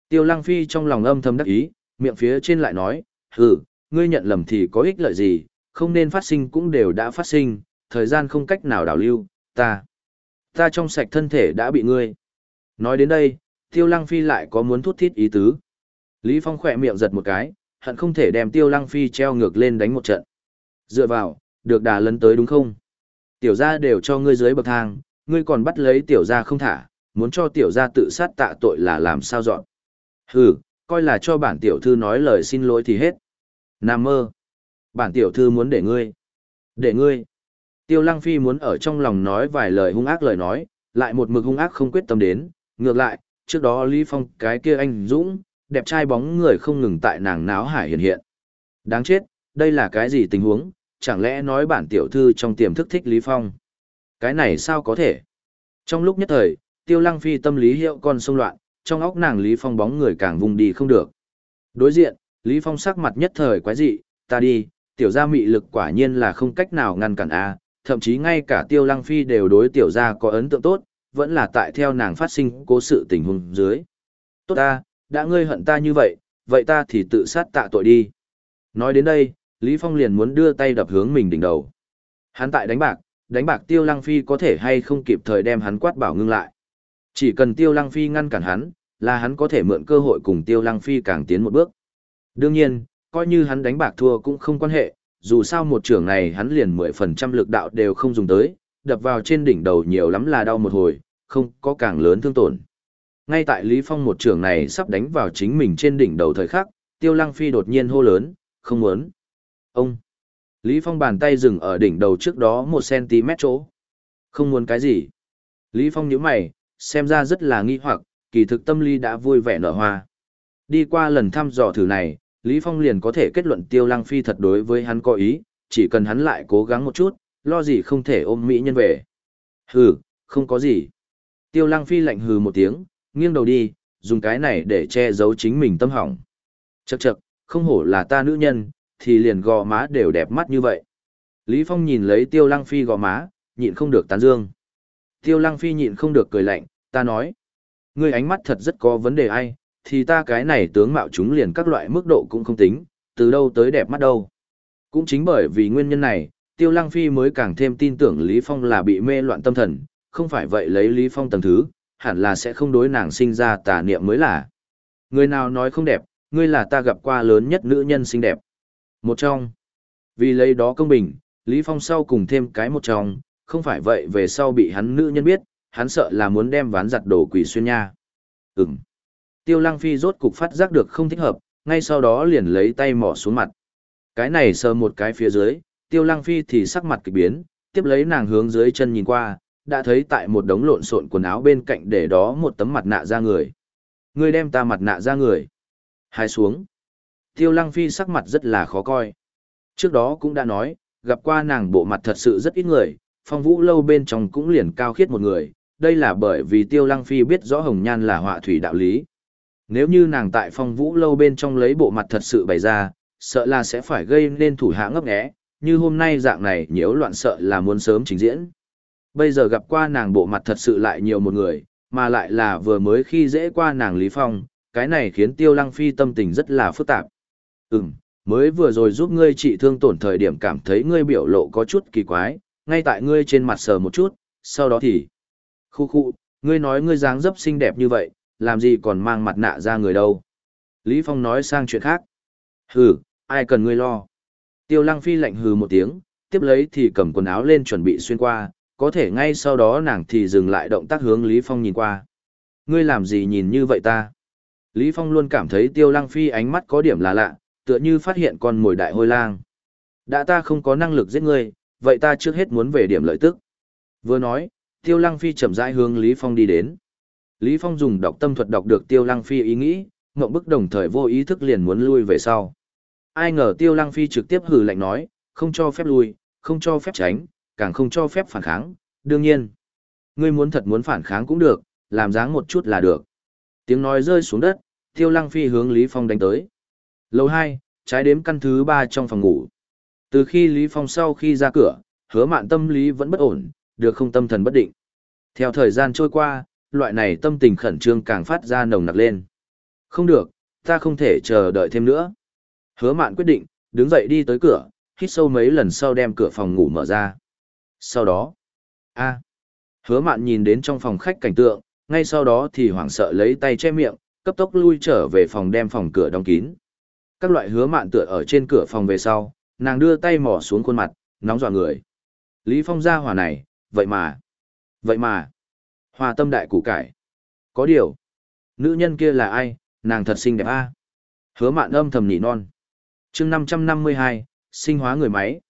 Tiêu lăng phi trong lòng âm thầm đắc ý, miệng phía trên lại nói, hừ, ngươi nhận lầm thì có ích lợi gì, không nên phát sinh cũng đều đã phát sinh, thời gian không cách nào đảo lưu, ta, ta trong sạch thân thể đã bị ngươi. Nói đến đây, tiêu lăng phi lại có muốn thút thít ý tứ. Lý Phong khỏe miệng giật một cái, hận không thể đem tiêu lăng phi treo ngược lên đánh một trận. Dựa vào, được đà lấn tới đúng không? Tiểu gia đều cho ngươi dưới bậc thang, ngươi còn bắt lấy tiểu gia không thả, muốn cho tiểu gia tự sát tạ tội là làm sao dọn. Hừ, coi là cho bản tiểu thư nói lời xin lỗi thì hết. Nam mơ. Bản tiểu thư muốn để ngươi. Để ngươi. Tiêu Lăng Phi muốn ở trong lòng nói vài lời hung ác lời nói, lại một mực hung ác không quyết tâm đến, ngược lại, trước đó Lý Phong cái kia anh Dũng, đẹp trai bóng người không ngừng tại nàng náo hải hiện hiện. Đáng chết, đây là cái gì tình huống, chẳng lẽ nói bản tiểu thư trong tiềm thức thích Lý Phong? Cái này sao có thể? Trong lúc nhất thời, Tiêu Lăng Phi tâm lý hiệu con xung loạn, trong óc nàng Lý Phong bóng người càng vùng đi không được. Đối diện, Lý Phong sắc mặt nhất thời quái dị, ta đi, tiểu gia mị lực quả nhiên là không cách nào ngăn cản a, thậm chí ngay cả Tiêu Lăng Phi đều đối tiểu gia có ấn tượng tốt, vẫn là tại theo nàng phát sinh cố sự tình huống dưới. Tốt ta, đã ngươi hận ta như vậy, vậy ta thì tự sát tạ tội đi. Nói đến đây, Lý Phong liền muốn đưa tay đập hướng mình đỉnh đầu. Hắn tại đánh bạc, đánh bạc Tiêu Lăng Phi có thể hay không kịp thời đem hắn quát bảo ngưng lại. Chỉ cần Tiêu Lăng Phi ngăn cản hắn, là hắn có thể mượn cơ hội cùng Tiêu Lăng Phi càng tiến một bước. Đương nhiên, coi như hắn đánh bạc thua cũng không quan hệ, dù sao một trưởng này hắn liền 10% lực đạo đều không dùng tới, đập vào trên đỉnh đầu nhiều lắm là đau một hồi, không có càng lớn thương tổn. Ngay tại Lý Phong một trường này sắp đánh vào chính mình trên đỉnh đầu thời khắc, Tiêu Lăng Phi đột nhiên hô lớn, không muốn. Ông! Lý Phong bàn tay dừng ở đỉnh đầu trước đó một cm chỗ. Không muốn cái gì? Lý Phong nhíu mày, xem ra rất là nghi hoặc, kỳ thực tâm lý đã vui vẻ nở hoa. Đi qua lần thăm dò thử này, Lý Phong liền có thể kết luận Tiêu Lăng Phi thật đối với hắn có ý, chỉ cần hắn lại cố gắng một chút, lo gì không thể ôm mỹ nhân về. Hừ, không có gì. Tiêu Lăng Phi lạnh hừ một tiếng, nghiêng đầu đi, dùng cái này để che giấu chính mình tâm hỏng. Chậc chậc, không hổ là ta nữ nhân, thì liền gò má đều đẹp mắt như vậy. Lý Phong nhìn lấy Tiêu Lăng Phi gò má, nhịn không được tán dương. Tiêu Lăng Phi nhịn không được cười lạnh, ta nói. Ngươi ánh mắt thật rất có vấn đề ai, thì ta cái này tướng mạo chúng liền các loại mức độ cũng không tính, từ đâu tới đẹp mắt đâu. Cũng chính bởi vì nguyên nhân này, Tiêu Lăng Phi mới càng thêm tin tưởng Lý Phong là bị mê loạn tâm thần, không phải vậy lấy Lý Phong tầng thứ, hẳn là sẽ không đối nàng sinh ra tà niệm mới là. Người nào nói không đẹp, ngươi là ta gặp qua lớn nhất nữ nhân xinh đẹp. Một trong. Vì lấy đó công bình, Lý Phong sau cùng thêm cái một trong, không phải vậy về sau bị hắn nữ nhân biết, hắn sợ là muốn đem ván giặt đổ quỷ xuyên nha. Ừm. Tiêu Lăng Phi rốt cục phát giác được không thích hợp, ngay sau đó liền lấy tay mỏ xuống mặt. Cái này sờ một cái phía dưới, Tiêu Lăng Phi thì sắc mặt kỳ biến, tiếp lấy nàng hướng dưới chân nhìn qua, đã thấy tại một đống lộn xộn quần áo bên cạnh để đó một tấm mặt nạ ra người. Ngươi đem ta mặt nạ ra người. Hai xuống. Tiêu Lăng Phi sắc mặt rất là khó coi. Trước đó cũng đã nói, gặp qua nàng bộ mặt thật sự rất ít người, phong vũ lâu bên trong cũng liền cao khiết một người, đây là bởi vì Tiêu Lăng Phi biết rõ Hồng Nhan là họa thủy đạo lý. Nếu như nàng tại phong vũ lâu bên trong lấy bộ mặt thật sự bày ra, sợ là sẽ phải gây nên thủ hạ ngấp nghé, như hôm nay dạng này nhiễu loạn sợ là muốn sớm trình diễn. Bây giờ gặp qua nàng bộ mặt thật sự lại nhiều một người, mà lại là vừa mới khi dễ qua nàng Lý Phong, cái này khiến Tiêu Lăng Phi tâm tình rất là phức tạp. Ừm, mới vừa rồi giúp ngươi trị thương tổn thời điểm cảm thấy ngươi biểu lộ có chút kỳ quái, ngay tại ngươi trên mặt sờ một chút, sau đó thì... Khu khu, ngươi nói ngươi dáng dấp xinh đẹp như vậy, làm gì còn mang mặt nạ ra người đâu. Lý Phong nói sang chuyện khác. Hừ, ai cần ngươi lo. Tiêu Lăng Phi lạnh hừ một tiếng, tiếp lấy thì cầm quần áo lên chuẩn bị xuyên qua, có thể ngay sau đó nàng thì dừng lại động tác hướng Lý Phong nhìn qua. Ngươi làm gì nhìn như vậy ta? Lý Phong luôn cảm thấy Tiêu Lăng Phi ánh mắt có điểm là lạ, tựa như phát hiện con mồi đại hôi lang. Đã ta không có năng lực giết ngươi, vậy ta trước hết muốn về điểm lợi tức. Vừa nói, Tiêu Lăng Phi chậm rãi hướng Lý Phong đi đến. Lý Phong dùng đọc tâm thuật đọc được Tiêu Lăng Phi ý nghĩ, ngậm bức đồng thời vô ý thức liền muốn lui về sau. Ai ngờ Tiêu Lăng Phi trực tiếp hừ lạnh nói, không cho phép lui, không cho phép tránh, càng không cho phép phản kháng, đương nhiên. Ngươi muốn thật muốn phản kháng cũng được, làm dáng một chút là được. Tiếng nói rơi xuống đất, Tiêu Lăng Phi hướng Lý Phong đánh tới. Lầu 2, trái đếm căn thứ 3 trong phòng ngủ. Từ khi Lý Phong sau khi ra cửa, hứa mạn tâm lý vẫn bất ổn, được không tâm thần bất định. Theo thời gian trôi qua, loại này tâm tình khẩn trương càng phát ra nồng nặc lên. Không được, ta không thể chờ đợi thêm nữa. Hứa mạn quyết định, đứng dậy đi tới cửa, hít sâu mấy lần sau đem cửa phòng ngủ mở ra. Sau đó, a hứa mạn nhìn đến trong phòng khách cảnh tượng, ngay sau đó thì hoảng sợ lấy tay che miệng, cấp tốc lui trở về phòng đem phòng cửa đóng kín. Các loại hứa mạn tựa ở trên cửa phòng về sau, nàng đưa tay mỏ xuống khuôn mặt, nóng dọa người. Lý Phong ra hỏa này, vậy mà, Vậy mà, hòa tâm đại củ cải. Có điều, nữ nhân kia là ai, nàng thật xinh đẹp a Hứa mạn âm thầm nỉ non. chương 552, sinh hóa người máy.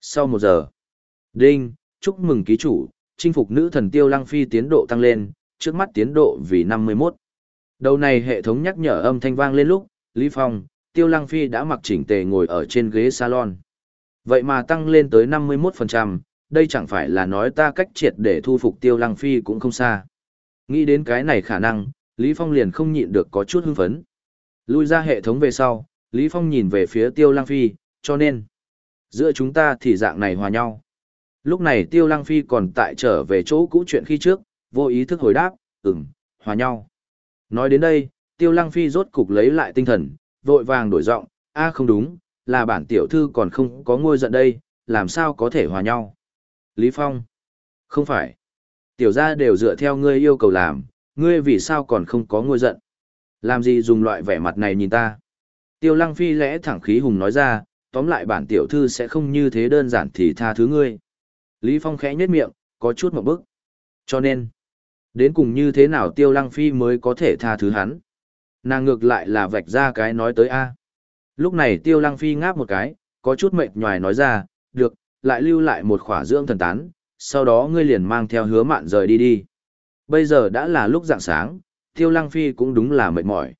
Sau một giờ, đinh, chúc mừng ký chủ, chinh phục nữ thần tiêu lăng phi tiến độ tăng lên, trước mắt tiến độ vì 51. Đầu này hệ thống nhắc nhở âm thanh vang lên lúc, Lý Phong, tiêu lăng phi đã mặc chỉnh tề ngồi ở trên ghế salon. Vậy mà tăng lên tới 51%, đây chẳng phải là nói ta cách triệt để thu phục tiêu lăng phi cũng không xa. Nghĩ đến cái này khả năng, Lý Phong liền không nhịn được có chút hưng phấn. Lui ra hệ thống về sau, Lý Phong nhìn về phía tiêu lăng phi, cho nên, giữa chúng ta thì dạng này hòa nhau. Lúc này tiêu lăng phi còn tại trở về chỗ cũ chuyện khi trước, vô ý thức hồi đáp, ừm, hòa nhau. Nói đến đây, tiêu lăng phi rốt cục lấy lại tinh thần, vội vàng đổi giọng, a không đúng, là bản tiểu thư còn không có ngôi giận đây, làm sao có thể hòa nhau. Lý Phong, không phải, tiểu gia đều dựa theo ngươi yêu cầu làm, ngươi vì sao còn không có ngôi giận. Làm gì dùng loại vẻ mặt này nhìn ta. Tiêu lăng phi lẽ thẳng khí hùng nói ra, tóm lại bản tiểu thư sẽ không như thế đơn giản thì tha thứ ngươi. Lý Phong khẽ nhếch miệng, có chút một bức. Cho nên, đến cùng như thế nào tiêu lăng phi mới có thể tha thứ hắn. Nàng ngược lại là vạch ra cái nói tới A. Lúc này tiêu lăng phi ngáp một cái, có chút mệt nhòi nói ra, được, lại lưu lại một khỏa dưỡng thần tán, sau đó ngươi liền mang theo hứa mạn rời đi đi. Bây giờ đã là lúc dạng sáng, tiêu lăng phi cũng đúng là mệt mỏi.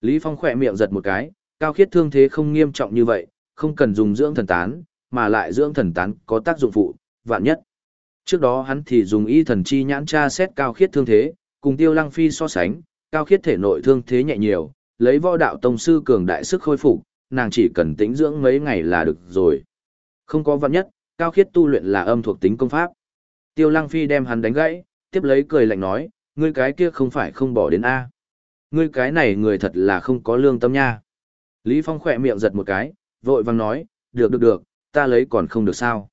Lý Phong khỏe miệng giật một cái, cao khiết thương thế không nghiêm trọng như vậy, không cần dùng dưỡng thần tán, mà lại dưỡng thần tán có tác dụng phụ, vạn nhất. Trước đó hắn thì dùng y thần chi nhãn tra xét cao khiết thương thế, cùng tiêu lăng phi so sánh, cao khiết thể nội thương thế nhẹ nhiều, lấy võ đạo tông sư cường đại sức khôi phục, nàng chỉ cần tĩnh dưỡng mấy ngày là được rồi. Không có vạn nhất, cao khiết tu luyện là âm thuộc tính công pháp. Tiêu lăng phi đem hắn đánh gãy, tiếp lấy cười lạnh nói, ngươi cái kia không phải không bỏ đến A. Ngươi cái này người thật là không có lương tâm nha. Lý Phong khỏe miệng giật một cái, vội vàng nói, được được được, ta lấy còn không được sao.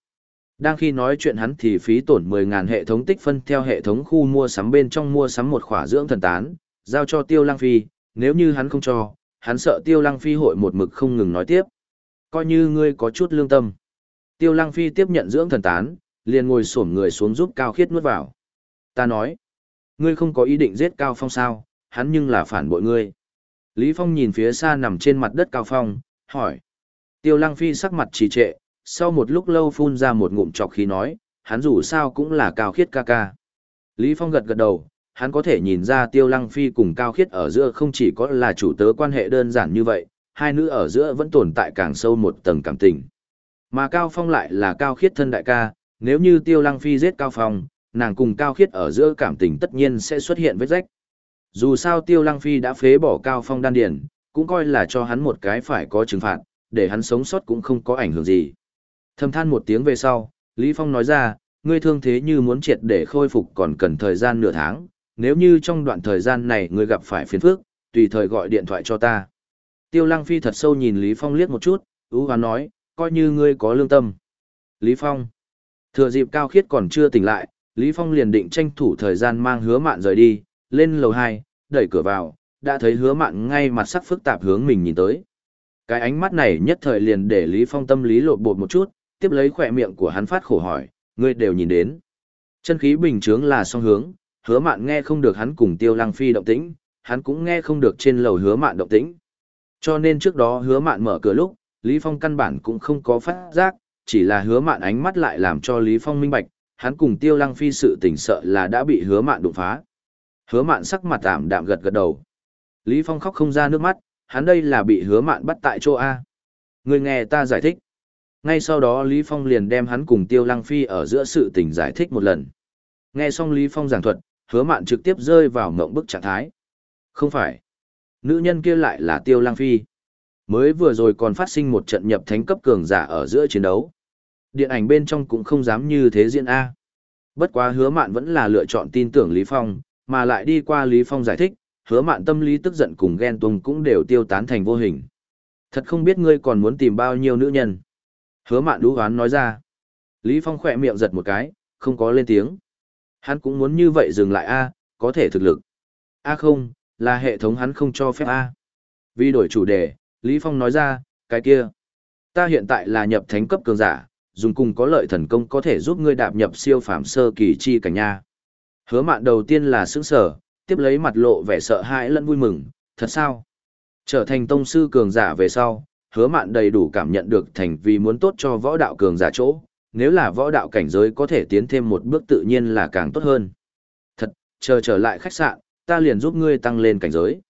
Đang khi nói chuyện hắn thì phí tổn 10.000 hệ thống tích phân theo hệ thống khu mua sắm bên trong mua sắm một khỏa dưỡng thần tán, giao cho Tiêu Lăng Phi, nếu như hắn không cho, hắn sợ Tiêu Lăng Phi hội một mực không ngừng nói tiếp. Coi như ngươi có chút lương tâm. Tiêu Lăng Phi tiếp nhận dưỡng thần tán, liền ngồi xổm người xuống giúp Cao Khiết nuốt vào. Ta nói, ngươi không có ý định giết Cao Phong sao, hắn nhưng là phản bội ngươi. Lý Phong nhìn phía xa nằm trên mặt đất Cao Phong, hỏi. Tiêu Lăng Phi sắc mặt trì trệ, sau một lúc lâu phun ra một ngụm trọc khí nói, hắn dù sao cũng là Cao Khiết ca ca. Lý Phong gật gật đầu, hắn có thể nhìn ra Tiêu Lăng Phi cùng Cao Khiết ở giữa không chỉ có là chủ tớ quan hệ đơn giản như vậy, hai nữ ở giữa vẫn tồn tại càng sâu một tầng cảm tình. Mà Cao Phong lại là Cao Khiết thân đại ca, nếu như Tiêu Lăng Phi giết Cao Phong, nàng cùng Cao Khiết ở giữa cảm tình tất nhiên sẽ xuất hiện vết rách. Dù sao Tiêu Lăng Phi đã phế bỏ Cao Phong đan điển, cũng coi là cho hắn một cái phải có trừng phạt, để hắn sống sót cũng không có ảnh hưởng gì. Thầm than một tiếng về sau, Lý Phong nói ra, ngươi thương thế như muốn triệt để khôi phục còn cần thời gian nửa tháng, nếu như trong đoạn thời gian này ngươi gặp phải phiền phức, tùy thời gọi điện thoại cho ta. Tiêu Lăng Phi thật sâu nhìn Lý Phong liếc một chút, ú hoán nói, coi như ngươi có lương tâm. Lý Phong. Thừa dịp cao khiết còn chưa tỉnh lại, Lý Phong liền định tranh thủ thời gian mang hứa mạn rời đi, lên lầu 2, đẩy cửa vào, đã thấy hứa mạn ngay mặt sắc phức tạp hướng mình nhìn tới. Cái ánh mắt này nhất thời liền để Lý Phong tâm lý lột bột một chút, tiếp lấy khỏe miệng của hắn phát khổ hỏi, ngươi đều nhìn đến. Chân khí bình chướng là song hướng, hứa mạn nghe không được hắn cùng tiêu lăng phi động tĩnh, hắn cũng nghe không được trên lầu hứa mạn động tĩnh. Cho nên trước đó hứa mạn mở cửa lúc, Lý Phong căn bản cũng không có phát giác, chỉ là hứa mạn ánh mắt lại làm cho Lý Phong minh bạch, hắn cùng tiêu lăng phi sự tỉnh sợ là đã bị hứa mạn đụng phá. Hứa mạn sắc mặt tạm đạm gật gật đầu. Lý Phong khóc không ra nước mắt, hắn đây là bị hứa mạn bắt tại chỗ A. Người nghe ta giải thích. Ngay sau đó Lý Phong liền đem hắn cùng Tiêu Lăng Phi ở giữa sự tình giải thích một lần. Nghe xong Lý Phong giảng thuật, hứa mạn trực tiếp rơi vào mộng bức trạng thái. Không phải. Nữ nhân kia lại là Tiêu Lăng Phi. Mới vừa rồi còn phát sinh một trận nhập thánh cấp cường giả ở giữa chiến đấu. Điện ảnh bên trong cũng không dám như thế diễn A. Bất quá hứa mạn vẫn là lựa chọn tin tưởng Lý Phong, mà lại đi qua Lý Phong giải thích, hứa mạn tâm lý tức giận cùng ghen tuông cũng đều tiêu tán thành vô hình. Thật không biết ngươi còn muốn tìm bao nhiêu nữ nhân. Hứa mạn đú hoán nói ra. Lý Phong khỏe miệng giật một cái, không có lên tiếng. Hắn cũng muốn như vậy dừng lại A, có thể thực lực. A không, là hệ thống hắn không cho phép A. Vì đổi chủ đề, Lý Phong nói ra, cái kia. Ta hiện tại là nhập thánh cấp cường giả, dùng cùng có lợi thần công có thể giúp ngươi đạp nhập siêu phàm sơ kỳ chi cảnh nha. Hứa mạn đầu tiên là sững sở, tiếp lấy mặt lộ vẻ sợ hãi lẫn vui mừng, thật sao? Trở thành tông sư cường giả về sau, hứa mạn đầy đủ cảm nhận được thành vì muốn tốt cho võ đạo cường giả chỗ, nếu là võ đạo cảnh giới có thể tiến thêm một bước tự nhiên là càng tốt hơn. Thật, chờ trở lại khách sạn, ta liền giúp ngươi tăng lên cảnh giới.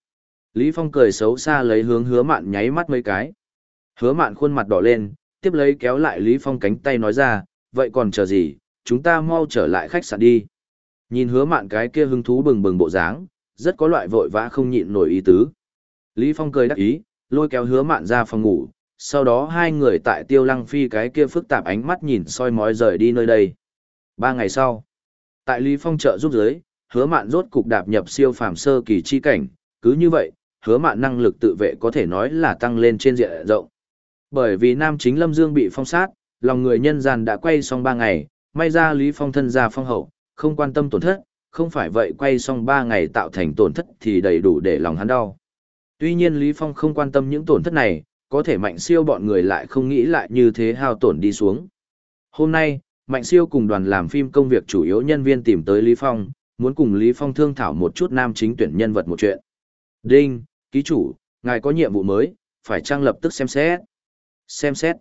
Lý Phong cười xấu xa lấy hướng hứa mạn nháy mắt mấy cái. Hứa mạn khuôn mặt đỏ lên, tiếp lấy kéo lại Lý Phong cánh tay nói ra, vậy còn chờ gì, chúng ta mau trở lại khách sạn đi. Nhìn hứa mạn cái kia hứng thú bừng bừng bộ dáng, rất có loại vội vã không nhịn nổi ý tứ. Lý Phong cười đắc ý, lôi kéo hứa mạn ra phòng ngủ, sau đó hai người tại tiêu lăng phi cái kia phức tạp ánh mắt nhìn soi mói rời đi nơi đây. Ba ngày sau, tại Lý Phong trợ giúp giới, hứa mạn rốt cục đạp nhập siêu phàm sơ kỳ chi cảnh, cứ như vậy, hứa mạn năng lực tự vệ có thể nói là tăng lên trên diện rộng. Bởi vì nam chính Lâm Dương bị phong sát, lòng người nhân gian đã quay xong ba ngày, may ra Lý Phong thân ra phong hậu, không quan tâm tổn thất, không phải vậy quay xong ba ngày tạo thành tổn thất thì đầy đủ để lòng hắn đau. Tuy nhiên Lý Phong không quan tâm những tổn thất này, có thể mạnh siêu bọn người lại không nghĩ lại như thế hao tổn đi xuống. Hôm nay, Mạnh siêu cùng đoàn làm phim công việc chủ yếu nhân viên tìm tới Lý Phong, muốn cùng Lý Phong thương thảo một chút nam chính tuyển nhân vật một chuyện. Đinh, ký chủ, ngài có nhiệm vụ mới, phải trang lập tức xem xét. Xem xét.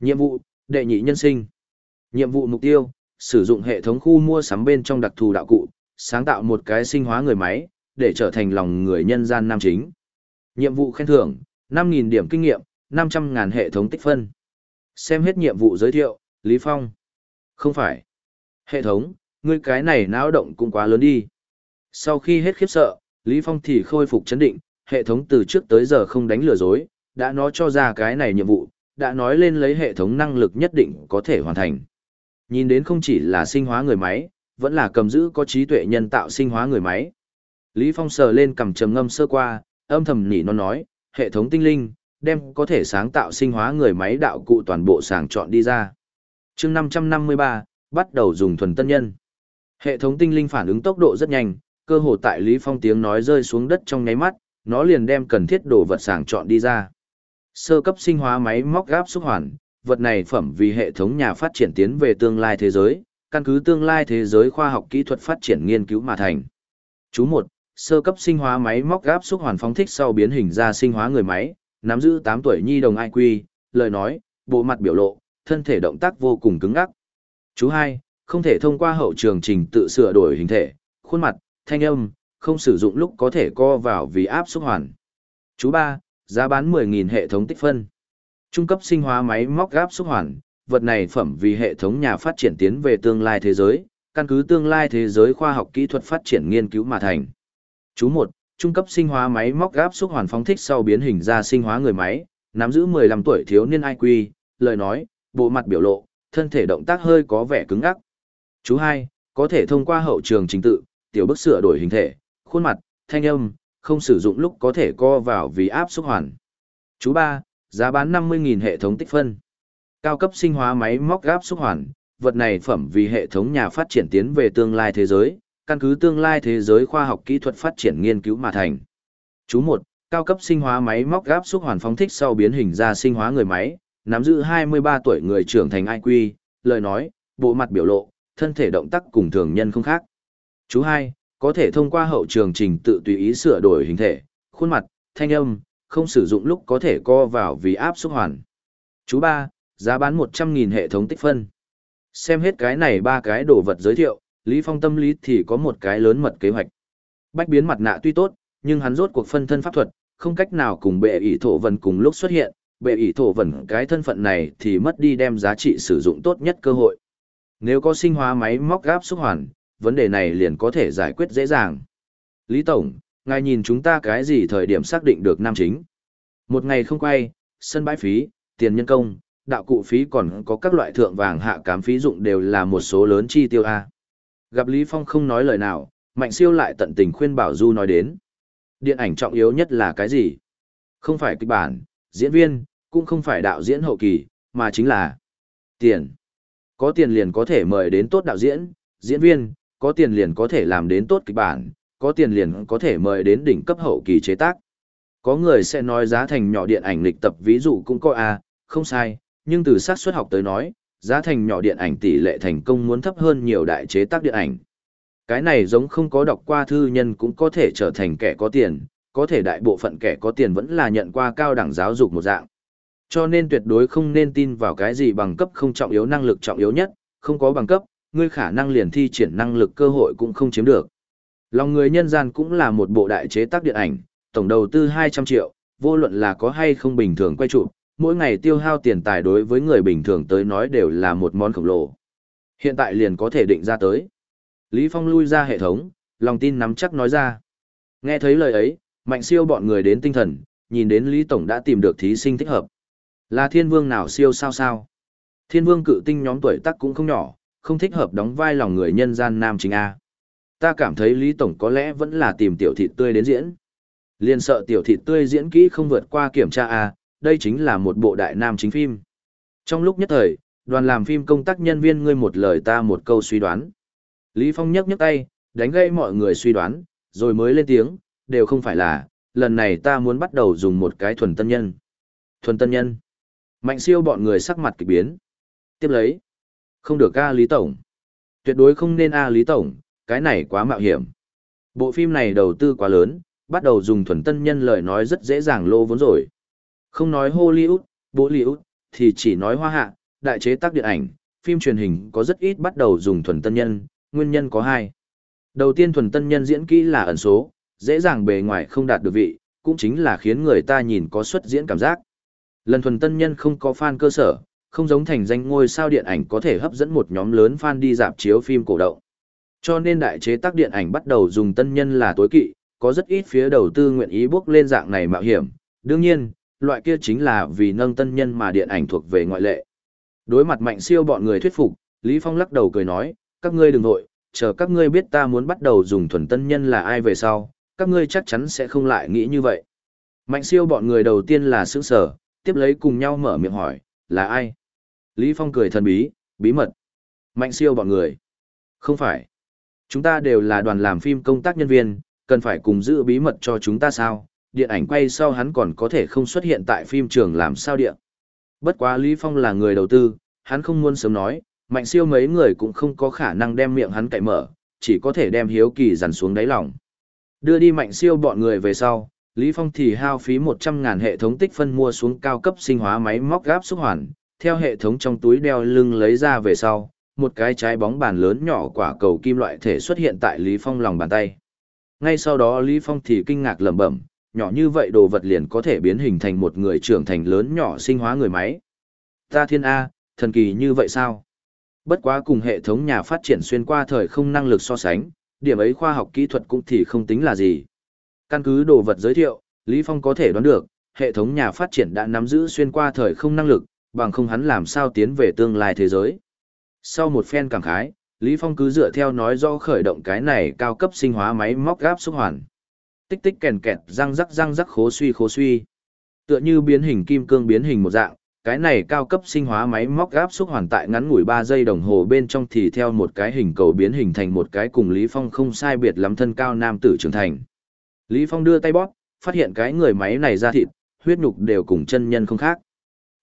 Nhiệm vụ, đệ nhị nhân sinh. Nhiệm vụ mục tiêu, sử dụng hệ thống khu mua sắm bên trong đặc thù đạo cụ, sáng tạo một cái sinh hóa người máy, để trở thành lòng người nhân gian nam chính. Nhiệm vụ khen thưởng, 5.000 điểm kinh nghiệm, 500.000 hệ thống tích phân. Xem hết nhiệm vụ giới thiệu, Lý Phong. Không phải. Hệ thống, ngươi cái này náo động cũng quá lớn đi. Sau khi hết khiếp sợ, Lý Phong thì khôi phục chấn định, hệ thống từ trước tới giờ không đánh lừa dối, đã nói cho ra cái này nhiệm vụ, đã nói lên lấy hệ thống năng lực nhất định có thể hoàn thành. Nhìn đến không chỉ là sinh hóa người máy, vẫn là cầm giữ có trí tuệ nhân tạo sinh hóa người máy. Lý Phong sờ lên cầm trầm ngâm sơ qua, âm thầm nỉ nó nói, hệ thống tinh linh, đem có thể sáng tạo sinh hóa người máy đạo cụ toàn bộ sàng chọn đi ra. chương 553, bắt đầu dùng thuần tân nhân. Hệ thống tinh linh phản ứng tốc độ rất nhanh, cơ hồ tại Lý Phong tiếng nói rơi xuống đất trong nháy mắt, nó liền đem cần thiết đồ vật sàng chọn đi ra. Sơ cấp sinh hóa máy móc gáp xúc hoàn, vật này phẩm vì hệ thống nhà phát triển tiến về tương lai thế giới, căn cứ tương lai thế giới khoa học kỹ thuật phát triển nghiên cứu mà thành. Chú 1. Sơ cấp sinh hóa máy móc gáp xúc hoàn phóng thích sau biến hình ra sinh hóa người máy, nắm giữ 8 tuổi nhi đồng IQ, lời nói, bộ mặt biểu lộ, thân thể động tác vô cùng cứng ngắc. Chú 2. Không thể thông qua hậu trường trình tự sửa đổi hình thể, khuôn mặt, thanh âm, không sử dụng lúc có thể co vào vì áp xúc hoàn. Chú 3. Giá bán 10.000 hệ thống tích phân. Trung cấp sinh hóa máy móc gáp xúc hoàn, vật này phẩm vì hệ thống nhà phát triển tiến về tương lai thế giới, căn cứ tương lai thế giới khoa học kỹ thuật phát triển nghiên cứu mà thành. Chú một, Trung cấp sinh hóa máy móc gáp xúc hoàn phóng thích sau biến hình ra sinh hóa người máy, nắm giữ 15 tuổi thiếu niên IQ, lời nói, bộ mặt biểu lộ, thân thể động tác hơi có vẻ cứng ngắc. Chú hai, Có thể thông qua hậu trường trình tự, tiểu bức sửa đổi hình thể, khuôn mặt, thanh âm, không sử dụng lúc có thể co vào vì áp xúc hoàn. Chú ba, Giá bán 50.000 hệ thống tích phân. Cao cấp sinh hóa máy móc gáp xúc hoàn, vật này phẩm vì hệ thống nhà phát triển tiến về tương lai thế giới, căn cứ tương lai thế giới khoa học kỹ thuật phát triển nghiên cứu mà thành. Chú 1. Cao cấp sinh hóa máy móc gáp xúc hoàn phóng thích sau biến hình ra sinh hóa người máy, nắm giữ 23 tuổi người trưởng thành IQ, lời nói, bộ mặt biểu lộ, thân thể động tác cùng thường nhân không khác. Chú 2. Có thể thông qua hậu trường trình tự tùy ý sửa đổi hình thể, khuôn mặt, thanh âm, không sử dụng lúc có thể co vào vì áp xúc hoàn. Chú 3. Giá bán 100.000 hệ thống tích phân. Xem hết cái này ba cái đồ vật giới thiệu, Lý Phong tâm lý thì có một cái lớn mật kế hoạch. Bách biến mặt nạ tuy tốt, nhưng hắn rốt cuộc phân thân pháp thuật, không cách nào cùng bệ ỷ thổ vần cùng lúc xuất hiện, bệ ỷ thổ vần cái thân phận này thì mất đi đem giá trị sử dụng tốt nhất cơ hội. Nếu có sinh hóa máy móc gáp xúc hoàn, vấn đề này liền có thể giải quyết dễ dàng. Lý Tổng, ngài nhìn chúng ta cái gì thời điểm xác định được nam chính? Một ngày không quay, sân bãi phí, tiền nhân công, đạo cụ phí còn có các loại thượng vàng hạ cám phí dụng đều là một số lớn chi tiêu A. Gặp Lý Phong không nói lời nào, Mạnh Siêu lại tận tình khuyên bảo Du nói đến. Điện ảnh trọng yếu nhất là cái gì? Không phải kịch bản, diễn viên, cũng không phải đạo diễn hậu kỳ, mà chính là tiền. Có tiền liền có thể mời đến tốt đạo diễn, diễn viên, có tiền liền có thể làm đến tốt kịch bản, có tiền liền có thể mời đến đỉnh cấp hậu kỳ chế tác. Có người sẽ nói giá thành nhỏ điện ảnh lịch tập ví dụ cũng có A, không sai, nhưng từ xác suất học tới nói, giá thành nhỏ điện ảnh tỷ lệ thành công muốn thấp hơn nhiều đại chế tác điện ảnh. Cái này giống không có đọc qua thư nhân cũng có thể trở thành kẻ có tiền, có thể đại bộ phận kẻ có tiền vẫn là nhận qua cao đẳng giáo dục một dạng. Cho nên tuyệt đối không nên tin vào cái gì bằng cấp không trọng yếu năng lực trọng yếu nhất, không có bằng cấp, ngươi khả năng liền thi triển năng lực cơ hội cũng không chiếm được. Lòng người nhân gian cũng là một bộ đại chế tác điện ảnh, tổng đầu tư 200 triệu, vô luận là có hay không bình thường quay chụp, mỗi ngày tiêu hao tiền tài đối với người bình thường tới nói đều là một món khổng lồ. Hiện tại liền có thể định ra tới. Lý Phong lui ra hệ thống, lòng tin nắm chắc nói ra. Nghe thấy lời ấy, mạnh siêu bọn người đến tinh thần, nhìn đến Lý Tổng đã tìm được thí sinh thích hợp. Là thiên vương nào siêu sao sao? Thiên vương cự tinh nhóm tuổi tác cũng không nhỏ, không thích hợp đóng vai lòng người nhân gian nam chính A. Ta cảm thấy Lý Tổng có lẽ vẫn là tìm tiểu thịt tươi đến diễn. Liên sợ tiểu thịt tươi diễn kỹ không vượt qua kiểm tra A, đây chính là một bộ đại nam chính phim. Trong lúc nhất thời, đoàn làm phim công tác nhân viên ngươi một lời ta một câu suy đoán. Lý Phong nhấc nhấc tay, đánh gây mọi người suy đoán, rồi mới lên tiếng, đều không phải là, lần này ta muốn bắt đầu dùng một cái thuần tân nhân. Thuần tân nhân. Mạnh siêu bọn người sắc mặt kỳ biến. Tiếp lấy. Không được A Lý Tổng. Tuyệt đối không nên A Lý Tổng, cái này quá mạo hiểm. Bộ phim này đầu tư quá lớn, bắt đầu dùng thuần tân nhân lời nói rất dễ dàng lô vốn rồi. Không nói Hollywood, Bollywood, thì chỉ nói hoa hạ, đại chế tác điện ảnh, phim truyền hình có rất ít bắt đầu dùng thuần tân nhân, nguyên nhân có hai. Đầu tiên thuần tân nhân diễn kỹ là ẩn số, dễ dàng bề ngoài không đạt được vị, cũng chính là khiến người ta nhìn có xuất diễn cảm giác. Lần thuần tân nhân không có fan cơ sở, không giống thành danh ngôi sao điện ảnh có thể hấp dẫn một nhóm lớn fan đi dạp chiếu phim cổ động. Cho nên đại chế tác điện ảnh bắt đầu dùng tân nhân là tối kỵ, có rất ít phía đầu tư nguyện ý bước lên dạng này mạo hiểm. Đương nhiên, loại kia chính là vì nâng tân nhân mà điện ảnh thuộc về ngoại lệ. Đối mặt mạnh siêu bọn người thuyết phục, Lý Phong lắc đầu cười nói, các ngươi đừng vội, chờ các ngươi biết ta muốn bắt đầu dùng thuần tân nhân là ai về sau, các ngươi chắc chắn sẽ không lại nghĩ như vậy. Mạnh siêu bọn người đầu tiên là sững sở, tiếp lấy cùng nhau mở miệng hỏi, là ai? Lý Phong cười thần bí, bí mật. Mạnh siêu bọn người. Không phải. Chúng ta đều là đoàn làm phim công tác nhân viên, cần phải cùng giữ bí mật cho chúng ta sao? Điện ảnh quay sau hắn còn có thể không xuất hiện tại phim trường làm sao điện. Bất quá Lý Phong là người đầu tư, hắn không muốn sớm nói, mạnh siêu mấy người cũng không có khả năng đem miệng hắn cậy mở, chỉ có thể đem hiếu kỳ dằn xuống đáy lòng. Đưa đi mạnh siêu bọn người về sau, Lý Phong thì hao phí 100.000 hệ thống tích phân mua xuống cao cấp sinh hóa máy móc gáp xúc hoàn, theo hệ thống trong túi đeo lưng lấy ra về sau, một cái trái bóng bàn lớn nhỏ quả cầu kim loại thể xuất hiện tại Lý Phong lòng bàn tay. Ngay sau đó Lý Phong thì kinh ngạc lẩm bẩm, nhỏ như vậy đồ vật liền có thể biến hình thành một người trưởng thành lớn nhỏ sinh hóa người máy. Ta thiên A, thần kỳ như vậy sao? Bất quá cùng hệ thống nhà phát triển xuyên qua thời không năng lực so sánh, điểm ấy khoa học kỹ thuật cũng thì không tính là gì. Căn cứ đồ vật giới thiệu, Lý Phong có thể đoán được, hệ thống nhà phát triển đã nắm giữ xuyên qua thời không năng lực, bằng không hắn làm sao tiến về tương lai thế giới. Sau một phen cảm khái, Lý Phong cứ dựa theo nói do khởi động cái này cao cấp sinh hóa máy móc gáp xúc hoàn. Tích tích kèn kẹt răng rắc răng rắc khố suy khố suy. Tựa như biến hình kim cương biến hình một dạng, cái này cao cấp sinh hóa máy móc gáp xúc hoàn tại ngắn ngủi 3 giây đồng hồ bên trong thì theo một cái hình cầu biến hình thành một cái cùng Lý Phong không sai biệt lắm thân cao nam tử trưởng thành. Lý Phong đưa tay bóp, phát hiện cái người máy này ra thịt, huyết nhục đều cùng chân nhân không khác.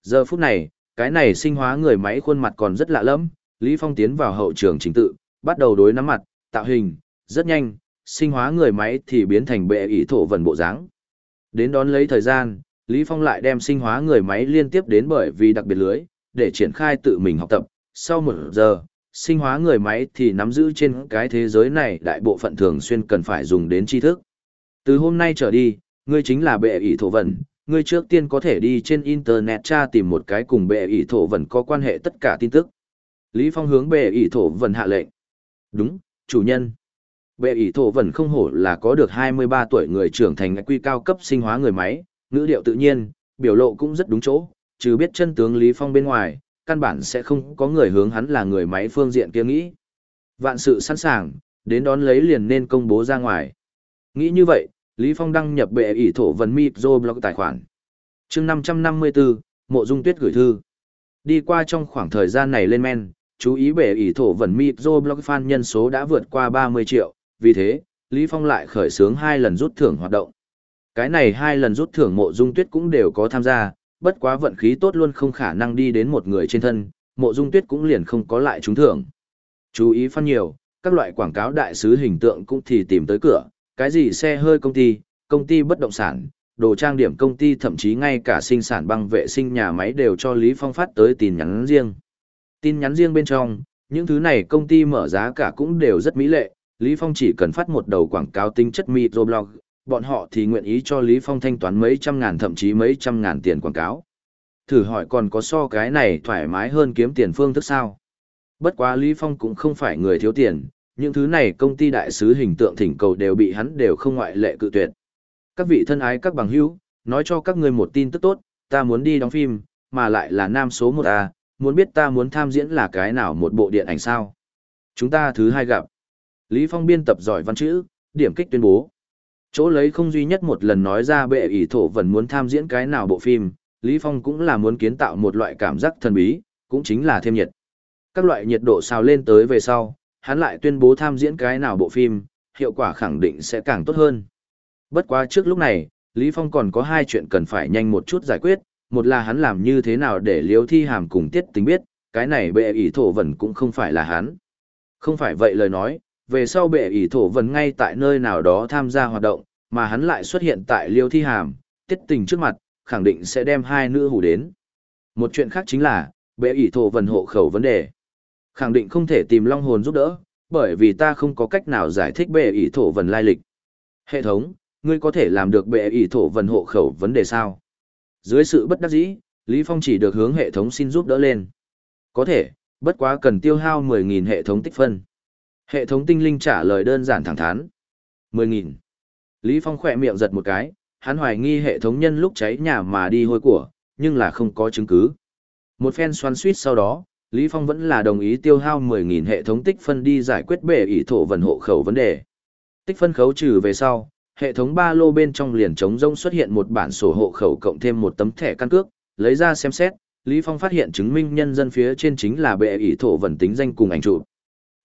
Giờ phút này, cái này sinh hóa người máy khuôn mặt còn rất lạ lẫm, Lý Phong tiến vào hậu trường chính tự, bắt đầu đối nắm mặt, tạo hình, rất nhanh, sinh hóa người máy thì biến thành bệ ý thổ vần bộ dáng. Đến đón lấy thời gian, Lý Phong lại đem sinh hóa người máy liên tiếp đến bởi vì đặc biệt lưới, để triển khai tự mình học tập. Sau một giờ, sinh hóa người máy thì nắm giữ trên cái thế giới này đại bộ phận thường xuyên cần phải dùng đến tri thức. Từ hôm nay trở đi, ngươi chính là bệ ý thổ vần, ngươi trước tiên có thể đi trên internet tra tìm một cái cùng bệ ỷ thổ vần có quan hệ tất cả tin tức. Lý Phong hướng bệ ỷ thổ vần hạ lệnh. Đúng, chủ nhân. Bệ ỷ thổ vẫn không hổ là có được 23 tuổi người trưởng thành quy cao cấp sinh hóa người máy, ngữ điệu tự nhiên, biểu lộ cũng rất đúng chỗ, trừ biết chân tướng Lý Phong bên ngoài, căn bản sẽ không có người hướng hắn là người máy phương diện kia nghĩ. Vạn sự sẵn sàng, đến đón lấy liền nên công bố ra ngoài. Nghĩ như vậy, Lý Phong đăng nhập bệ ỷ thổ vẫn micro blog tài khoản. chương 554, Mộ Dung Tuyết gửi thư. Đi qua trong khoảng thời gian này lên men, chú ý bệ ỷ thổ vẫn micro blog fan nhân số đã vượt qua 30 triệu, vì thế, Lý Phong lại khởi xướng hai lần rút thưởng hoạt động. Cái này hai lần rút thưởng mộ dung tuyết cũng đều có tham gia, bất quá vận khí tốt luôn không khả năng đi đến một người trên thân, mộ dung tuyết cũng liền không có lại trúng thưởng. Chú ý phân nhiều, Các loại quảng cáo đại sứ hình tượng cũng thì tìm tới cửa, cái gì xe hơi công ty, công ty bất động sản, đồ trang điểm công ty thậm chí ngay cả sinh sản băng vệ sinh nhà máy đều cho Lý Phong phát tới tin nhắn riêng. Tin nhắn riêng bên trong, những thứ này công ty mở giá cả cũng đều rất mỹ lệ, Lý Phong chỉ cần phát một đầu quảng cáo tính chất microblog, bọn họ thì nguyện ý cho Lý Phong thanh toán mấy trăm ngàn thậm chí mấy trăm ngàn tiền quảng cáo. Thử hỏi còn có so cái này thoải mái hơn kiếm tiền phương thức sao? Bất quá Lý Phong cũng không phải người thiếu tiền, những thứ này công ty đại sứ hình tượng thỉnh cầu đều bị hắn đều không ngoại lệ cự tuyệt. Các vị thân ái các bằng hữu, nói cho các người một tin tức tốt, ta muốn đi đóng phim, mà lại là nam số 1A, muốn biết ta muốn tham diễn là cái nào một bộ điện ảnh sao. Chúng ta thứ hai gặp. Lý Phong biên tập giỏi văn chữ, điểm kích tuyên bố. Chỗ lấy không duy nhất một lần nói ra bệ ỷ thổ vẫn muốn tham diễn cái nào bộ phim, Lý Phong cũng là muốn kiến tạo một loại cảm giác thần bí, cũng chính là thêm nhiệt. Các loại nhiệt độ xào lên tới về sau, hắn lại tuyên bố tham diễn cái nào bộ phim, hiệu quả khẳng định sẽ càng tốt hơn. Bất quá trước lúc này, Lý Phong còn có hai chuyện cần phải nhanh một chút giải quyết, một là hắn làm như thế nào để liếu thi hàm cùng tiết tính biết, cái này bệ ỷ thổ vẫn cũng không phải là hắn. Không phải vậy lời nói, về sau bệ ỷ thổ vần ngay tại nơi nào đó tham gia hoạt động, mà hắn lại xuất hiện tại liêu thi hàm, tiết tình trước mặt, khẳng định sẽ đem hai nữ hủ đến. Một chuyện khác chính là, bệ ỷ thổ vần hộ khẩu vấn đề. Khẳng định không thể tìm long hồn giúp đỡ, bởi vì ta không có cách nào giải thích bệ ỷ thổ vần lai lịch. Hệ thống, ngươi có thể làm được bệ ỷ thổ vần hộ khẩu vấn đề sao? Dưới sự bất đắc dĩ, Lý Phong chỉ được hướng hệ thống xin giúp đỡ lên. Có thể, bất quá cần tiêu hao 10.000 hệ thống tích phân. Hệ thống tinh linh trả lời đơn giản thẳng thắn. 10.000. Lý Phong khỏe miệng giật một cái, hắn hoài nghi hệ thống nhân lúc cháy nhà mà đi hôi của, nhưng là không có chứng cứ. Một phen xoắn suýt sau đó, Lý Phong vẫn là đồng ý tiêu hao 10.000 hệ thống tích phân đi giải quyết bể ý thổ vần hộ khẩu vấn đề. Tích phân khấu trừ về sau, hệ thống ba lô bên trong liền trống rông xuất hiện một bản sổ hộ khẩu cộng thêm một tấm thẻ căn cước, lấy ra xem xét, Lý Phong phát hiện chứng minh nhân dân phía trên chính là bệ ý thổ vần tính danh cùng ảnh chụp.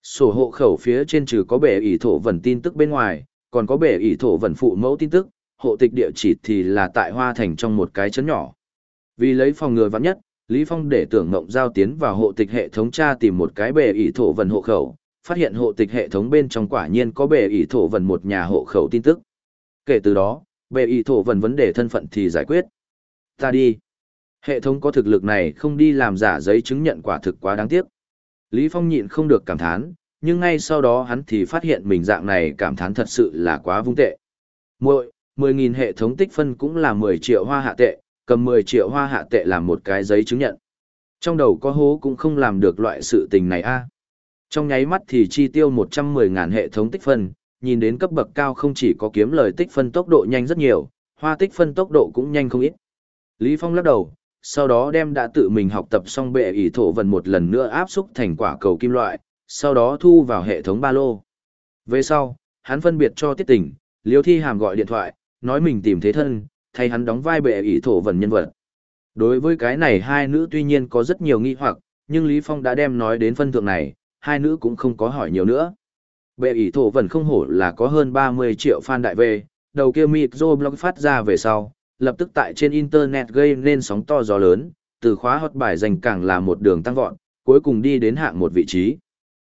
Sổ hộ khẩu phía trên trừ có bể ỷ thổ vần tin tức bên ngoài, còn có bể ỷ thổ vần phụ mẫu tin tức, hộ tịch địa chỉ thì là tại Hoa Thành trong một cái chấn nhỏ. Vì lấy phòng ngừa vắng nhất, Lý Phong để tưởng ngộng giao tiến vào hộ tịch hệ thống tra tìm một cái bể ỷ thổ vần hộ khẩu, phát hiện hộ tịch hệ thống bên trong quả nhiên có bể ỷ thổ vần một nhà hộ khẩu tin tức. Kể từ đó, bệ ỷ thổ vần vấn đề thân phận thì giải quyết. Ta đi. Hệ thống có thực lực này không đi làm giả giấy chứng nhận quả thực quá đáng tiếc. Lý Phong nhịn không được cảm thán, nhưng ngay sau đó hắn thì phát hiện mình dạng này cảm thán thật sự là quá vung tệ. Muội, 10.000 hệ thống tích phân cũng là 10 triệu hoa hạ tệ, cầm 10 triệu hoa hạ tệ làm một cái giấy chứng nhận. Trong đầu có hố cũng không làm được loại sự tình này a. Trong nháy mắt thì chi tiêu 110.000 hệ thống tích phân, nhìn đến cấp bậc cao không chỉ có kiếm lời tích phân tốc độ nhanh rất nhiều, hoa tích phân tốc độ cũng nhanh không ít. Lý Phong lắc đầu, sau đó đem đã tự mình học tập xong bệ ỷ thổ vần một lần nữa áp xúc thành quả cầu kim loại, sau đó thu vào hệ thống ba lô. Về sau, hắn phân biệt cho tiết tình, liêu thi hàm gọi điện thoại, nói mình tìm thế thân, thay hắn đóng vai bệ ỷ thổ vần nhân vật. Đối với cái này hai nữ tuy nhiên có rất nhiều nghi hoặc, nhưng Lý Phong đã đem nói đến phân thượng này, hai nữ cũng không có hỏi nhiều nữa. Bệ ỷ thổ vần không hổ là có hơn 30 triệu fan đại về, đầu kia micro blog phát ra về sau, lập tức tại trên internet gây nên sóng to gió lớn, từ khóa hot bài dành càng là một đường tăng vọt, cuối cùng đi đến hạng một vị trí.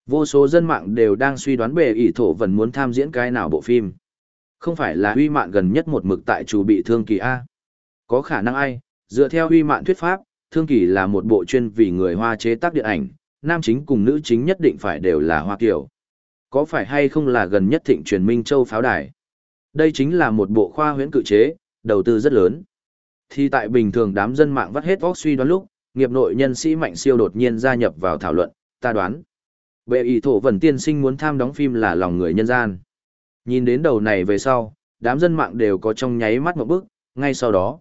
Vô số dân mạng đều đang suy đoán bề ỷ thổ vẫn muốn tham diễn cái nào bộ phim. Không phải là huy mạn gần nhất một mực tại chủ bị thương kỳ A. Có khả năng ai, dựa theo huy mạn thuyết pháp, thương kỳ là một bộ chuyên vì người Hoa chế tác điện ảnh, nam chính cùng nữ chính nhất định phải đều là Hoa Kiều. Có phải hay không là gần nhất thịnh truyền Minh Châu pháo đài? Đây chính là một bộ khoa huyễn cự chế, đầu tư rất lớn. Thì tại bình thường đám dân mạng vắt hết óc suy đoán lúc, nghiệp nội nhân sĩ mạnh siêu đột nhiên gia nhập vào thảo luận, ta đoán. Bệ ý thổ vần tiên sinh muốn tham đóng phim là lòng người nhân gian. Nhìn đến đầu này về sau, đám dân mạng đều có trong nháy mắt một bước, ngay sau đó.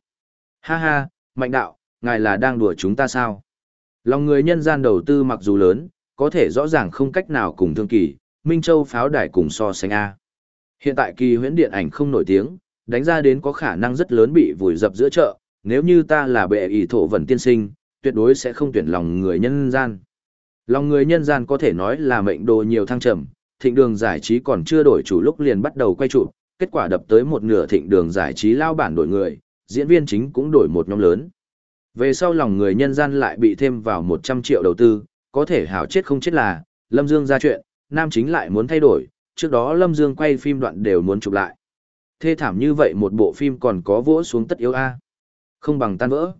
Ha ha, mạnh đạo, ngài là đang đùa chúng ta sao? Lòng người nhân gian đầu tư mặc dù lớn, có thể rõ ràng không cách nào cùng thương kỳ, Minh Châu pháo đài cùng so sánh A. Hiện tại kỳ huyễn điện ảnh không nổi tiếng, đánh ra đến có khả năng rất lớn bị vùi dập giữa chợ, nếu như ta là bệ ý thổ vần tiên sinh, tuyệt đối sẽ không tuyển lòng người nhân gian. Lòng người nhân gian có thể nói là mệnh đồ nhiều thăng trầm, thịnh đường giải trí còn chưa đổi chủ lúc liền bắt đầu quay trụ, kết quả đập tới một nửa thịnh đường giải trí lao bản đổi người, diễn viên chính cũng đổi một nhóm lớn. Về sau lòng người nhân gian lại bị thêm vào 100 triệu đầu tư, có thể hảo chết không chết là, Lâm Dương ra chuyện, nam chính lại muốn thay đổi, trước đó Lâm Dương quay phim đoạn đều muốn chụp lại. Thê thảm như vậy một bộ phim còn có vỗ xuống tất yếu A. Không bằng tan vỡ.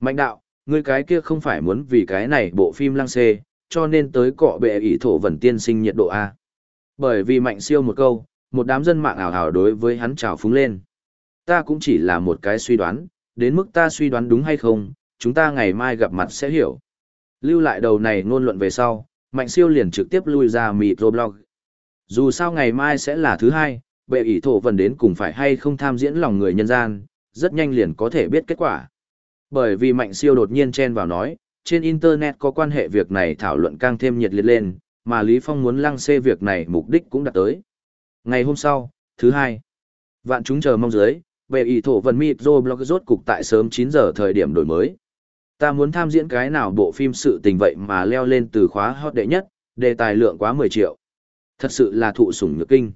Mạnh đạo, ngươi cái kia không phải muốn vì cái này bộ phim lăng xê, cho nên tới cọ bệ ỷ thổ vẩn tiên sinh nhiệt độ A. Bởi vì mạnh siêu một câu, một đám dân mạng ảo ảo đối với hắn trào phúng lên. Ta cũng chỉ là một cái suy đoán, đến mức ta suy đoán đúng hay không, chúng ta ngày mai gặp mặt sẽ hiểu. Lưu lại đầu này ngôn luận về sau, mạnh siêu liền trực tiếp lui ra microblog. Dù sao ngày mai sẽ là thứ hai, bệ ỷ thổ vần đến cùng phải hay không tham diễn lòng người nhân gian, rất nhanh liền có thể biết kết quả. Bởi vì mạnh siêu đột nhiên chen vào nói, trên Internet có quan hệ việc này thảo luận càng thêm nhiệt liệt lên, mà Lý Phong muốn lăng xê việc này mục đích cũng đạt tới. Ngày hôm sau, thứ hai, vạn chúng chờ mong dưới, bệ ỷ thổ vần microblog rốt cục tại sớm 9 giờ thời điểm đổi mới. Ta muốn tham diễn cái nào bộ phim sự tình vậy mà leo lên từ khóa hot đệ nhất, đề tài lượng quá 10 triệu. Thật sự là thụ sủng nhược kinh.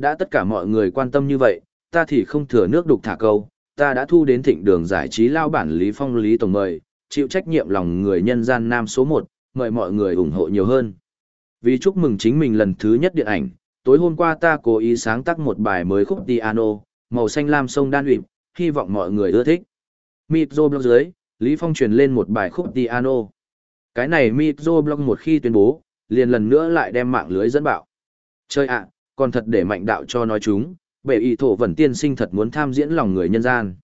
Đã tất cả mọi người quan tâm như vậy, ta thì không thừa nước đục thả câu, ta đã thu đến thịnh đường giải trí lao bản Lý Phong Lý Tổng mời, chịu trách nhiệm lòng người nhân gian nam số 1, mời mọi người ủng hộ nhiều hơn. Vì chúc mừng chính mình lần thứ nhất điện ảnh, tối hôm qua ta cố ý sáng tác một bài mới khúc piano, màu xanh lam sông đan ủy, hy vọng mọi người ưa thích. Micro blog dưới, Lý Phong truyền lên một bài khúc piano. Cái này Micro blog một khi tuyên bố, liền lần nữa lại đem mạng lưới dẫn bạo. Chơi ạ, còn thật để mạnh đạo cho nói chúng, bệ ý thổ vẩn tiên sinh thật muốn tham diễn lòng người nhân gian.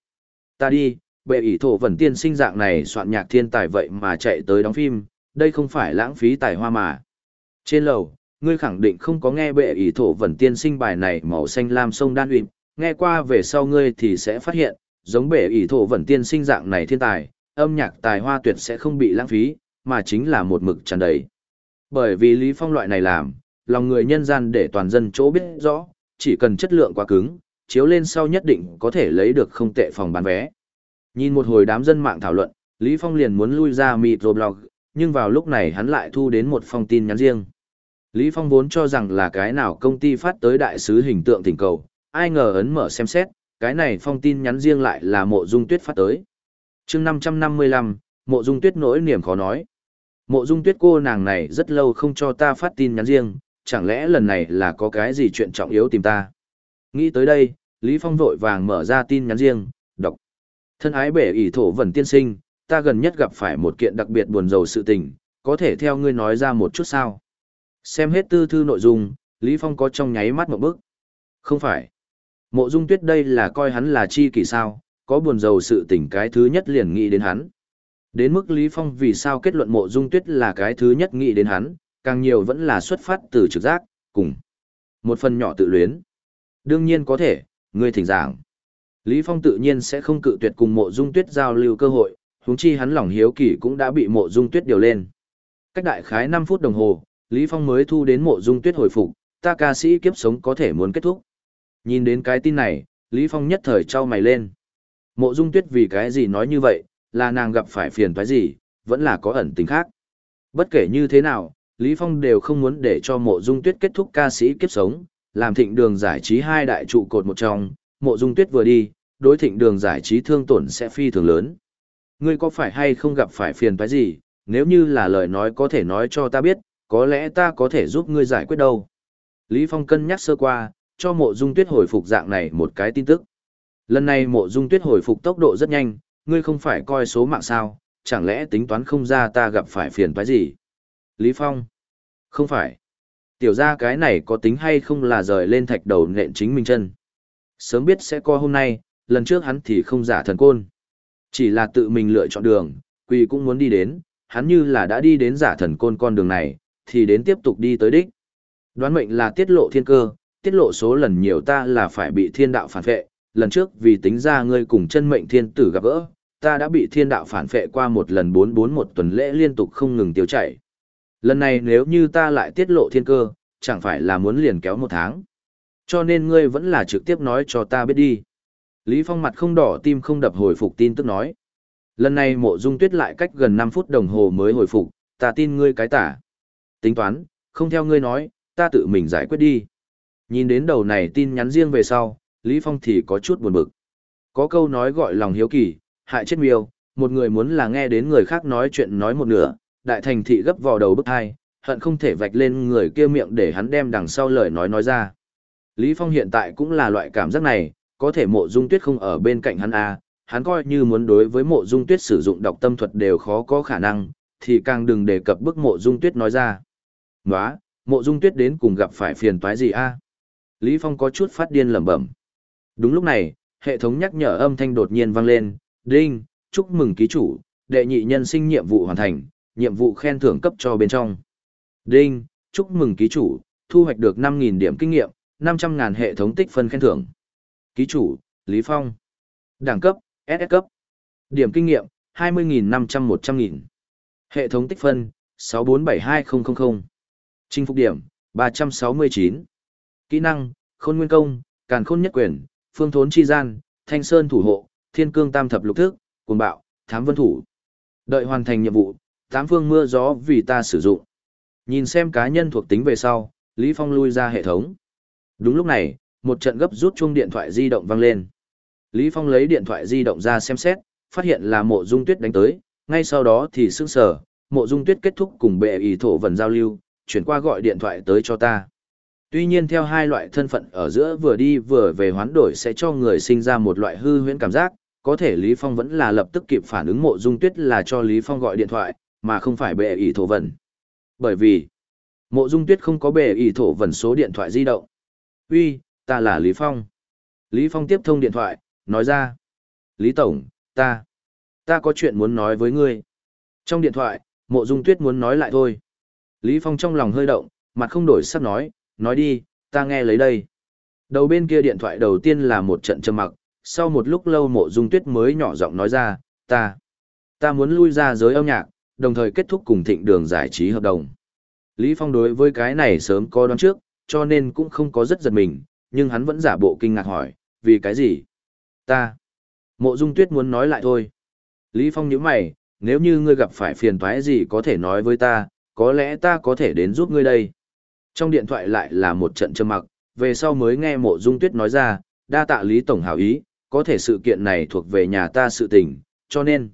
Ta đi, bệ ý thổ vẩn tiên sinh dạng này soạn nhạc thiên tài vậy mà chạy tới đóng phim, đây không phải lãng phí tài hoa mà. Trên lầu, ngươi khẳng định không có nghe bệ ý thổ vẩn tiên sinh bài này màu xanh lam sông đan uyệp, nghe qua về sau ngươi thì sẽ phát hiện, giống bệ ý thổ vẩn tiên sinh dạng này thiên tài, âm nhạc tài hoa tuyệt sẽ không bị lãng phí, mà chính là một mực tràn đầy. Bởi vì Lý Phong loại này làm, lòng người nhân gian để toàn dân chỗ biết rõ, chỉ cần chất lượng quá cứng, chiếu lên sau nhất định có thể lấy được không tệ phòng bán vé. Nhìn một hồi đám dân mạng thảo luận, Lý Phong liền muốn lui ra microblog, nhưng vào lúc này hắn lại thu đến một phong tin nhắn riêng. Lý Phong vốn cho rằng là cái nào công ty phát tới đại sứ hình tượng thỉnh cầu, ai ngờ ấn mở xem xét, cái này phong tin nhắn riêng lại là mộ dung tuyết phát tới. chương 555, mộ dung tuyết nỗi niềm khó nói. Mộ dung tuyết cô nàng này rất lâu không cho ta phát tin nhắn riêng, chẳng lẽ lần này là có cái gì chuyện trọng yếu tìm ta. Nghĩ tới đây, Lý Phong vội vàng mở ra tin nhắn riêng, đọc. Thân ái bể ỷ thổ vần tiên sinh, ta gần nhất gặp phải một kiện đặc biệt buồn rầu sự tình, có thể theo ngươi nói ra một chút sao? Xem hết tư thư nội dung, Lý Phong có trong nháy mắt một bức. Không phải. Mộ dung tuyết đây là coi hắn là chi kỷ sao, có buồn rầu sự tình cái thứ nhất liền nghĩ đến hắn. Đến mức Lý Phong vì sao kết luận mộ dung tuyết là cái thứ nhất nghĩ đến hắn, càng nhiều vẫn là xuất phát từ trực giác, cùng một phần nhỏ tự luyến. Đương nhiên có thể, ngươi thỉnh giảng. Lý Phong tự nhiên sẽ không cự tuyệt cùng mộ dung tuyết giao lưu cơ hội, huống chi hắn lòng hiếu kỳ cũng đã bị mộ dung tuyết điều lên. Cách đại khái 5 phút đồng hồ, Lý Phong mới thu đến mộ dung tuyết hồi phục, ta ca sĩ kiếp sống có thể muốn kết thúc. Nhìn đến cái tin này, Lý Phong nhất thời trao mày lên. Mộ dung tuyết vì cái gì nói như vậy, là nàng gặp phải phiền toái gì, vẫn là có ẩn tình khác. Bất kể như thế nào, Lý Phong đều không muốn để cho mộ dung tuyết kết thúc ca sĩ kiếp sống, làm thịnh đường giải trí hai đại trụ cột một trong, mộ dung tuyết vừa đi, đối thịnh đường giải trí thương tổn sẽ phi thường lớn. Ngươi có phải hay không gặp phải phiền phải gì, nếu như là lời nói có thể nói cho ta biết, có lẽ ta có thể giúp ngươi giải quyết đâu. Lý Phong cân nhắc sơ qua, cho mộ dung tuyết hồi phục dạng này một cái tin tức. Lần này mộ dung tuyết hồi phục tốc độ rất nhanh, ngươi không phải coi số mạng sao, chẳng lẽ tính toán không ra ta gặp phải phiền phải gì. Lý Phong. Không phải. Tiểu ra cái này có tính hay không là rời lên thạch đầu nện chính mình chân. Sớm biết sẽ co hôm nay, lần trước hắn thì không giả thần côn. Chỉ là tự mình lựa chọn đường, quỳ cũng muốn đi đến, hắn như là đã đi đến giả thần côn con đường này, thì đến tiếp tục đi tới đích. Đoán mệnh là tiết lộ thiên cơ, tiết lộ số lần nhiều ta là phải bị thiên đạo phản vệ, lần trước vì tính ra ngươi cùng chân mệnh thiên tử gặp gỡ, ta đã bị thiên đạo phản vệ qua một lần bốn bốn một tuần lễ liên tục không ngừng tiêu chảy. Lần này nếu như ta lại tiết lộ thiên cơ, chẳng phải là muốn liền kéo một tháng. Cho nên ngươi vẫn là trực tiếp nói cho ta biết đi. Lý Phong mặt không đỏ tim không đập hồi phục tin tức nói. Lần này mộ dung tuyết lại cách gần 5 phút đồng hồ mới hồi phục, ta tin ngươi cái tả. Tính toán, không theo ngươi nói, ta tự mình giải quyết đi. Nhìn đến đầu này tin nhắn riêng về sau, Lý Phong thì có chút buồn bực. Có câu nói gọi lòng hiếu kỳ, hại chết miêu, một người muốn là nghe đến người khác nói chuyện nói một nửa, đại thành thị gấp vào đầu bức hai, hận không thể vạch lên người kia miệng để hắn đem đằng sau lời nói nói ra. Lý Phong hiện tại cũng là loại cảm giác này, có thể mộ dung tuyết không ở bên cạnh hắn à, hắn coi như muốn đối với mộ dung tuyết sử dụng độc tâm thuật đều khó có khả năng, thì càng đừng đề cập bức mộ dung tuyết nói ra. Nóa, mộ dung tuyết đến cùng gặp phải phiền toái gì a? Lý Phong có chút phát điên lẩm bẩm. Đúng lúc này, hệ thống nhắc nhở âm thanh đột nhiên vang lên, đinh, chúc mừng ký chủ, đệ nhị nhân sinh nhiệm vụ hoàn thành, nhiệm vụ khen thưởng cấp cho bên trong. Đinh, chúc mừng ký chủ, thu hoạch được 5.000 điểm kinh nghiệm, 500.000 hệ thống tích phân khen thưởng. Ký chủ, Lý Phong. Đẳng cấp, SS cấp. Điểm kinh nghiệm, 20.500-100.000. Hệ thống tích phân, 6472000. Chinh phục điểm, 369. Kỹ năng, khôn nguyên công, càn khôn nhất quyền, phương thốn chi gian, thanh sơn thủ hộ, thiên cương tam thập lục thức, cuồng bạo, thám vân thủ. Đợi hoàn thành nhiệm vụ, tám phương mưa gió vì ta sử dụng. Nhìn xem cá nhân thuộc tính về sau, Lý Phong lui ra hệ thống. Đúng lúc này, một trận gấp rút chuông điện thoại di động vang lên. Lý Phong lấy điện thoại di động ra xem xét, phát hiện là mộ dung tuyết đánh tới, ngay sau đó thì sững sờ, mộ dung tuyết kết thúc cùng bệ ý thổ vần giao lưu, chuyển qua gọi điện thoại tới cho ta. Tuy nhiên theo hai loại thân phận ở giữa vừa đi vừa về hoán đổi sẽ cho người sinh ra một loại hư huyễn cảm giác, có thể Lý Phong vẫn là lập tức kịp phản ứng mộ dung tuyết là cho Lý Phong gọi điện thoại, mà không phải bệ ỷ thổ vần. Bởi vì, mộ dung tuyết không có bệ ỷ thổ vần số điện thoại di động. Uy, ta là Lý Phong. Lý Phong tiếp thông điện thoại, nói ra. Lý Tổng, ta, ta có chuyện muốn nói với ngươi. Trong điện thoại, mộ dung tuyết muốn nói lại thôi. Lý Phong trong lòng hơi động, mặt không đổi sắc nói, nói đi, ta nghe lấy đây. Đầu bên kia điện thoại đầu tiên là một trận trầm mặc, sau một lúc lâu mộ dung tuyết mới nhỏ giọng nói ra, ta, ta muốn lui ra giới âm nhạc, đồng thời kết thúc cùng thịnh đường giải trí hợp đồng. Lý Phong đối với cái này sớm có đoán trước, cho nên cũng không có rất giật mình, nhưng hắn vẫn giả bộ kinh ngạc hỏi, vì cái gì? Ta. Mộ Dung Tuyết muốn nói lại thôi. Lý Phong nhíu mày, nếu như ngươi gặp phải phiền toái gì có thể nói với ta, có lẽ ta có thể đến giúp ngươi đây. Trong điện thoại lại là một trận trầm mặc, về sau mới nghe Mộ Dung Tuyết nói ra, đa tạ Lý Tổng hảo ý, có thể sự kiện này thuộc về nhà ta sự tình, cho nên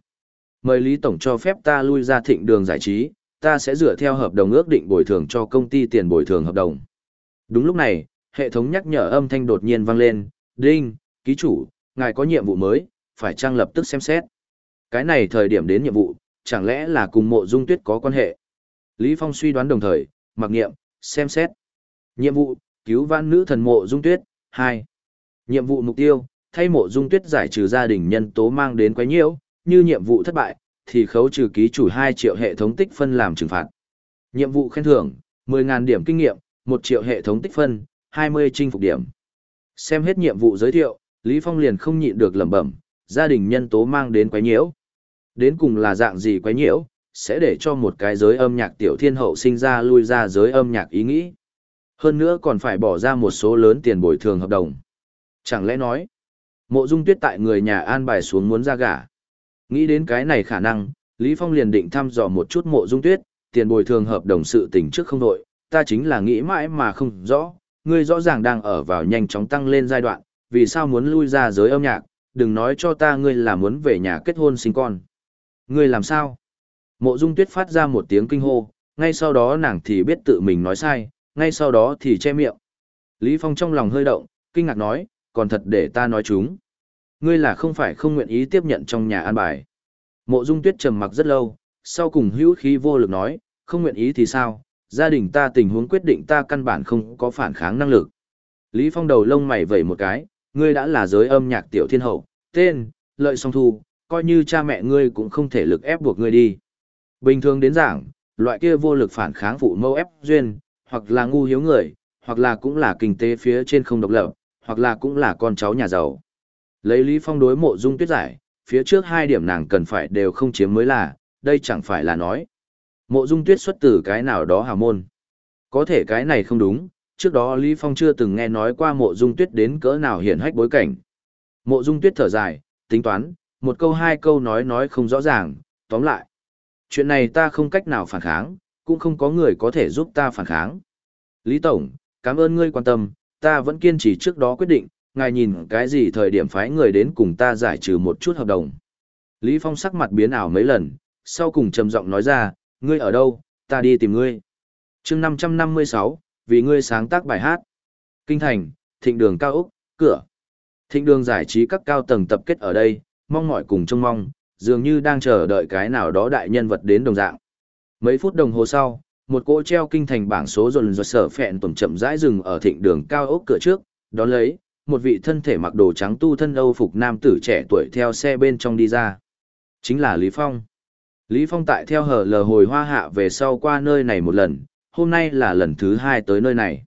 mời Lý Tổng cho phép ta lui ra thịnh đường giải trí, ta sẽ dựa theo hợp đồng ước định bồi thường cho công ty tiền bồi thường hợp đồng. Đúng lúc này, hệ thống nhắc nhở âm thanh đột nhiên vang lên, đinh, ký chủ, ngài có nhiệm vụ mới, phải trang lập tức xem xét. Cái này thời điểm đến nhiệm vụ, chẳng lẽ là cùng mộ dung tuyết có quan hệ? Lý Phong suy đoán đồng thời, mặc nghiệm, xem xét. Nhiệm vụ, cứu vãn nữ thần mộ dung tuyết, 2. Nhiệm vụ mục tiêu, thay mộ dung tuyết giải trừ gia đình nhân tố mang đến quái nhiễu, như nhiệm vụ thất bại, thì khấu trừ ký chủ 2 triệu hệ thống tích phân làm trừng phạt. Nhiệm vụ khen thưởng, 10.000 điểm kinh nghiệm, 1 triệu hệ thống tích phân, 20 chinh phục điểm. Xem hết nhiệm vụ giới thiệu, Lý Phong liền không nhịn được lẩm bẩm, gia đình nhân tố mang đến quái nhiễu. Đến cùng là dạng gì quái nhiễu, sẽ để cho một cái giới âm nhạc tiểu thiên hậu sinh ra lui ra giới âm nhạc ý nghĩ. Hơn nữa còn phải bỏ ra một số lớn tiền bồi thường hợp đồng. Chẳng lẽ nói, mộ dung tuyết tại người nhà an bài xuống muốn ra gả. Nghĩ đến cái này khả năng, Lý Phong liền định thăm dò một chút mộ dung tuyết, tiền bồi thường hợp đồng sự tình trước không đội, ta chính là nghĩ mãi mà không rõ, ngươi rõ ràng đang ở vào nhanh chóng tăng lên giai đoạn, vì sao muốn lui ra giới âm nhạc, đừng nói cho ta ngươi là muốn về nhà kết hôn sinh con. Ngươi làm sao? Mộ Dung Tuyết phát ra một tiếng kinh hô, ngay sau đó nàng thì biết tự mình nói sai, ngay sau đó thì che miệng. Lý Phong trong lòng hơi động, kinh ngạc nói, còn thật để ta nói chúng. Ngươi là không phải không nguyện ý tiếp nhận trong nhà an bài. Mộ Dung Tuyết trầm mặc rất lâu, sau cùng hữu khí vô lực nói, không nguyện ý thì sao, gia đình ta tình huống quyết định ta căn bản không có phản kháng năng lực. Lý Phong đầu lông mày vẩy một cái, ngươi đã là giới âm nhạc tiểu thiên hậu, tên, lợi song thu, coi như cha mẹ ngươi cũng không thể lực ép buộc ngươi đi. Bình thường đến giảng, loại kia vô lực phản kháng phụ mâu ép duyên, hoặc là ngu hiếu người, hoặc là cũng là kinh tế phía trên không độc lập, hoặc là cũng là con cháu nhà giàu. Lấy Lý Phong đối mộ dung tuyết giải, phía trước hai điểm nàng cần phải đều không chiếm mới là, đây chẳng phải là nói. Mộ dung tuyết xuất từ cái nào đó hào môn. Có thể cái này không đúng, trước đó Lý Phong chưa từng nghe nói qua mộ dung tuyết đến cỡ nào hiển hách bối cảnh. Mộ dung tuyết thở dài, tính toán, một câu hai câu nói nói không rõ ràng, tóm lại. Chuyện này ta không cách nào phản kháng, cũng không có người có thể giúp ta phản kháng. Lý Tổng, cảm ơn ngươi quan tâm, ta vẫn kiên trì trước đó quyết định, ngài nhìn cái gì thời điểm phái người đến cùng ta giải trừ một chút hợp đồng. Lý Phong sắc mặt biến ảo mấy lần, sau cùng trầm giọng nói ra, ngươi ở đâu, ta đi tìm ngươi. chương 556, vì ngươi sáng tác bài hát. Kinh thành, thịnh đường cao Úc, cửa. Thịnh đường giải trí các cao tầng tập kết ở đây, mong mỏi cùng trông mong, dường như đang chờ đợi cái nào đó đại nhân vật đến đồng dạng. Mấy phút đồng hồ sau, một cỗ treo kinh thành bảng số dồn dồn sở phẹn tuần chậm rãi dừng ở thịnh đường cao ốc cửa trước, đón lấy, một vị thân thể mặc đồ trắng tu thân âu phục nam tử trẻ tuổi theo xe bên trong đi ra. Chính là Lý Phong. Lý Phong tại theo hở lờ hồi hoa hạ về sau qua nơi này một lần, hôm nay là lần thứ hai tới nơi này.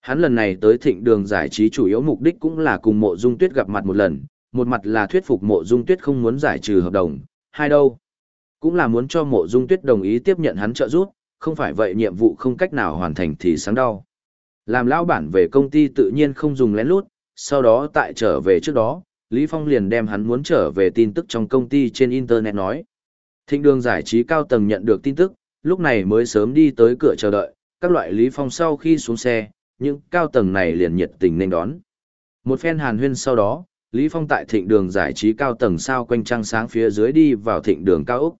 Hắn lần này tới thịnh đường giải trí chủ yếu mục đích cũng là cùng mộ dung tuyết gặp mặt một lần, một mặt là thuyết phục mộ dung tuyết không muốn giải trừ hợp đồng, hai đâu. Cũng là muốn cho mộ dung tuyết đồng ý tiếp nhận hắn trợ giúp, không phải vậy nhiệm vụ không cách nào hoàn thành thì sáng đau. Làm lão bản về công ty tự nhiên không dùng lén lút, sau đó tại trở về trước đó, Lý Phong liền đem hắn muốn trở về tin tức trong công ty trên Internet nói. Thịnh đường giải trí cao tầng nhận được tin tức, lúc này mới sớm đi tới cửa chờ đợi, các loại Lý Phong sau khi xuống xe, những cao tầng này liền nhiệt tình nên đón. Một phen hàn huyên sau đó, Lý Phong tại thịnh đường giải trí cao tầng sao quanh trăng sáng phía dưới đi vào thịnh đường cao Úc.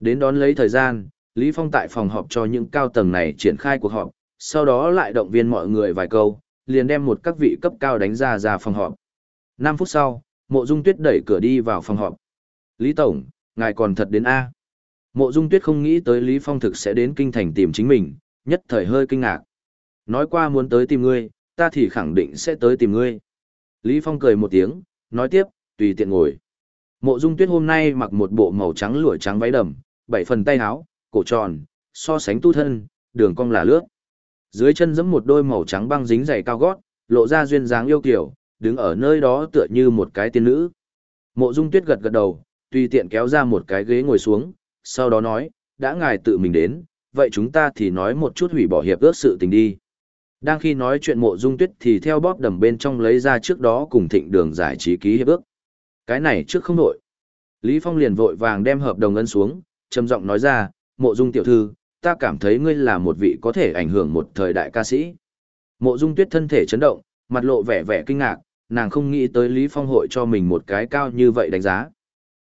Đến đón lấy thời gian, Lý Phong tại phòng họp cho những cao tầng này triển khai cuộc họp, sau đó lại động viên mọi người vài câu, liền đem một các vị cấp cao đánh ra ra phòng họp. 5 phút sau, Mộ Dung Tuyết đẩy cửa đi vào phòng họp. Lý Tổng, ngài còn thật đến A. Mộ Dung Tuyết không nghĩ tới Lý Phong thực sẽ đến kinh thành tìm chính mình, nhất thời hơi kinh ngạc. Nói qua muốn tới tìm ngươi, ta thì khẳng định sẽ tới tìm ngươi. Lý Phong cười một tiếng, nói tiếp, tùy tiện ngồi. Mộ Dung Tuyết hôm nay mặc một bộ màu trắng lụa trắng váy đầm, bảy phần tay áo, cổ tròn, so sánh tu thân, đường cong là lướt. Dưới chân giẫm một đôi màu trắng băng dính dày cao gót, lộ ra duyên dáng yêu kiều, đứng ở nơi đó tựa như một cái tiên nữ. Mộ Dung Tuyết gật gật đầu, tùy tiện kéo ra một cái ghế ngồi xuống, sau đó nói, đã ngài tự mình đến, vậy chúng ta thì nói một chút hủy bỏ hiệp ước sự tình đi. Đang khi nói chuyện mộ dung tuyết thì theo bóp đầm bên trong lấy ra trước đó cùng thịnh đường giải trí ký hiệp ước. Cái này trước không đổi Lý Phong liền vội vàng đem hợp đồng ấn xuống, trầm giọng nói ra, mộ dung tiểu thư, ta cảm thấy ngươi là một vị có thể ảnh hưởng một thời đại ca sĩ. Mộ dung tuyết thân thể chấn động, mặt lộ vẻ vẻ kinh ngạc, nàng không nghĩ tới Lý Phong hội cho mình một cái cao như vậy đánh giá.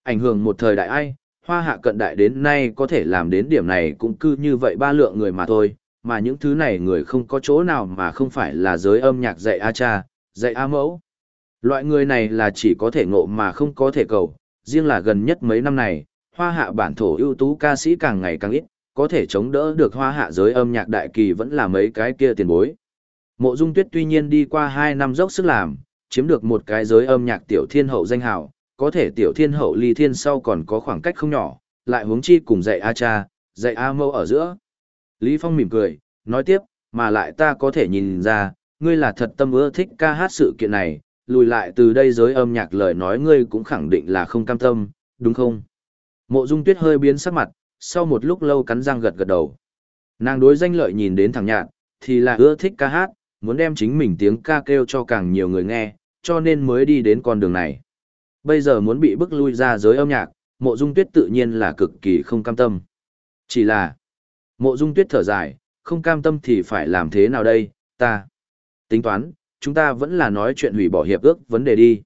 Ảnh hưởng một thời đại ai, hoa hạ cận đại đến nay có thể làm đến điểm này cũng cư như vậy ba lượng người mà thôi, mà những thứ này người không có chỗ nào mà không phải là giới âm nhạc dạy A cha, dạy A mẫu. Loại người này là chỉ có thể ngộ mà không có thể cầu, riêng là gần nhất mấy năm này, hoa hạ bản thổ ưu tú ca sĩ càng ngày càng ít, có thể chống đỡ được hoa hạ giới âm nhạc đại kỳ vẫn là mấy cái kia tiền bối. Mộ Dung Tuyết tuy nhiên đi qua 2 năm dốc sức làm, chiếm được một cái giới âm nhạc tiểu thiên hậu danh hào, có thể tiểu thiên hậu ly thiên sau còn có khoảng cách không nhỏ, lại huống chi cùng dạy A cha, dạy A Mâu ở giữa. Lý Phong mỉm cười, nói tiếp, mà lại ta có thể nhìn ra, ngươi là thật tâm ưa thích ca hát sự kiện này, lùi lại từ đây giới âm nhạc lời nói ngươi cũng khẳng định là không cam tâm, đúng không? Mộ Dung Tuyết hơi biến sắc mặt, sau một lúc lâu cắn răng gật gật đầu. Nàng đối danh lợi nhìn đến thằng nhạn, thì là ưa thích ca hát, muốn đem chính mình tiếng ca kêu cho càng nhiều người nghe, cho nên mới đi đến con đường này. Bây giờ muốn bị bức lui ra giới âm nhạc, mộ dung tuyết tự nhiên là cực kỳ không cam tâm. Chỉ là, mộ dung tuyết thở dài, không cam tâm thì phải làm thế nào đây, ta. Tính toán, chúng ta vẫn là nói chuyện hủy bỏ hiệp ước vấn đề đi.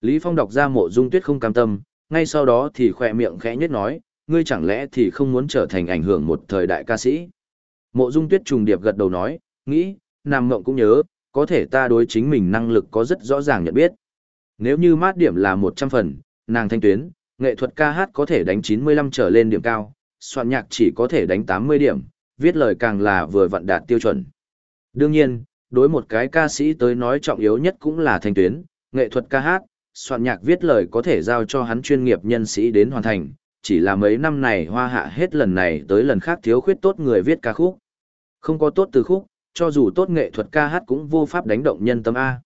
Lý Phong đọc ra mộ dung tuyết không cam tâm, ngay sau đó thì khỏe miệng khẽ nhất nói, ngươi chẳng lẽ thì không muốn trở thành ảnh hưởng một thời đại ca sĩ. Mộ dung tuyết trùng điệp gật đầu nói, nghĩ, Nam Mộng cũng nhớ, có thể ta đối chính mình năng lực có rất rõ ràng nhận biết. Nếu như mát điểm là 100 phần, nàng thanh tuyến, nghệ thuật ca hát có thể đánh 95 trở lên điểm cao, soạn nhạc chỉ có thể đánh 80 điểm, viết lời càng là vừa vặn đạt tiêu chuẩn. Đương nhiên, đối một cái ca sĩ tới nói trọng yếu nhất cũng là thanh tuyến, nghệ thuật ca hát, soạn nhạc viết lời có thể giao cho hắn chuyên nghiệp nhân sĩ đến hoàn thành, chỉ là mấy năm này hoa hạ hết lần này tới lần khác thiếu khuyết tốt người viết ca khúc. Không có tốt từ khúc, cho dù tốt nghệ thuật ca hát cũng vô pháp đánh động nhân tâm A.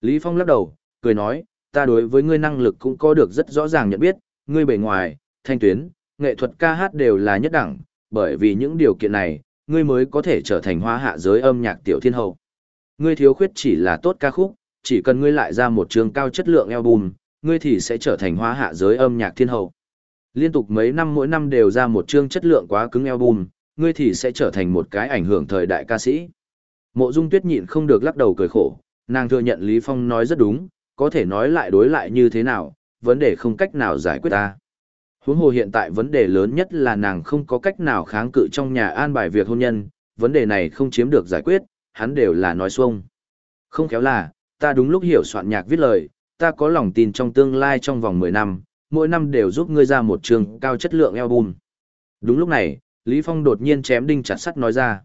Lý Phong lắc đầu, cười nói, ta đối với ngươi năng lực cũng có được rất rõ ràng nhận biết, ngươi bề ngoài, thanh tuyến, nghệ thuật ca hát đều là nhất đẳng, bởi vì những điều kiện này, ngươi mới có thể trở thành hoa hạ giới âm nhạc tiểu thiên hậu. Ngươi thiếu khuyết chỉ là tốt ca khúc, chỉ cần ngươi lại ra một trường cao chất lượng album, ngươi thì sẽ trở thành hoa hạ giới âm nhạc thiên hậu. Liên tục mấy năm mỗi năm đều ra một chương chất lượng quá cứng album, ngươi thì sẽ trở thành một cái ảnh hưởng thời đại ca sĩ. Mộ Dung Tuyết nhịn không được lắc đầu cười khổ, nàng thừa nhận Lý Phong nói rất đúng, có thể nói lại đối lại như thế nào, vấn đề không cách nào giải quyết ta. Huống hồ hiện tại vấn đề lớn nhất là nàng không có cách nào kháng cự trong nhà an bài việc hôn nhân, vấn đề này không chiếm được giải quyết, hắn đều là nói xuông. Không khéo là, ta đúng lúc hiểu soạn nhạc viết lời, ta có lòng tin trong tương lai trong vòng 10 năm, mỗi năm đều giúp ngươi ra một trường cao chất lượng album. Đúng lúc này, Lý Phong đột nhiên chém đinh chặt sắt nói ra.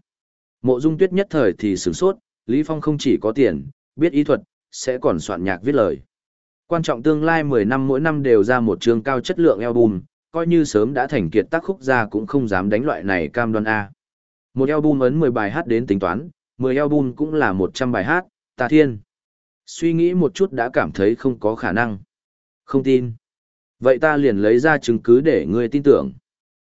Mộ Dung Tuyết nhất thời thì sửng sốt, Lý Phong không chỉ có tiền, biết ý thuật, sẽ còn soạn nhạc viết lời. Quan trọng tương lai 10 năm mỗi năm đều ra một trường cao chất lượng album, coi như sớm đã thành kiệt tác khúc ra cũng không dám đánh loại này cam đoan A. Một album ấn 10 bài hát đến tính toán, 10 album cũng là 100 bài hát, ta thiên. Suy nghĩ một chút đã cảm thấy không có khả năng. Không tin. Vậy ta liền lấy ra chứng cứ để ngươi tin tưởng.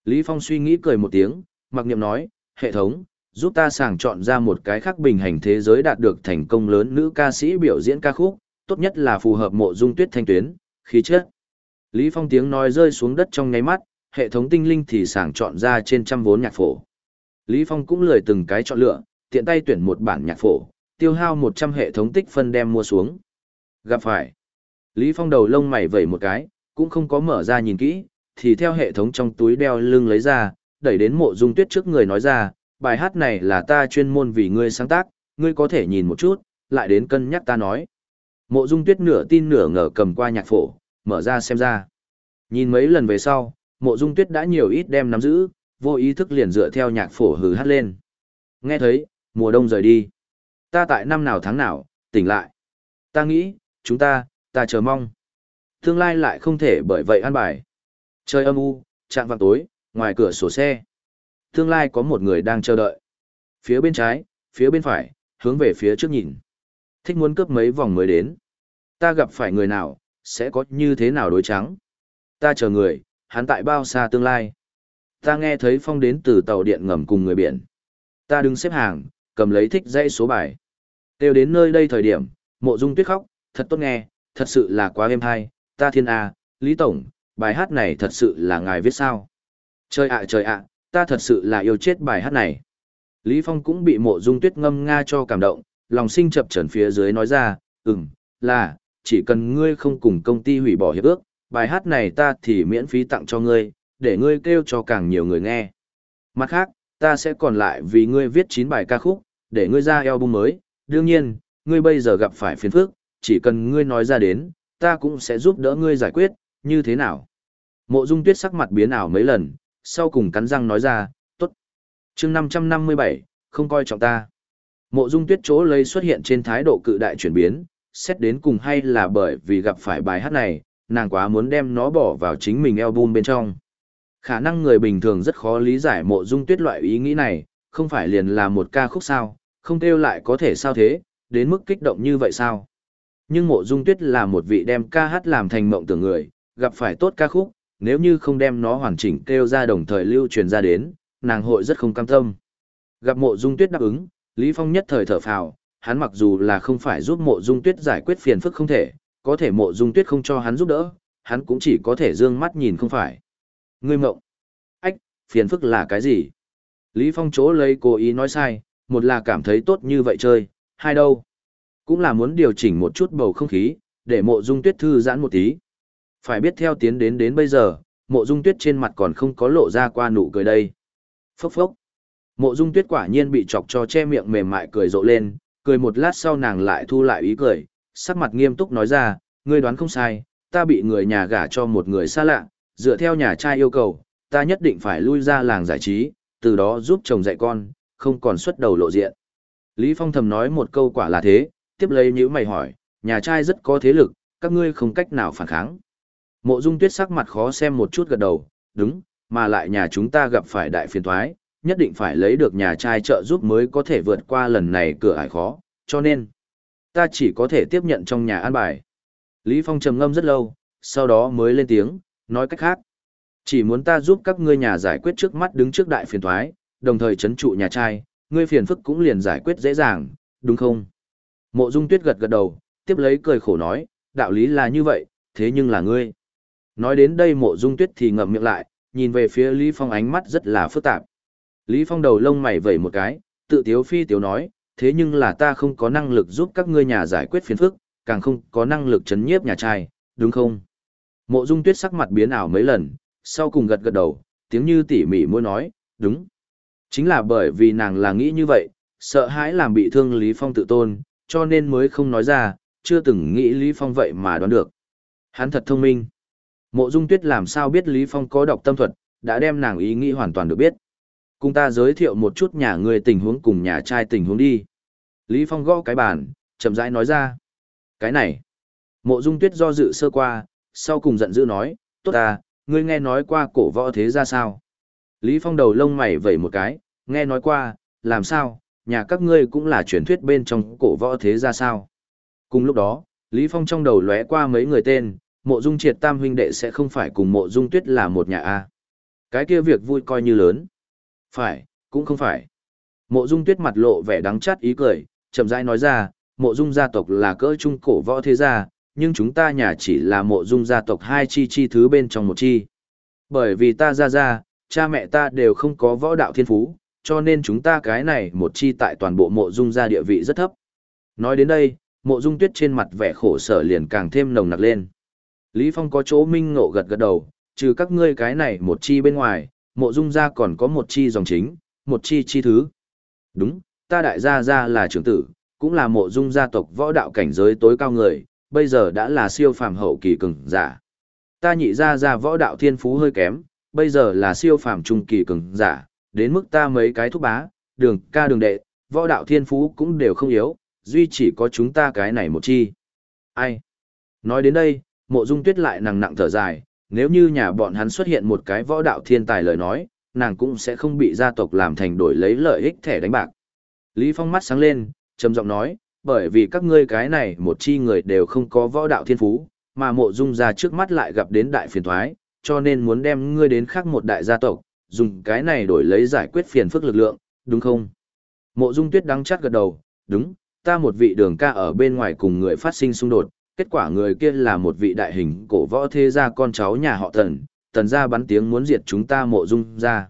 Lý Phong suy nghĩ cười một tiếng, mặc niệm nói, hệ thống, giúp ta sàng chọn ra một cái khác bình hành thế giới đạt được thành công lớn nữ ca sĩ biểu diễn ca khúc, tốt nhất là phù hợp mộ dung tuyết thanh tuyến, khí chất. Lý Phong tiếng nói rơi xuống đất trong nháy mắt, hệ thống tinh linh thì sàng chọn ra trên trăm vốn nhạc phổ. Lý Phong cũng lười từng cái chọn lựa, tiện tay tuyển một bản nhạc phổ, tiêu hao 100 hệ thống tích phân đem mua xuống. Gặp phải. Lý Phong đầu lông mày vẩy một cái, cũng không có mở ra nhìn kỹ, thì theo hệ thống trong túi đeo lưng lấy ra, đẩy đến mộ dung tuyết trước người nói ra, bài hát này là ta chuyên môn vì ngươi sáng tác, ngươi có thể nhìn một chút, lại đến cân nhắc ta nói. Mộ dung tuyết nửa tin nửa ngờ cầm qua nhạc phổ, mở ra xem ra. Nhìn mấy lần về sau, mộ dung tuyết đã nhiều ít đem nắm giữ, vô ý thức liền dựa theo nhạc phổ hừ hát lên. Nghe thấy, mùa đông rời đi. Ta tại năm nào tháng nào, tỉnh lại. Ta nghĩ, chúng ta, ta chờ mong. Tương lai lại không thể bởi vậy an bài. Trời âm u, chạm vào tối, ngoài cửa sổ xe. Tương lai có một người đang chờ đợi. Phía bên trái, phía bên phải, hướng về phía trước nhìn. Thích muốn cướp mấy vòng mới đến. Ta gặp phải người nào, sẽ có như thế nào đối trắng. Ta chờ người, hắn tại bao xa tương lai. Ta nghe thấy phong đến từ tàu điện ngầm cùng người biển. Ta đứng xếp hàng, cầm lấy thích dãy số bài. Đều đến nơi đây thời điểm, mộ dung tuyết khóc, thật tốt nghe, thật sự là quá êm hay, ta thiên A, Lý Tổng, bài hát này thật sự là ngài viết sao? Trời ạ trời ạ, ta thật sự là yêu chết bài hát này. Lý Phong cũng bị mộ dung tuyết ngâm nga cho cảm động, lòng sinh chập trần phía dưới nói ra, ừm, là, chỉ cần ngươi không cùng công ty hủy bỏ hiệp ước, bài hát này ta thì miễn phí tặng cho ngươi, để ngươi kêu cho càng nhiều người nghe. Mặt khác, ta sẽ còn lại vì ngươi viết 9 bài ca khúc, để ngươi ra album mới, đương nhiên, ngươi bây giờ gặp phải phiền phức, chỉ cần ngươi nói ra đến, ta cũng sẽ giúp đỡ ngươi giải quyết, như thế nào? Mộ Dung Tuyết sắc mặt biến ảo mấy lần, sau cùng cắn răng nói ra, tốt. chương 557, không coi trọng ta. Mộ Dung Tuyết chỗ lấy xuất hiện trên thái độ cự đại chuyển biến, xét đến cùng hay là bởi vì gặp phải bài hát này, nàng quá muốn đem nó bỏ vào chính mình album bên trong. Khả năng người bình thường rất khó lý giải mộ dung tuyết loại ý nghĩ này, không phải liền là một ca khúc sao, không kêu lại có thể sao thế, đến mức kích động như vậy sao. Nhưng mộ dung tuyết là một vị đem ca hát làm thành mộng tưởng người, gặp phải tốt ca khúc, nếu như không đem nó hoàn chỉnh kêu ra đồng thời lưu truyền ra đến, nàng hội rất không cam tâm. Gặp mộ dung tuyết đáp ứng, Lý Phong nhất thời thở phào, hắn mặc dù là không phải giúp mộ dung tuyết giải quyết phiền phức không thể, có thể mộ dung tuyết không cho hắn giúp đỡ, hắn cũng chỉ có thể dương mắt nhìn không phải. Ngươi mộng. Ách, phiền phức là cái gì? Lý Phong chỗ lấy cố ý nói sai, một là cảm thấy tốt như vậy chơi, hai đâu. Cũng là muốn điều chỉnh một chút bầu không khí, để mộ dung tuyết thư giãn một tí. Phải biết theo tiến đến đến bây giờ, mộ dung tuyết trên mặt còn không có lộ ra qua nụ cười đây. Phốc phốc. Mộ dung tuyết quả nhiên bị chọc cho che miệng mềm mại cười rộ lên, cười một lát sau nàng lại thu lại ý cười, sắc mặt nghiêm túc nói ra, ngươi đoán không sai, ta bị người nhà gả cho một người xa lạ, dựa theo nhà trai yêu cầu, ta nhất định phải lui ra làng giải trí, từ đó giúp chồng dạy con, không còn xuất đầu lộ diện. Lý Phong thầm nói một câu quả là thế, tiếp lấy nhữ mày hỏi, nhà trai rất có thế lực, các ngươi không cách nào phản kháng. Mộ Dung Tuyết sắc mặt khó xem một chút gật đầu, đúng, mà lại nhà chúng ta gặp phải đại phiền toái, nhất định phải lấy được nhà trai trợ giúp mới có thể vượt qua lần này cửa ải khó, cho nên, ta chỉ có thể tiếp nhận trong nhà an bài. Lý Phong trầm ngâm rất lâu, sau đó mới lên tiếng, nói cách khác. Chỉ muốn ta giúp các ngươi nhà giải quyết trước mắt đứng trước đại phiền toái, đồng thời chấn trụ nhà trai, ngươi phiền phức cũng liền giải quyết dễ dàng, đúng không? Mộ Dung Tuyết gật gật đầu, tiếp lấy cười khổ nói, đạo lý là như vậy, thế nhưng là ngươi. Nói đến đây Mộ Dung Tuyết thì ngậm miệng lại, nhìn về phía Lý Phong ánh mắt rất là phức tạp. Lý Phong đầu lông mày vẩy một cái, tự tiếu phi tiếu nói, thế nhưng là ta không có năng lực giúp các ngươi nhà giải quyết phiền phức, càng không có năng lực chấn nhiếp nhà trai, đúng không? Mộ Dung Tuyết sắc mặt biến ảo mấy lần, sau cùng gật gật đầu, tiếng như tỉ mỉ môi nói, đúng. Chính là bởi vì nàng là nghĩ như vậy, sợ hãi làm bị thương Lý Phong tự tôn, cho nên mới không nói ra, chưa từng nghĩ Lý Phong vậy mà đoán được. Hắn thật thông minh. Mộ Dung Tuyết làm sao biết Lý Phong có đọc tâm thuật, đã đem nàng ý nghĩ hoàn toàn được biết. Cùng ta giới thiệu một chút nhà người tình huống cùng nhà trai tình huống đi. Lý Phong gõ cái bàn, chậm rãi nói ra. Cái này. Mộ Dung Tuyết do dự sơ qua, sau cùng giận dữ nói, tốt ta, ngươi nghe nói qua cổ võ thế ra sao? Lý Phong đầu lông mày vẩy một cái, nghe nói qua, làm sao, nhà các ngươi cũng là truyền thuyết bên trong cổ võ thế ra sao? Cùng lúc đó, Lý Phong trong đầu lóe qua mấy người tên, mộ dung triệt tam huynh đệ sẽ không phải cùng mộ dung tuyết là một nhà A. Cái kia việc vui coi như lớn. Phải, cũng không phải. Mộ dung tuyết mặt lộ vẻ đắng chát ý cười, chậm rãi nói ra, mộ dung gia tộc là cỡ trung cổ võ thế gia, nhưng chúng ta nhà chỉ là mộ dung gia tộc hai chi chi thứ bên trong một chi. Bởi vì ta ra ra, cha mẹ ta đều không có võ đạo thiên phú, cho nên chúng ta cái này một chi tại toàn bộ mộ dung gia địa vị rất thấp. Nói đến đây, mộ dung tuyết trên mặt vẻ khổ sở liền càng thêm nồng nặc lên. Lý Phong có chỗ minh ngộ gật gật đầu, trừ các ngươi cái này một chi bên ngoài, mộ dung gia còn có một chi dòng chính, một chi chi thứ. Đúng, ta đại gia gia là trưởng tử, cũng là mộ dung gia tộc võ đạo cảnh giới tối cao người, bây giờ đã là siêu phàm hậu kỳ cường giả. Ta nhị gia gia võ đạo thiên phú hơi kém, bây giờ là siêu phàm trung kỳ cường giả, đến mức ta mấy cái thúc bá, đường ca đường đệ, võ đạo thiên phú cũng đều không yếu, duy chỉ có chúng ta cái này một chi. Ai? Nói đến đây, mộ dung tuyết lại nặng nặng thở dài, nếu như nhà bọn hắn xuất hiện một cái võ đạo thiên tài lời nói, nàng cũng sẽ không bị gia tộc làm thành đổi lấy lợi ích thẻ đánh bạc. Lý Phong mắt sáng lên, trầm giọng nói, bởi vì các ngươi cái này một chi người đều không có võ đạo thiên phú, mà mộ dung ra trước mắt lại gặp đến đại phiền thoái, cho nên muốn đem ngươi đến khác một đại gia tộc, dùng cái này đổi lấy giải quyết phiền phức lực lượng, đúng không? Mộ dung tuyết đắng chát gật đầu, đúng, ta một vị đường ca ở bên ngoài cùng người phát sinh xung đột, kết quả người kia là một vị đại hình cổ võ thế gia con cháu nhà họ tần, tần gia bắn tiếng muốn diệt chúng ta mộ dung ra.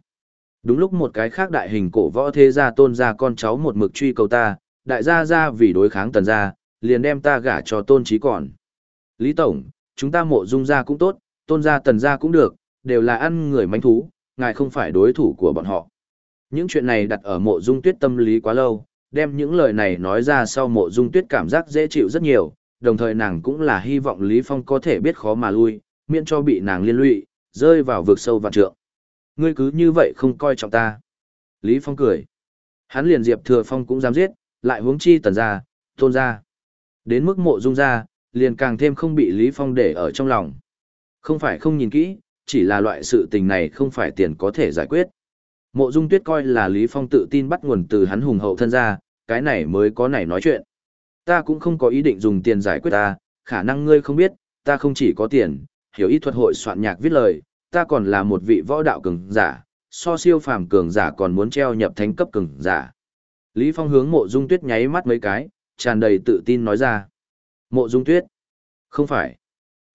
Đúng lúc một cái khác đại hình cổ võ thế gia tôn gia con cháu một mực truy cầu ta, đại gia gia vì đối kháng tần gia, liền đem ta gả cho tôn trí còn. Lý Tổng, chúng ta mộ dung gia cũng tốt, tôn gia tần gia cũng được, đều là ăn người manh thú, ngài không phải đối thủ của bọn họ. Những chuyện này đặt ở mộ dung tuyết tâm lý quá lâu, đem những lời này nói ra sau mộ dung tuyết cảm giác dễ chịu rất nhiều, đồng thời nàng cũng là hy vọng Lý Phong có thể biết khó mà lui, miễn cho bị nàng liên lụy, rơi vào vực sâu vạn trượng. Ngươi cứ như vậy không coi trọng ta. Lý Phong cười. Hắn liền Diệp Thừa Phong cũng dám giết, lại huống chi tần ra, tôn ra. Đến mức mộ dung ra, liền càng thêm không bị Lý Phong để ở trong lòng. Không phải không nhìn kỹ, chỉ là loại sự tình này không phải tiền có thể giải quyết. Mộ dung tuyết coi là Lý Phong tự tin bắt nguồn từ hắn hùng hậu thân ra, cái này mới có này nói chuyện. Ta cũng không có ý định dùng tiền giải quyết ta, khả năng ngươi không biết, ta không chỉ có tiền, hiểu ý thuật hội soạn nhạc viết lời, ta còn là một vị võ đạo cường giả, so siêu phàm cường giả còn muốn treo nhập thánh cấp cường giả. Lý Phong hướng mộ dung tuyết nháy mắt mấy cái, tràn đầy tự tin nói ra. Mộ dung tuyết? Không phải.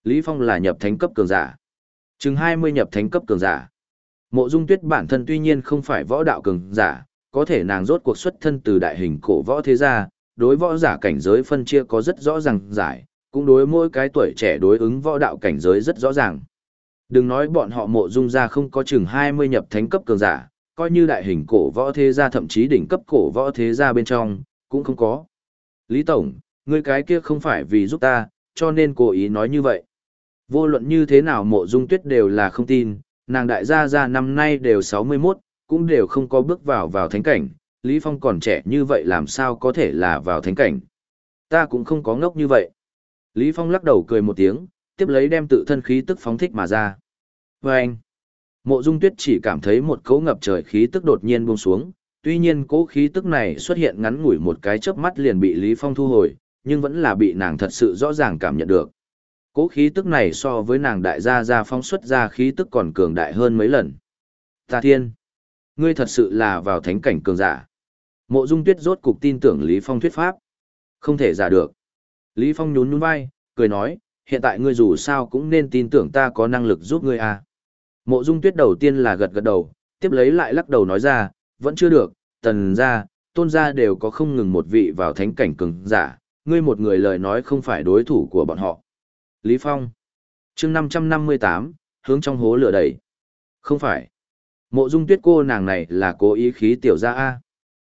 Lý Phong là nhập thánh cấp cường giả. Chừng 20 nhập thánh cấp cường giả. Mộ dung tuyết bản thân tuy nhiên không phải võ đạo cường giả, có thể nàng rốt cuộc xuất thân từ đại hình cổ võ thế gia, đối võ giả cảnh giới phân chia có rất rõ ràng giải, cũng đối mỗi cái tuổi trẻ đối ứng võ đạo cảnh giới rất rõ ràng. Đừng nói bọn họ mộ dung gia không có chừng 20 nhập thánh cấp cường giả, coi như đại hình cổ võ thế gia thậm chí đỉnh cấp cổ võ thế gia bên trong, cũng không có. Lý Tổng, người cái kia không phải vì giúp ta, cho nên cố ý nói như vậy. Vô luận như thế nào mộ dung tuyết đều là không tin, nàng đại gia gia năm nay đều 61, cũng đều không có bước vào vào thánh cảnh, Lý Phong còn trẻ như vậy làm sao có thể là vào thánh cảnh. Ta cũng không có ngốc như vậy. Lý Phong lắc đầu cười một tiếng, tiếp lấy đem tự thân khí tức phóng thích mà ra. Và anh, mộ dung tuyết chỉ cảm thấy một cấu ngập trời khí tức đột nhiên buông xuống, tuy nhiên cỗ khí tức này xuất hiện ngắn ngủi một cái chớp mắt liền bị Lý Phong thu hồi, nhưng vẫn là bị nàng thật sự rõ ràng cảm nhận được cố khí tức này so với nàng đại gia gia phóng xuất ra khí tức còn cường đại hơn mấy lần. Ta thiên, ngươi thật sự là vào thánh cảnh cường giả. Mộ Dung Tuyết rốt cục tin tưởng Lý Phong thuyết pháp. Không thể giả được. Lý Phong nhún nhún vai, cười nói, hiện tại ngươi dù sao cũng nên tin tưởng ta có năng lực giúp ngươi à. Mộ Dung Tuyết đầu tiên là gật gật đầu, tiếp lấy lại lắc đầu nói ra, vẫn chưa được, tần gia, tôn gia đều có không ngừng một vị vào thánh cảnh cường giả, ngươi một người lời nói không phải đối thủ của bọn họ. Lý Phong. chương 558, hướng trong hố lửa đẩy. Không phải. Mộ dung tuyết cô nàng này là cố ý khí tiểu gia A.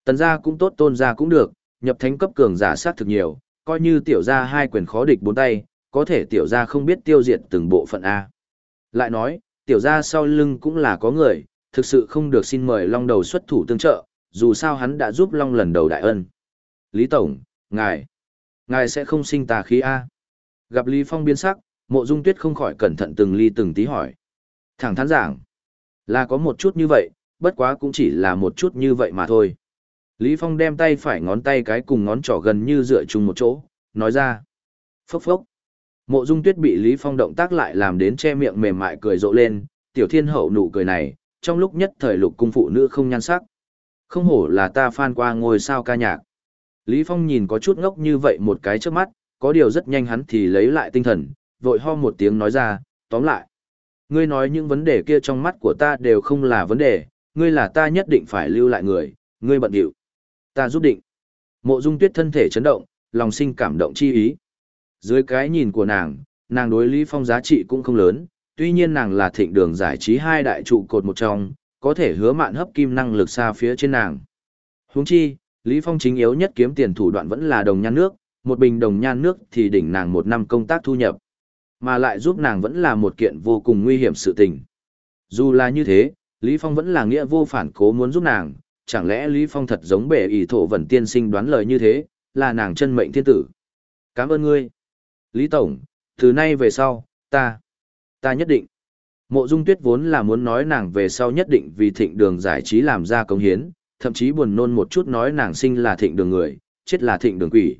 Tần gia cũng tốt tôn gia cũng được, nhập thánh cấp cường giả sát thực nhiều, coi như tiểu gia hai quyền khó địch bốn tay, có thể tiểu gia không biết tiêu diệt từng bộ phận A. Lại nói, tiểu gia sau lưng cũng là có người, thực sự không được xin mời long đầu xuất thủ tương trợ, dù sao hắn đã giúp long lần đầu đại ân. Lý Tổng, ngài, ngài sẽ không sinh tà khí A. Gặp Lý Phong biến sắc, mộ dung tuyết không khỏi cẩn thận từng ly từng tí hỏi. Thẳng thắn giảng, là có một chút như vậy, bất quá cũng chỉ là một chút như vậy mà thôi. Lý Phong đem tay phải ngón tay cái cùng ngón trỏ gần như dựa chung một chỗ, nói ra. Phốc phốc. Mộ dung tuyết bị Lý Phong động tác lại làm đến che miệng mềm mại cười rộ lên, tiểu thiên hậu nụ cười này, trong lúc nhất thời lục cung phụ nữ không nhan sắc. Không hổ là ta phan qua ngôi sao ca nhạc. Lý Phong nhìn có chút ngốc như vậy một cái trước mắt, có điều rất nhanh hắn thì lấy lại tinh thần, vội ho một tiếng nói ra, tóm lại. Ngươi nói những vấn đề kia trong mắt của ta đều không là vấn đề, ngươi là ta nhất định phải lưu lại người, ngươi bận điệu. Ta giúp định. Mộ dung tuyết thân thể chấn động, lòng sinh cảm động chi ý. Dưới cái nhìn của nàng, nàng đối Lý Phong giá trị cũng không lớn, tuy nhiên nàng là thịnh đường giải trí hai đại trụ cột một trong, có thể hứa mạn hấp kim năng lực xa phía trên nàng. Huống chi, Lý Phong chính yếu nhất kiếm tiền thủ đoạn vẫn là đồng nhan nước, một bình đồng nhan nước thì đỉnh nàng một năm công tác thu nhập, mà lại giúp nàng vẫn là một kiện vô cùng nguy hiểm sự tình. Dù là như thế, Lý Phong vẫn là nghĩa vô phản cố muốn giúp nàng, chẳng lẽ Lý Phong thật giống bệ ỷ thổ vẩn tiên sinh đoán lời như thế, là nàng chân mệnh thiên tử. Cảm ơn ngươi. Lý Tổng, từ nay về sau, ta, ta nhất định. Mộ Dung Tuyết vốn là muốn nói nàng về sau nhất định vì thịnh đường giải trí làm ra công hiến, thậm chí buồn nôn một chút nói nàng sinh là thịnh đường người, chết là thịnh đường quỷ.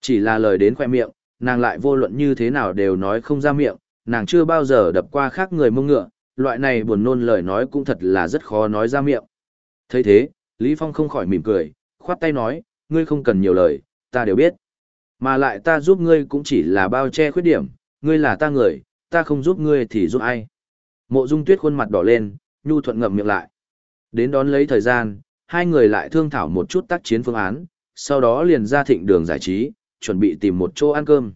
Chỉ là lời đến khoe miệng, nàng lại vô luận như thế nào đều nói không ra miệng, nàng chưa bao giờ đập qua khác người mông ngựa, loại này buồn nôn lời nói cũng thật là rất khó nói ra miệng. thấy thế, Lý Phong không khỏi mỉm cười, khoát tay nói, ngươi không cần nhiều lời, ta đều biết. Mà lại ta giúp ngươi cũng chỉ là bao che khuyết điểm, ngươi là ta người, ta không giúp ngươi thì giúp ai. Mộ dung tuyết khuôn mặt đỏ lên, nhu thuận ngậm miệng lại. Đến đón lấy thời gian, hai người lại thương thảo một chút tác chiến phương án, sau đó liền ra thịnh đường giải trí, chuẩn bị tìm một chỗ ăn cơm.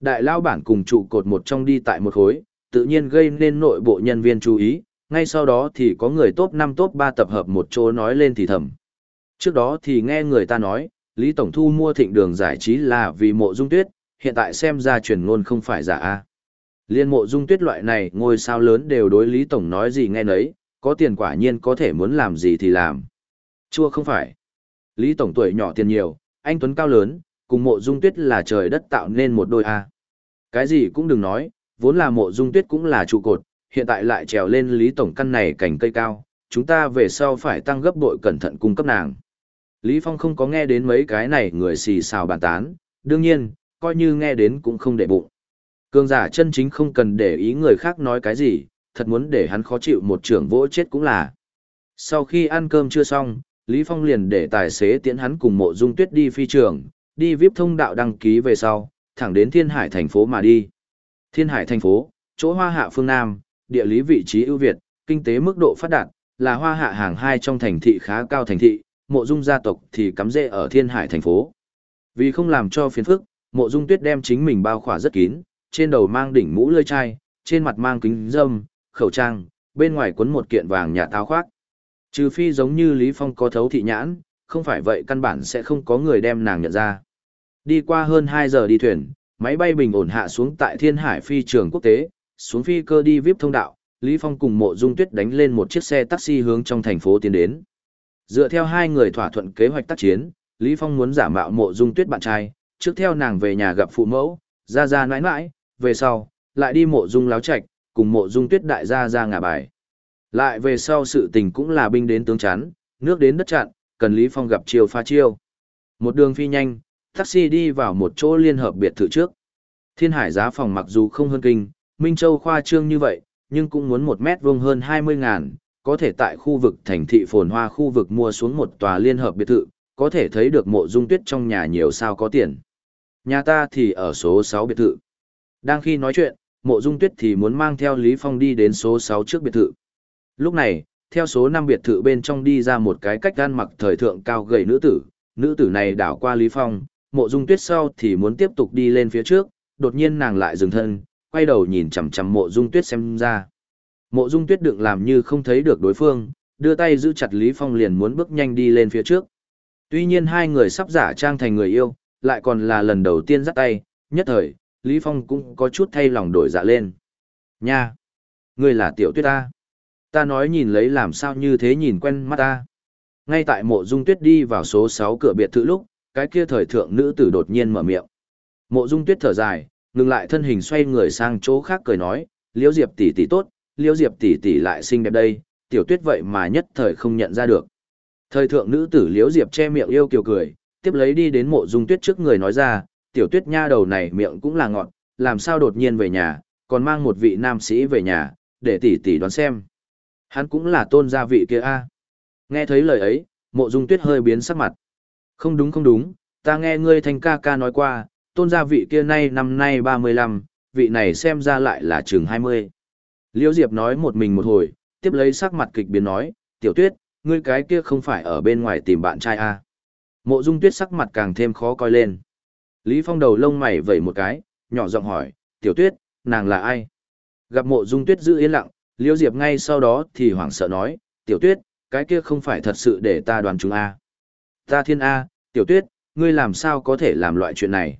Đại lao bản cùng trụ cột một trong đi tại một khối, tự nhiên gây nên nội bộ nhân viên chú ý, ngay sau đó thì có người top 5 top 3 tập hợp một chỗ nói lên thì thầm. Trước đó thì nghe người ta nói, Lý Tổng Thu mua thịnh đường giải trí là vì mộ dung tuyết, hiện tại xem ra truyền ngôn không phải giả a. Liên mộ dung tuyết loại này ngôi sao lớn đều đối Lý Tổng nói gì nghe nấy, có tiền quả nhiên có thể muốn làm gì thì làm. Chua không phải. Lý Tổng tuổi nhỏ tiền nhiều, anh Tuấn cao lớn, cùng mộ dung tuyết là trời đất tạo nên một đôi A. Cái gì cũng đừng nói, vốn là mộ dung tuyết cũng là trụ cột, hiện tại lại trèo lên Lý Tổng căn này cành cây cao, chúng ta về sau phải tăng gấp bội cẩn thận cung cấp nàng. Lý Phong không có nghe đến mấy cái này người xì xào bàn tán, đương nhiên, coi như nghe đến cũng không để bụng. Cường giả chân chính không cần để ý người khác nói cái gì, thật muốn để hắn khó chịu một trưởng vỗ chết cũng là. Sau khi ăn cơm chưa xong, Lý Phong liền để tài xế tiễn hắn cùng mộ dung tuyết đi phi trường, đi VIP thông đạo đăng ký về sau, thẳng đến Thiên Hải thành phố mà đi. Thiên Hải thành phố, chỗ hoa hạ phương Nam, địa lý vị trí ưu việt, kinh tế mức độ phát đạt, là hoa hạ hàng hai trong thành thị khá cao thành thị, mộ dung gia tộc thì cắm rễ ở Thiên Hải thành phố. Vì không làm cho phiền phức, mộ dung tuyết đem chính mình bao khỏa rất kín, trên đầu mang đỉnh mũ lơi chai, trên mặt mang kính dâm, khẩu trang, bên ngoài quấn một kiện vàng nhà táo khoác. Trừ phi giống như Lý Phong có thấu thị nhãn, không phải vậy căn bản sẽ không có người đem nàng nhận ra. Đi qua hơn 2 giờ đi thuyền, máy bay bình ổn hạ xuống tại Thiên Hải phi trường quốc tế, xuống phi cơ đi VIP thông đạo, Lý Phong cùng Mộ Dung Tuyết đánh lên một chiếc xe taxi hướng trong thành phố tiến đến. Dựa theo hai người thỏa thuận kế hoạch tác chiến, Lý Phong muốn giả mạo Mộ Dung Tuyết bạn trai, trước theo nàng về nhà gặp phụ mẫu, ra ra nãi nãi, về sau, lại đi Mộ Dung láo trạch, cùng Mộ Dung Tuyết đại gia ra ngả bài. Lại về sau sự tình cũng là binh đến tướng chắn, nước đến đất chặn, cần Lý Phong gặp chiêu pha chiêu. Một đường phi nhanh, taxi đi vào một chỗ liên hợp biệt thự trước. Thiên hải giá phòng mặc dù không hơn kinh, Minh Châu khoa trương như vậy, nhưng cũng muốn một mét vuông hơn 20 ngàn, có thể tại khu vực thành thị phồn hoa khu vực mua xuống một tòa liên hợp biệt thự, có thể thấy được mộ dung tuyết trong nhà nhiều sao có tiền. Nhà ta thì ở số 6 biệt thự. Đang khi nói chuyện, mộ dung tuyết thì muốn mang theo Lý Phong đi đến số 6 trước biệt thự. Lúc này, theo số 5 biệt thự bên trong đi ra một cái cách gan mặc thời thượng cao gầy nữ tử, nữ tử này đảo qua Lý Phong, mộ dung tuyết sau thì muốn tiếp tục đi lên phía trước, đột nhiên nàng lại dừng thân, quay đầu nhìn chằm chằm mộ dung tuyết xem ra. Mộ Dung Tuyết đựng làm như không thấy được đối phương, đưa tay giữ chặt Lý Phong liền muốn bước nhanh đi lên phía trước. Tuy nhiên hai người sắp giả trang thành người yêu, lại còn là lần đầu tiên dắt tay, nhất thời, Lý Phong cũng có chút thay lòng đổi dạ lên. Nha! Ngươi là tiểu tuyết ta. Ta nói nhìn lấy làm sao như thế nhìn quen mắt ta. Ngay tại mộ dung tuyết đi vào số 6 cửa biệt thự lúc, cái kia thời thượng nữ tử đột nhiên mở miệng. Mộ dung tuyết thở dài, ngừng lại thân hình xoay người sang chỗ khác cười nói, liễu diệp tỷ tỷ tốt, liễu diệp tỷ tỷ lại xinh đẹp đây, tiểu tuyết vậy mà nhất thời không nhận ra được. Thời thượng nữ tử liễu diệp che miệng yêu kiều cười, tiếp lấy đi đến mộ dung tuyết trước người nói ra, tiểu tuyết nha đầu này miệng cũng là ngọn, làm sao đột nhiên về nhà, còn mang một vị nam sĩ về nhà, để tỷ tỷ đoán xem. Hắn cũng là tôn gia vị kia a. Nghe thấy lời ấy, mộ dung tuyết hơi biến sắc mặt. Không đúng không đúng, ta nghe ngươi thành ca ca nói qua, tôn gia vị kia nay năm nay 35, vị này xem ra lại là chừng 20. Liễu Diệp nói một mình một hồi, tiếp lấy sắc mặt kịch biến nói, tiểu tuyết, ngươi cái kia không phải ở bên ngoài tìm bạn trai à? Mộ dung tuyết sắc mặt càng thêm khó coi lên. Lý Phong đầu lông mày vẩy một cái, nhỏ giọng hỏi, tiểu tuyết, nàng là ai? Gặp mộ dung tuyết giữ yên lặng, Liễu Diệp ngay sau đó thì hoảng sợ nói, tiểu tuyết, cái kia không phải thật sự để ta đoán chúng à? Ta thiên A, tiểu tuyết, ngươi làm sao có thể làm loại chuyện này?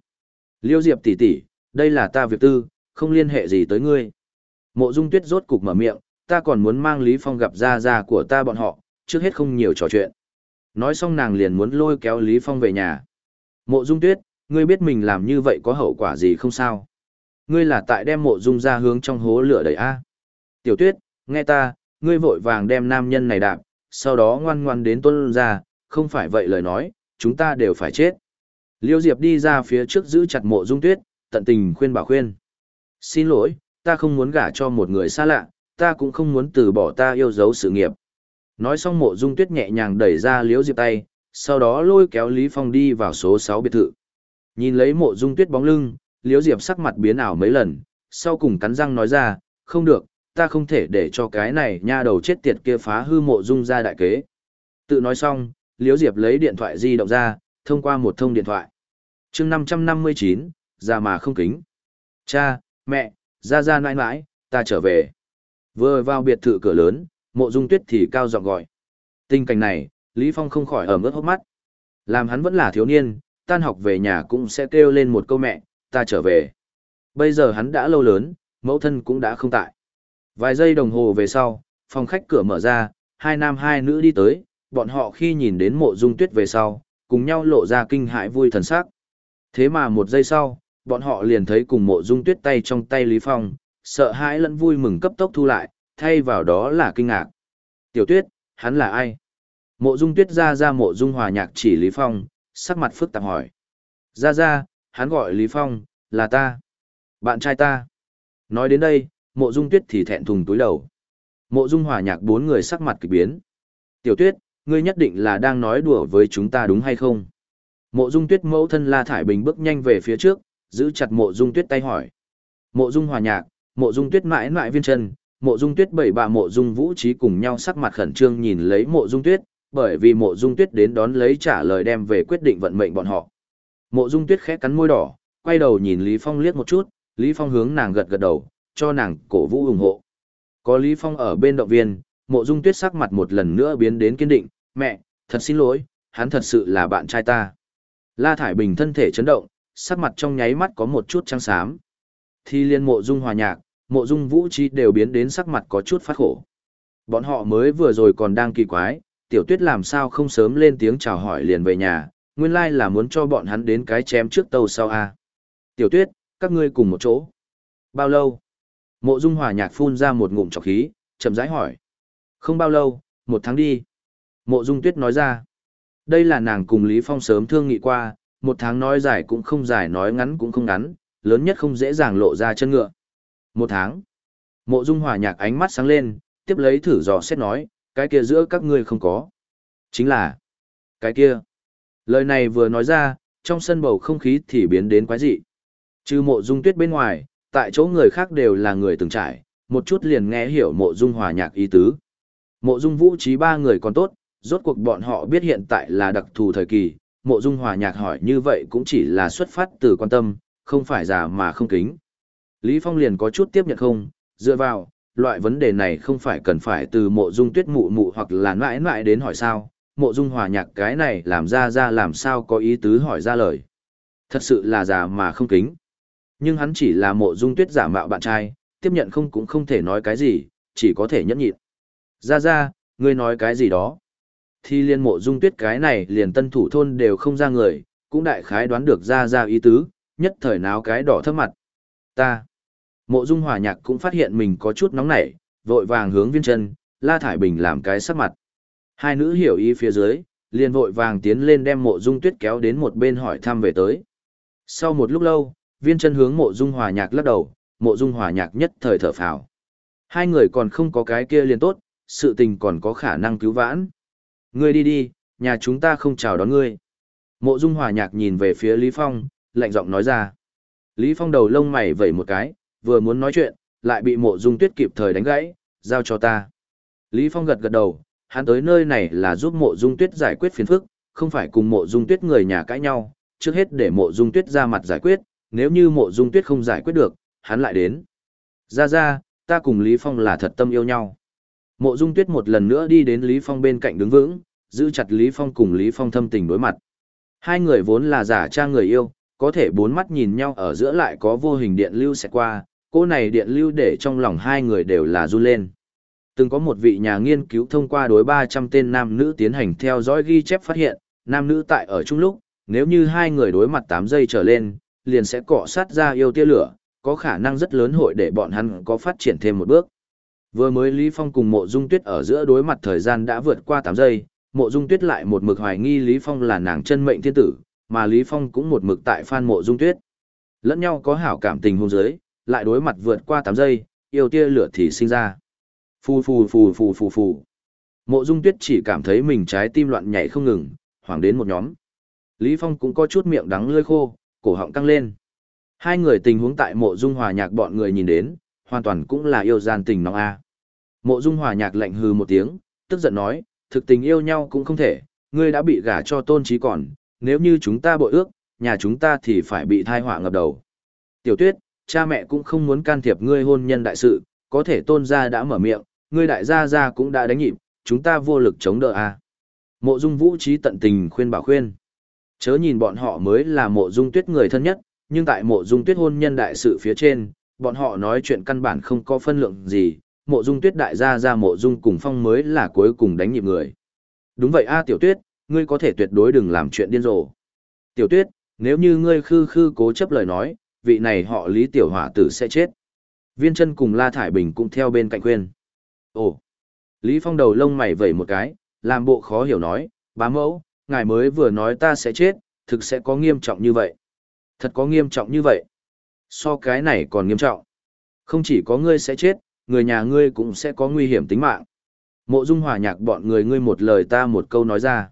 Liêu Diệp tỷ tỷ, đây là ta việc tư, không liên hệ gì tới ngươi. Mộ dung tuyết rốt cục mở miệng, ta còn muốn mang Lý Phong gặp gia gia của ta bọn họ, trước hết không nhiều trò chuyện. Nói xong nàng liền muốn lôi kéo Lý Phong về nhà. Mộ dung tuyết, ngươi biết mình làm như vậy có hậu quả gì không sao? Ngươi là tại đem mộ dung ra hướng trong hố lửa đầy A. Tiểu tuyết, nghe ta, ngươi vội vàng đem nam nhân này đạp, sau đó ngoan ngoan đến tuân ra, không phải vậy lời nói, chúng ta đều phải chết. Liêu Diệp đi ra phía trước giữ chặt mộ dung tuyết, tận tình khuyên bảo khuyên. Xin lỗi, ta không muốn gả cho một người xa lạ, ta cũng không muốn từ bỏ ta yêu dấu sự nghiệp. Nói xong mộ dung tuyết nhẹ nhàng đẩy ra Liêu Diệp tay, sau đó lôi kéo Lý Phong đi vào số 6 biệt thự. Nhìn lấy mộ dung tuyết bóng lưng, Liêu Diệp sắc mặt biến ảo mấy lần, sau cùng cắn răng nói ra, không được, ta không thể để cho cái này nha đầu chết tiệt kia phá hư mộ dung ra đại kế. Tự nói xong, Liễu Diệp lấy điện thoại di động ra, thông qua một thông điện thoại. chương 559, ra mà không kính. Cha, mẹ, ra ra nãi nãi, ta trở về. Vừa vào biệt thự cửa lớn, mộ dung tuyết thì cao giọng gọi. Tình cảnh này, Lý Phong không khỏi ẩm ướt hốc mắt. Làm hắn vẫn là thiếu niên, tan học về nhà cũng sẽ kêu lên một câu mẹ, ta trở về. Bây giờ hắn đã lâu lớn, mẫu thân cũng đã không tại. Vài giây đồng hồ về sau, phòng khách cửa mở ra, hai nam hai nữ đi tới, bọn họ khi nhìn đến mộ dung tuyết về sau, cùng nhau lộ ra kinh hãi vui thần sắc. Thế mà một giây sau, bọn họ liền thấy cùng mộ dung tuyết tay trong tay Lý Phong, sợ hãi lẫn vui mừng cấp tốc thu lại, thay vào đó là kinh ngạc. Tiểu tuyết, hắn là ai? Mộ dung tuyết ra ra mộ dung hòa nhạc chỉ Lý Phong, sắc mặt phức tạp hỏi. Ra ra, hắn gọi Lý Phong, là ta. Bạn trai ta. Nói đến đây, mộ dung tuyết thì thẹn thùng túi đầu. Mộ dung hòa nhạc bốn người sắc mặt kỳ biến. Tiểu tuyết, ngươi nhất định là đang nói đùa với chúng ta đúng hay không? Mộ dung tuyết mẫu thân La Thải Bình bước nhanh về phía trước, giữ chặt mộ dung tuyết tay hỏi. Mộ dung hòa nhạc, mộ dung tuyết mãi mãi viên chân, mộ dung tuyết bảy bà mộ dung vũ trí cùng nhau sắc mặt khẩn trương nhìn lấy mộ dung tuyết, bởi vì mộ dung tuyết đến đón lấy trả lời đem về quyết định vận mệnh bọn họ. Mộ dung tuyết khẽ cắn môi đỏ, quay đầu nhìn Lý Phong liếc một chút, Lý Phong hướng nàng gật gật đầu, cho nàng cổ vũ ủng hộ. Có Lý Phong ở bên động viên, mộ dung tuyết sắc mặt một lần nữa biến đến kiên định, mẹ, thật xin lỗi, hắn thật sự là bạn trai ta. La Thải Bình thân thể chấn động, sắc mặt trong nháy mắt có một chút trắng xám. Thi liên mộ dung hòa nhạc, mộ dung vũ trí đều biến đến sắc mặt có chút phát khổ. Bọn họ mới vừa rồi còn đang kỳ quái, tiểu tuyết làm sao không sớm lên tiếng chào hỏi liền về nhà, nguyên lai là muốn cho bọn hắn đến cái chém trước tàu sau a. Tiểu tuyết, các ngươi cùng một chỗ. Bao lâu? Mộ Dung Hòa Nhạc phun ra một ngụm trọc khí, chậm rãi hỏi. Không bao lâu, một tháng đi. Mộ Dung Tuyết nói ra. Đây là nàng cùng Lý Phong sớm thương nghị qua, một tháng nói dài cũng không dài nói ngắn cũng không ngắn, lớn nhất không dễ dàng lộ ra chân ngựa. Một tháng. Mộ Dung Hòa Nhạc ánh mắt sáng lên, tiếp lấy thử dò xét nói, cái kia giữa các ngươi không có. Chính là, cái kia. Lời này vừa nói ra, trong sân bầu không khí thì biến đến quái dị. Trừ mộ dung tuyết bên ngoài, tại chỗ người khác đều là người từng trải, một chút liền nghe hiểu mộ dung hòa nhạc ý tứ. Mộ dung vũ trí ba người còn tốt, rốt cuộc bọn họ biết hiện tại là đặc thù thời kỳ, mộ dung hòa nhạc hỏi như vậy cũng chỉ là xuất phát từ quan tâm, không phải già mà không kính. Lý Phong liền có chút tiếp nhận không, dựa vào, loại vấn đề này không phải cần phải từ mộ dung tuyết mụ mụ hoặc là mãi mãi đến hỏi sao, mộ dung hòa nhạc cái này làm ra ra làm sao có ý tứ hỏi ra lời. Thật sự là già mà không kính. Nhưng hắn chỉ là mộ dung tuyết giả mạo bạn trai, tiếp nhận không cũng không thể nói cái gì, chỉ có thể nhẫn nhịn. Ra ra, ngươi nói cái gì đó. Thì liên mộ dung tuyết cái này liền tân thủ thôn đều không ra người, cũng đại khái đoán được ra ra ý tứ, nhất thời náo cái đỏ thấp mặt. Ta. Mộ dung hòa nhạc cũng phát hiện mình có chút nóng nảy, vội vàng hướng viên chân, la thải bình làm cái sắc mặt. Hai nữ hiểu ý phía dưới, liền vội vàng tiến lên đem mộ dung tuyết kéo đến một bên hỏi thăm về tới. Sau một lúc lâu, viên chân hướng mộ dung hòa nhạc lắc đầu, mộ dung hòa nhạc nhất thời thở phào. Hai người còn không có cái kia liền tốt, sự tình còn có khả năng cứu vãn. Ngươi đi đi, nhà chúng ta không chào đón ngươi. Mộ dung hòa nhạc nhìn về phía Lý Phong, lạnh giọng nói ra. Lý Phong đầu lông mày vẩy một cái, vừa muốn nói chuyện, lại bị mộ dung tuyết kịp thời đánh gãy, giao cho ta. Lý Phong gật gật đầu, hắn tới nơi này là giúp mộ dung tuyết giải quyết phiền phức, không phải cùng mộ dung tuyết người nhà cãi nhau, trước hết để mộ dung tuyết ra mặt giải quyết, nếu như mộ dung tuyết không giải quyết được, hắn lại đến. Ra ra, ta cùng Lý Phong là thật tâm yêu nhau. Mộ dung tuyết một lần nữa đi đến Lý Phong bên cạnh đứng vững, giữ chặt Lý Phong cùng Lý Phong thâm tình đối mặt. Hai người vốn là giả trang người yêu, có thể bốn mắt nhìn nhau ở giữa lại có vô hình điện lưu sẽ qua, cô này điện lưu để trong lòng hai người đều là run lên. Từng có một vị nhà nghiên cứu thông qua đối 300 tên nam nữ tiến hành theo dõi ghi chép phát hiện, nam nữ tại ở chung lúc, nếu như hai người đối mặt 8 giây trở lên, liền sẽ cọ sát ra yêu tia lửa, có khả năng rất lớn hội để bọn hắn có phát triển thêm một bước. Vừa mới Lý Phong cùng Mộ Dung Tuyết ở giữa đối mặt thời gian đã vượt qua 8 giây, Mộ Dung Tuyết lại một mực hoài nghi Lý Phong là nàng chân mệnh thiên tử, mà Lý Phong cũng một mực tại phan Mộ Dung Tuyết. Lẫn nhau có hảo cảm tình hôn giới, lại đối mặt vượt qua 8 giây, yêu tia lửa thì sinh ra. Phù phù phù phù phù phù. Mộ Dung Tuyết chỉ cảm thấy mình trái tim loạn nhảy không ngừng, hoảng đến một nhóm. Lý Phong cũng có chút miệng đắng lưỡi khô, cổ họng căng lên. Hai người tình huống tại Mộ Dung Hòa Nhạc bọn người nhìn đến, hoàn toàn cũng là yêu gian tình nóng a. Mộ Dung Hòa Nhạc lạnh hừ một tiếng, tức giận nói, thực tình yêu nhau cũng không thể, ngươi đã bị gả cho Tôn trí còn, nếu như chúng ta bội ước, nhà chúng ta thì phải bị thai họa ngập đầu. Tiểu Tuyết, cha mẹ cũng không muốn can thiệp ngươi hôn nhân đại sự, có thể Tôn gia đã mở miệng, ngươi đại gia gia cũng đã đánh nhịp, chúng ta vô lực chống đỡ a. Mộ Dung Vũ Trí tận tình khuyên bảo khuyên. Chớ nhìn bọn họ mới là Mộ Dung Tuyết người thân nhất, nhưng tại Mộ Dung Tuyết hôn nhân đại sự phía trên, bọn họ nói chuyện căn bản không có phân lượng gì, Mộ Dung Tuyết đại gia gia Mộ Dung cùng Phong mới là cuối cùng đánh nhịp người. Đúng vậy a Tiểu Tuyết, ngươi có thể tuyệt đối đừng làm chuyện điên rồ. Tiểu Tuyết, nếu như ngươi khư khư cố chấp lời nói, vị này họ Lý Tiểu Hỏa tử sẽ chết. Viên chân cùng La Thải Bình cũng theo bên cạnh khuyên. Ồ! Lý Phong đầu lông mày vẩy một cái, làm bộ khó hiểu nói, bá mẫu, ngài mới vừa nói ta sẽ chết, thực sẽ có nghiêm trọng như vậy. Thật có nghiêm trọng như vậy. So cái này còn nghiêm trọng. Không chỉ có ngươi sẽ chết, người nhà ngươi cũng sẽ có nguy hiểm tính mạng. Mộ Dung Hòa Nhạc bọn người ngươi một lời ta một câu nói ra.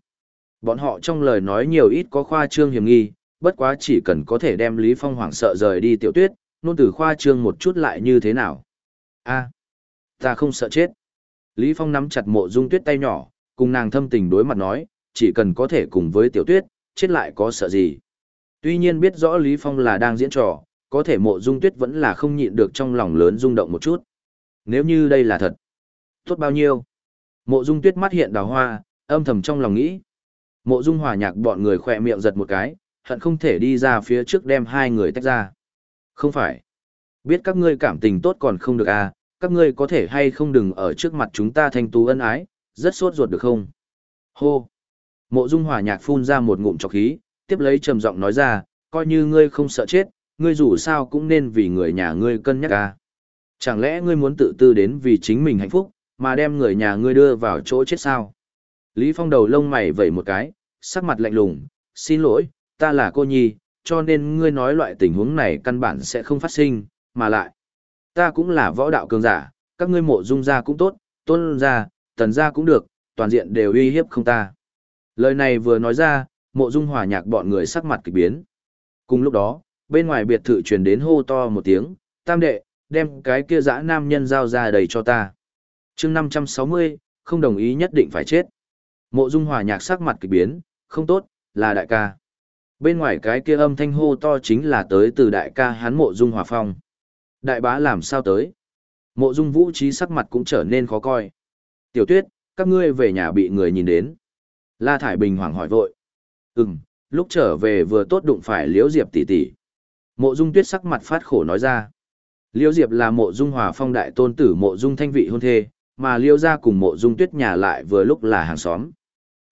Bọn họ trong lời nói nhiều ít có khoa trương hiểm nghi, bất quá chỉ cần có thể đem Lý Phong hoảng sợ rời đi tiểu tuyết, nôn từ khoa trương một chút lại như thế nào. a ta không sợ chết. Lý Phong nắm chặt mộ dung tuyết tay nhỏ, cùng nàng thâm tình đối mặt nói, chỉ cần có thể cùng với tiểu tuyết, chết lại có sợ gì. Tuy nhiên biết rõ Lý Phong là đang diễn trò, có thể mộ dung tuyết vẫn là không nhịn được trong lòng lớn rung động một chút. Nếu như đây là thật, tốt bao nhiêu? Mộ dung tuyết mắt hiện đào hoa, âm thầm trong lòng nghĩ. Mộ dung hòa nhạc bọn người khỏe miệng giật một cái, hận không thể đi ra phía trước đem hai người tách ra. Không phải. Biết các ngươi cảm tình tốt còn không được à, các ngươi có thể hay không đừng ở trước mặt chúng ta thanh tú ân ái, rất sốt ruột được không? Hô! Mộ dung hòa nhạc phun ra một ngụm trọc khí, tiếp lấy trầm giọng nói ra, coi như ngươi không sợ chết, ngươi dù sao cũng nên vì người nhà ngươi cân nhắc ca. Chẳng lẽ ngươi muốn tự tư đến vì chính mình hạnh phúc, mà đem người nhà ngươi đưa vào chỗ chết sao? Lý Phong đầu lông mày vẩy một cái, sắc mặt lạnh lùng, xin lỗi, ta là cô nhi, cho nên ngươi nói loại tình huống này căn bản sẽ không phát sinh, mà lại. Ta cũng là võ đạo cường giả, các ngươi mộ dung gia cũng tốt, tôn gia, tần gia cũng được, toàn diện đều uy hiếp không ta. Lời này vừa nói ra, mộ dung hòa nhạc bọn người sắc mặt kỳ biến. Cùng lúc đó, bên ngoài biệt thự truyền đến hô to một tiếng, tam đệ, đem cái kia dã nam nhân giao ra đầy cho ta. chương 560, không đồng ý nhất định phải chết. Mộ dung hòa nhạc sắc mặt kỳ biến, không tốt, là đại ca. Bên ngoài cái kia âm thanh hô to chính là tới từ đại ca hắn mộ dung hòa phong. Đại bá làm sao tới? Mộ dung vũ trí sắc mặt cũng trở nên khó coi. Tiểu tuyết, các ngươi về nhà bị người nhìn đến. La Thải Bình hoảng hỏi vội. Ừm, lúc trở về vừa tốt đụng phải Liễu Diệp tỷ tỷ. Mộ Dung Tuyết sắc mặt phát khổ nói ra. Liêu Diệp là Mộ Dung Hòa Phong đại tôn tử Mộ Dung Thanh vị hôn thê, mà Liêu gia cùng Mộ Dung Tuyết nhà lại vừa lúc là hàng xóm.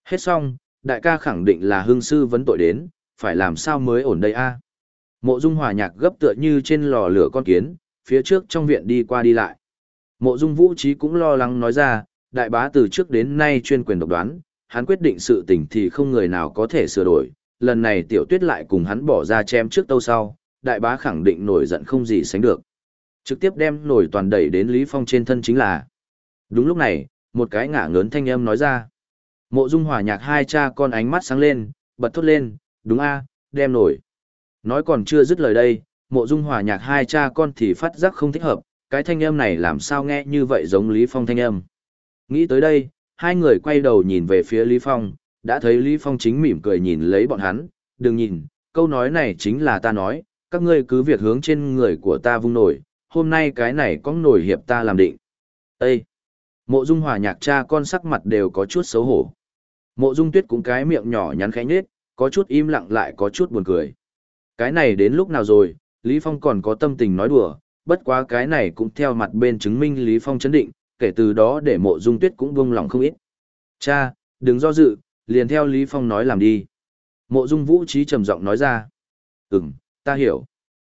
Hết xong, đại ca khẳng định là hương sư vấn tội đến, phải làm sao mới ổn đây a? Mộ Dung Hòa Nhạc gấp tựa như trên lò lửa con kiến, phía trước trong viện đi qua đi lại. Mộ Dung Vũ Trí cũng lo lắng nói ra, đại bá từ trước đến nay chuyên quyền độc đoán, hắn quyết định sự tình thì không người nào có thể sửa đổi, lần này tiểu tuyết lại cùng hắn bỏ ra chém trước tâu sau, đại bá khẳng định nổi giận không gì sánh được. Trực tiếp đem nổi toàn đẩy đến Lý Phong trên thân chính là. Đúng lúc này, một cái ngả ngớn thanh âm nói ra. Mộ Dung Hòa Nhạc hai cha con ánh mắt sáng lên, bật thốt lên, đúng a, đem nổi. Nói còn chưa dứt lời đây, Mộ Dung Hòa Nhạc hai cha con thì phát giác không thích hợp, cái thanh âm này làm sao nghe như vậy giống Lý Phong thanh âm. Nghĩ tới đây, hai người quay đầu nhìn về phía Lý Phong, đã thấy Lý Phong chính mỉm cười nhìn lấy bọn hắn, đừng nhìn, câu nói này chính là ta nói, các ngươi cứ việc hướng trên người của ta vung nổi, hôm nay cái này có nổi hiệp ta làm định. Ê! Mộ Dung Hòa nhạc cha con sắc mặt đều có chút xấu hổ. Mộ Dung Tuyết cũng cái miệng nhỏ nhắn khẽ nhếch, có chút im lặng lại có chút buồn cười. Cái này đến lúc nào rồi, Lý Phong còn có tâm tình nói đùa, bất quá cái này cũng theo mặt bên chứng minh Lý Phong chấn định, kể từ đó để mộ dung tuyết cũng buông lòng không ít. Cha, đừng do dự, liền theo Lý Phong nói làm đi. Mộ dung vũ trí trầm giọng nói ra. Ừm, ta hiểu.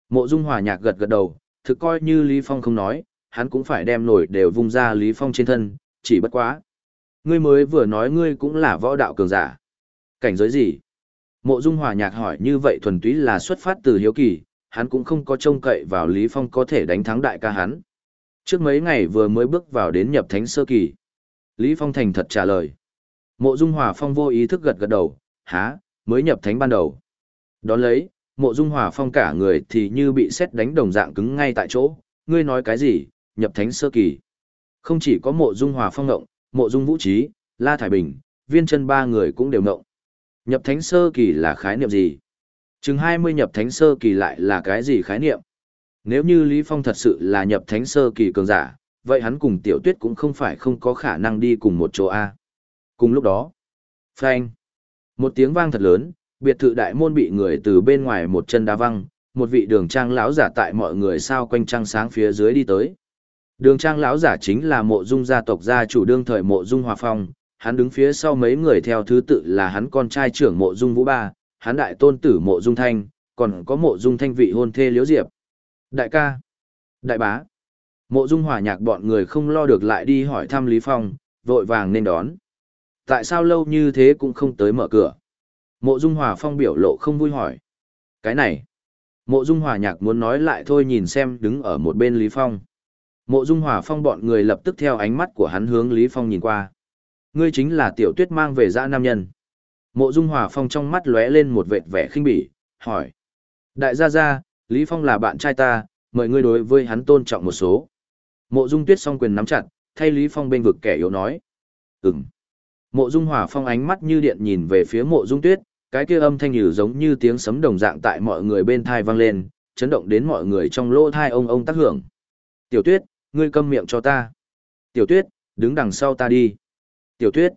Mộ dung hòa nhạc gật gật đầu, thực coi như Lý Phong không nói, hắn cũng phải đem nổi đều vung ra Lý Phong trên thân, chỉ bất quá. Ngươi mới vừa nói ngươi cũng là võ đạo cường giả. Cảnh giới gì? Mộ dung hòa nhạc hỏi như vậy thuần túy là xuất phát từ hiếu kỳ, hắn cũng không có trông cậy vào Lý Phong có thể đánh thắng đại ca hắn. Trước mấy ngày vừa mới bước vào đến nhập thánh sơ kỳ. Lý Phong thành thật trả lời. Mộ Dung Hòa Phong vô ý thức gật gật đầu, há, mới nhập thánh ban đầu. Đón lấy, mộ Dung Hòa Phong cả người thì như bị xét đánh đồng dạng cứng ngay tại chỗ, ngươi nói cái gì, nhập thánh sơ kỳ. Không chỉ có mộ Dung Hòa Phong ngộng, mộ Dung Vũ Trí, La Thải Bình, viên chân ba người cũng đều ngộng. Nhập thánh sơ kỳ là khái niệm gì? Chừng 20 nhập thánh sơ kỳ lại là cái gì khái niệm? Nếu như Lý Phong thật sự là nhập thánh sơ kỳ cường giả, vậy hắn cùng tiểu tuyết cũng không phải không có khả năng đi cùng một chỗ A. Cùng lúc đó, phanh, một tiếng vang thật lớn, biệt thự đại môn bị người từ bên ngoài một chân đá văng, một vị đường trang lão giả tại mọi người sao quanh trăng sáng phía dưới đi tới. Đường trang lão giả chính là mộ dung gia tộc gia chủ đương thời mộ dung hòa phong, hắn đứng phía sau mấy người theo thứ tự là hắn con trai trưởng mộ dung vũ ba, hắn đại tôn tử mộ dung thanh, còn có mộ dung thanh vị hôn thê liễu diệp. Đại ca, đại bá, mộ dung Hòa nhạc bọn người không lo được lại đi hỏi thăm Lý Phong, vội vàng nên đón. Tại sao lâu như thế cũng không tới mở cửa? Mộ dung Hòa phong biểu lộ không vui hỏi. Cái này, mộ dung Hòa nhạc muốn nói lại thôi nhìn xem đứng ở một bên Lý Phong. Mộ dung Hòa phong bọn người lập tức theo ánh mắt của hắn hướng Lý Phong nhìn qua. Ngươi chính là tiểu tuyết mang về dã nam nhân. Mộ dung Hòa phong trong mắt lóe lên một vệt vẻ khinh bỉ, hỏi. Đại gia gia, Lý Phong là bạn trai ta, mời ngươi đối với hắn tôn trọng một số. Mộ Dung Tuyết song quyền nắm chặt, thay Lý Phong bên vực kẻ yếu nói. Ừm. Mộ Dung Hỏa Phong ánh mắt như điện nhìn về phía Mộ Dung Tuyết, cái kia âm thanh như giống như tiếng sấm đồng dạng tại mọi người bên thai vang lên, chấn động đến mọi người trong lỗ thai ông ông tác hưởng. Tiểu Tuyết, ngươi câm miệng cho ta. Tiểu Tuyết, đứng đằng sau ta đi. Tiểu Tuyết.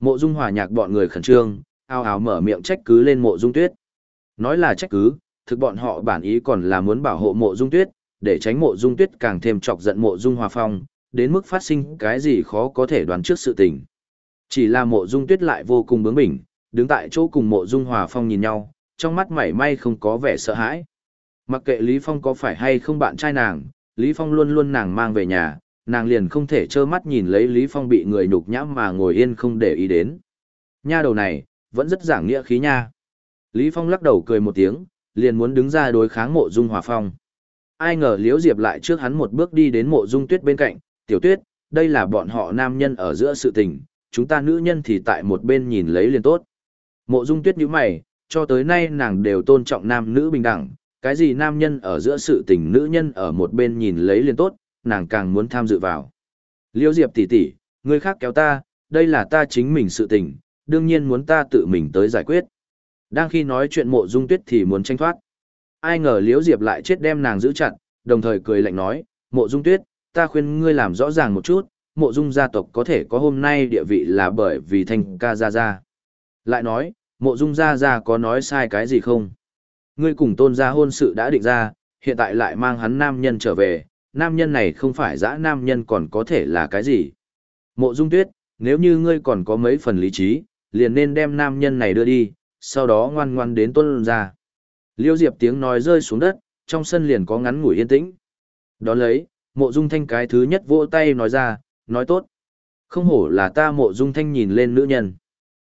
Mộ Dung Hòa nhạc bọn người khẩn trương, ao ào mở miệng trách cứ lên Mộ Dung Tuyết. Nói là trách cứ, thực bọn họ bản ý còn là muốn bảo hộ mộ dung tuyết, để tránh mộ dung tuyết càng thêm chọc giận mộ dung hòa phong, đến mức phát sinh cái gì khó có thể đoán trước sự tình. Chỉ là mộ dung tuyết lại vô cùng bướng bỉnh, đứng tại chỗ cùng mộ dung hòa phong nhìn nhau, trong mắt mảy may không có vẻ sợ hãi. Mặc kệ Lý Phong có phải hay không bạn trai nàng, Lý Phong luôn luôn nàng mang về nhà, nàng liền không thể trơ mắt nhìn lấy Lý Phong bị người nhục nhã mà ngồi yên không để ý đến. Nha đầu này, vẫn rất giảng nghĩa khí nha. Lý Phong lắc đầu cười một tiếng, liền muốn đứng ra đối kháng mộ dung hòa phong. Ai ngờ Liễu Diệp lại trước hắn một bước đi đến mộ dung tuyết bên cạnh, tiểu tuyết, đây là bọn họ nam nhân ở giữa sự tình, chúng ta nữ nhân thì tại một bên nhìn lấy liền tốt. Mộ dung tuyết nhíu mày, cho tới nay nàng đều tôn trọng nam nữ bình đẳng, cái gì nam nhân ở giữa sự tình nữ nhân ở một bên nhìn lấy liền tốt, nàng càng muốn tham dự vào. Liễu Diệp tỷ tỷ, người khác kéo ta, đây là ta chính mình sự tình, đương nhiên muốn ta tự mình tới giải quyết. Đang khi nói chuyện mộ dung tuyết thì muốn tranh thoát. Ai ngờ liễu diệp lại chết đem nàng giữ chặt, đồng thời cười lạnh nói, mộ dung tuyết, ta khuyên ngươi làm rõ ràng một chút, mộ dung gia tộc có thể có hôm nay địa vị là bởi vì thanh ca gia gia. Lại nói, mộ dung gia gia có nói sai cái gì không? Ngươi cùng tôn gia hôn sự đã định ra, hiện tại lại mang hắn nam nhân trở về, nam nhân này không phải dã nam nhân còn có thể là cái gì? Mộ dung tuyết, nếu như ngươi còn có mấy phần lý trí, liền nên đem nam nhân này đưa đi, sau đó ngoan ngoan đến tôn gia. Liêu Diệp tiếng nói rơi xuống đất, trong sân liền có ngắn ngủi yên tĩnh. Đón lấy, mộ dung thanh cái thứ nhất vỗ tay nói ra, nói tốt. Không hổ là ta mộ dung thanh nhìn lên nữ nhân.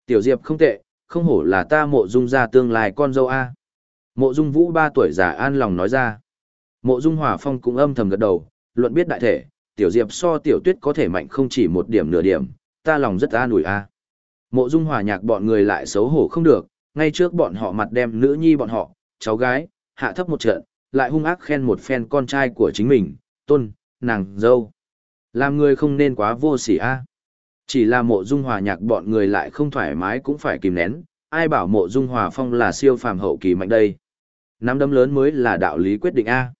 Tiểu Diệp không tệ, không hổ là ta mộ dung ra tương lai con dâu A. Mộ dung vũ ba tuổi già an lòng nói ra. Mộ dung hỏa phong cũng âm thầm gật đầu, luận biết đại thể, tiểu Diệp so tiểu tuyết có thể mạnh không chỉ một điểm nửa điểm, ta lòng rất an ủi A. Mộ dung hòa nhạc bọn người lại xấu hổ không được, ngay trước bọn họ mặt đem nữ nhi bọn họ, cháu gái, hạ thấp một trận, lại hung ác khen một phen con trai của chính mình, tôn, nàng, dâu. Làm người không nên quá vô sỉ a. Chỉ là mộ dung hòa nhạc bọn người lại không thoải mái cũng phải kìm nén, ai bảo mộ dung hòa phong là siêu phàm hậu kỳ mạnh đây. Nắm đấm lớn mới là đạo lý quyết định a.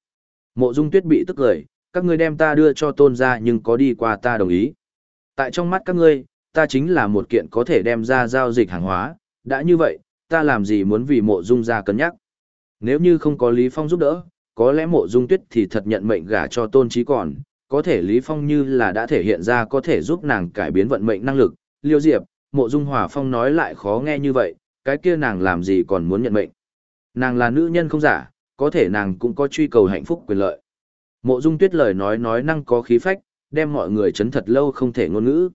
Mộ dung tuyết bị tức cười, các ngươi đem ta đưa cho tôn ra nhưng có đi qua ta đồng ý. Tại trong mắt các ngươi, ta chính là một kiện có thể đem ra giao dịch hàng hóa, đã như vậy, ta làm gì muốn vì mộ dung ra cân nhắc. Nếu như không có Lý Phong giúp đỡ, có lẽ mộ dung tuyết thì thật nhận mệnh gả cho tôn trí còn, có thể Lý Phong như là đã thể hiện ra có thể giúp nàng cải biến vận mệnh năng lực, liêu diệp, mộ dung hòa phong nói lại khó nghe như vậy, cái kia nàng làm gì còn muốn nhận mệnh. Nàng là nữ nhân không giả, có thể nàng cũng có truy cầu hạnh phúc quyền lợi. Mộ dung tuyết lời nói nói năng có khí phách, đem mọi người chấn thật lâu không thể ngôn ngữ.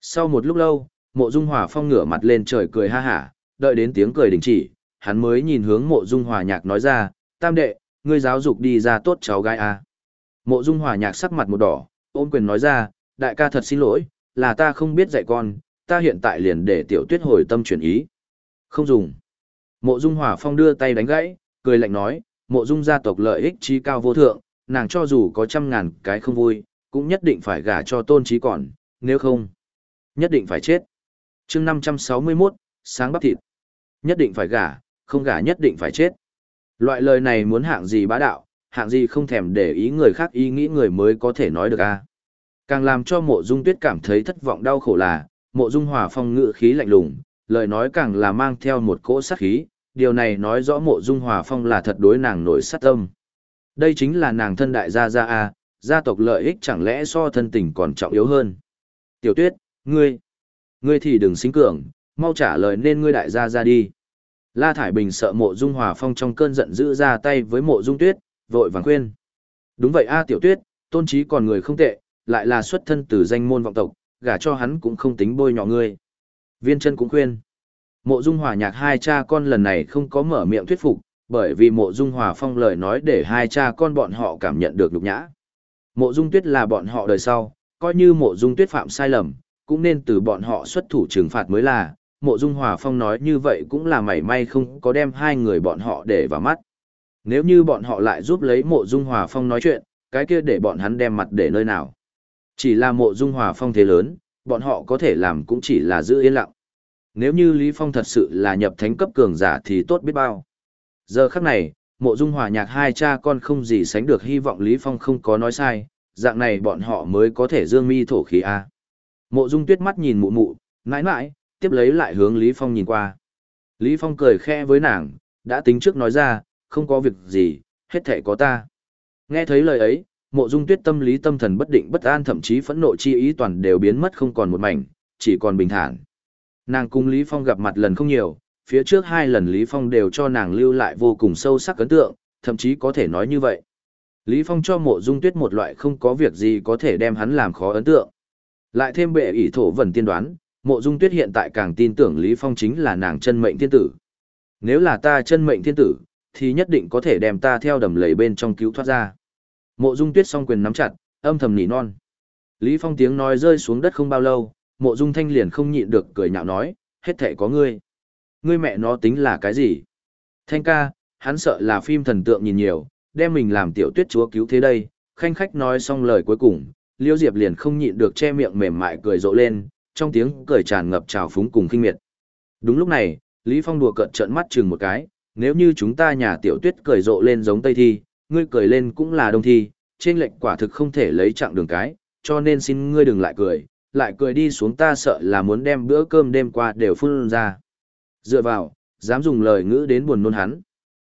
Sau một lúc lâu, mộ dung hòa phong ngửa mặt lên trời cười ha hả, đợi đến tiếng cười đình chỉ, hắn mới nhìn hướng mộ dung hòa nhạc nói ra, tam đệ, ngươi giáo dục đi ra tốt cháu gái à. Mộ dung hòa nhạc sắc mặt một đỏ, ôm quyền nói ra, đại ca thật xin lỗi, là ta không biết dạy con, ta hiện tại liền để tiểu tuyết hồi tâm chuyển ý. Không dùng. Mộ dung hòa phong đưa tay đánh gãy, cười lạnh nói, mộ dung gia tộc lợi ích trí cao vô thượng, nàng cho dù có trăm ngàn cái không vui, cũng nhất định phải gả cho tôn trí còn, nếu không, nhất định phải chết. chương 561, sáng bắp thịt. Nhất định phải gả, không gả nhất định phải chết. Loại lời này muốn hạng gì bá đạo, hạng gì không thèm để ý người khác ý nghĩ người mới có thể nói được a. Càng làm cho mộ dung tuyết cảm thấy thất vọng đau khổ là, mộ dung hòa phong ngự khí lạnh lùng, lời nói càng là mang theo một cỗ sát khí, điều này nói rõ mộ dung hòa phong là thật đối nàng nổi sát tâm. Đây chính là nàng thân đại gia gia a, gia tộc lợi ích chẳng lẽ so thân tình còn trọng yếu hơn. Tiểu tuyết, ngươi, ngươi thì đừng xính cường, mau trả lời nên ngươi đại gia ra đi. La Thải Bình sợ mộ dung hòa phong trong cơn giận dữ ra tay với mộ dung tuyết, vội vàng khuyên. Đúng vậy a tiểu tuyết, tôn trí còn người không tệ, lại là xuất thân từ danh môn vọng tộc, gả cho hắn cũng không tính bôi nhọ ngươi. Viên chân cũng khuyên. Mộ dung hòa nhạc hai cha con lần này không có mở miệng thuyết phục, bởi vì mộ dung hòa phong lời nói để hai cha con bọn họ cảm nhận được nhục nhã. Mộ dung tuyết là bọn họ đời sau, coi như mộ dung tuyết phạm sai lầm, cũng nên từ bọn họ xuất thủ trừng phạt mới là, mộ dung hòa phong nói như vậy cũng là mảy may không có đem hai người bọn họ để vào mắt. Nếu như bọn họ lại giúp lấy mộ dung hòa phong nói chuyện, cái kia để bọn hắn đem mặt để nơi nào. Chỉ là mộ dung hòa phong thế lớn, bọn họ có thể làm cũng chỉ là giữ yên lặng. Nếu như Lý Phong thật sự là nhập thánh cấp cường giả thì tốt biết bao. Giờ khắc này, mộ dung hòa nhạc hai cha con không gì sánh được hy vọng Lý Phong không có nói sai, dạng này bọn họ mới có thể dương mi thổ khí A. Mộ dung tuyết mắt nhìn mụ mụ, nãi nãi, tiếp lấy lại hướng Lý Phong nhìn qua. Lý Phong cười khẽ với nàng, đã tính trước nói ra, không có việc gì, hết thể có ta. Nghe thấy lời ấy, mộ dung tuyết tâm lý tâm thần bất định bất an thậm chí phẫn nộ chi ý toàn đều biến mất không còn một mảnh, chỉ còn bình thản. Nàng cùng Lý Phong gặp mặt lần không nhiều, phía trước hai lần Lý Phong đều cho nàng lưu lại vô cùng sâu sắc ấn tượng, thậm chí có thể nói như vậy. Lý Phong cho mộ dung tuyết một loại không có việc gì có thể đem hắn làm khó ấn tượng. Lại thêm bệ ỷ thổ vần tiên đoán, mộ dung tuyết hiện tại càng tin tưởng Lý Phong chính là nàng chân mệnh thiên tử. Nếu là ta chân mệnh thiên tử, thì nhất định có thể đem ta theo đầm lầy bên trong cứu thoát ra. Mộ Dung Tuyết song quyền nắm chặt, âm thầm nỉ non. Lý Phong tiếng nói rơi xuống đất không bao lâu, Mộ Dung Thanh liền không nhịn được cười nhạo nói, hết thể có ngươi. Ngươi mẹ nó tính là cái gì? Thanh ca, hắn sợ là phim thần tượng nhìn nhiều, đem mình làm tiểu tuyết chúa cứu thế đây. Khanh khách nói xong lời cuối cùng, Liêu Diệp liền không nhịn được che miệng mềm mại cười rộ lên, trong tiếng cười tràn ngập trào phúng cùng kinh miệt. Đúng lúc này, Lý Phong đùa cợt trợn mắt chừng một cái, nếu như chúng ta nhà tiểu tuyết cười rộ lên giống Tây Thi, ngươi cười lên cũng là Đông Thi, trên lệnh quả thực không thể lấy chặng đường cái, cho nên xin ngươi đừng lại cười, lại cười đi xuống ta sợ là muốn đem bữa cơm đêm qua đều phun ra. Dựa vào, dám dùng lời ngữ đến buồn nôn hắn.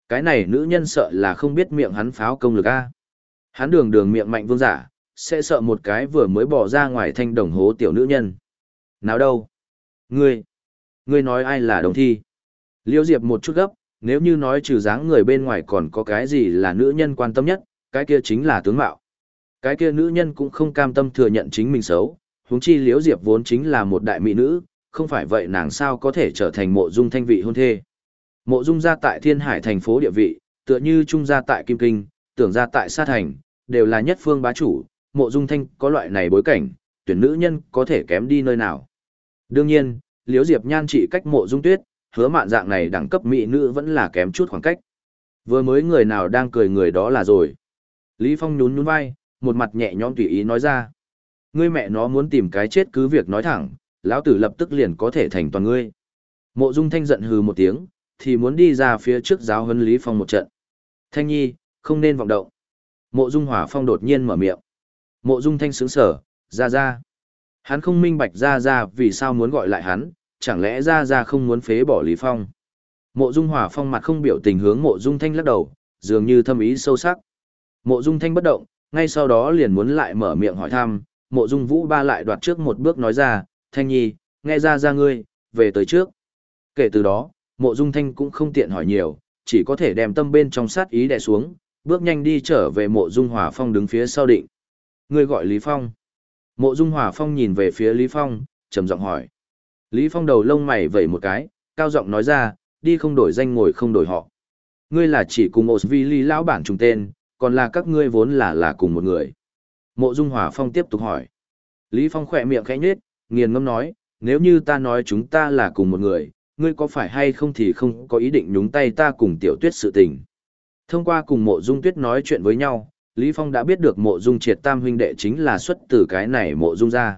Cái này nữ nhân sợ là không biết miệng hắn pháo công lực a. Hắn đường đường miệng mạnh vương giả, sẽ sợ một cái vừa mới bỏ ra ngoài thanh đồng hố tiểu nữ nhân. Nào đâu? Ngươi, ngươi nói ai là đồng thi? Liêu Diệp một chút gấp, nếu như nói trừ dáng người bên ngoài còn có cái gì là nữ nhân quan tâm nhất, cái kia chính là tướng mạo. Cái kia nữ nhân cũng không cam tâm thừa nhận chính mình xấu, huống chi Liễu Diệp vốn chính là một đại mỹ nữ, không phải vậy nàng sao có thể trở thành mộ dung thanh vị hôn thê. Mộ dung gia tại Thiên Hải thành phố địa vị, tựa như trung gia tại Kim Kinh, tưởng gia tại Sa Thành, đều là nhất phương bá chủ, mộ dung thanh có loại này bối cảnh, tuyển nữ nhân có thể kém đi nơi nào. Đương nhiên, Liễu Diệp nhan trị cách mộ dung tuyết, hứa mạn dạng này đẳng cấp mỹ nữ vẫn là kém chút khoảng cách. Vừa mới người nào đang cười người đó là rồi. Lý Phong nhún nhún vai, một mặt nhẹ nhõm tùy ý nói ra. Ngươi mẹ nó muốn tìm cái chết cứ việc nói thẳng, lão tử lập tức liền có thể thành toàn ngươi. Mộ Dung Thanh giận hừ một tiếng, thì muốn đi ra phía trước giáo huấn Lý Phong một trận. Thanh Nhi, không nên vọng động. Mộ Dung Hỏa Phong đột nhiên mở miệng. Mộ Dung Thanh sững sờ ra ra. Hắn không minh bạch ra ra vì sao muốn gọi lại hắn, chẳng lẽ ra ra không muốn phế bỏ Lý Phong. Mộ Dung hòa Phong mặt không biểu tình hướng Mộ Dung Thanh lắc đầu, dường như thâm ý sâu sắc. Mộ Dung Thanh bất động, ngay sau đó liền muốn lại mở miệng hỏi thăm, Mộ Dung Vũ ba lại đoạt trước một bước nói ra, Thanh Nhi, nghe ra ra ngươi, về tới trước. Kể từ đó, Mộ Dung Thanh cũng không tiện hỏi nhiều, chỉ có thể đem tâm bên trong sát ý đè xuống, bước nhanh đi trở về Mộ Dung hòa Phong đứng phía sau định. Ngươi gọi Lý Phong. Mộ Dung hòa Phong nhìn về phía Lý Phong, trầm giọng hỏi. Lý Phong đầu lông mày vẩy một cái, cao giọng nói ra, đi không đổi danh ngồi không đổi họ. Ngươi là chỉ cùng Osvili lão bản trùng tên, còn là các ngươi vốn là là cùng một người. Mộ Dung Hòa Phong tiếp tục hỏi. Lý Phong khỏe miệng khẽ nhếch, nghiền ngâm nói, nếu như ta nói chúng ta là cùng một người, ngươi có phải hay không thì không có ý định nhúng tay ta cùng tiểu tuyết sự tình. Thông qua cùng mộ dung tuyết nói chuyện với nhau, Lý Phong đã biết được mộ dung triệt tam huynh đệ chính là xuất từ cái này mộ dung ra.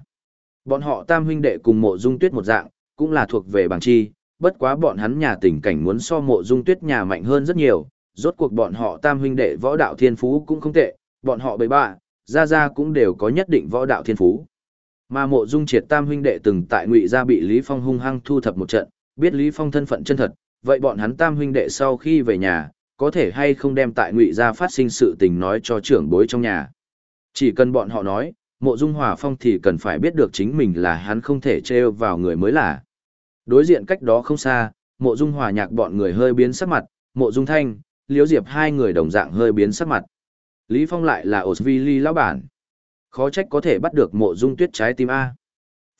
Bọn họ tam huynh đệ cùng mộ dung tuyết một dạng, cũng là thuộc về bảng chi, bất quá bọn hắn nhà tình cảnh muốn so mộ dung tuyết nhà mạnh hơn rất nhiều, rốt cuộc bọn họ tam huynh đệ võ đạo thiên phú cũng không tệ, bọn họ bầy bạ, ra ra cũng đều có nhất định võ đạo thiên phú. Mà mộ dung triệt tam huynh đệ từng tại ngụy gia bị Lý Phong hung hăng thu thập một trận, biết Lý Phong thân phận chân thật, vậy bọn hắn tam huynh đệ sau khi về nhà, có thể hay không đem tại ngụy gia phát sinh sự tình nói cho trưởng bối trong nhà. Chỉ cần bọn họ nói, mộ dung hòa phong thì cần phải biết được chính mình là hắn không thể trêu vào người mới là. Đối diện cách đó không xa, mộ dung hòa nhạc bọn người hơi biến sắc mặt, mộ dung thanh, liếu diệp hai người đồng dạng hơi biến sắc mặt. Lý Phong lại là Osvili lão bản. Khó trách có thể bắt được mộ dung tuyết trái tim A.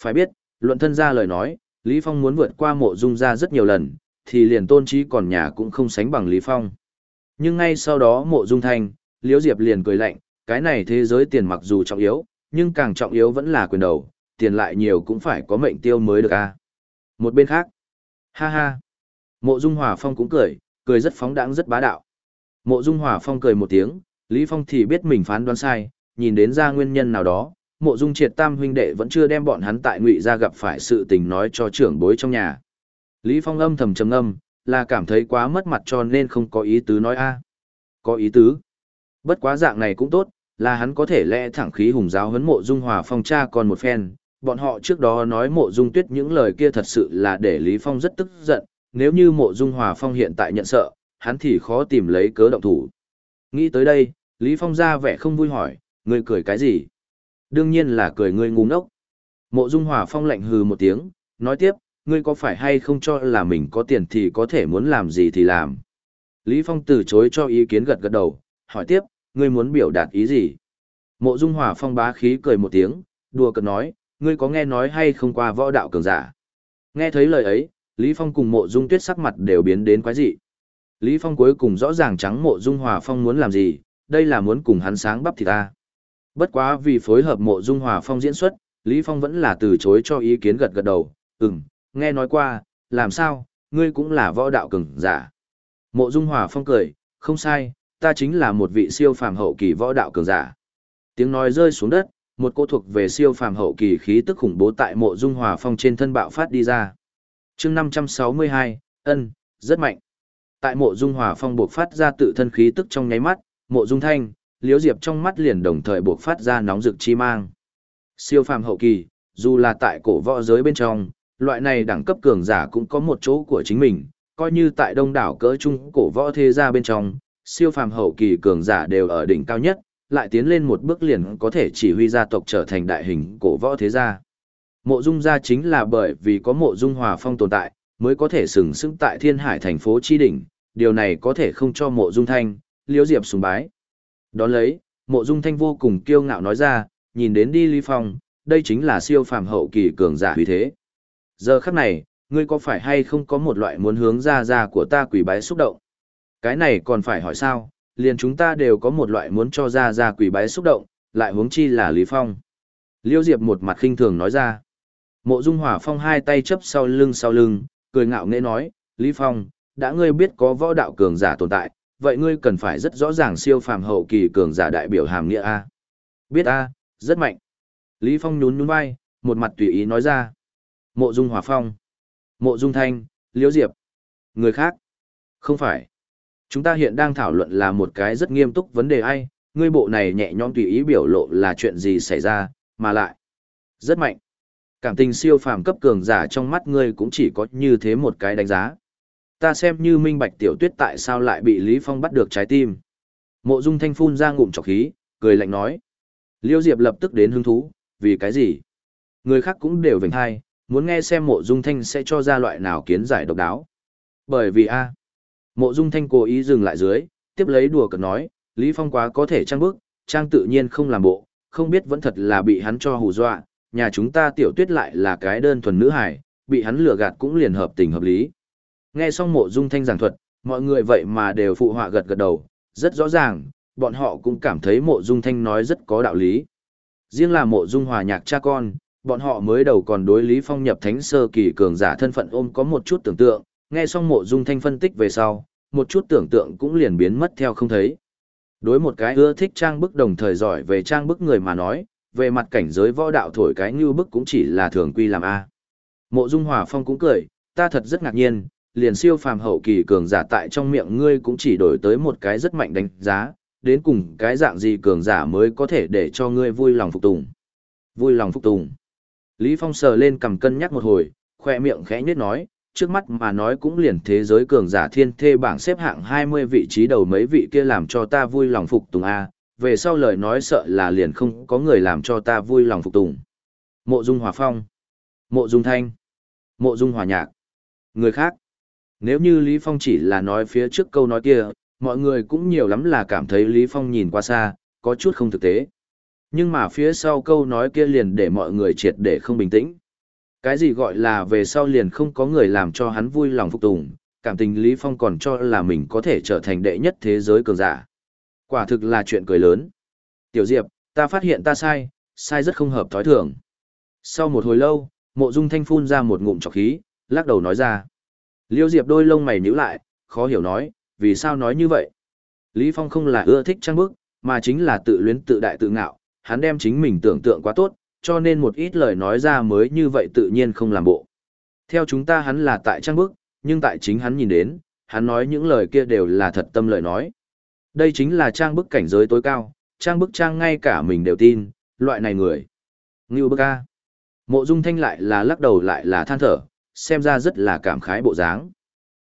Phải biết, luận thân ra lời nói, Lý Phong muốn vượt qua mộ dung ra rất nhiều lần, thì liền tôn trí còn nhà cũng không sánh bằng Lý Phong. Nhưng ngay sau đó mộ dung thanh, liếu diệp liền cười lạnh, cái này thế giới tiền mặc dù trọng yếu, nhưng càng trọng yếu vẫn là quyền đầu, tiền lại nhiều cũng phải có mệnh tiêu mới được a. Một bên khác, ha ha, mộ dung hòa phong cũng cười, cười rất phóng đãng rất bá đạo. Mộ dung hòa phong cười một tiếng, Lý Phong thì biết mình phán đoán sai, nhìn đến ra nguyên nhân nào đó, mộ dung triệt tam huynh đệ vẫn chưa đem bọn hắn tại ngụy ra gặp phải sự tình nói cho trưởng bối trong nhà. Lý Phong âm thầm trầm âm, là cảm thấy quá mất mặt cho nên không có ý tứ nói a. Có ý tứ. Bất quá dạng này cũng tốt, là hắn có thể lẽ thẳng khí hùng giáo huấn mộ dung hòa phong cha còn một phen. Bọn họ trước đó nói mộ dung tuyết những lời kia thật sự là để Lý Phong rất tức giận, nếu như mộ dung hòa phong hiện tại nhận sợ, hắn thì khó tìm lấy cớ động thủ. Nghĩ tới đây, Lý Phong ra vẻ không vui hỏi, ngươi cười cái gì? Đương nhiên là cười ngươi ngu ngốc. Mộ dung hòa phong lạnh hừ một tiếng, nói tiếp, ngươi có phải hay không cho là mình có tiền thì có thể muốn làm gì thì làm. Lý Phong từ chối cho ý kiến gật gật đầu, hỏi tiếp, ngươi muốn biểu đạt ý gì? Mộ Dung Hòa Phong bá khí cười một tiếng, đùa cợt nói, ngươi có nghe nói hay không qua võ đạo cường giả? Nghe thấy lời ấy, Lý Phong cùng Mộ Dung Tuyết sắc mặt đều biến đến quái dị. Lý Phong cuối cùng rõ ràng trắng Mộ Dung Hòa Phong muốn làm gì, đây là muốn cùng hắn sáng bắp thì ta. Bất quá vì phối hợp Mộ Dung Hòa Phong diễn xuất, Lý Phong vẫn là từ chối cho ý kiến gật gật đầu, ừm, nghe nói qua, làm sao, ngươi cũng là võ đạo cường giả. Mộ Dung Hòa Phong cười, không sai, ta chính là một vị siêu phàm hậu kỳ võ đạo cường giả. Tiếng nói rơi xuống đất, một cô thuộc về siêu phàm hậu kỳ khí tức khủng bố tại mộ dung hòa phong trên thân bạo phát đi ra. chương 562, ân, rất mạnh. Tại mộ dung hòa phong buộc phát ra tự thân khí tức trong nháy mắt, mộ dung thanh, liếu Diệp trong mắt liền đồng thời buộc phát ra nóng rực chi mang. Siêu phàm hậu kỳ, dù là tại cổ võ giới bên trong, loại này đẳng cấp cường giả cũng có một chỗ của chính mình, coi như tại đông đảo cỡ trung cổ võ thế gia bên trong, siêu phàm hậu kỳ cường giả đều ở đỉnh cao nhất, lại tiến lên một bước liền có thể chỉ huy gia tộc trở thành đại hình cổ võ thế gia. Mộ Dung gia chính là bởi vì có Mộ Dung Hòa Phong tồn tại, mới có thể sừng sững tại Thiên Hải thành phố chi đỉnh, điều này có thể không cho Mộ Dung Thanh, Liễu Diệp sùng bái. Đón lấy, Mộ Dung Thanh vô cùng kiêu ngạo nói ra, nhìn đến đi Lý Phong, đây chính là siêu phàm hậu kỳ cường giả huy thế. Giờ khắc này, ngươi có phải hay không có một loại muốn hướng ra ra của ta quỷ bái xúc động? Cái này còn phải hỏi sao, liền chúng ta đều có một loại muốn cho ra ra quỷ bái xúc động, lại huống chi là Lý Phong. Liêu Diệp một mặt khinh thường nói ra. Mộ Dung Hỏa Phong hai tay chấp sau lưng sau lưng, cười ngạo nghễ nói, Lý Phong, đã ngươi biết có võ đạo cường giả tồn tại, vậy ngươi cần phải rất rõ ràng siêu phàm hậu kỳ cường giả đại biểu hàm nghĩa A. Biết A, rất mạnh. Lý Phong nhún nhún vai, một mặt tùy ý nói ra. Mộ Dung Hỏa Phong, Mộ Dung Thanh, Liễu Diệp. Người khác? Không phải. Chúng ta hiện đang thảo luận là một cái rất nghiêm túc vấn đề ai, ngươi bộ này nhẹ nhõm tùy ý biểu lộ là chuyện gì xảy ra, mà lại. Rất mạnh. Cảm tình siêu phàm cấp cường giả trong mắt ngươi cũng chỉ có như thế một cái đánh giá. Ta xem như minh bạch tiểu tuyết tại sao lại bị Lý Phong bắt được trái tim. Mộ Dung Thanh phun ra ngụm trọc khí, cười lạnh nói. Liêu Diệp lập tức đến hứng thú, vì cái gì? Người khác cũng đều vểnh thai, muốn nghe xem mộ dung thanh sẽ cho ra loại nào kiến giải độc đáo. Bởi vì a Mộ dung thanh cố ý dừng lại dưới, tiếp lấy đùa cợt nói, Lý Phong quá có thể trang bức, trang tự nhiên không làm bộ, không biết vẫn thật là bị hắn cho hù dọa, nhà chúng ta tiểu tuyết lại là cái đơn thuần nữ hải, bị hắn lừa gạt cũng liền hợp tình hợp lý. Nghe xong mộ dung thanh giảng thuật, mọi người vậy mà đều phụ họa gật gật đầu, rất rõ ràng, bọn họ cũng cảm thấy mộ dung thanh nói rất có đạo lý. Riêng là mộ dung hòa nhạc cha con, bọn họ mới đầu còn đối Lý Phong nhập thánh sơ kỳ cường giả thân phận ôm có một chút tưởng tượng, nghe xong mộ dung thanh phân tích về sau, một chút tưởng tượng cũng liền biến mất theo không thấy. Đối một cái ưa thích trang bức đồng thời giỏi về trang bức người mà nói, về mặt cảnh giới võ đạo thổi cái như bức cũng chỉ là thường quy làm A. Mộ dung hòa phong cũng cười, ta thật rất ngạc nhiên, liền siêu phàm hậu kỳ cường giả tại trong miệng ngươi cũng chỉ đổi tới một cái rất mạnh đánh giá, đến cùng cái dạng gì cường giả mới có thể để cho ngươi vui lòng phục tùng. Vui lòng phục tùng. Lý Phong sờ lên cầm cân nhắc một hồi, khoe miệng khẽ nhếch nói, trước mắt mà nói cũng liền thế giới cường giả thiên thê bảng xếp hạng 20 vị trí đầu mấy vị kia làm cho ta vui lòng phục tùng a, về sau lời nói sợ là liền không có người làm cho ta vui lòng phục tùng. Mộ Dung Hòa Phong, Mộ Dung Thanh, Mộ Dung Hòa Nhạc. Người khác, nếu như Lý Phong chỉ là nói phía trước câu nói kia, mọi người cũng nhiều lắm là cảm thấy Lý Phong nhìn qua xa, có chút không thực tế. Nhưng mà phía sau câu nói kia liền để mọi người triệt để không bình tĩnh. Cái gì gọi là về sau liền không có người làm cho hắn vui lòng phục tùng, cảm tình Lý Phong còn cho là mình có thể trở thành đệ nhất thế giới cường giả. Quả thực là chuyện cười lớn. Tiểu Diệp, ta phát hiện ta sai, sai rất không hợp thói thường. Sau một hồi lâu, mộ dung thanh phun ra một ngụm trọc khí, lắc đầu nói ra. Liêu Diệp đôi lông mày nhíu lại, khó hiểu nói, vì sao nói như vậy? Lý Phong không là ưa thích trang bức, mà chính là tự luyến tự đại tự ngạo, hắn đem chính mình tưởng tượng quá tốt, cho nên một ít lời nói ra mới như vậy tự nhiên không làm bộ. Theo chúng ta hắn là tại trang bức, nhưng tại chính hắn nhìn đến, hắn nói những lời kia đều là thật tâm lời nói. Đây chính là trang bức cảnh giới tối cao, trang bức trang ngay cả mình đều tin, loại này người. Ngưu bức ca. Mộ Dung Thanh lại là lắc đầu lại là than thở, xem ra rất là cảm khái bộ dáng.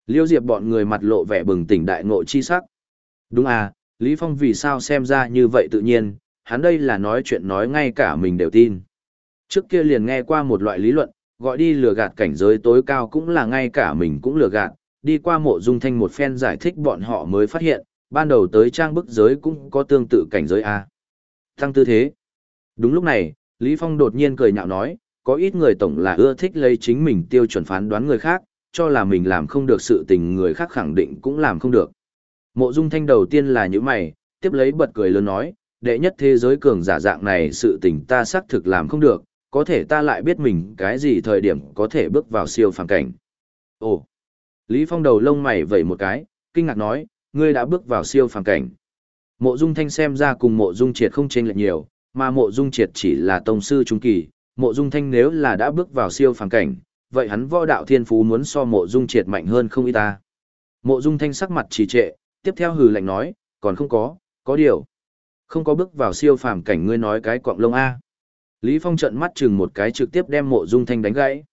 Liêu Diệp bọn người mặt lộ vẻ bừng tỉnh đại ngộ chi sắc. Đúng à, Lý Phong vì sao xem ra như vậy tự nhiên, hắn đây là nói chuyện nói ngay cả mình đều tin. Trước kia liền nghe qua một loại lý luận, gọi đi lừa gạt cảnh giới tối cao cũng là ngay cả mình cũng lừa gạt, đi qua mộ dung thanh một phen giải thích bọn họ mới phát hiện, ban đầu tới trang bức giới cũng có tương tự cảnh giới A. Tăng tư thế. Đúng lúc này, Lý Phong đột nhiên cười nhạo nói, có ít người tổng là ưa thích lấy chính mình tiêu chuẩn phán đoán người khác, cho là mình làm không được sự tình người khác khẳng định cũng làm không được. Mộ dung thanh đầu tiên là những mày, tiếp lấy bật cười lớn nói, đệ nhất thế giới cường giả dạng này sự tình ta xác thực làm không được, có thể ta lại biết mình cái gì thời điểm có thể bước vào siêu phàm cảnh. Ồ! Lý Phong đầu lông mày vẩy một cái, kinh ngạc nói, ngươi đã bước vào siêu phàm cảnh. Mộ Dung Thanh xem ra cùng Mộ Dung Triệt không chênh lệch nhiều, mà Mộ Dung Triệt chỉ là tông sư trung kỳ, Mộ Dung Thanh nếu là đã bước vào siêu phàm cảnh, vậy hắn võ đạo thiên phú muốn so Mộ Dung Triệt mạnh hơn không ít ta. Mộ Dung Thanh sắc mặt trì trệ, tiếp theo hừ lạnh nói, còn không có, có điều. Không có bước vào siêu phàm cảnh ngươi nói cái quạng lông A. Lý Phong trận mắt chừng một cái trực tiếp đem mộ dung thanh đánh gãy.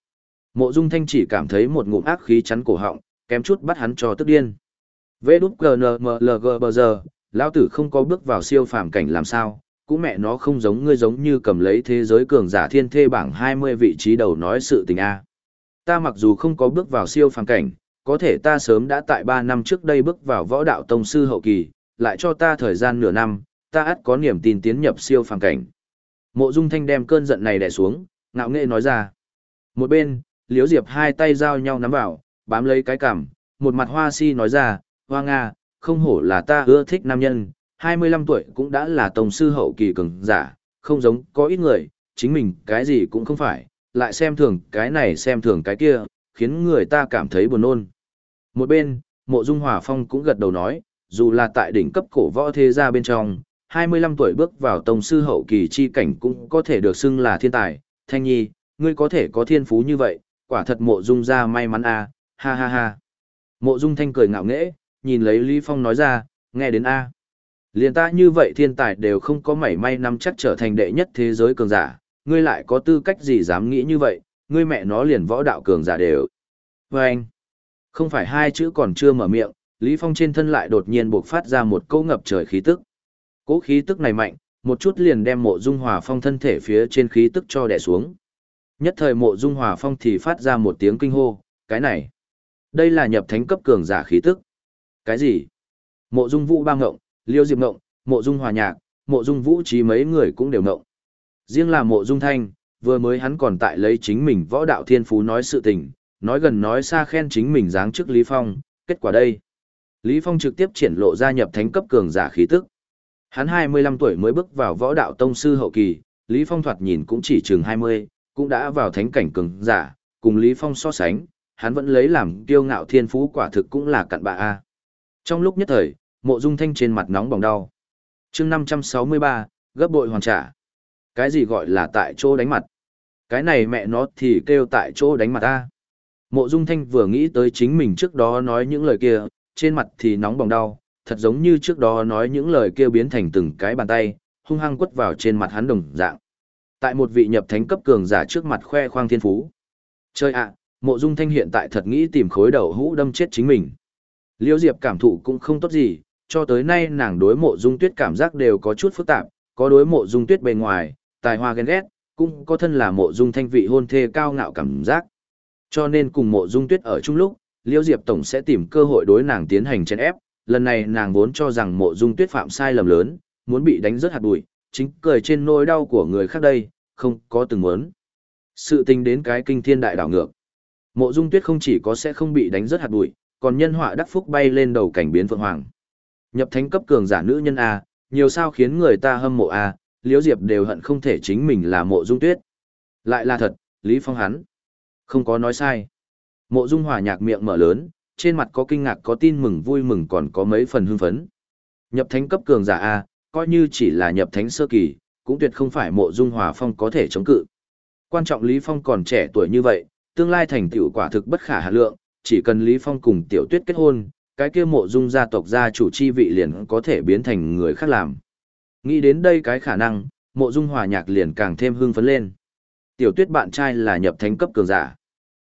Mộ dung thanh chỉ cảm thấy một ngụm ác khí chắn cổ họng, kém chút bắt hắn cho tức điên. Vê đút GNMLG bờ giờ, lão tử không có bước vào siêu phàm cảnh làm sao, cũng mẹ nó không giống ngươi giống như cầm lấy thế giới cường giả thiên thê bảng 20 vị trí đầu nói sự tình A. Ta mặc dù không có bước vào siêu phàm cảnh, có thể ta sớm đã tại 3 năm trước đây bước vào võ đạo tông sư hậu kỳ, lại cho ta thời gian nửa năm, ta ắt có niềm tin tiến nhập siêu phàm cảnh. Mộ Dung Thanh đem cơn giận này đè xuống, ngạo nghễ nói ra. Một bên, Liễu Diệp hai tay giao nhau nắm vào, bám lấy cái cằm, một mặt hoa si nói ra, hoa nga, không hổ là ta ưa thích nam nhân, 25 tuổi cũng đã là tổng sư hậu kỳ cường giả, không giống có ít người, chính mình cái gì cũng không phải, lại xem thường cái này xem thường cái kia, khiến người ta cảm thấy buồn nôn. Một bên, mộ dung hòa phong cũng gật đầu nói, dù là tại đỉnh cấp cổ võ thế gia bên trong, 25 tuổi bước vào tông sư hậu kỳ chi cảnh cũng có thể được xưng là thiên tài, thanh nhi, ngươi có thể có thiên phú như vậy, quả thật mộ dung ra may mắn a, ha ha ha. Mộ dung thanh cười ngạo nghễ, nhìn lấy Lý Phong nói ra, nghe đến a. Liên ta như vậy thiên tài đều không có mảy may nắm chắc trở thành đệ nhất thế giới cường giả, ngươi lại có tư cách gì dám nghĩ như vậy, ngươi mẹ nó liền võ đạo cường giả đều. Và anh, không phải hai chữ còn chưa mở miệng, Lý Phong trên thân lại đột nhiên bộc phát ra một câu ngập trời khí tức. Cỗ khí tức này mạnh, một chút liền đem mộ dung hòa phong thân thể phía trên khí tức cho đè xuống. Nhất thời mộ dung hòa phong thì phát ra một tiếng kinh hô, cái này, đây là nhập thánh cấp cường giả khí tức. Cái gì? Mộ dung vũ ba ngộng, liêu diệp ngộng, mộ dung hòa nhạc, mộ dung vũ trí mấy người cũng đều ngộng. Riêng là mộ dung thanh, vừa mới hắn còn tại lấy chính mình võ đạo thiên phú nói sự tình, nói gần nói xa khen chính mình dáng trước Lý Phong, kết quả đây. Lý Phong trực tiếp triển lộ ra nhập thánh cấp cường giả khí tức. Hắn 25 tuổi mới bước vào võ đạo tông sư hậu kỳ, Lý Phong thoạt nhìn cũng chỉ chừng 20, cũng đã vào thánh cảnh cường giả, cùng Lý Phong so sánh, hắn vẫn lấy làm kiêu ngạo thiên phú quả thực cũng là cặn bạ a. Trong lúc nhất thời, Mộ Dung Thanh trên mặt nóng bỏng đau. Chương 563, gấp bội hoàn trả. Cái gì gọi là tại chỗ đánh mặt? Cái này mẹ nó thì kêu tại chỗ đánh mặt a. Mộ Dung Thanh vừa nghĩ tới chính mình trước đó nói những lời kia, trên mặt thì nóng bỏng đau, thật giống như trước đó nói những lời kêu biến thành từng cái bàn tay, hung hăng quất vào trên mặt hắn đồng dạng. Tại một vị nhập thánh cấp cường giả trước mặt khoe khoang thiên phú. Chơi ạ, Mộ Dung Thanh hiện tại thật nghĩ tìm khối đầu hũ đâm chết chính mình. Liêu Diệp cảm thụ cũng không tốt gì, cho tới nay nàng đối Mộ Dung Tuyết cảm giác đều có chút phức tạp, có đối Mộ Dung Tuyết bề ngoài, tài hoa ghen ghét, cũng có thân là Mộ Dung Thanh vị hôn thê cao ngạo cảm giác. Cho nên cùng Mộ Dung Tuyết ở chung lúc, Liêu Diệp tổng sẽ tìm cơ hội đối nàng tiến hành chèn ép, lần này nàng vốn cho rằng Mộ Dung Tuyết phạm sai lầm lớn, muốn bị đánh rất hạt bụi, chính cười trên nỗi đau của người khác đây, không có từng muốn. Sự tình đến cái kinh thiên đại đảo ngược. Mộ Dung Tuyết không chỉ có sẽ không bị đánh rất hạt bụi, còn nhân họa đắc phúc bay lên đầu cảnh biến phượng hoàng. Nhập thánh cấp cường giả nữ nhân a, nhiều sao khiến người ta hâm mộ a, Liễu Diệp đều hận không thể chính mình là Mộ Dung Tuyết. Lại là thật, Lý Phong hắn không có nói sai. Mộ Dung Hòa nhạc miệng mở lớn, trên mặt có kinh ngạc có tin mừng vui mừng còn có mấy phần hưng phấn. Nhập thánh cấp cường giả a, coi như chỉ là nhập thánh sơ kỳ, cũng tuyệt không phải Mộ Dung Hòa Phong có thể chống cự. Quan trọng Lý Phong còn trẻ tuổi như vậy, tương lai thành tựu quả thực bất khả hà lượng, chỉ cần Lý Phong cùng Tiểu Tuyết kết hôn, cái kia mộ dung gia tộc gia chủ chi vị liền có thể biến thành người khác làm. Nghĩ đến đây cái khả năng, mộ dung hòa nhạc liền càng thêm hưng phấn lên. Tiểu Tuyết bạn trai là nhập thánh cấp cường giả.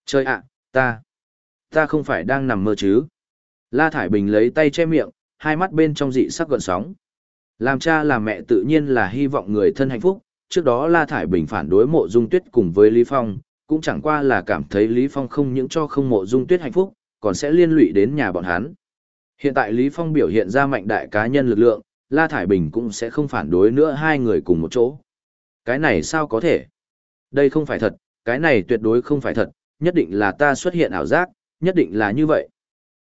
Chơi ạ, ta, ta không phải đang nằm mơ chứ. La Thải Bình lấy tay che miệng, hai mắt bên trong dị sắc gợn sóng. Làm cha làm mẹ tự nhiên là hy vọng người thân hạnh phúc, trước đó La Thải Bình phản đối mộ dung tuyết cùng với Lý Phong, cũng chẳng qua là cảm thấy Lý Phong không những cho không mộ dung tuyết hạnh phúc, còn sẽ liên lụy đến nhà bọn hắn. Hiện tại Lý Phong biểu hiện ra mạnh đại cá nhân lực lượng, La Thải Bình cũng sẽ không phản đối nữa hai người cùng một chỗ. Cái này sao có thể? Đây không phải thật, cái này tuyệt đối không phải thật, nhất định là ta xuất hiện ảo giác, nhất định là như vậy.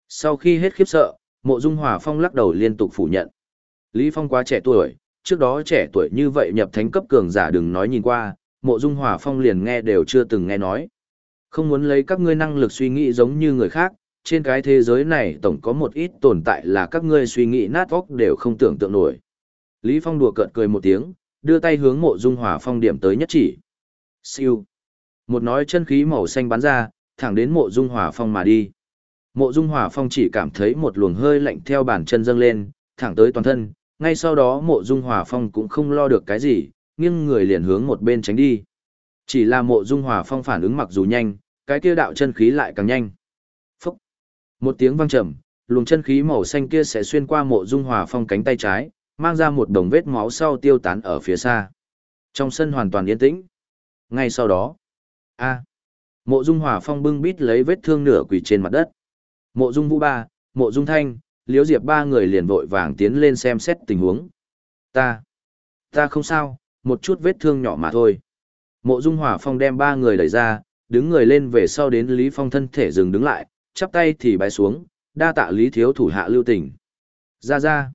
Sau khi hết khiếp sợ, mộ dung hòa phong lắc đầu liên tục phủ nhận. Lý Phong quá trẻ tuổi, trước đó trẻ tuổi như vậy nhập thánh cấp cường giả đừng nói nhìn qua, mộ dung hòa phong liền nghe đều chưa từng nghe nói. Không muốn lấy các ngươi năng lực suy nghĩ giống như người khác, trên cái thế giới này tổng có một ít tồn tại là các ngươi suy nghĩ nát óc đều không tưởng tượng nổi. Lý Phong đùa cợt cười một tiếng, đưa tay hướng mộ dung hòa phong điểm tới nhất chỉ. Siêu. Một nói chân khí màu xanh bắn ra, thẳng đến mộ dung hòa phong mà đi. Mộ dung hòa phong chỉ cảm thấy một luồng hơi lạnh theo bàn chân dâng lên, thẳng tới toàn thân, ngay sau đó mộ dung hòa phong cũng không lo được cái gì, nghiêng người liền hướng một bên tránh đi. Chỉ là mộ dung hòa phong phản ứng mặc dù nhanh, cái kia đạo chân khí lại càng nhanh. Phúc! Một tiếng vang trầm, luồng chân khí màu xanh kia sẽ xuyên qua mộ dung hòa phong cánh tay trái, mang ra một đồng vết máu sau tiêu tán ở phía xa. Trong sân hoàn toàn yên tĩnh. Ngay sau đó, a Mộ Dung Hòa Phong bưng bít lấy vết thương nửa quỳ trên mặt đất. Mộ Dung Vũ Ba, Mộ Dung Thanh, Liễu Diệp ba người liền vội vàng tiến lên xem xét tình huống. Ta, ta không sao, một chút vết thương nhỏ mà thôi. Mộ Dung Hòa Phong đem ba người đẩy ra, đứng người lên về sau đến Lý Phong thân thể dừng đứng lại, chắp tay thì bái xuống, đa tạ Lý thiếu thủ hạ lưu tình. Ra ra.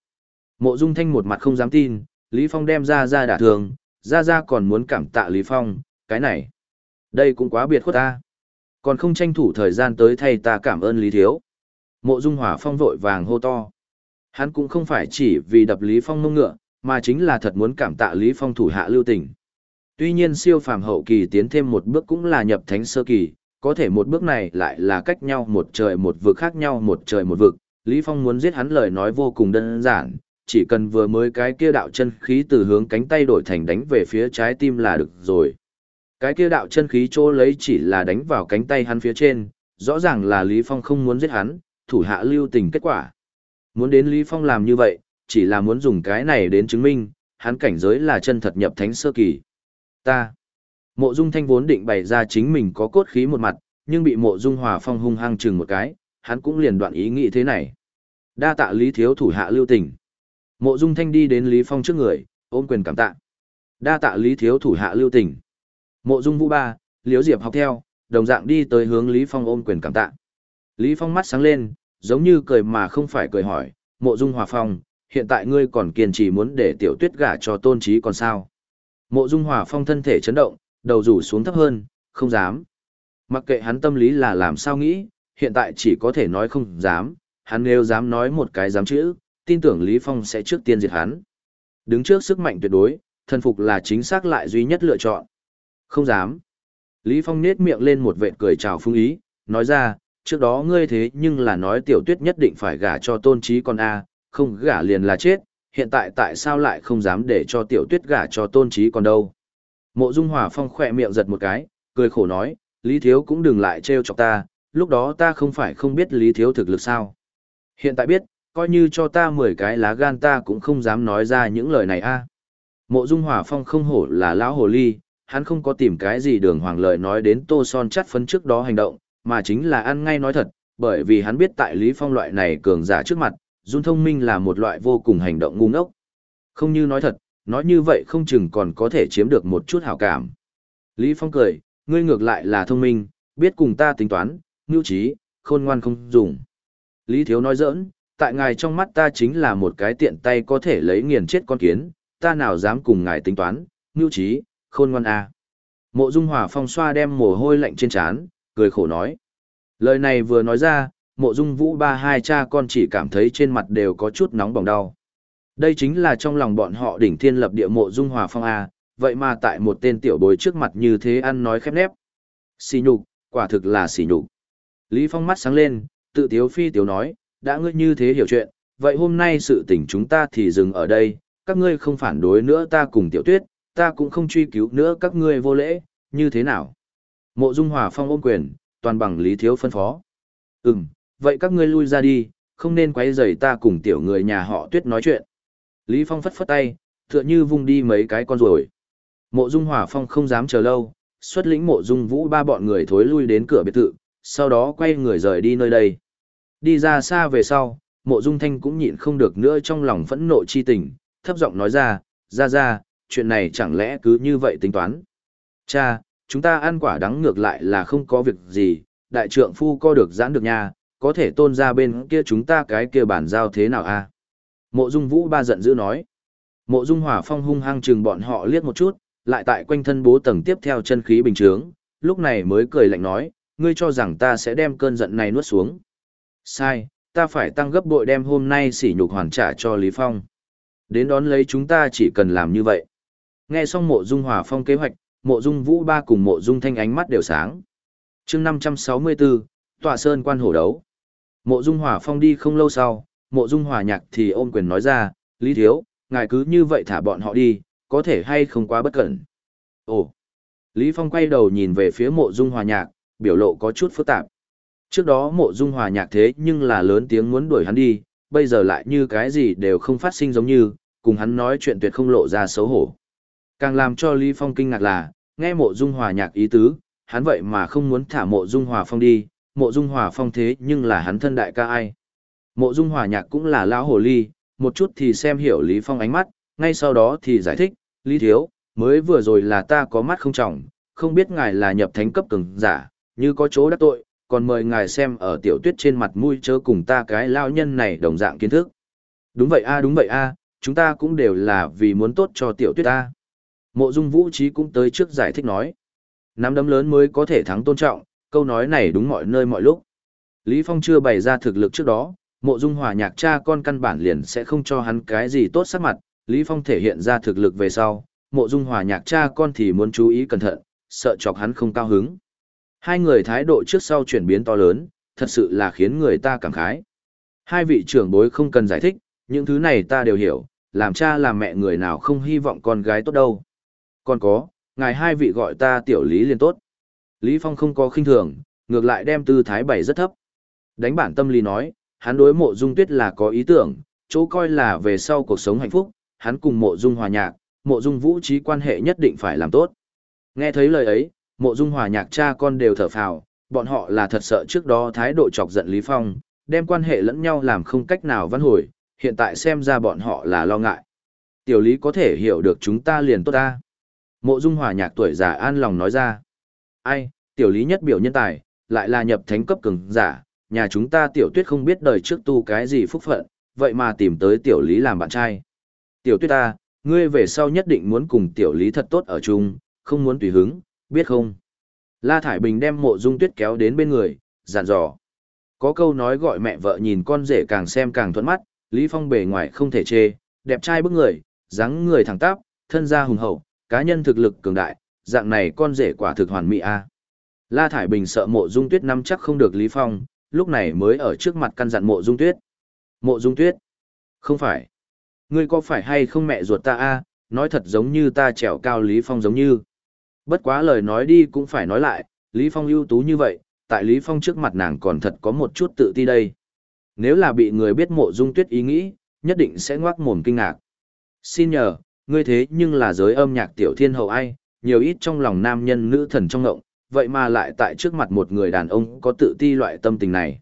Mộ Dung Thanh một mặt không dám tin, Lý Phong đem ra ra đả thường, ra ra còn muốn cảm tạ Lý Phong, cái này. Đây cũng quá biệt khuất ta. Còn không tranh thủ thời gian tới thay ta cảm ơn Lý Thiếu. Mộ Dung Hỏa Phong vội vàng hô to. Hắn cũng không phải chỉ vì đập Lý Phong mông ngựa, mà chính là thật muốn cảm tạ Lý Phong thủ hạ lưu tình. Tuy nhiên siêu phàm hậu kỳ tiến thêm một bước cũng là nhập thánh sơ kỳ, có thể một bước này lại là cách nhau một trời một vực khác nhau một trời một vực. Lý Phong muốn giết hắn lời nói vô cùng đơn giản, chỉ cần vừa mới cái kia đạo chân khí từ hướng cánh tay đổi thành đánh về phía trái tim là được rồi. Cái kia đạo chân khí chỗ lấy chỉ là đánh vào cánh tay hắn phía trên, rõ ràng là Lý Phong không muốn giết hắn, thủ hạ lưu tình kết quả. Muốn đến Lý Phong làm như vậy, chỉ là muốn dùng cái này đến chứng minh, hắn cảnh giới là chân thật nhập thánh sơ kỳ. Ta. Mộ Dung Thanh vốn định bày ra chính mình có cốt khí một mặt, nhưng bị Mộ Dung Hòa Phong hung hăng chừng một cái, hắn cũng liền đoạn ý nghĩ thế này. Đa tạ Lý thiếu thủ hạ lưu tình. Mộ Dung Thanh đi đến Lý Phong trước người, ôm quyền cảm tạ. Đa tạ Lý thiếu thủ hạ lưu tình. Mộ Dung Vũ Ba, Liễu Diệp học theo, đồng dạng đi tới hướng Lý Phong ôm quyền cảm tạ. Lý Phong mắt sáng lên, giống như cười mà không phải cười hỏi, Mộ Dung Hòa Phong, hiện tại ngươi còn kiên trì muốn để tiểu tuyết gả cho tôn trí còn sao? Mộ Dung Hòa Phong thân thể chấn động, đầu rủ xuống thấp hơn, không dám. Mặc kệ hắn tâm lý là làm sao nghĩ, hiện tại chỉ có thể nói không dám, hắn nếu dám nói một cái dám chữ, tin tưởng Lý Phong sẽ trước tiên diệt hắn. Đứng trước sức mạnh tuyệt đối, thần phục là chính xác lại duy nhất lựa chọn. Không dám. Lý Phong nết miệng lên một vệt cười chào phương ý, nói ra, trước đó ngươi thế nhưng là nói tiểu tuyết nhất định phải gả cho tôn trí con A, không gả liền là chết, hiện tại tại sao lại không dám để cho tiểu tuyết gả cho tôn trí con đâu. Mộ Dung Hòa Phong khỏe miệng giật một cái, cười khổ nói, Lý Thiếu cũng đừng lại trêu chọc ta, lúc đó ta không phải không biết Lý Thiếu thực lực sao. Hiện tại biết, coi như cho ta 10 cái lá gan ta cũng không dám nói ra những lời này a. Mộ Dung Hòa Phong không hổ là lão hồ ly, hắn không có tìm cái gì đường hoàng lợi nói đến tô son chắt phấn trước đó hành động, mà chính là ăn ngay nói thật, bởi vì hắn biết tại Lý Phong loại này cường giả trước mặt, run thông minh là một loại vô cùng hành động ngu ngốc. Không như nói thật, nói như vậy không chừng còn có thể chiếm được một chút hảo cảm. Lý Phong cười, ngươi ngược lại là thông minh, biết cùng ta tính toán, ngưu trí, khôn ngoan không dùng. Lý Thiếu nói giỡn, tại ngài trong mắt ta chính là một cái tiện tay có thể lấy nghiền chết con kiến, ta nào dám cùng ngài tính toán, ngưu trí, khôn ngoan à. Mộ Dung Hòa Phong xoa đem mồ hôi lạnh trên trán, cười khổ nói. Lời này vừa nói ra, mộ Dung Vũ ba hai cha con chỉ cảm thấy trên mặt đều có chút nóng bỏng đau. Đây chính là trong lòng bọn họ đỉnh thiên lập địa mộ Dung Hòa Phong à, vậy mà tại một tên tiểu bối trước mặt như thế ăn nói khép nép. Xỉ nhục, quả thực là xỉ nhục. Lý Phong mắt sáng lên, tự tiếu phi tiếu nói, đã ngươi như thế hiểu chuyện, vậy hôm nay sự tình chúng ta thì dừng ở đây, các ngươi không phản đối nữa ta cùng tiểu tuyết, ta cũng không truy cứu nữa các ngươi vô lễ, như thế nào? Mộ Dung Hòa Phong ôm quyền, toàn bằng lý thiếu phân phó. Ừm, vậy các ngươi lui ra đi, không nên quấy rầy ta cùng tiểu người nhà họ tuyết nói chuyện. Lý Phong phất phất tay, tựa như vung đi mấy cái con rồi. Mộ Dung Hòa Phong không dám chờ lâu, xuất lĩnh mộ Dung Vũ ba bọn người thối lui đến cửa biệt thự, sau đó quay người rời đi nơi đây. Đi ra xa về sau, mộ Dung Thanh cũng nhịn không được nữa trong lòng phẫn nộ chi tình, thấp giọng nói ra, ra ra, chuyện này chẳng lẽ cứ như vậy tính toán. Cha, chúng ta ăn quả đắng ngược lại là không có việc gì, đại trượng phu co được giãn được nha, có thể tôn ra bên kia chúng ta cái kia bản giao thế nào a? Mộ Dung Vũ ba giận dữ nói. Mộ Dung Hỏa Phong hung hăng chừng bọn họ liếc một chút, lại tại quanh thân bố tầng tiếp theo chân khí bình chướng, lúc này mới cười lạnh nói, ngươi cho rằng ta sẽ đem cơn giận này nuốt xuống. Sai, ta phải tăng gấp bội đem hôm nay sỉ nhục hoàn trả cho Lý Phong. Đến đón lấy chúng ta chỉ cần làm như vậy. Nghe xong mộ dung hòa phong kế hoạch, mộ dung vũ ba cùng mộ dung thanh ánh mắt đều sáng. chương 564, tọa sơn quan hổ đấu. Mộ dung hòa phong đi không lâu sau, mộ dung hòa nhạc thì ôm quyền nói ra, Lý Thiếu, ngài cứ như vậy thả bọn họ đi, có thể hay không quá bất cẩn. Ồ! Lý Phong quay đầu nhìn về phía mộ dung hòa nhạc, biểu lộ có chút phức tạp. Trước đó mộ dung hòa nhạc thế nhưng là lớn tiếng muốn đuổi hắn đi, bây giờ lại như cái gì đều không phát sinh giống như, cùng hắn nói chuyện tuyệt không lộ ra xấu hổ. Càng làm cho Lý Phong kinh ngạc là, nghe mộ dung hòa nhạc ý tứ, hắn vậy mà không muốn thả mộ dung hòa phong đi, mộ dung hòa phong thế nhưng là hắn thân đại ca ai. Mộ dung hòa nhạc cũng là lão hồ ly, một chút thì xem hiểu Lý Phong ánh mắt, ngay sau đó thì giải thích, Lý Thiếu, mới vừa rồi là ta có mắt không trọng, không biết ngài là nhập thánh cấp cường giả, như có chỗ đắc tội, còn mời ngài xem ở tiểu tuyết trên mặt mũi chớ cùng ta cái lao nhân này đồng dạng kiến thức. Đúng vậy a đúng vậy a chúng ta cũng đều là vì muốn tốt cho tiểu tuyết ta. Mộ dung vũ trí cũng tới trước giải thích nói. Nắm đấm lớn mới có thể thắng tôn trọng, câu nói này đúng mọi nơi mọi lúc. Lý Phong chưa bày ra thực lực trước đó, mộ dung hòa nhạc cha con căn bản liền sẽ không cho hắn cái gì tốt sắc mặt. Lý Phong thể hiện ra thực lực về sau, mộ dung hòa nhạc cha con thì muốn chú ý cẩn thận, sợ chọc hắn không cao hứng. Hai người thái độ trước sau chuyển biến to lớn, thật sự là khiến người ta cảm khái. Hai vị trưởng bối không cần giải thích, những thứ này ta đều hiểu, làm cha làm mẹ người nào không hy vọng con gái tốt đâu. Còn có, ngài hai vị gọi ta tiểu lý liền tốt. Lý Phong không có khinh thường, ngược lại đem tư thái bày rất thấp. Đánh bản tâm lý nói, hắn đối mộ dung tuyết là có ý tưởng, chỗ coi là về sau cuộc sống hạnh phúc, hắn cùng mộ dung hòa nhạc, mộ dung vũ trí quan hệ nhất định phải làm tốt. Nghe thấy lời ấy, mộ dung hòa nhạc cha con đều thở phào, bọn họ là thật sợ trước đó thái độ chọc giận Lý Phong, đem quan hệ lẫn nhau làm không cách nào văn hồi, hiện tại xem ra bọn họ là lo ngại. Tiểu Lý có thể hiểu được chúng ta liền tốt ta. Mộ dung hòa nhạc tuổi già an lòng nói ra. Ai, tiểu Lý nhất biểu nhân tài, lại là nhập thánh cấp cường giả, nhà chúng ta tiểu tuyết không biết đời trước tu cái gì phúc phận, vậy mà tìm tới tiểu Lý làm bạn trai. Tiểu tuyết ta, ngươi về sau nhất định muốn cùng tiểu Lý thật tốt ở chung, không muốn tùy hứng, biết không? La Thải Bình đem mộ dung tuyết kéo đến bên người, dặn dò. Có câu nói gọi mẹ vợ nhìn con rể càng xem càng thuận mắt, Lý Phong bề ngoài không thể chê, đẹp trai bức người, dáng người thẳng tắp, thân gia hùng hậu, cá nhân thực lực cường đại, dạng này con rể quả thực hoàn mỹ a. La Thải Bình sợ mộ dung tuyết nắm chắc không được Lý Phong, lúc này mới ở trước mặt căn dặn mộ dung tuyết. Mộ dung tuyết? Không phải. Ngươi có phải hay không mẹ ruột ta a? nói thật giống như ta trèo cao Lý Phong giống như. Bất quá lời nói đi cũng phải nói lại, Lý Phong ưu tú như vậy, tại Lý Phong trước mặt nàng còn thật có một chút tự ti đây. Nếu là bị người biết mộ dung tuyết ý nghĩ, nhất định sẽ ngoác mồm kinh ngạc. Xin nhờ, ngươi thế nhưng là giới âm nhạc tiểu thiên hậu ai, nhiều ít trong lòng nam nhân nữ thần trong ngộng, vậy mà lại tại trước mặt một người đàn ông có tự ti loại tâm tình này.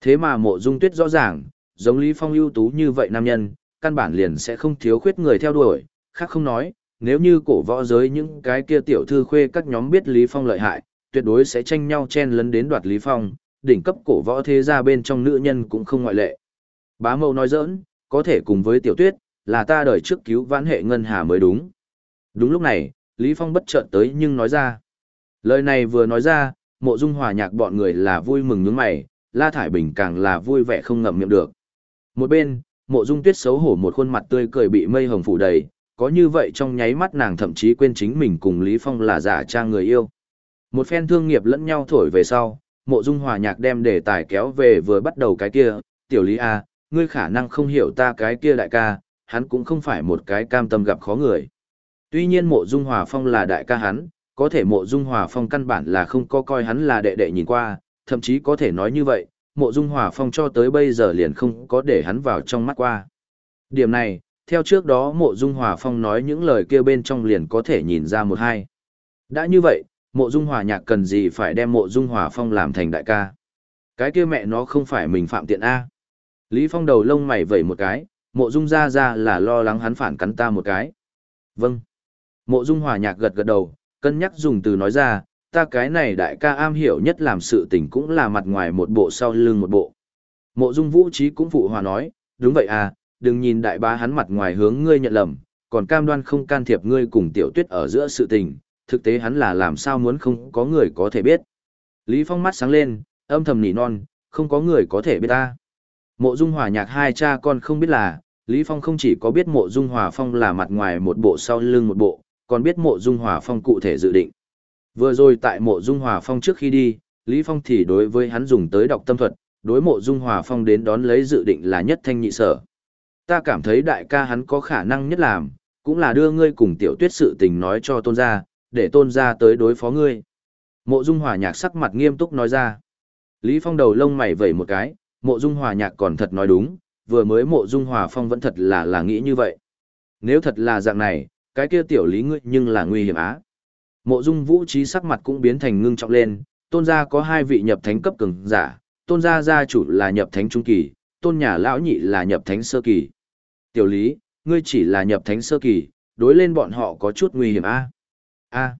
Thế mà mộ dung tuyết rõ ràng, giống Lý Phong ưu tú như vậy nam nhân, căn bản liền sẽ không thiếu khuyết người theo đuổi, khác không nói, nếu như cổ võ giới những cái kia tiểu thư khuê các nhóm biết Lý Phong lợi hại, tuyệt đối sẽ tranh nhau chen lấn đến đoạt Lý Phong, đỉnh cấp cổ võ thế gia bên trong nữ nhân cũng không ngoại lệ. Bá mâu nói giỡn, có thể cùng với tiểu tuyết, là ta đời trước cứu vãn hệ ngân hà mới đúng. Đúng lúc này, Lý Phong bất chợt tới nhưng nói ra. Lời này vừa nói ra, mộ dung hòa nhạc bọn người là vui mừng nhướng mày, La Thải Bình càng là vui vẻ không ngậm miệng được. Một bên, mộ dung tuyết xấu hổ một khuôn mặt tươi cười bị mây hồng phủ đầy, có như vậy trong nháy mắt nàng thậm chí quên chính mình cùng Lý Phong là giả trang người yêu. Một phen thương nghiệp lẫn nhau thổi về sau, mộ dung hòa nhạc đem đề tài kéo về vừa bắt đầu cái kia, tiểu Lý A, ngươi khả năng không hiểu ta cái kia đại ca, hắn cũng không phải một cái cam tâm gặp khó người. Tuy nhiên mộ dung hòa phong là đại ca hắn, có thể mộ dung hòa phong căn bản là không có coi hắn là đệ đệ nhìn qua, thậm chí có thể nói như vậy, mộ dung hòa phong cho tới bây giờ liền không có để hắn vào trong mắt qua. Điểm này, theo trước đó mộ dung hòa phong nói những lời kia bên trong liền có thể nhìn ra một hai. Đã như vậy, mộ dung hòa nhạc cần gì phải đem mộ dung hòa phong làm thành đại ca. Cái kia mẹ nó không phải mình phạm tiện A. Lý Phong đầu lông mày vẩy một cái, mộ dung ra ra là lo lắng hắn phản cắn ta một cái. Vâng. Mộ dung hòa nhạc gật gật đầu, cân nhắc dùng từ nói ra, ta cái này đại ca am hiểu nhất làm sự tình cũng là mặt ngoài một bộ sau lưng một bộ. Mộ dung vũ trí cũng phụ hòa nói, đúng vậy à, đừng nhìn đại bá hắn mặt ngoài hướng ngươi nhận lầm, còn cam đoan không can thiệp ngươi cùng tiểu tuyết ở giữa sự tình, thực tế hắn là làm sao muốn không có người có thể biết. Lý Phong mắt sáng lên, âm thầm nỉ non, không có người có thể biết ta. Mộ Dung Hòa nhạc hai cha con không biết là, Lý Phong không chỉ có biết mộ Dung Hòa Phong là mặt ngoài một bộ sau lưng một bộ, còn biết mộ Dung Hòa Phong cụ thể dự định. Vừa rồi tại mộ Dung Hòa Phong trước khi đi, Lý Phong thì đối với hắn dùng tới đọc tâm thuật, đối mộ Dung Hòa Phong đến đón lấy dự định là nhất thanh nhị sở. ta cảm thấy đại ca hắn có khả năng nhất làm, cũng là đưa ngươi cùng tiểu tuyết sự tình nói cho tôn gia, để tôn gia tới đối phó ngươi. Mộ Dung Hòa Nhạc sắc mặt nghiêm túc nói ra. Lý Phong đầu lông mày vẩy một cái, Mộ Dung Hòa Nhạc còn thật nói đúng, vừa mới Mộ Dung Hòa Phong vẫn thật là là nghĩ như vậy. Nếu thật là dạng này, cái kia tiểu lý ngươi nhưng là nguy hiểm á. Mộ Dung Vũ Trí sắc mặt cũng biến thành ngưng trọng lên, tôn gia có hai vị nhập thánh cấp cường giả, tôn gia gia chủ là nhập thánh trung kỳ, tôn nhà lão nhị là nhập thánh sơ kỳ. Tiểu lý, ngươi chỉ là nhập thánh sơ kỳ, đối lên bọn họ có chút nguy hiểm a. A,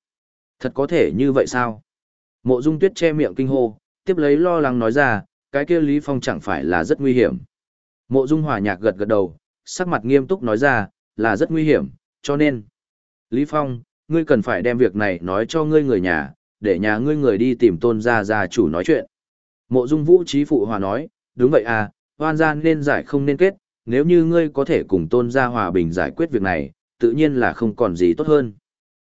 thật có thể như vậy sao? Mộ Dung Tuyết che miệng kinh hô, tiếp lấy lo lắng nói ra, cái kia Lý Phong chẳng phải là rất nguy hiểm. Mộ Dung Hòa Nhạc gật gật đầu, sắc mặt nghiêm túc nói ra, là rất nguy hiểm, cho nên. Lý Phong, ngươi cần phải đem việc này nói cho ngươi người nhà, để nhà ngươi người đi tìm tôn gia gia chủ nói chuyện. Mộ Dung Vũ Trí Phụ Hòa nói, đúng vậy à, hoan gia nên giải không nên kết, nếu như ngươi có thể cùng tôn gia hòa bình giải quyết việc này, tự nhiên là không còn gì tốt hơn.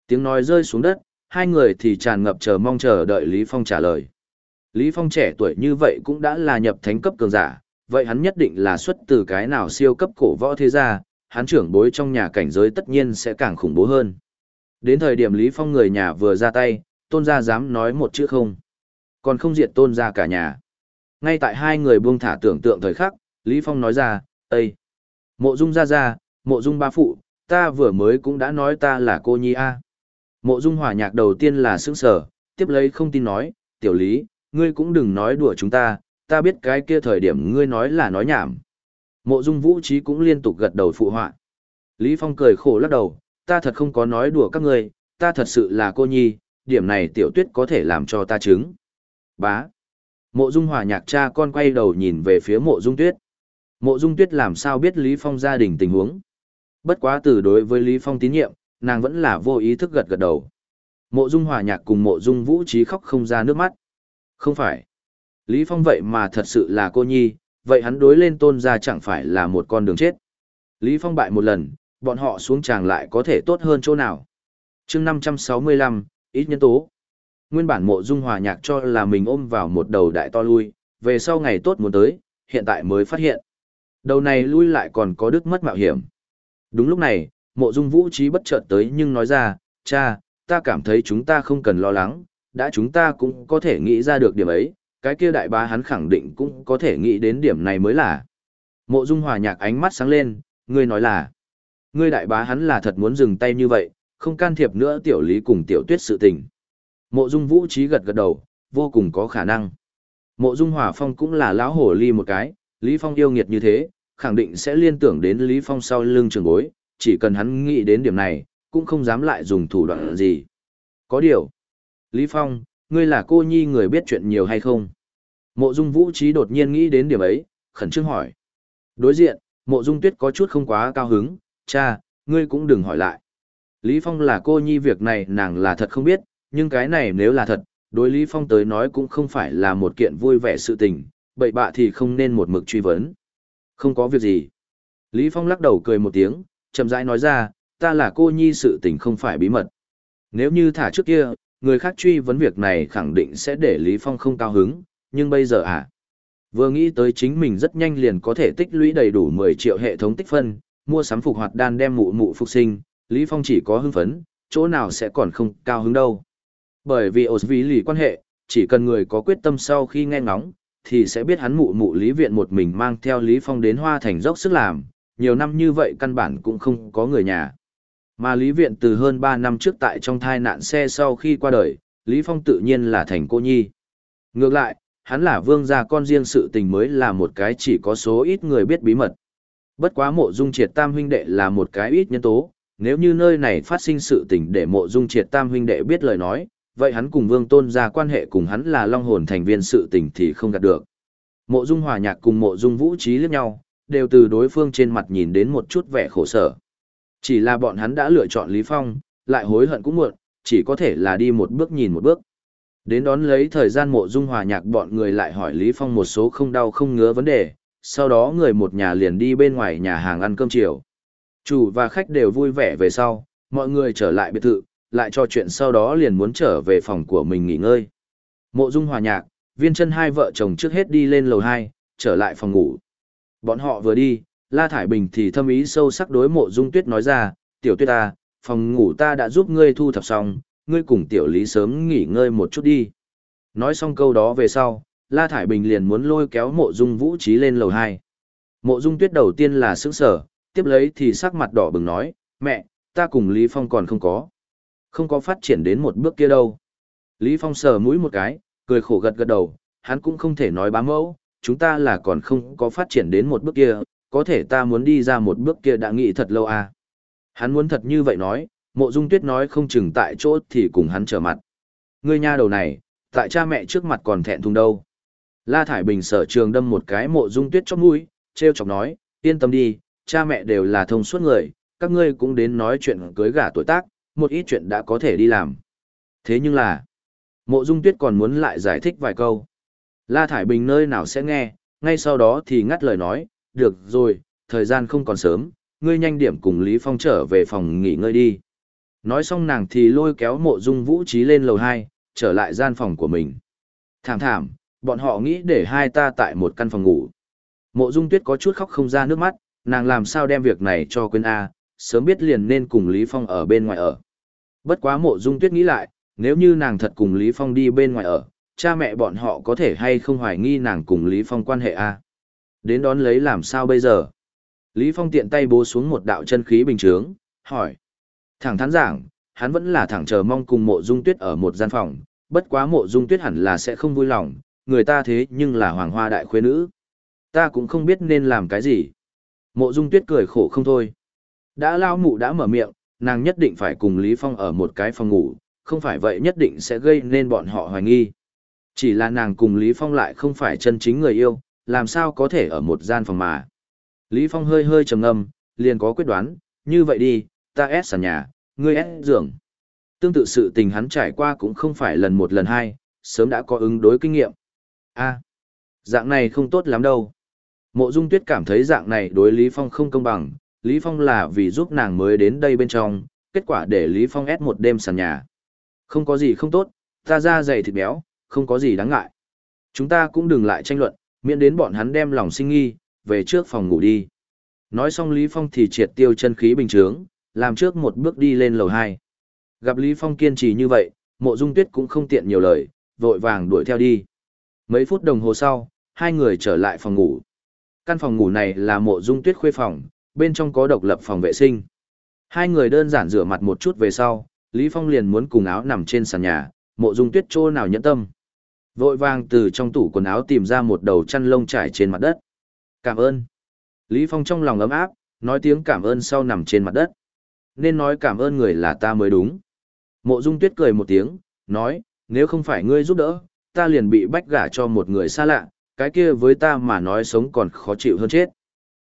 Tiếng nói rơi xuống đất, hai người thì tràn ngập chờ mong chờ đợi Lý Phong trả lời. Lý Phong trẻ tuổi như vậy cũng đã là nhập thánh cấp cường giả, vậy hắn nhất định là xuất từ cái nào siêu cấp cổ võ thế gia, hắn trưởng bối trong nhà cảnh giới tất nhiên sẽ càng khủng bố hơn. Đến thời điểm Lý Phong người nhà vừa ra tay, tôn gia dám nói một chữ không. Còn không diệt tôn gia cả nhà. Ngay tại hai người buông thả tưởng tượng thời khắc, Lý Phong nói ra, Ây! Mộ dung ra ra, mộ dung ba phụ, ta vừa mới cũng đã nói ta là cô nhi a. Mộ dung hòa nhạc đầu tiên là sững sở, tiếp lấy không tin nói, tiểu lý, ngươi cũng đừng nói đùa chúng ta, ta biết cái kia thời điểm ngươi nói là nói nhảm. Mộ dung vũ trí cũng liên tục gật đầu phụ họa. Lý Phong cười khổ lắc đầu, ta thật không có nói đùa các ngươi, ta thật sự là cô nhi, điểm này tiểu tuyết có thể làm cho ta chứng. Bá. Mộ dung hòa nhạc cha con quay đầu nhìn về phía mộ dung tuyết. Mộ dung tuyết làm sao biết Lý Phong gia đình tình huống. Bất quá từ đối với Lý Phong tín nhiệm, nàng vẫn là vô ý thức gật gật đầu. Mộ dung hòa nhạc cùng mộ dung vũ trí khóc không ra nước mắt. Không phải. Lý Phong vậy mà thật sự là cô nhi, vậy hắn đối lên tôn gia chẳng phải là một con đường chết. Lý Phong bại một lần, bọn họ xuống tràng lại có thể tốt hơn chỗ nào. chương 565, ít nhân tố. Nguyên bản mộ dung hòa nhạc cho là mình ôm vào một đầu đại to lui, về sau ngày tốt muốn tới, hiện tại mới phát hiện. Đầu này lui lại còn có đức mất mạo hiểm. Đúng lúc này, mộ dung vũ trí bất chợt tới nhưng nói ra, cha, ta cảm thấy chúng ta không cần lo lắng, đã chúng ta cũng có thể nghĩ ra được điểm ấy, cái kia đại bá hắn khẳng định cũng có thể nghĩ đến điểm này mới là. Mộ dung hòa nhạc ánh mắt sáng lên, ngươi nói là, ngươi đại bá hắn là thật muốn dừng tay như vậy, không can thiệp nữa tiểu lý cùng tiểu tuyết sự tình. Mộ dung vũ trí gật gật đầu, vô cùng có khả năng. Mộ dung hòa phong cũng là lão hổ ly một cái, Lý Phong yêu nghiệt như thế, khẳng định sẽ liên tưởng đến Lý Phong sau lưng trường bối, chỉ cần hắn nghĩ đến điểm này, cũng không dám lại dùng thủ đoạn gì. Có điều. Lý Phong, ngươi là cô nhi người biết chuyện nhiều hay không? Mộ dung vũ trí đột nhiên nghĩ đến điểm ấy, khẩn trương hỏi. Đối diện, mộ dung tuyết có chút không quá cao hứng, cha, ngươi cũng đừng hỏi lại. Lý Phong là cô nhi việc này nàng là thật không biết, nhưng cái này nếu là thật, đối Lý Phong tới nói cũng không phải là một kiện vui vẻ sự tình, bậy bạ thì không nên một mực truy vấn. Không có việc gì. Lý Phong lắc đầu cười một tiếng, chậm rãi nói ra, ta là cô nhi sự tình không phải bí mật. Nếu như thả trước kia, người khác truy vấn việc này khẳng định sẽ để Lý Phong không cao hứng, nhưng bây giờ à? Vừa nghĩ tới chính mình rất nhanh liền có thể tích lũy đầy đủ 10 triệu hệ thống tích phân, mua sắm phục hoạt đan đem mụ mụ phục sinh, Lý Phong chỉ có hưng phấn, chỗ nào sẽ còn không cao hứng đâu. Bởi vì ổn vì lì quan hệ, chỉ cần người có quyết tâm sau khi nghe ngóng, thì sẽ biết hắn mụ mụ Lý Viện một mình mang theo Lý Phong đến Hoa Thành dốc sức làm, nhiều năm như vậy căn bản cũng không có người nhà. Mà Lý Viện từ hơn 3 năm trước tại trong thai nạn xe sau khi qua đời, Lý Phong tự nhiên là thành cô nhi. Ngược lại, hắn là vương gia con riêng sự tình mới là một cái chỉ có số ít người biết bí mật. Bất quá mộ dung triệt tam huynh đệ là một cái ít nhân tố, nếu như nơi này phát sinh sự tình để mộ dung triệt tam huynh đệ biết lời nói, vậy hắn cùng vương tôn gia quan hệ cùng hắn là long hồn thành viên sự tình thì không gạt được. Mộ dung hòa nhạc cùng mộ dung vũ trí liếc nhau, đều từ đối phương trên mặt nhìn đến một chút vẻ khổ sở. Chỉ là bọn hắn đã lựa chọn Lý Phong, lại hối hận cũng muộn, chỉ có thể là đi một bước nhìn một bước. Đến đón lấy thời gian mộ dung hòa nhạc bọn người lại hỏi Lý Phong một số không đau không ngứa vấn đề, sau đó người một nhà liền đi bên ngoài nhà hàng ăn cơm chiều. Chủ và khách đều vui vẻ về sau, mọi người trở lại biệt thự, lại cho chuyện sau đó liền muốn trở về phòng của mình nghỉ ngơi. Mộ dung hòa nhạc, viên chân hai vợ chồng trước hết đi lên lầu 2, trở lại phòng ngủ. Bọn họ vừa đi, La Thải Bình thì thâm ý sâu sắc đối mộ dung tuyết nói ra, tiểu tuyết ta, phòng ngủ ta đã giúp ngươi thu thập xong, ngươi cùng tiểu lý sớm nghỉ ngơi một chút đi. Nói xong câu đó về sau, La Thải Bình liền muốn lôi kéo mộ dung vũ trí lên lầu 2. Mộ dung tuyết đầu tiên là sững sở, tiếp lấy thì sắc mặt đỏ bừng nói, mẹ, ta cùng Lý Phong còn không có. Không có phát triển đến một bước kia đâu. Lý Phong sờ mũi một cái, cười khổ gật gật đầu, hắn cũng không thể nói bám mẫu, chúng ta là còn không có phát triển đến một bước kia, có thể ta muốn đi ra một bước kia đã nghĩ thật lâu à. Hắn muốn thật như vậy nói, mộ dung tuyết nói không chừng tại chỗ thì cùng hắn trở mặt. Ngươi nha đầu này, tại cha mẹ trước mặt còn thẹn thùng đâu. La Thải Bình sở trường đâm một cái mộ dung tuyết chóp mũi, treo chọc nói, yên tâm đi, cha mẹ đều là thông suốt người, các ngươi cũng đến nói chuyện cưới gả tuổi tác, một ít chuyện đã có thể đi làm. Thế nhưng là, mộ dung tuyết còn muốn lại giải thích vài câu. La Thải Bình nơi nào sẽ nghe, ngay sau đó thì ngắt lời nói, được rồi, thời gian không còn sớm, ngươi nhanh điểm cùng Lý Phong trở về phòng nghỉ ngơi đi. Nói xong nàng thì lôi kéo mộ dung vũ trí lên lầu 2, trở lại gian phòng của mình. Thảm thảm, bọn họ nghĩ để hai ta tại một căn phòng ngủ. Mộ dung tuyết có chút khóc không ra nước mắt, nàng làm sao đem việc này cho quên A, sớm biết liền nên cùng Lý Phong ở bên ngoài ở. Bất quá mộ dung tuyết nghĩ lại, nếu như nàng thật cùng Lý Phong đi bên ngoài ở, cha mẹ bọn họ có thể hay không hoài nghi nàng cùng Lý Phong quan hệ A. Đến đón lấy làm sao bây giờ? Lý Phong tiện tay bố xuống một đạo chân khí bình chướng, hỏi. Thẳng thắn giảng, hắn vẫn là thẳng chờ mong cùng mộ dung tuyết ở một gian phòng, bất quá mộ dung tuyết hẳn là sẽ không vui lòng, người ta thế nhưng là hoàng hoa đại khuê nữ. Ta cũng không biết nên làm cái gì. Mộ dung tuyết cười khổ không thôi. Đã lao mụ đã mở miệng, nàng nhất định phải cùng Lý Phong ở một cái phòng ngủ, không phải vậy nhất định sẽ gây nên bọn họ hoài nghi. Chỉ là nàng cùng Lý Phong lại không phải chân chính người yêu, làm sao có thể ở một gian phòng mà. Lý Phong hơi hơi trầm ngâm, liền có quyết đoán, như vậy đi, ta ép sàn nhà, ngươi ép giường. Tương tự sự tình hắn trải qua cũng không phải lần một lần hai, sớm đã có ứng đối kinh nghiệm. a dạng này không tốt lắm đâu. Mộ Dung Tuyết cảm thấy dạng này đối Lý Phong không công bằng, Lý Phong là vì giúp nàng mới đến đây bên trong, kết quả để Lý Phong ép một đêm sàn nhà. Không có gì không tốt, ta ra dày thịt béo, không có gì đáng ngại. Chúng ta cũng đừng lại tranh luận, miễn đến bọn hắn đem lòng sinh nghi, về trước phòng ngủ đi. Nói xong Lý Phong thì triệt tiêu chân khí bình trướng, làm trước một bước đi lên lầu 2. Gặp Lý Phong kiên trì như vậy, mộ dung tuyết cũng không tiện nhiều lời, vội vàng đuổi theo đi. Mấy phút đồng hồ sau, hai người trở lại phòng ngủ. Căn phòng ngủ này là mộ dung tuyết khuê phòng, bên trong có độc lập phòng vệ sinh. Hai người đơn giản rửa mặt một chút về sau, Lý Phong liền muốn cùng áo nằm trên sàn nhà, mộ dung tuyết trô nào nhẫn tâm. Vội vàng từ trong tủ quần áo tìm ra một đầu chăn lông trải trên mặt đất. Cảm ơn. Lý Phong trong lòng ấm áp, nói tiếng cảm ơn sau nằm trên mặt đất. Nên nói cảm ơn người là ta mới đúng. Mộ Dung Tuyết cười một tiếng, nói, nếu không phải ngươi giúp đỡ, ta liền bị bách gả cho một người xa lạ, cái kia với ta mà nói sống còn khó chịu hơn chết.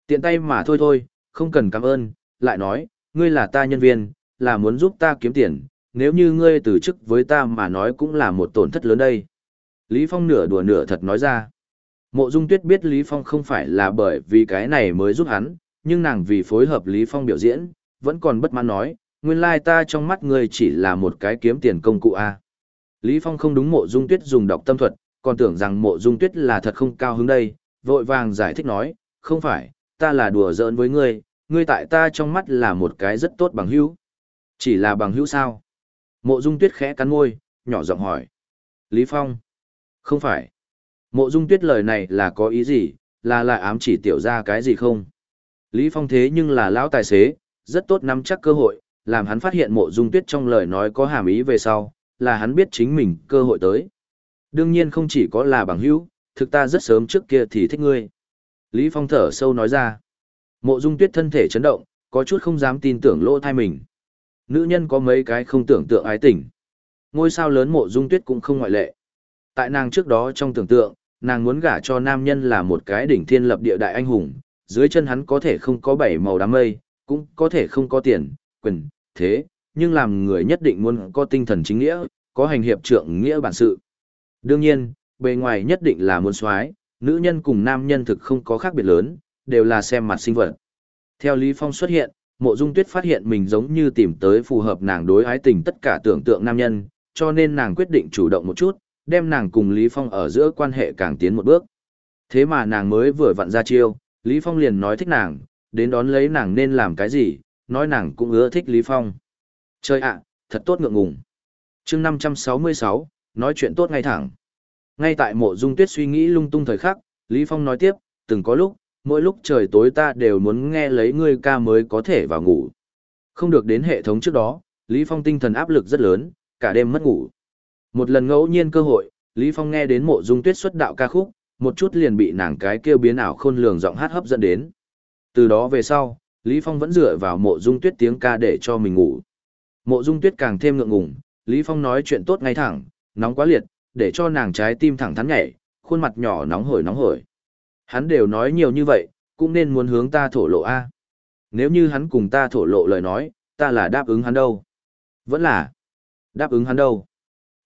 Tiện tay mà thôi thôi, không cần cảm ơn, lại nói, ngươi là ta nhân viên, là muốn giúp ta kiếm tiền, nếu như ngươi từ chức với ta mà nói cũng là một tổn thất lớn đây. Lý Phong nửa đùa nửa thật nói ra. Mộ Dung Tuyết biết Lý Phong không phải là bởi vì cái này mới giúp hắn, nhưng nàng vì phối hợp Lý Phong biểu diễn, vẫn còn bất mãn nói, nguyên lai ta trong mắt ngươi chỉ là một cái kiếm tiền công cụ a. Lý Phong không đúng Mộ Dung Tuyết dùng độc tâm thuật, còn tưởng rằng Mộ Dung Tuyết là thật không cao hứng đây, vội vàng giải thích nói, không phải, ta là đùa giỡn với ngươi, ngươi tại ta trong mắt là một cái rất tốt bằng hữu. Chỉ là bằng hữu sao? Mộ Dung Tuyết khẽ cắn môi, nhỏ giọng hỏi. Lý Phong. Không phải. Mộ dung tuyết lời này là có ý gì, là lại ám chỉ tiểu ra cái gì không? Lý Phong thế nhưng là lão tài xế, rất tốt nắm chắc cơ hội, làm hắn phát hiện mộ dung tuyết trong lời nói có hàm ý về sau, là hắn biết chính mình cơ hội tới. Đương nhiên không chỉ có là bằng hữu, thực ta rất sớm trước kia thì thích ngươi. Lý Phong thở sâu nói ra. Mộ dung tuyết thân thể chấn động, có chút không dám tin tưởng lỗ thai mình. Nữ nhân có mấy cái không tưởng tượng ái tình. Ngôi sao lớn mộ dung tuyết cũng không ngoại lệ. Tại nàng trước đó trong tưởng tượng, nàng muốn gả cho nam nhân là một cái đỉnh thiên lập địa đại anh hùng, dưới chân hắn có thể không có bảy màu đám mây, cũng có thể không có tiền, quyền, thế, nhưng làm người nhất định muốn có tinh thần chính nghĩa, có hành hiệp trượng nghĩa bản sự. Đương nhiên, bề ngoài nhất định là muốn soái, nữ nhân cùng nam nhân thực không có khác biệt lớn, đều là xem mặt sinh vật. Theo Lý Phong xuất hiện, Mộ Dung Tuyết phát hiện mình giống như tìm tới phù hợp nàng đối ái tình tất cả tưởng tượng nam nhân, cho nên nàng quyết định chủ động một chút, đem nàng cùng Lý Phong ở giữa quan hệ càng tiến một bước. Thế mà nàng mới vừa vặn ra chiêu, Lý Phong liền nói thích nàng, đến đón lấy nàng nên làm cái gì, nói nàng cũng ưa thích Lý Phong. Chơi ạ, thật tốt ngượng ngùng. chương 566, nói chuyện tốt ngay thẳng. Ngay tại mộ dung tuyết suy nghĩ lung tung thời khắc, Lý Phong nói tiếp, từng có lúc, mỗi lúc trời tối ta đều muốn nghe lấy ngươi ca mới có thể vào ngủ. Không được đến hệ thống trước đó, Lý Phong tinh thần áp lực rất lớn, cả đêm mất ngủ. Một lần ngẫu nhiên cơ hội, Lý Phong nghe đến mộ dung tuyết xuất đạo ca khúc, một chút liền bị nàng cái kêu biến ảo khôn lường giọng hát hấp dẫn đến. Từ đó về sau, Lý Phong vẫn dựa vào mộ dung tuyết tiếng ca để cho mình ngủ. Mộ dung tuyết càng thêm ngượng ngùng, Lý Phong nói chuyện tốt ngay thẳng, nóng quá liệt, để cho nàng trái tim thẳng thắn nhảy, khuôn mặt nhỏ nóng hổi nóng hổi. Hắn đều nói nhiều như vậy, cũng nên muốn hướng ta thổ lộ A. Nếu như hắn cùng ta thổ lộ lời nói, ta là đáp ứng hắn đâu. Vẫn là đáp ứng hắn đâu.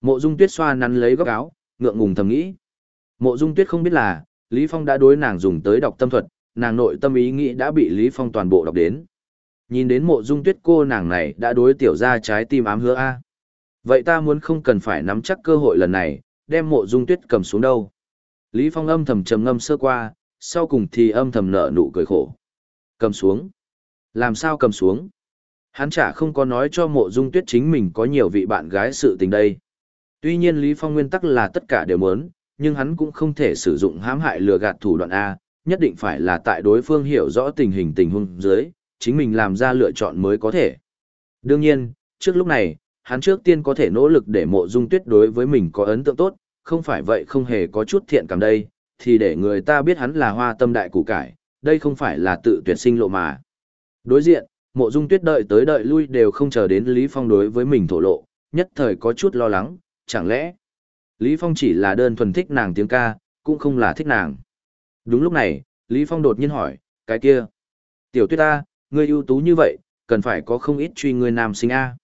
Mộ dung tuyết xoa nắn lấy góc áo, ngượng ngùng thầm nghĩ. Mộ dung tuyết không biết là, Lý Phong đã đối nàng dùng tới đọc tâm thuật, nàng nội tâm ý nghĩ đã bị Lý Phong toàn bộ đọc đến. Nhìn đến mộ dung tuyết cô nàng này đã đối tiểu ra trái tim ám hứa A. Vậy ta muốn không cần phải nắm chắc cơ hội lần này, đem mộ dung tuyết cầm xuống đâu. Lý Phong âm thầm trầm ngâm sơ qua, sau cùng thì âm thầm nở nụ cười khổ. Cầm xuống. Làm sao cầm xuống? Hắn chả không có nói cho mộ dung tuyết chính mình có nhiều vị bạn gái sự tình đây. Tuy nhiên Lý Phong nguyên tắc là tất cả đều muốn, nhưng hắn cũng không thể sử dụng hãm hại lừa gạt thủ đoạn A, nhất định phải là tại đối phương hiểu rõ tình hình tình huống dưới, chính mình làm ra lựa chọn mới có thể. Đương nhiên, trước lúc này, hắn trước tiên có thể nỗ lực để mộ dung tuyết đối với mình có ấn tượng tốt, không phải vậy không hề có chút thiện cảm đây, thì để người ta biết hắn là hoa tâm đại củ cải, đây không phải là tự tuyệt sinh lộ mà. Đối diện, mộ dung tuyết đợi tới đợi lui đều không chờ đến Lý Phong đối với mình thổ lộ, nhất thời có chút lo lắng, chẳng lẽ Lý Phong chỉ là đơn thuần thích nàng tiếng ca, cũng không là thích nàng. Đúng lúc này, Lý Phong đột nhiên hỏi, cái kia, tiểu tuyết ta, ngươi ưu tú như vậy, cần phải có không ít truy ngươi nam sinh A.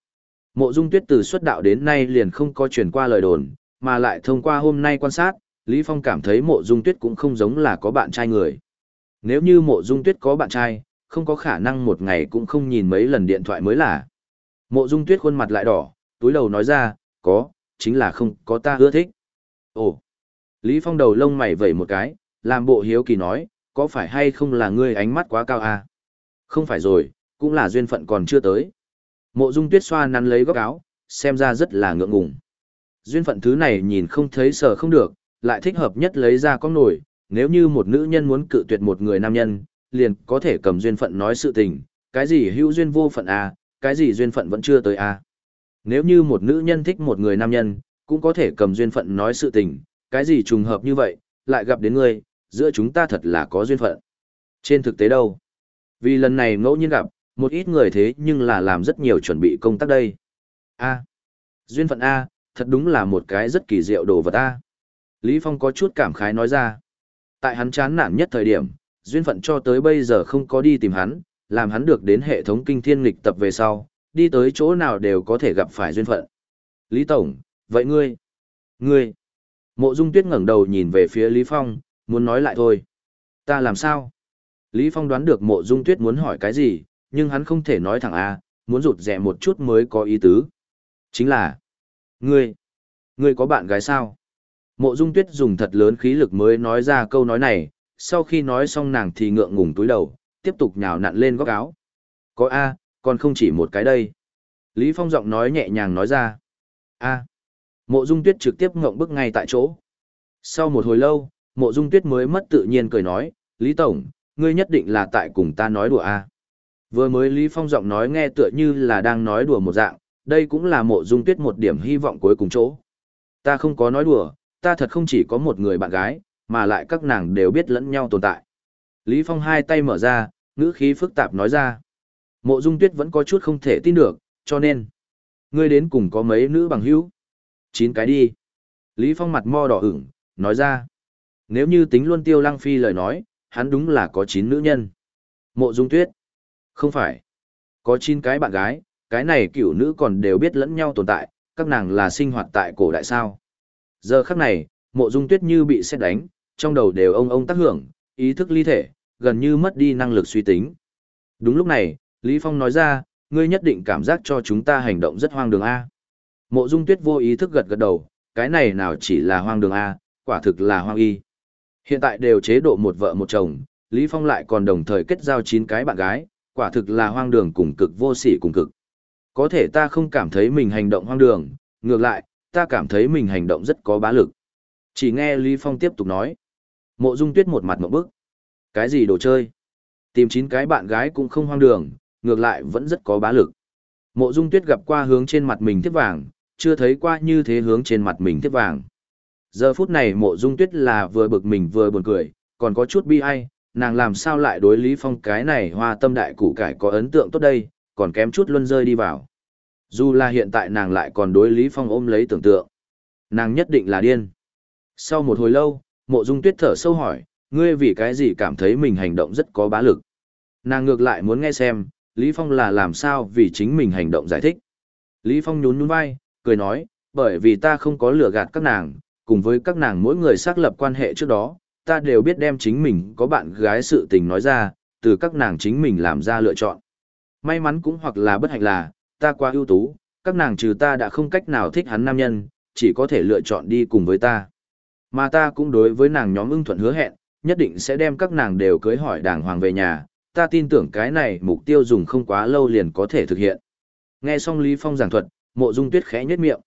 Mộ dung tuyết từ xuất đạo đến nay liền không có truyền qua lời đồn, mà lại thông qua hôm nay quan sát, Lý Phong cảm thấy mộ dung tuyết cũng không giống là có bạn trai người. Nếu như mộ dung tuyết có bạn trai, không có khả năng một ngày cũng không nhìn mấy lần điện thoại mới là. Mộ dung tuyết khuôn mặt lại đỏ, túi đầu nói ra, có, chính là không có ta ưa thích. Ồ! Lý Phong đầu lông mày vẩy một cái, làm bộ hiếu kỳ nói, có phải hay không là ngươi ánh mắt quá cao à? Không phải rồi, cũng là duyên phận còn chưa tới. Mộ dung tuyết xoa nắn lấy góc áo, xem ra rất là ngượng ngùng. Duyên phận thứ này nhìn không thấy sợ không được, lại thích hợp nhất lấy ra con nổi, nếu như một nữ nhân muốn cự tuyệt một người nam nhân, liền có thể cầm duyên phận nói sự tình, cái gì hữu duyên vô phận à, cái gì duyên phận vẫn chưa tới à. Nếu như một nữ nhân thích một người nam nhân, cũng có thể cầm duyên phận nói sự tình, cái gì trùng hợp như vậy, lại gặp đến ngươi, giữa chúng ta thật là có duyên phận. Trên thực tế đâu? Vì lần này ngẫu nhiên gặp, một ít người thế nhưng là làm rất nhiều chuẩn bị công tác đây. A. Duyên phận A, thật đúng là một cái rất kỳ diệu đồ vật A. Lý Phong có chút cảm khái nói ra. Tại hắn chán nản nhất thời điểm, duyên phận cho tới bây giờ không có đi tìm hắn, làm hắn được đến hệ thống kinh thiên lịch tập về sau, đi tới chỗ nào đều có thể gặp phải duyên phận. Lý Tổng, vậy ngươi? Ngươi? Mộ Dung Tuyết ngẩng đầu nhìn về phía Lý Phong, muốn nói lại thôi. Ta làm sao? Lý Phong đoán được mộ Dung Tuyết muốn hỏi cái gì, nhưng hắn không thể nói thẳng A, muốn rụt rẻ một chút mới có ý tứ. Chính là, ngươi, ngươi có bạn gái sao? Mộ Dung Tuyết dùng thật lớn khí lực mới nói ra câu nói này, sau khi nói xong nàng thì ngượng ngùng túi đầu, tiếp tục nhào nặn lên góc áo. Có A, còn không chỉ một cái đây. Lý Phong giọng nói nhẹ nhàng nói ra. A. Mộ Dung Tuyết trực tiếp ngộng bức ngay tại chỗ. Sau một hồi lâu, Mộ Dung Tuyết mới mất tự nhiên cười nói, Lý Tổng, ngươi nhất định là tại cùng ta nói đùa A. Vừa mới Lý Phong giọng nói nghe tựa như là đang nói đùa một dạng, đây cũng là Mộ Dung Tuyết một điểm hy vọng cuối cùng chỗ. Ta không có nói đùa, ta thật không chỉ có một người bạn gái, mà lại các nàng đều biết lẫn nhau tồn tại. Lý Phong hai tay mở ra, ngữ khí phức tạp nói ra. Mộ Dung Tuyết vẫn có chút không thể tin được, cho nên, ngươi đến cùng có mấy nữ bằng hữu? Chín cái đi. Lý Phong mặt mo đỏ ửng, nói ra. Nếu như tính luôn tiêu lăng phi lời nói, hắn đúng là có chín nữ nhân. Mộ Dung Tuyết. Không phải. Có chín cái bạn gái, cái này cửu nữ còn đều biết lẫn nhau tồn tại, các nàng là sinh hoạt tại cổ đại sao. Giờ khắc này, mộ dung tuyết như bị xét đánh, trong đầu đều ông ông tác hưởng, ý thức ly thể, gần như mất đi năng lực suy tính. Đúng lúc này, Lý Phong nói ra, ngươi nhất định cảm giác cho chúng ta hành động rất hoang đường A. Mộ dung tuyết vô ý thức gật gật đầu, cái này nào chỉ là hoang đường A, quả thực là hoang y. Hiện tại đều chế độ một vợ một chồng, Lý Phong lại còn đồng thời kết giao chín cái bạn gái, quả thực là hoang đường cùng cực vô sỉ cùng cực. Có thể ta không cảm thấy mình hành động hoang đường, ngược lại, ta cảm thấy mình hành động rất có bá lực. Chỉ nghe Lý Phong tiếp tục nói. Mộ Dung Tuyết một mặt một bức. Cái gì đồ chơi? Tìm chín cái bạn gái cũng không hoang đường, ngược lại vẫn rất có bá lực. Mộ Dung Tuyết gặp qua hướng trên mặt mình tiếp vàng, chưa thấy qua như thế hướng trên mặt mình tiếp vàng. Giờ phút này Mộ Dung Tuyết là vừa bực mình vừa buồn cười, còn có chút bi ai, nàng làm sao lại đối Lý Phong cái này hoa tâm đại củ cải có ấn tượng tốt đây, còn kém chút luân rơi đi vào. Dù là hiện tại nàng lại còn đối Lý Phong ôm lấy tưởng tượng. Nàng nhất định là điên. Sau một hồi lâu, mộ dung tuyết thở sâu hỏi, ngươi vì cái gì cảm thấy mình hành động rất có bá lực. Nàng ngược lại muốn nghe xem, Lý Phong là làm sao vì chính mình hành động giải thích. Lý Phong nhún nhún vai, cười nói, bởi vì ta không có lừa gạt các nàng, cùng với các nàng mỗi người xác lập quan hệ trước đó, ta đều biết đem chính mình có bạn gái sự tình nói ra, từ các nàng chính mình làm ra lựa chọn. May mắn cũng hoặc là bất hạnh là, ta quá ưu tú, các nàng trừ ta đã không cách nào thích hắn nam nhân, chỉ có thể lựa chọn đi cùng với ta. Mà ta cũng đối với nàng nhóm ưng thuận hứa hẹn, nhất định sẽ đem các nàng đều cưới hỏi đàng hoàng về nhà, ta tin tưởng cái này mục tiêu dùng không quá lâu liền có thể thực hiện. Nghe xong Lý Phong giảng thuật, mộ dung tuyết khẽ nhếch miệng.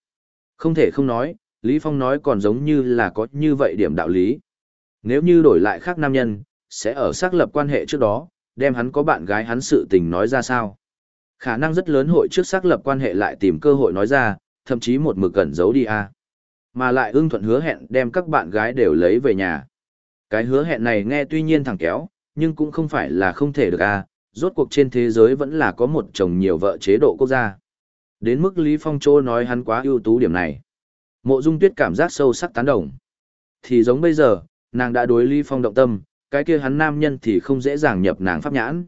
Không thể không nói, Lý Phong nói còn giống như là có như vậy điểm đạo lý. Nếu như đổi lại khác nam nhân, sẽ ở xác lập quan hệ trước đó, đem hắn có bạn gái hắn sự tình nói ra sao. Khả năng rất lớn hội trước xác lập quan hệ lại tìm cơ hội nói ra, thậm chí một mực cẩn giấu đi a. Mà lại ưng thuận hứa hẹn đem các bạn gái đều lấy về nhà. Cái hứa hẹn này nghe tuy nhiên thẳng kéo, nhưng cũng không phải là không thể được a. Rốt cuộc trên thế giới vẫn là có một chồng nhiều vợ chế độ quốc gia. Đến mức Lý Phong Châu nói hắn quá ưu tú điểm này. Mộ Dung Tuyết cảm giác sâu sắc tán đồng. Thì giống bây giờ, nàng đã đối Lý Phong động tâm, cái kia hắn nam nhân thì không dễ dàng nhập nàng pháp nhãn.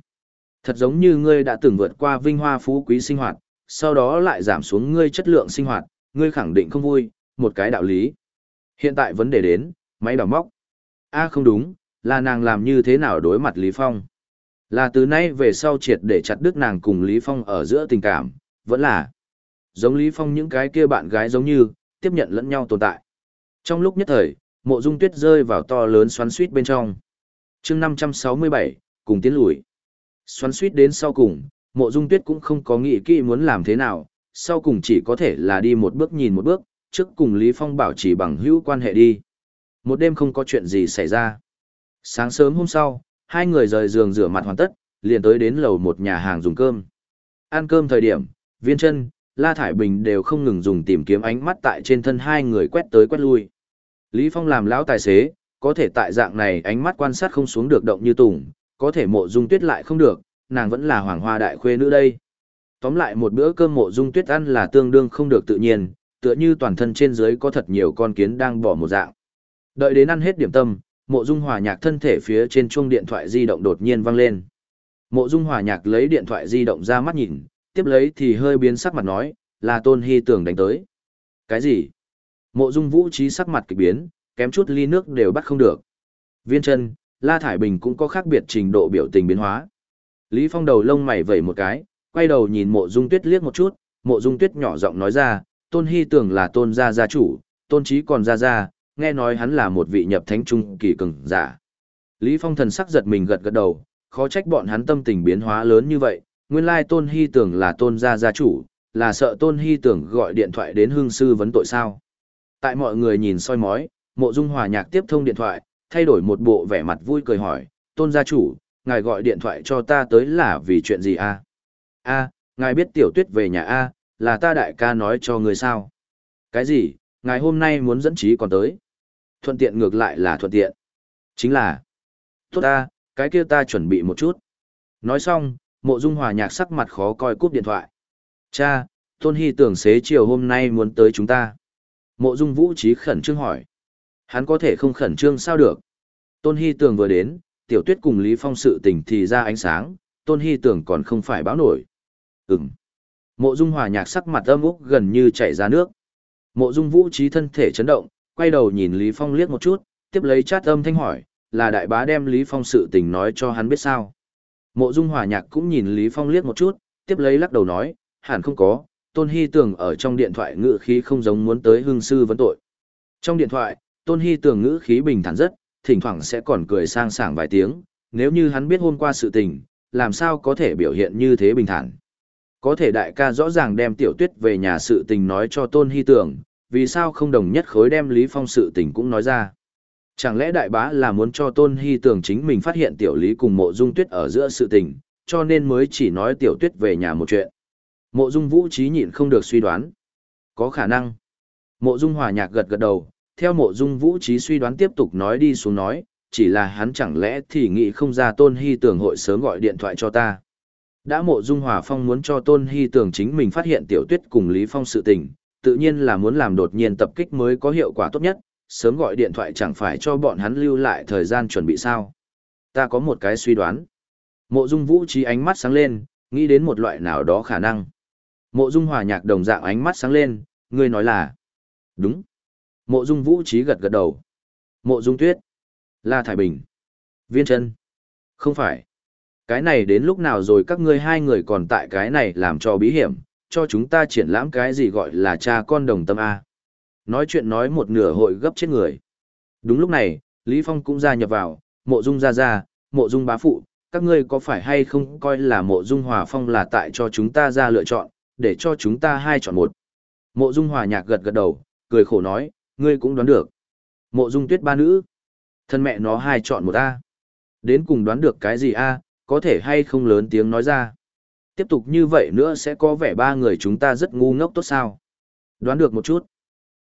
Thật giống như ngươi đã từng vượt qua vinh hoa phú quý sinh hoạt, sau đó lại giảm xuống ngươi chất lượng sinh hoạt, ngươi khẳng định không vui, một cái đạo lý. Hiện tại vấn đề đến, máy đào móc. a không đúng, là nàng làm như thế nào đối mặt Lý Phong. Là từ nay về sau triệt để chặt đứt nàng cùng Lý Phong ở giữa tình cảm, vẫn là giống Lý Phong những cái kia bạn gái giống như, tiếp nhận lẫn nhau tồn tại. Trong lúc nhất thời, mộ dung tuyết rơi vào to lớn xoắn suýt bên trong. chương 567, cùng tiến lùi. Xoắn suýt đến sau cùng, mộ dung tuyết cũng không có nghĩ kỹ muốn làm thế nào, sau cùng chỉ có thể là đi một bước nhìn một bước, trước cùng Lý Phong bảo trì bằng hữu quan hệ đi. Một đêm không có chuyện gì xảy ra. Sáng sớm hôm sau, hai người rời giường rửa mặt hoàn tất, liền tới đến lầu một nhà hàng dùng cơm. Ăn cơm thời điểm, viên chân, La Thải Bình đều không ngừng dùng tìm kiếm ánh mắt tại trên thân hai người quét tới quét lui. Lý Phong làm lão tài xế, có thể tại dạng này ánh mắt quan sát không xuống được động như tùng, có thể mộ dung tuyết lại không được, nàng vẫn là hoàng hoa đại khuê nữ đây. Tóm lại một bữa cơm mộ dung tuyết ăn là tương đương không được tự nhiên, tựa như toàn thân trên dưới có thật nhiều con kiến đang bỏ một dạng. Đợi đến ăn hết điểm tâm, mộ dung hòa nhạc thân thể phía trên chuông điện thoại di động đột nhiên vang lên. Mộ dung hòa nhạc lấy điện thoại di động ra mắt nhìn, tiếp lấy thì hơi biến sắc mặt nói, là tôn hy tưởng đánh tới. Cái gì? Mộ dung vũ trí sắc mặt kịch biến, kém chút ly nước đều bắt không được. Viên chân, La Thải Bình cũng có khác biệt trình độ biểu tình biến hóa. Lý Phong đầu lông mày vẩy một cái, quay đầu nhìn mộ dung tuyết liếc một chút, mộ dung tuyết nhỏ giọng nói ra, tôn hy tưởng là tôn gia gia chủ, tôn trí còn gia gia, nghe nói hắn là một vị nhập thánh trung kỳ cường giả. Lý Phong thần sắc giật mình gật gật đầu, khó trách bọn hắn tâm tình biến hóa lớn như vậy, nguyên lai tôn hy tưởng là tôn gia gia chủ, là sợ tôn hy tưởng gọi điện thoại đến hương sư vấn tội sao. Tại mọi người nhìn soi mói, mộ dung hòa nhạc tiếp thông điện thoại, thay đổi một bộ vẻ mặt vui cười hỏi, tôn gia chủ, ngài gọi điện thoại cho ta tới là vì chuyện gì a? A, ngài biết tiểu tuyết về nhà a, là ta đại ca nói cho người sao? Cái gì, ngài hôm nay muốn dẫn trí còn tới? Thuận tiện ngược lại là thuận tiện. Chính là, tốt ta, cái kia ta chuẩn bị một chút. Nói xong, mộ dung hòa nhạc sắc mặt khó coi cúp điện thoại. Cha, Tôn Hy tưởng xế chiều hôm nay muốn tới chúng ta. Mộ dung vũ trí khẩn trương hỏi. Hắn có thể không khẩn trương sao được. Tôn Hy Tường vừa đến, Tiểu Tuyết cùng Lý Phong sự tình thì ra ánh sáng, Tôn Hy Tường còn không phải báo nổi. Ừm. Mộ Dung Hòa nhạc sắc mặt âm úc gần như chảy ra nước. Mộ Dung Vũ trí thân thể chấn động, quay đầu nhìn Lý Phong liếc một chút, tiếp lấy chát âm thanh hỏi, là đại bá đem Lý Phong sự tình nói cho hắn biết sao. Mộ Dung Hòa nhạc cũng nhìn Lý Phong liếc một chút, tiếp lấy lắc đầu nói, hẳn không có, Tôn Hy Tường ở trong điện thoại ngự khí không giống muốn tới hương sư vấn tội. Trong điện thoại, Tôn Hy Tường ngữ khí bình thản rất, thỉnh thoảng sẽ còn cười sang sảng vài tiếng, nếu như hắn biết hôm qua sự tình, làm sao có thể biểu hiện như thế bình thản. Có thể đại ca rõ ràng đem tiểu tuyết về nhà sự tình nói cho Tôn Hy tưởng, vì sao không đồng nhất khối đem Lý Phong sự tình cũng nói ra. Chẳng lẽ đại bá là muốn cho Tôn Hy tưởng chính mình phát hiện tiểu lý cùng mộ dung tuyết ở giữa sự tình, cho nên mới chỉ nói tiểu tuyết về nhà một chuyện. Mộ dung vũ trí nhịn không được suy đoán. Có khả năng. Mộ dung hòa nhạc gật gật đầu, theo mộ dung vũ trí suy đoán tiếp tục nói đi xuống nói, chỉ là hắn chẳng lẽ thì nghĩ không ra Tôn Hy tưởng hội sớm gọi điện thoại cho ta. Đã mộ dung hòa phong muốn cho Tôn Hy tưởng chính mình phát hiện tiểu tuyết cùng Lý Phong sự tình, tự nhiên là muốn làm đột nhiên tập kích mới có hiệu quả tốt nhất, sớm gọi điện thoại chẳng phải cho bọn hắn lưu lại thời gian chuẩn bị sao. Ta có một cái suy đoán. Mộ dung vũ trí ánh mắt sáng lên, nghĩ đến một loại nào đó khả năng. Mộ dung hòa nhạc đồng dạng ánh mắt sáng lên, ngươi nói là. Đúng. Mộ dung vũ trí gật gật đầu. Mộ dung tuyết. La Thải Bình. Viên chân. Không phải. Cái này đến lúc nào rồi các ngươi hai người còn tại cái này làm cho bí hiểm, cho chúng ta triển lãm cái gì gọi là cha con đồng tâm A. Nói chuyện nói một nửa hội gấp chết người. Đúng lúc này, Lý Phong cũng gia nhập vào, mộ dung ra ra, mộ dung bá phụ, các ngươi có phải hay không coi là mộ dung hòa phong là tại cho chúng ta ra lựa chọn, để cho chúng ta hai chọn một. Mộ dung hòa nhạc gật gật đầu, cười khổ nói, ngươi cũng đoán được. Mộ dung tuyết ba nữ. Thân mẹ nó hai chọn một A. Đến cùng đoán được cái gì A, có thể hay không lớn tiếng nói ra. Tiếp tục như vậy nữa sẽ có vẻ ba người chúng ta rất ngu ngốc tốt sao. Đoán được một chút.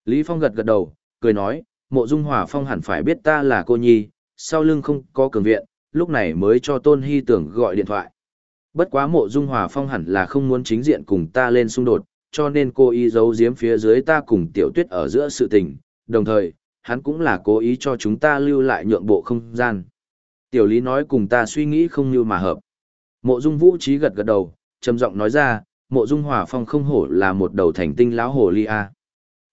Lý Phong gật gật đầu, cười nói, mộ dung hòa phong hẳn phải biết ta là cô nhi, sau lưng không có cường viện, lúc này mới cho Tôn Hy tưởng gọi điện thoại. Bất quá mộ dung hòa phong hẳn là không muốn chính diện cùng ta lên xung đột, cho nên cô ý giấu giếm phía dưới ta cùng tiểu tuyết ở giữa sự tình, đồng thời, hắn cũng là cố ý cho chúng ta lưu lại nhượng bộ không gian. Tiểu lý nói cùng ta suy nghĩ không như mà hợp. Mộ dung vũ trí gật gật đầu, trầm giọng nói ra, mộ dung hòa phong không hổ là một đầu thành tinh lão hồ ly a.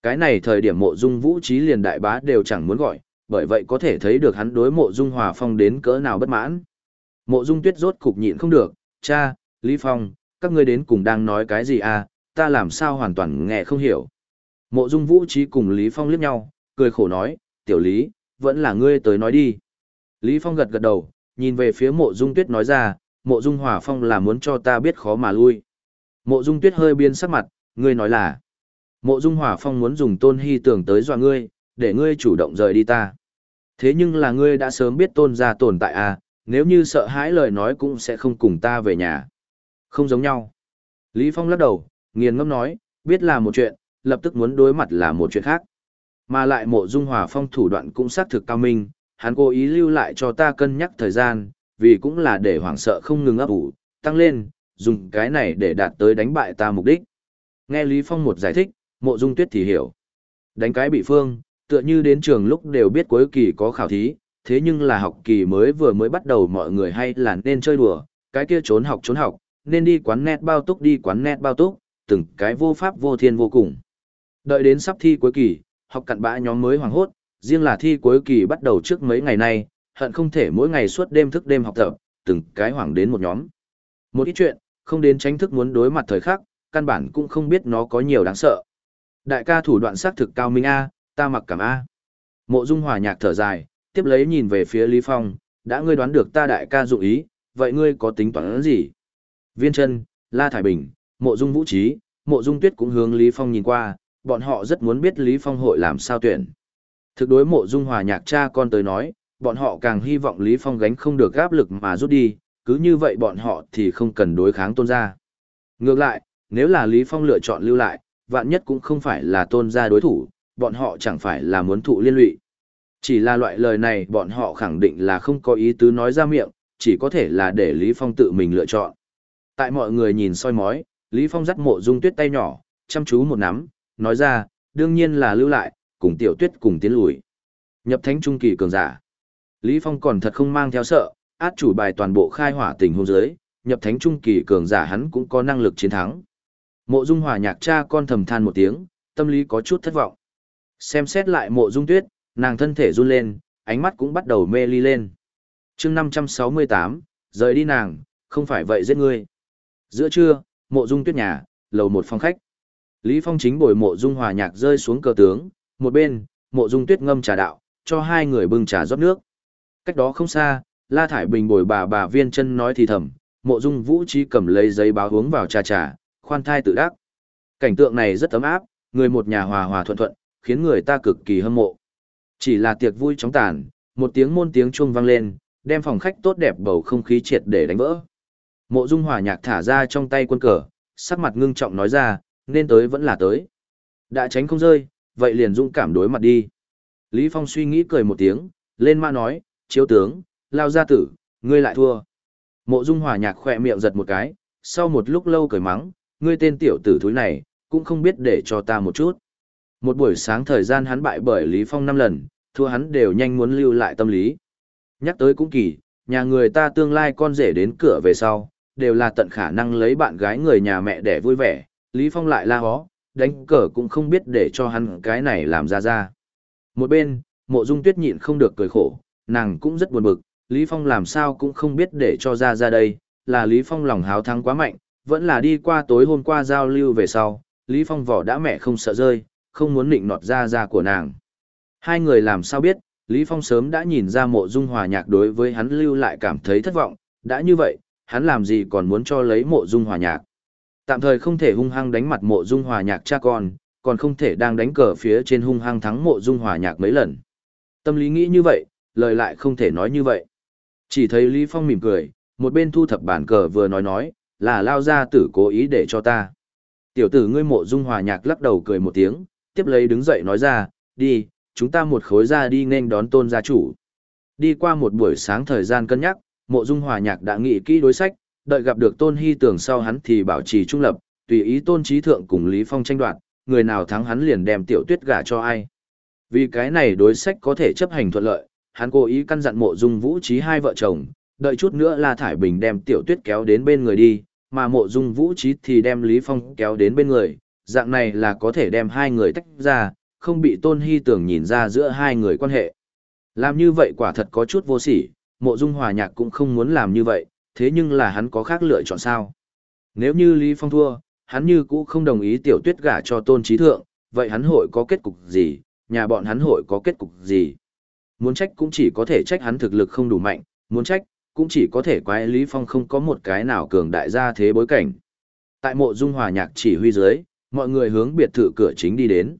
Cái này thời điểm mộ dung vũ trí liền đại bá đều chẳng muốn gọi, bởi vậy có thể thấy được hắn đối mộ dung hòa phong đến cỡ nào bất mãn. Mộ dung tuyết rốt cục nhịn không được, cha, Lý Phong, các ngươi đến cùng đang nói cái gì à, ta làm sao hoàn toàn nghe không hiểu. Mộ dung vũ trí cùng Lý Phong liếc nhau, cười khổ nói, tiểu Lý, vẫn là ngươi tới nói đi. Lý Phong gật gật đầu, nhìn về phía mộ dung tuyết nói ra, mộ dung hòa phong là muốn cho ta biết khó mà lui. Mộ dung tuyết hơi biên sắc mặt, ngươi nói là, mộ dung hòa phong muốn dùng tôn hy tưởng tới dọa ngươi, để ngươi chủ động rời đi ta. Thế nhưng là ngươi đã sớm biết tôn gia tồn tại à, nếu như sợ hãi lời nói cũng sẽ không cùng ta về nhà. Không giống nhau. Lý Phong lắc đầu, nghiền ngâm nói, biết là một chuyện, lập tức muốn đối mặt là một chuyện khác. Mà lại mộ dung hòa phong thủ đoạn cũng xác thực cao minh, hắn cố ý lưu lại cho ta cân nhắc thời gian, vì cũng là để hoảng sợ không ngừng ấp ủ, tăng lên, dùng cái này để đạt tới đánh bại ta mục đích. Nghe Lý Phong một giải thích, mộ dung tuyết thì hiểu. Đánh cái bị phương, tựa như đến trường lúc đều biết cuối kỳ có khảo thí, thế nhưng là học kỳ mới vừa mới bắt đầu mọi người hay là nên chơi đùa, cái kia trốn học trốn học, nên đi quán net bao túc đi quán net bao túc, từng cái vô pháp vô thiên vô cùng. Đợi đến sắp thi cuối kỳ, học cặn bã nhóm mới hoảng hốt, riêng là thi cuối kỳ bắt đầu trước mấy ngày nay, hận không thể mỗi ngày suốt đêm thức đêm học tập, từng cái hoảng đến một nhóm. Một ít chuyện, không đến tránh thức muốn đối mặt thời khắc, căn bản cũng không biết nó có nhiều đáng sợ. Đại ca thủ đoạn xác thực cao minh A, ta mặc cảm A. Mộ Dung Hòa nhạc thở dài, tiếp lấy nhìn về phía Lý Phong, đã ngươi đoán được ta đại ca dụng ý, vậy ngươi có tính toán gì? Viên chân, La Thải Bình, Mộ Dung Vũ Trí, Mộ Dung Tuyết cũng hướng Lý Phong nhìn qua, bọn họ rất muốn biết Lý Phong hội làm sao tuyển. Thực đối Mộ Dung Hòa nhạc cha con tới nói, bọn họ càng hy vọng Lý Phong gánh không được áp lực mà rút đi, cứ như vậy bọn họ thì không cần đối kháng tôn gia. Ngược lại, nếu là Lý Phong lựa chọn lưu lại, vạn nhất cũng không phải là tôn gia đối thủ, bọn họ chẳng phải là muốn thụ liên lụy. Chỉ là loại lời này bọn họ khẳng định là không có ý tứ nói ra miệng, chỉ có thể là để Lý Phong tự mình lựa chọn. Tại mọi người nhìn soi mói, Lý Phong dắt mộ dung tuyết tay nhỏ, chăm chú một nắm, nói ra, đương nhiên là lưu lại, cùng tiểu tuyết cùng tiến lùi. Nhập thánh trung kỳ cường giả. Lý Phong còn thật không mang theo sợ, át chủ bài toàn bộ khai hỏa tình hôn giới, nhập thánh trung kỳ cường giả hắn cũng có năng lực chiến thắng. Mộ dung hòa nhạc cha con thầm than một tiếng, tâm lý có chút thất vọng. Xem xét lại mộ dung tuyết, nàng thân thể run lên, ánh mắt cũng bắt đầu mê ly lên. chương 568, rời đi nàng, không phải vậy giết ngươi. Giữa trưa, mộ dung tuyết nhà, lầu một phòng khách. Lý Phong chính bồi mộ dung hòa nhạc rơi xuống cờ tướng, một bên, mộ dung tuyết ngâm trà đạo, cho hai người bưng trà rót nước. Cách đó không xa, La Thải Bình bồi bà bà viên chân nói thì thầm, mộ dung vũ trí cầm lấy giấy báo uống vào trà trà, khoan thai tự đắc. Cảnh tượng này rất ấm áp, người một nhà hòa hòa thuận thuận, khiến người ta cực kỳ hâm mộ. Chỉ là tiệc vui chóng tàn, một tiếng môn tiếng chuông vang lên, đem phòng khách tốt đẹp bầu không khí triệt để đánh vỡ. Mộ Dung Hòa Nhạc thả ra trong tay quân cờ, sắc mặt ngưng trọng nói ra, nên tới vẫn là tới. Đã tránh không rơi, vậy liền dũng cảm đối mặt đi. Lý Phong suy nghĩ cười một tiếng, lên ma nói, chiếu tướng, lao gia tử, ngươi lại thua. Mộ Dung Hòa Nhạc khỏe miệng giật một cái, sau một lúc lâu cười mắng, ngươi tên tiểu tử thúi này, cũng không biết để cho ta một chút. Một buổi sáng thời gian hắn bại bởi Lý Phong năm lần, thua hắn đều nhanh muốn lưu lại tâm lý. Nhắc tới cũng kỳ, nhà người ta tương lai con rể đến cửa về sau, đều là tận khả năng lấy bạn gái người nhà mẹ để vui vẻ, Lý Phong lại la hó, đánh cờ cũng không biết để cho hắn cái này làm ra ra. Một bên, mộ dung tuyết nhịn không được cười khổ, nàng cũng rất buồn bực, Lý Phong làm sao cũng không biết để cho ra ra đây, là Lý Phong lòng háo thắng quá mạnh, vẫn là đi qua tối hôm qua giao lưu về sau, Lý Phong vỏ đã mẹ không sợ rơi, không muốn nịnh nọt ra ra của nàng. Hai người làm sao biết, Lý Phong sớm đã nhìn ra mộ dung hòa nhạc đối với hắn lưu lại cảm thấy thất vọng, đã như vậy, hắn làm gì còn muốn cho lấy mộ dung hòa nhạc. Tạm thời không thể hung hăng đánh mặt mộ dung hòa nhạc cha con, còn không thể đang đánh cờ phía trên hung hăng thắng mộ dung hòa nhạc mấy lần. Tâm lý nghĩ như vậy, lời lại không thể nói như vậy. Chỉ thấy Lý Phong mỉm cười, một bên thu thập bản cờ vừa nói nói, là lao ra tử cố ý để cho ta. Tiểu tử ngươi mộ dung hòa nhạc lắc đầu cười một tiếng, tiếp lấy đứng dậy nói ra, đi, chúng ta một khối ra đi nên đón tôn gia chủ. Đi qua một buổi sáng thời gian cân nhắc, mộ dung hòa nhạc đã nghĩ kỹ đối sách, đợi gặp được tôn hy tưởng sau hắn thì bảo trì trung lập, tùy ý tôn trí thượng cùng Lý Phong tranh đoạt, người nào thắng hắn liền đem tiểu tuyết gả cho ai. Vì cái này đối sách có thể chấp hành thuận lợi, hắn cố ý căn dặn mộ dung vũ trí hai vợ chồng, đợi chút nữa La Thải Bình đem tiểu tuyết kéo đến bên người đi, mà mộ dung vũ trí thì đem Lý Phong kéo đến bên người, dạng này là có thể đem hai người tách ra, không bị tôn hy tưởng nhìn ra giữa hai người quan hệ. Làm như vậy quả thật có chút vô sỉ, mộ dung hòa nhạc cũng không muốn làm như vậy, thế nhưng là hắn có khác lựa chọn sao. Nếu như Lý Phong thua, hắn như cũ không đồng ý tiểu tuyết gả cho tôn trí thượng, vậy hắn hội có kết cục gì, nhà bọn hắn hội có kết cục gì. Muốn trách cũng chỉ có thể trách hắn thực lực không đủ mạnh, muốn trách, cũng chỉ có thể quái Lý Phong không có một cái nào cường đại gia thế bối cảnh. Tại mộ dung hòa nhạc chỉ huy dưới, mọi người hướng biệt thự cửa chính đi đến.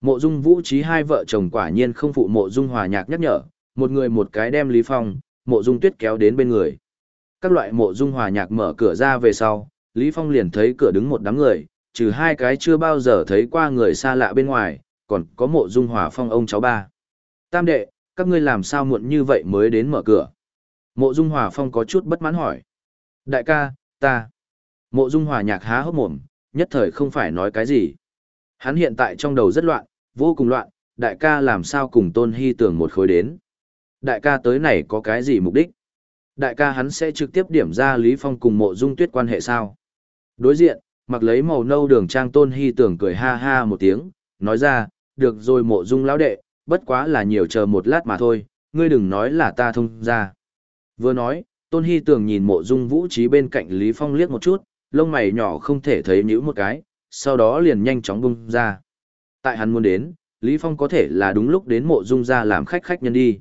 Mộ dung vũ trí hai vợ chồng quả nhiên không phụ mộ dung hòa nhạc nhắc nhở, một người một cái đem Lý Phong, mộ dung tuyết kéo đến bên người. Các loại mộ dung hòa nhạc mở cửa ra về sau, Lý Phong liền thấy cửa đứng một đám người, trừ hai cái chưa bao giờ thấy qua người xa lạ bên ngoài, còn có mộ dung hòa phong ông cháu ba. Tam đệ, các ngươi làm sao muộn như vậy mới đến mở cửa? Mộ dung hòa phong có chút bất mãn hỏi. Đại ca, ta. Mộ dung hòa nhạc há hốc mồm, nhất thời không phải nói cái gì. Hắn hiện tại trong đầu rất loạn, vô cùng loạn, đại ca làm sao cùng tôn hy tưởng một khối đến. Đại ca tới này có cái gì mục đích? Đại ca hắn sẽ trực tiếp điểm ra Lý Phong cùng mộ dung tuyết quan hệ sao? Đối diện, mặc lấy màu nâu đường trang tôn hy tưởng cười ha ha một tiếng, nói ra, được rồi mộ dung lão đệ, bất quá là nhiều chờ một lát mà thôi, ngươi đừng nói là ta thông ra. Vừa nói, tôn hy tưởng nhìn mộ dung vũ trí bên cạnh Lý Phong liếc một chút, lông mày nhỏ không thể thấy nhữ một cái, sau đó liền nhanh chóng bung ra. Tại hắn muốn đến, Lý Phong có thể là đúng lúc đến mộ dung ra làm khách khách nhân đi.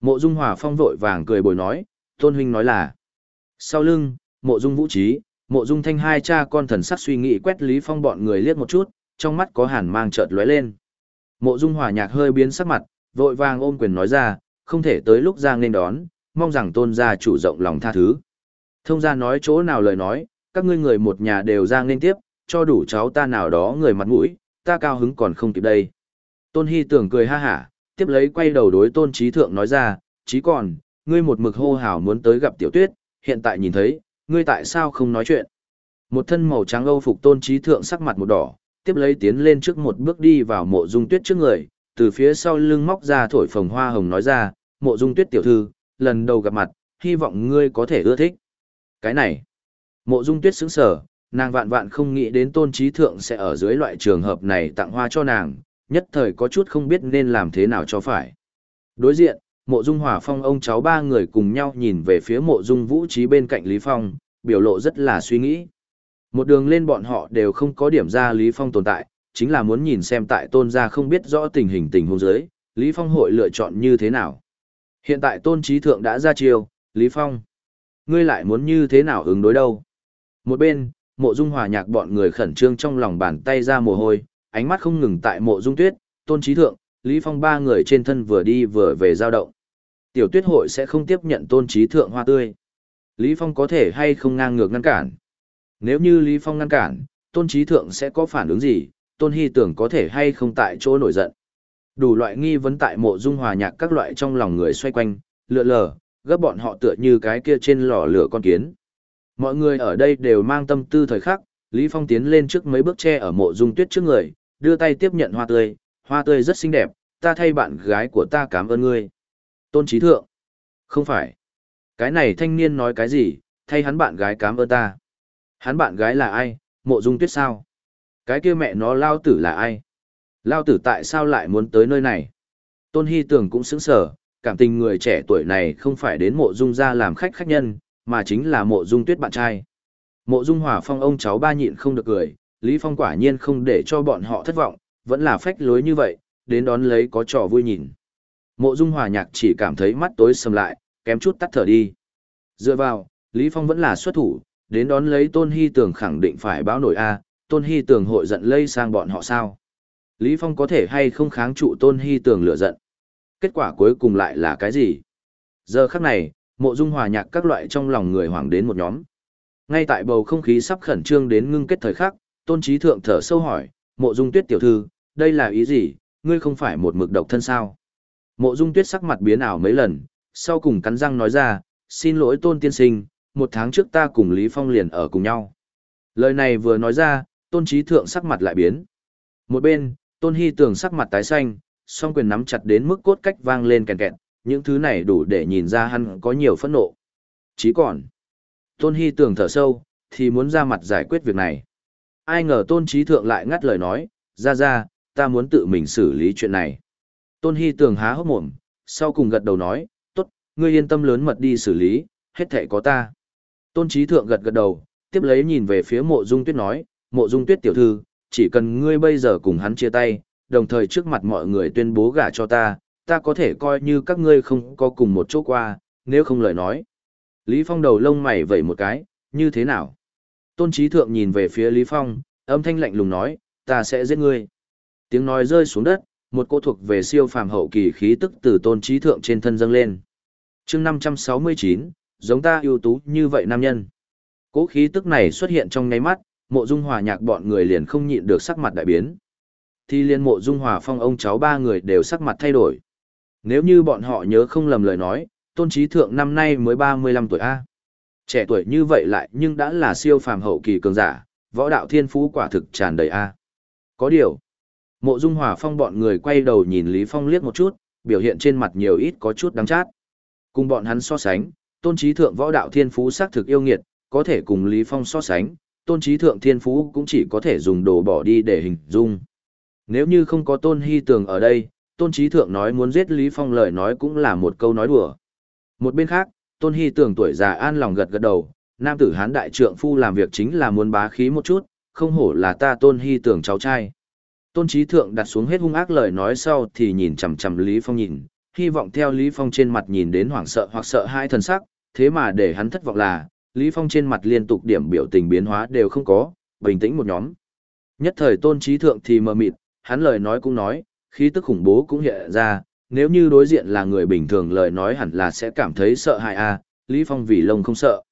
Mộ dung hòa phong vội vàng cười bồi nói, tôn huynh nói là. Sau lưng, mộ dung vũ trí, mộ dung thanh hai cha con thần sắc suy nghĩ quét Lý Phong bọn người liếc một chút, trong mắt có hàn mang chợt lóe lên. Mộ dung hòa nhạc hơi biến sắc mặt, vội vàng ôm quyền nói ra, không thể tới lúc ra nên đón, mong rằng tôn gia chủ rộng lòng tha thứ. Thông gia nói chỗ nào lời nói, các ngươi người một nhà đều ra nên tiếp, cho đủ cháu ta nào đó người mặt mũi, ta cao hứng còn không kịp đây. Tôn Hy tưởng cười ha hả, tiếp lấy quay đầu đối tôn trí thượng nói ra, trí còn, ngươi một mực hô hào muốn tới gặp tiểu tuyết, hiện tại nhìn thấy, ngươi tại sao không nói chuyện. Một thân màu trắng âu phục tôn trí thượng sắc mặt một đỏ, tiếp lấy tiến lên trước một bước đi vào mộ dung tuyết trước người, từ phía sau lưng móc ra thổi phồng hoa hồng nói ra, mộ dung tuyết tiểu thư, lần đầu gặp mặt, hy vọng ngươi có thể ưa thích. Cái này, mộ dung tuyết sững sở, nàng vạn vạn không nghĩ đến tôn trí thượng sẽ ở dưới loại trường hợp này tặng hoa cho nàng, nhất thời có chút không biết nên làm thế nào cho phải. Đối diện, mộ dung hỏa phong ông cháu ba người cùng nhau nhìn về phía mộ dung vũ trí bên cạnh Lý Phong, biểu lộ rất là suy nghĩ. Một đường lên bọn họ đều không có điểm ra Lý Phong tồn tại, chính là muốn nhìn xem tại tôn gia không biết rõ tình hình tình huống giới, Lý Phong hội lựa chọn như thế nào. Hiện tại tôn trí thượng đã ra chiều, Lý Phong, ngươi lại muốn như thế nào ứng đối đâu? Một bên, mộ dung hòa nhạc bọn người khẩn trương trong lòng bàn tay ra mồ hôi, ánh mắt không ngừng tại mộ dung tuyết, tôn trí thượng, Lý Phong ba người trên thân vừa đi vừa về giao động. Tiểu tuyết hội sẽ không tiếp nhận tôn trí thượng hoa tươi. Lý Phong có thể hay không ngang ngược ngăn cản. Nếu như Lý Phong ngăn cản, tôn trí thượng sẽ có phản ứng gì, tôn hy tưởng có thể hay không tại chỗ nổi giận. Đủ loại nghi vấn tại mộ dung hòa nhạc các loại trong lòng người xoay quanh, lựa lờ, gấp bọn họ tựa như cái kia trên lò lửa con kiến. Mọi người ở đây đều mang tâm tư thời khắc, Lý Phong tiến lên trước mấy bước che ở mộ dung tuyết trước người, đưa tay tiếp nhận hoa tươi, hoa tươi rất xinh đẹp, ta thay bạn gái của ta cảm ơn ngươi. Tôn trí thượng. Không phải. Cái này thanh niên nói cái gì, thay hắn bạn gái cảm ơn ta. Hắn bạn gái là ai, mộ dung tuyết sao? Cái kia mẹ nó lao tử là ai? Lao tử tại sao lại muốn tới nơi này? Tôn Hy Tường cũng sững sờ, cảm tình người trẻ tuổi này không phải đến mộ dung ra làm khách khách nhân, mà chính là mộ dung tuyết bạn trai. Mộ dung hòa phong ông cháu ba nhịn không được cười, Lý Phong quả nhiên không để cho bọn họ thất vọng, vẫn là phách lối như vậy, đến đón lấy có trò vui nhìn. Mộ dung hòa nhạc chỉ cảm thấy mắt tối sầm lại, kém chút tắt thở đi. Dựa vào, Lý Phong vẫn là xuất thủ, đến đón lấy Tôn Hy Tường khẳng định phải báo nổi A, Tôn Hy Tường hội giận lây sang bọn họ sao. Lý Phong có thể hay không kháng trụ Tôn Hy Tường lửa giận. Kết quả cuối cùng lại là cái gì? Giờ khắc này, mộ dung hòa nhạc các loại trong lòng người hoảng đến một nhóm. Ngay tại bầu không khí sắp khẩn trương đến ngưng kết thời khắc, Tôn Trí Thượng thở sâu hỏi, mộ dung tuyết tiểu thư, đây là ý gì, ngươi không phải một mực độc thân sao? Mộ dung tuyết sắc mặt biến ảo mấy lần, sau cùng cắn răng nói ra, xin lỗi Tôn Tiên Sinh, một tháng trước ta cùng Lý Phong liền ở cùng nhau. Lời này vừa nói ra, Tôn Trí Thượng sắc mặt lại biến. Một bên, Tôn Hy Tường sắc mặt tái xanh, song quyền nắm chặt đến mức cốt cách vang lên kèn kẹt, những thứ này đủ để nhìn ra hắn có nhiều phẫn nộ. Chí còn, Tôn Hy Tường thở sâu, thì muốn ra mặt giải quyết việc này. Ai ngờ Tôn Trí Thượng lại ngắt lời nói, ra ra, ta muốn tự mình xử lý chuyện này. Tôn Hy Tường há hốc mồm, sau cùng gật đầu nói, tốt, ngươi yên tâm lớn mật đi xử lý, hết thể có ta. Tôn Trí Thượng gật gật đầu, tiếp lấy nhìn về phía mộ dung tuyết nói, mộ dung tuyết tiểu thư, chỉ cần ngươi bây giờ cùng hắn chia tay, đồng thời trước mặt mọi người tuyên bố gả cho ta, ta có thể coi như các ngươi không có cùng một chỗ qua, nếu không lời nói. Lý Phong đầu lông mày vẩy một cái, như thế nào? Tôn Trí Thượng nhìn về phía Lý Phong, âm thanh lạnh lùng nói, ta sẽ giết ngươi. Tiếng nói rơi xuống đất, một cô thuộc về siêu phàm hậu kỳ khí tức từ Tôn Trí Thượng trên thân dâng lên. chương 569, giống ta ưu tú như vậy nam nhân. Cố khí tức này xuất hiện trong ngáy mắt, mộ dung hòa nhạc bọn người liền không nhịn được sắc mặt đại biến. Thì liên mộ dung hòa phong ông cháu ba người đều sắc mặt thay đổi. Nếu như bọn họ nhớ không lầm lời nói, tôn trí thượng năm nay mới 35 tuổi A. Trẻ tuổi như vậy lại nhưng đã là siêu phàm hậu kỳ cường giả, võ đạo thiên phú quả thực tràn đầy A. Có điều, mộ dung hòa phong bọn người quay đầu nhìn Lý Phong liếc một chút, biểu hiện trên mặt nhiều ít có chút đắng chát. Cùng bọn hắn so sánh, tôn trí thượng võ đạo thiên phú xác thực yêu nghiệt, có thể cùng Lý Phong so sánh, tôn trí thượng thiên phú cũng chỉ có thể dùng đồ bỏ đi để hình dung. Nếu như không có tôn hy tường ở đây, tôn trí thượng nói muốn giết Lý Phong lời nói cũng là một câu nói đùa. Một bên khác, tôn hy tường tuổi già an lòng gật gật đầu, nam tử hán đại trượng phu làm việc chính là muốn bá khí một chút, không hổ là ta tôn hy tường cháu trai. Tôn trí thượng đặt xuống hết hung ác lời nói sau thì nhìn chằm chằm Lý Phong nhìn, hy vọng theo Lý Phong trên mặt nhìn đến hoảng sợ hoặc sợ hai thần sắc, thế mà để hắn thất vọng là, Lý Phong trên mặt liên tục điểm biểu tình biến hóa đều không có, bình tĩnh một nhóm. Nhất thời tôn trí thượng thì mờ mịt, hắn lời nói cũng nói, khí tức khủng bố cũng hiện ra, nếu như đối diện là người bình thường lời nói hẳn là sẽ cảm thấy sợ hãi a, Lý Phong vì lông không sợ.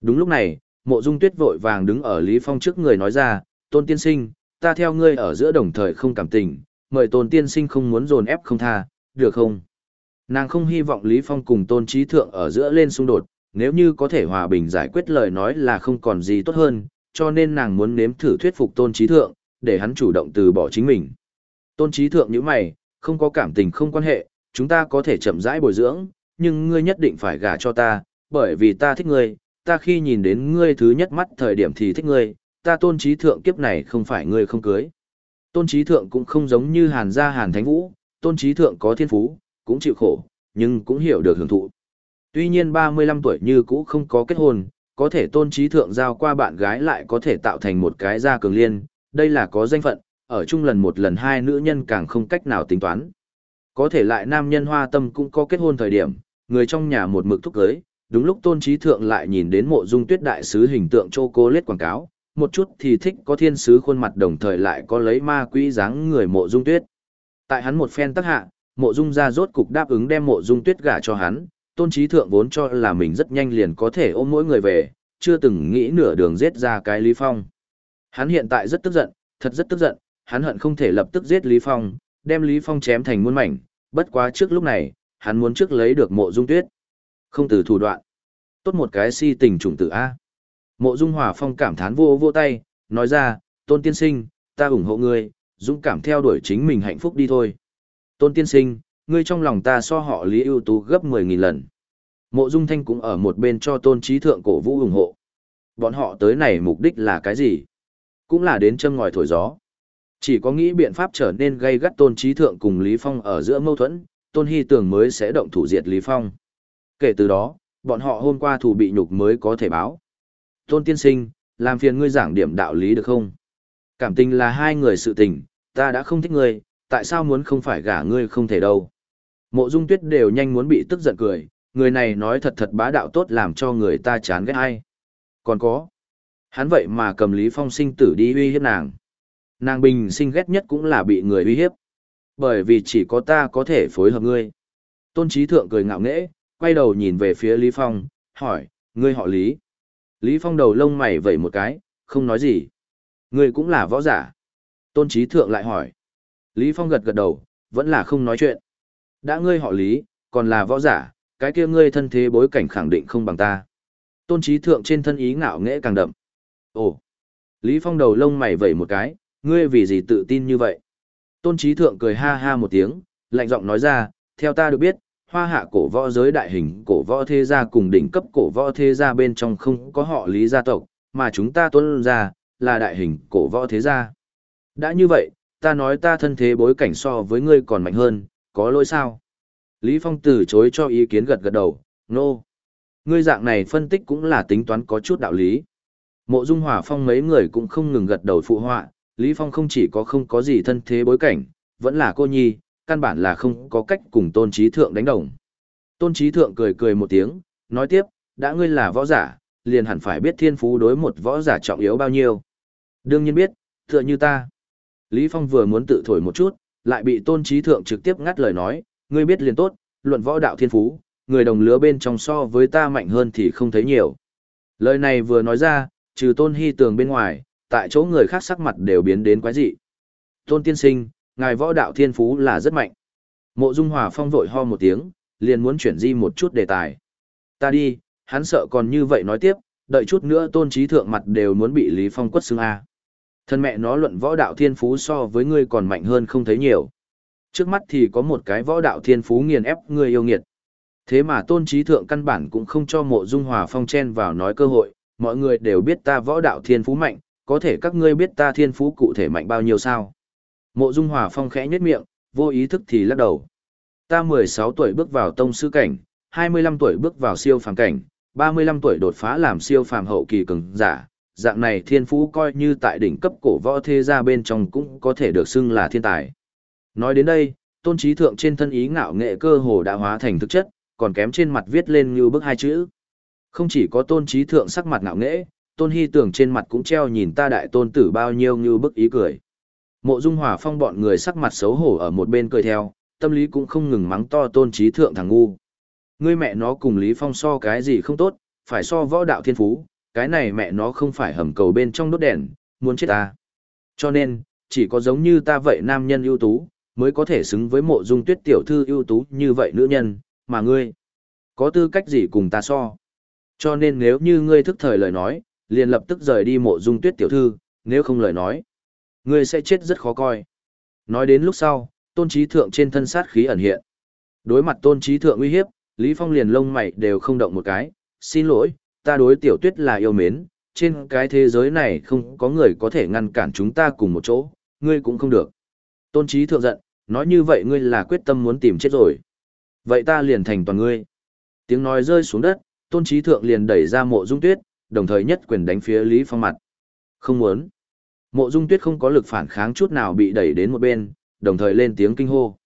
Đúng lúc này, mộ dung tuyết vội vàng đứng ở Lý Phong trước người nói ra, tôn tiên sinh, ta theo ngươi ở giữa đồng thời không cảm tình, mời tôn tiên sinh không muốn dồn ép không tha, được không? Nàng không hy vọng Lý Phong cùng tôn trí thượng ở giữa lên xung đột, nếu như có thể hòa bình giải quyết lời nói là không còn gì tốt hơn, cho nên nàng muốn nếm thử thuyết phục tôn trí thượng, để hắn chủ động từ bỏ chính mình. Tôn trí thượng như mày, không có cảm tình không quan hệ, chúng ta có thể chậm rãi bồi dưỡng, nhưng ngươi nhất định phải gả cho ta, bởi vì ta thích ngươi, ta khi nhìn đến ngươi thứ nhất mắt thời điểm thì thích ngươi, ta tôn trí thượng kiếp này không phải ngươi không cưới. Tôn trí thượng cũng không giống như hàn gia hàn thánh vũ, tôn trí thượng có thiên phú, cũng chịu khổ, nhưng cũng hiểu được hưởng thụ. Tuy nhiên 35 tuổi như cũ không có kết hôn, có thể tôn trí thượng giao qua bạn gái lại có thể tạo thành một cái gia cường liên, đây là có danh phận, ở chung lần một lần hai nữ nhân càng không cách nào tính toán. Có thể lại nam nhân hoa tâm cũng có kết hôn thời điểm, người trong nhà một mực thúc cưới, đúng lúc tôn trí thượng lại nhìn đến mộ dung tuyết đại sứ hình tượng chocolate quảng cáo, một chút thì thích có thiên sứ khuôn mặt đồng thời lại có lấy ma quỹ dáng người mộ dung tuyết. Tại hắn một phen tắc hạ, mộ dung ra rốt cục đáp ứng đem mộ dung tuyết gả cho hắn, tôn trí thượng vốn cho là mình rất nhanh liền có thể ôm mỗi người về, chưa từng nghĩ nửa đường giết ra cái Lý Phong. Hắn hiện tại rất tức giận, thật rất tức giận, hắn hận không thể lập tức giết Lý Phong, đem Lý Phong chém thành muôn mảnh, bất quá trước lúc này, hắn muốn trước lấy được mộ dung tuyết. Không từ thủ đoạn. Tốt một cái si tình trùng tử A. Mộ dung hòa phong cảm thán vô vô tay, nói ra, tôn tiên sinh, ta ủng hộ ngươi, dũng cảm theo đuổi chính mình hạnh phúc đi thôi. Tôn tiên sinh, ngươi trong lòng ta so họ lý ưu tú gấp 10.000 lần. Mộ dung thanh cũng ở một bên cho tôn trí thượng cổ vũ ủng hộ. Bọn họ tới này mục đích là cái gì? Cũng là đến châm ngòi thổi gió. Chỉ có nghĩ biện pháp trở nên gây gắt tôn trí thượng cùng Lý Phong ở giữa mâu thuẫn, tôn hy tưởng mới sẽ động thủ diệt Lý Phong. Kể từ đó, bọn họ hôm qua thủ bị nhục mới có thể báo. Tôn tiên sinh, làm phiền ngươi giảng điểm đạo lý được không? Cảm tình là hai người sự tình, ta đã không thích ngươi, tại sao muốn không phải gả ngươi không thể đâu. Mộ dung tuyết đều nhanh muốn bị tức giận cười, người này nói thật thật bá đạo tốt làm cho người ta chán ghét hay. Còn có, hắn vậy mà cầm Lý Phong sinh tử đi uy hiếp nàng. Nàng bình sinh ghét nhất cũng là bị người uy hiếp. Bởi vì chỉ có ta có thể phối hợp ngươi. Tôn trí thượng cười ngạo nghễ, quay đầu nhìn về phía Lý Phong, hỏi, ngươi họ Lý. Lý Phong đầu lông mày vẩy một cái, không nói gì. Ngươi cũng là võ giả. Tôn trí thượng lại hỏi. Lý Phong gật gật đầu, vẫn là không nói chuyện. Đã ngươi họ Lý, còn là võ giả, cái kia ngươi thân thế bối cảnh khẳng định không bằng ta. Tôn trí thượng trên thân ý ngạo nghễ càng đậm. Ồ! Lý Phong đầu lông mày vẩy một cái, ngươi vì gì tự tin như vậy? Tôn trí thượng cười ha ha một tiếng, lạnh giọng nói ra, theo ta được biết, hoa hạ cổ võ giới đại hình cổ võ thế gia cùng đỉnh cấp cổ võ thế gia bên trong không có họ lý gia tộc, mà chúng ta tuân ra, là đại hình cổ võ thế gia. Đã như vậy, ta nói ta thân thế bối cảnh so với ngươi còn mạnh hơn, có lỗi sao? Lý Phong từ chối cho ý kiến gật gật đầu, nô. No. Ngươi dạng này phân tích cũng là tính toán có chút đạo lý. Mộ Dung Hòa Phong mấy người cũng không ngừng gật đầu phụ họa, Lý Phong không chỉ có không có gì thân thế bối cảnh, vẫn là cô nhi, căn bản là không có cách cùng tôn trí thượng đánh đồng. Tôn trí thượng cười cười một tiếng, nói tiếp, đã ngươi là võ giả, liền hẳn phải biết thiên phú đối một võ giả trọng yếu bao nhiêu. Đương nhiên biết, tựa như ta. Lý Phong vừa muốn tự thổi một chút, lại bị tôn trí thượng trực tiếp ngắt lời nói, ngươi biết liền tốt, luận võ đạo thiên phú, người đồng lứa bên trong so với ta mạnh hơn thì không thấy nhiều. Lời này vừa nói ra, trừ tôn hy tường bên ngoài, tại chỗ người khác sắc mặt đều biến đến quái dị. Tôn tiên sinh, ngài võ đạo thiên phú là rất mạnh. Mộ Dung Hòa Phong vội ho một tiếng, liền muốn chuyển di một chút đề tài. Ta đi, hắn sợ còn như vậy nói tiếp, đợi chút nữa tôn trí thượng mặt đều muốn bị Lý Phong quất xương A. Thân mẹ nó luận võ đạo thiên phú so với ngươi còn mạnh hơn không thấy nhiều. Trước mắt thì có một cái võ đạo thiên phú nghiền ép ngươi yêu nghiệt. Thế mà tôn trí thượng căn bản cũng không cho mộ dung hòa phong chen vào nói cơ hội, mọi người đều biết ta võ đạo thiên phú mạnh, có thể các ngươi biết ta thiên phú cụ thể mạnh bao nhiêu sao. Mộ dung hòa phong khẽ nhếch miệng, vô ý thức thì lắc đầu. Ta 16 tuổi bước vào tông sư cảnh, 25 tuổi bước vào siêu phàm cảnh, 35 tuổi đột phá làm siêu phàm hậu kỳ cường giả, dạng này thiên phú coi như tại đỉnh cấp cổ võ thế gia bên trong cũng có thể được xưng là thiên tài. Nói đến đây, tôn trí thượng trên thân ý ngạo nghệ cơ hồ đã hóa thành thực chất, còn kém trên mặt viết lên như bức hai chữ. Không chỉ có tôn trí thượng sắc mặt ngạo nghệ, tôn hy tưởng trên mặt cũng treo nhìn ta đại tôn tử bao nhiêu như bức ý cười. Mộ dung hỏa phong bọn người sắc mặt xấu hổ ở một bên cười theo, tâm lý cũng không ngừng mắng to tôn trí thượng thằng ngu. Ngươi mẹ nó cùng Lý Phong so cái gì không tốt, phải so võ đạo thiên phú, cái này mẹ nó không phải hầm cầu bên trong đốt đèn, muốn chết ta. Cho nên, chỉ có giống như ta vậy nam nhân ưu tú, mới có thể xứng với mộ dung tuyết tiểu thư ưu tú như vậy nữ nhân, mà ngươi, có tư cách gì cùng ta so. Cho nên nếu như ngươi thức thời lời nói, liền lập tức rời đi mộ dung tuyết tiểu thư, nếu không lời nói, ngươi sẽ chết rất khó coi. Nói đến lúc sau, tôn trí thượng trên thân sát khí ẩn hiện. Đối mặt tôn trí thượng uy hiếp, Lý Phong liền lông mày đều không động một cái, xin lỗi, ta đối tiểu tuyết là yêu mến, trên cái thế giới này không có người có thể ngăn cản chúng ta cùng một chỗ, ngươi cũng không được. Tôn trí thượng giận, nói như vậy ngươi là quyết tâm muốn tìm chết rồi. Vậy ta liền thành toàn ngươi. Tiếng nói rơi xuống đất, tôn trí thượng liền đẩy ra mộ dung tuyết, đồng thời nhất quyền đánh phía Lý Phong mặt. Không muốn. Mộ dung tuyết không có lực phản kháng chút nào bị đẩy đến một bên, đồng thời lên tiếng kinh hô.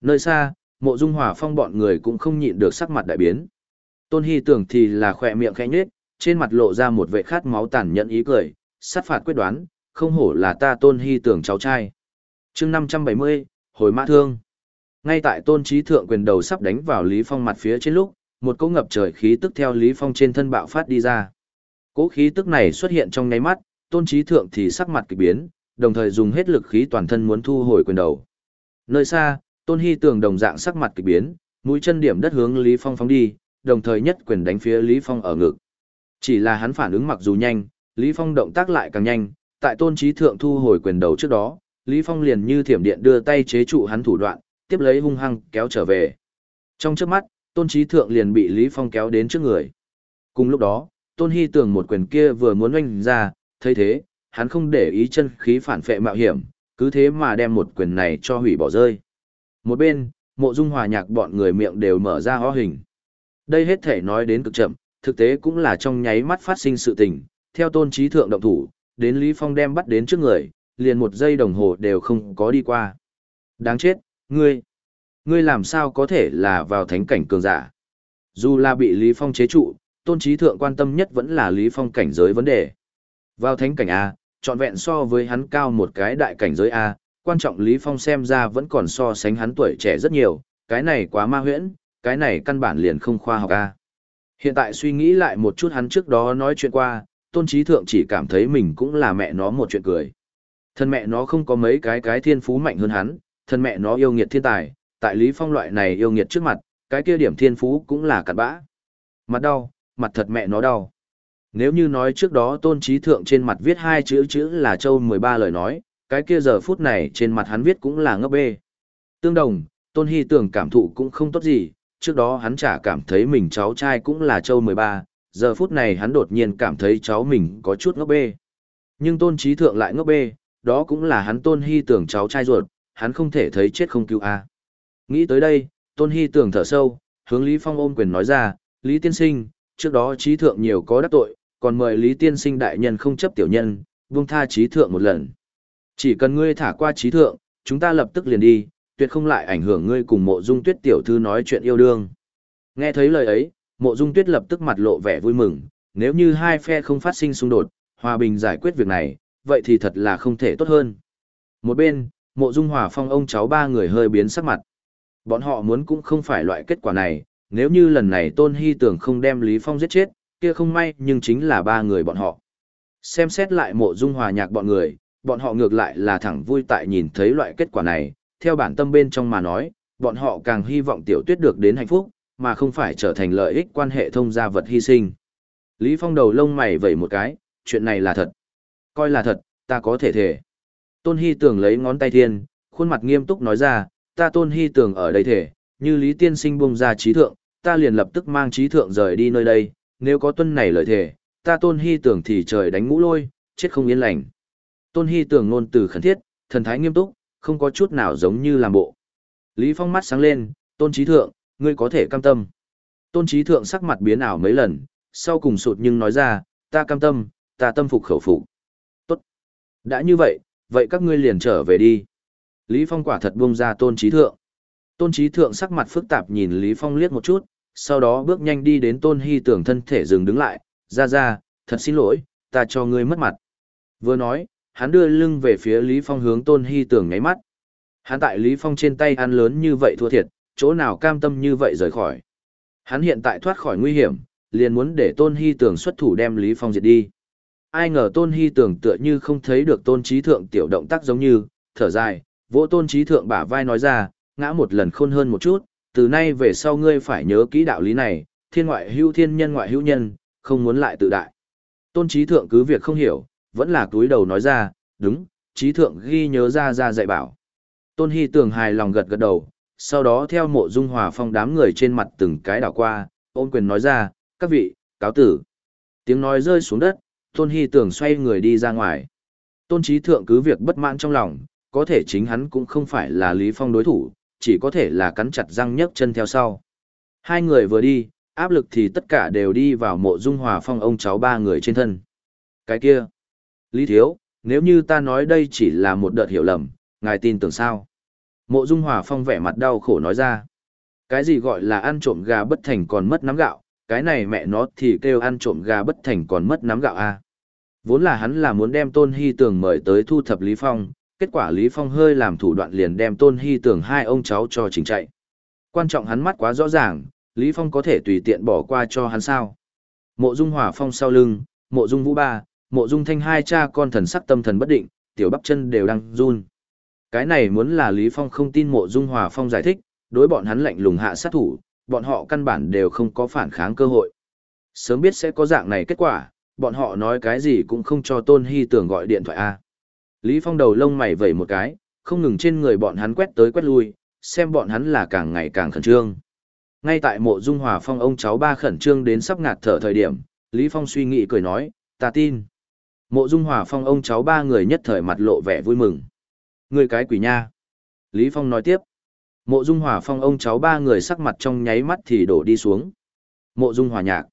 Nơi xa, mộ dung hỏa phong bọn người cũng không nhịn được sắc mặt đại biến. Tôn Hy tưởng thì là khỏe miệng khẽ nhếch, trên mặt lộ ra một vệ khát máu tàn nhẫn ý cười, sát phạt quyết đoán, không hổ là ta Tôn Hy tưởng cháu trai. chương 570, hồi mã thương. Ngay tại Tôn Trí Thượng quyền đầu sắp đánh vào Lý Phong mặt phía trên lúc, một cỗ ngập trời khí tức theo Lý Phong trên thân bạo phát đi ra. Cỗ khí tức này xuất hiện trong nháy mắt, Tôn Trí Thượng thì sắc mặt kỳ biến, đồng thời dùng hết lực khí toàn thân muốn thu hồi quyền đầu. Nơi xa, Tôn Hy Tưởng đồng dạng sắc mặt kỳ biến, mũi chân điểm đất hướng Lý Phong phóng đi, đồng thời nhất quyền đánh phía Lý Phong ở ngực. Chỉ là hắn phản ứng mặc dù nhanh, Lý Phong động tác lại càng nhanh, tại Tôn Trí Thượng thu hồi quyền đầu trước đó, Lý Phong liền như thiểm điện đưa tay chế trụ hắn thủ đoạn, tiếp lấy hung hăng kéo trở về. Trong chớp mắt, Tôn Trí Thượng liền bị Lý Phong kéo đến trước người. Cùng lúc đó, Tôn Hy tưởng một quyền kia vừa muốn oanh ra, thấy thế, hắn không để ý chân khí phản phệ mạo hiểm, cứ thế mà đem một quyền này cho hủy bỏ rơi. Một bên, mộ dung hòa nhạc bọn người miệng đều mở ra ho hình. Đây hết thể nói đến cực chậm, thực tế cũng là trong nháy mắt phát sinh sự tình, theo tôn trí thượng động thủ, đến Lý Phong đem bắt đến trước người, liền một giây đồng hồ đều không có đi qua. Đáng chết, ngươi, ngươi làm sao có thể là vào thánh cảnh cường giả. Dù là bị Lý Phong chế trụ, tôn trí thượng quan tâm nhất vẫn là Lý Phong cảnh giới vấn đề. Vào thánh cảnh A, trọn vẹn so với hắn cao một cái đại cảnh giới A, quan trọng Lý Phong xem ra vẫn còn so sánh hắn tuổi trẻ rất nhiều, cái này quá ma huyễn, cái này căn bản liền không khoa học A. Hiện tại suy nghĩ lại một chút hắn trước đó nói chuyện qua, tôn trí thượng chỉ cảm thấy mình cũng là mẹ nó một chuyện cười. Thân mẹ nó không có mấy cái cái thiên phú mạnh hơn hắn, thân mẹ nó yêu nghiệt thiên tài, tại Lý Phong loại này yêu nghiệt trước mặt, cái kia điểm thiên phú cũng là cặn bã. Mặt đau, mặt thật mẹ nó đau. Nếu như nói trước đó tôn trí thượng trên mặt viết hai chữ chữ là châu 13 lời nói, cái kia giờ phút này trên mặt hắn viết cũng là ngốc bê. Tương đồng, tôn hy tưởng cảm thụ cũng không tốt gì, trước đó hắn chả cảm thấy mình cháu trai cũng là châu 13, giờ phút này hắn đột nhiên cảm thấy cháu mình có chút ngốc bê. Nhưng tôn trí thượng lại ngốc bê, đó cũng là hắn tôn hy tưởng cháu trai ruột, hắn không thể thấy chết không cứu a. Nghĩ tới đây, tôn hy tưởng thở sâu, hướng Lý Phong ôm quyền nói ra, Lý Tiên Sinh, trước đó trí thượng nhiều có đắc tội, còn mời Lý Tiên Sinh đại nhân không chấp tiểu nhân, buông tha trí thượng một lần. Chỉ cần ngươi thả qua trí thượng, chúng ta lập tức liền đi, tuyệt không lại ảnh hưởng ngươi cùng mộ dung tuyết tiểu thư nói chuyện yêu đương. Nghe thấy lời ấy, mộ dung tuyết lập tức mặt lộ vẻ vui mừng, nếu như hai phe không phát sinh xung đột, hòa bình giải quyết việc này, vậy thì thật là không thể tốt hơn. Một bên, mộ dung hòa phong ông cháu ba người hơi biến sắc mặt. Bọn họ muốn cũng không phải loại kết quả này, nếu như lần này tôn hy tưởng không đem Lý Phong giết chết, kia không may nhưng chính là ba người bọn họ. Xem xét lại mộ dung hòa nhạc bọn người, bọn họ ngược lại là thẳng vui tại nhìn thấy loại kết quả này, theo bản tâm bên trong mà nói, bọn họ càng hy vọng tiểu tuyết được đến hạnh phúc, mà không phải trở thành lợi ích quan hệ thông gia vật hy sinh. Lý Phong đầu lông mày vẩy một cái, chuyện này là thật. Coi là thật, ta có thể thể. Tôn Hy Tường lấy ngón tay thiên, khuôn mặt nghiêm túc nói ra, ta Tôn Hy Tường ở đây thể, như Lý Tiên Sinh bung ra trí thượng, ta liền lập tức mang trí thượng rời đi nơi đây, nếu có tuân này lợi thể, ta Tôn Hy Tường thì trời đánh ngũ lôi, chết không yên lành. Tôn Hy Tường ngôn từ khẩn thiết, thần thái nghiêm túc, không có chút nào giống như làm bộ. Lý Phong mắt sáng lên, Tôn Trí Thượng, ngươi có thể cam tâm. Tôn Trí Thượng sắc mặt biến ảo mấy lần, sau cùng sụt nhưng nói ra, ta cam tâm, ta tâm phục khẩu phục. Tốt. Đã như vậy, vậy các ngươi liền trở về đi. Lý Phong quả thật buông ra Tôn Trí Thượng. Tôn Trí Thượng sắc mặt phức tạp nhìn Lý Phong liếc một chút, sau đó bước nhanh đi đến Tôn Hy Tưởng thân thể dừng đứng lại, ra ra, thật xin lỗi, ta cho ngươi mất mặt. Vừa nói, hắn đưa lưng về phía Lý Phong hướng Tôn Hy Tưởng ngáy mắt. Hắn tại Lý Phong trên tay ăn lớn như vậy thua thiệt, chỗ nào cam tâm như vậy rời khỏi. Hắn hiện tại thoát khỏi nguy hiểm, liền muốn để Tôn Hy Tưởng xuất thủ đem Lý Phong diệt đi. Ai ngờ Tôn Hy Tưởng tựa như không thấy được Tôn Trí Thượng tiểu động tác giống như, thở dài, vỗ Tôn Trí Thượng bả vai nói ra, ngã một lần khôn hơn một chút, từ nay về sau ngươi phải nhớ kỹ đạo lý này, thiên ngoại hữu thiên nhân ngoại hữu nhân, không muốn lại tự đại. Tôn trí thượng cứ việc không hiểu, vẫn là túi đầu nói ra, đúng, trí thượng ghi nhớ ra ra dạy bảo. Tôn Hy tường hài lòng gật gật đầu, sau đó theo mộ dung hòa phong đám người trên mặt từng cái đảo qua, ôn quyền nói ra, các vị, cáo tử. Tiếng nói rơi xuống đất, Tôn Hy tường xoay người đi ra ngoài. Tôn trí thượng cứ việc bất mãn trong lòng, có thể chính hắn cũng không phải là Lý Phong đối thủ, chỉ có thể là cắn chặt răng nhấc chân theo sau. Hai người vừa đi, áp lực thì tất cả đều đi vào mộ dung hòa phong ông cháu ba người trên thân. Cái kia, Lý Thiếu, nếu như ta nói đây chỉ là một đợt hiểu lầm, ngài tin tưởng sao? Mộ dung hòa phong vẻ mặt đau khổ nói ra. Cái gì gọi là ăn trộm gà bất thành còn mất nắm gạo, cái này mẹ nó thì kêu ăn trộm gà bất thành còn mất nắm gạo a. Vốn là hắn là muốn đem Tôn Hy Tường mời tới thu thập Lý Phong, kết quả Lý Phong hơi làm thủ đoạn liền đem Tôn Hy Tường hai ông cháu cho chỉnh chạy. Quan trọng hắn mắt quá rõ ràng, Lý Phong có thể tùy tiện bỏ qua cho hắn sao. Mộ Dung Hòa Phong sau lưng, Mộ Dung Vũ Ba, Mộ Dung Thanh hai cha con thần sắc tâm thần bất định, tiểu bắp chân đều đang run. Cái này muốn là Lý Phong không tin Mộ Dung Hòa Phong giải thích, đối bọn hắn lạnh lùng hạ sát thủ, bọn họ căn bản đều không có phản kháng cơ hội. Sớm biết sẽ có dạng này kết quả, bọn họ nói cái gì cũng không cho Tôn Hy Tưởng gọi điện thoại a. Lý Phong đầu lông mày vẩy một cái, không ngừng trên người bọn hắn quét tới quét lui, xem bọn hắn là càng ngày càng khẩn trương. Ngay tại mộ dung hòa phong ông cháu ba khẩn trương đến sắp ngạt thở thời điểm, Lý Phong suy nghĩ cười nói, ta tin. Mộ dung hòa phong ông cháu ba người nhất thời mặt lộ vẻ vui mừng. Người cái quỷ nha. Lý Phong nói tiếp. Mộ dung hòa phong ông cháu ba người sắc mặt trong nháy mắt thì đổ đi xuống. Mộ dung hòa nhạc.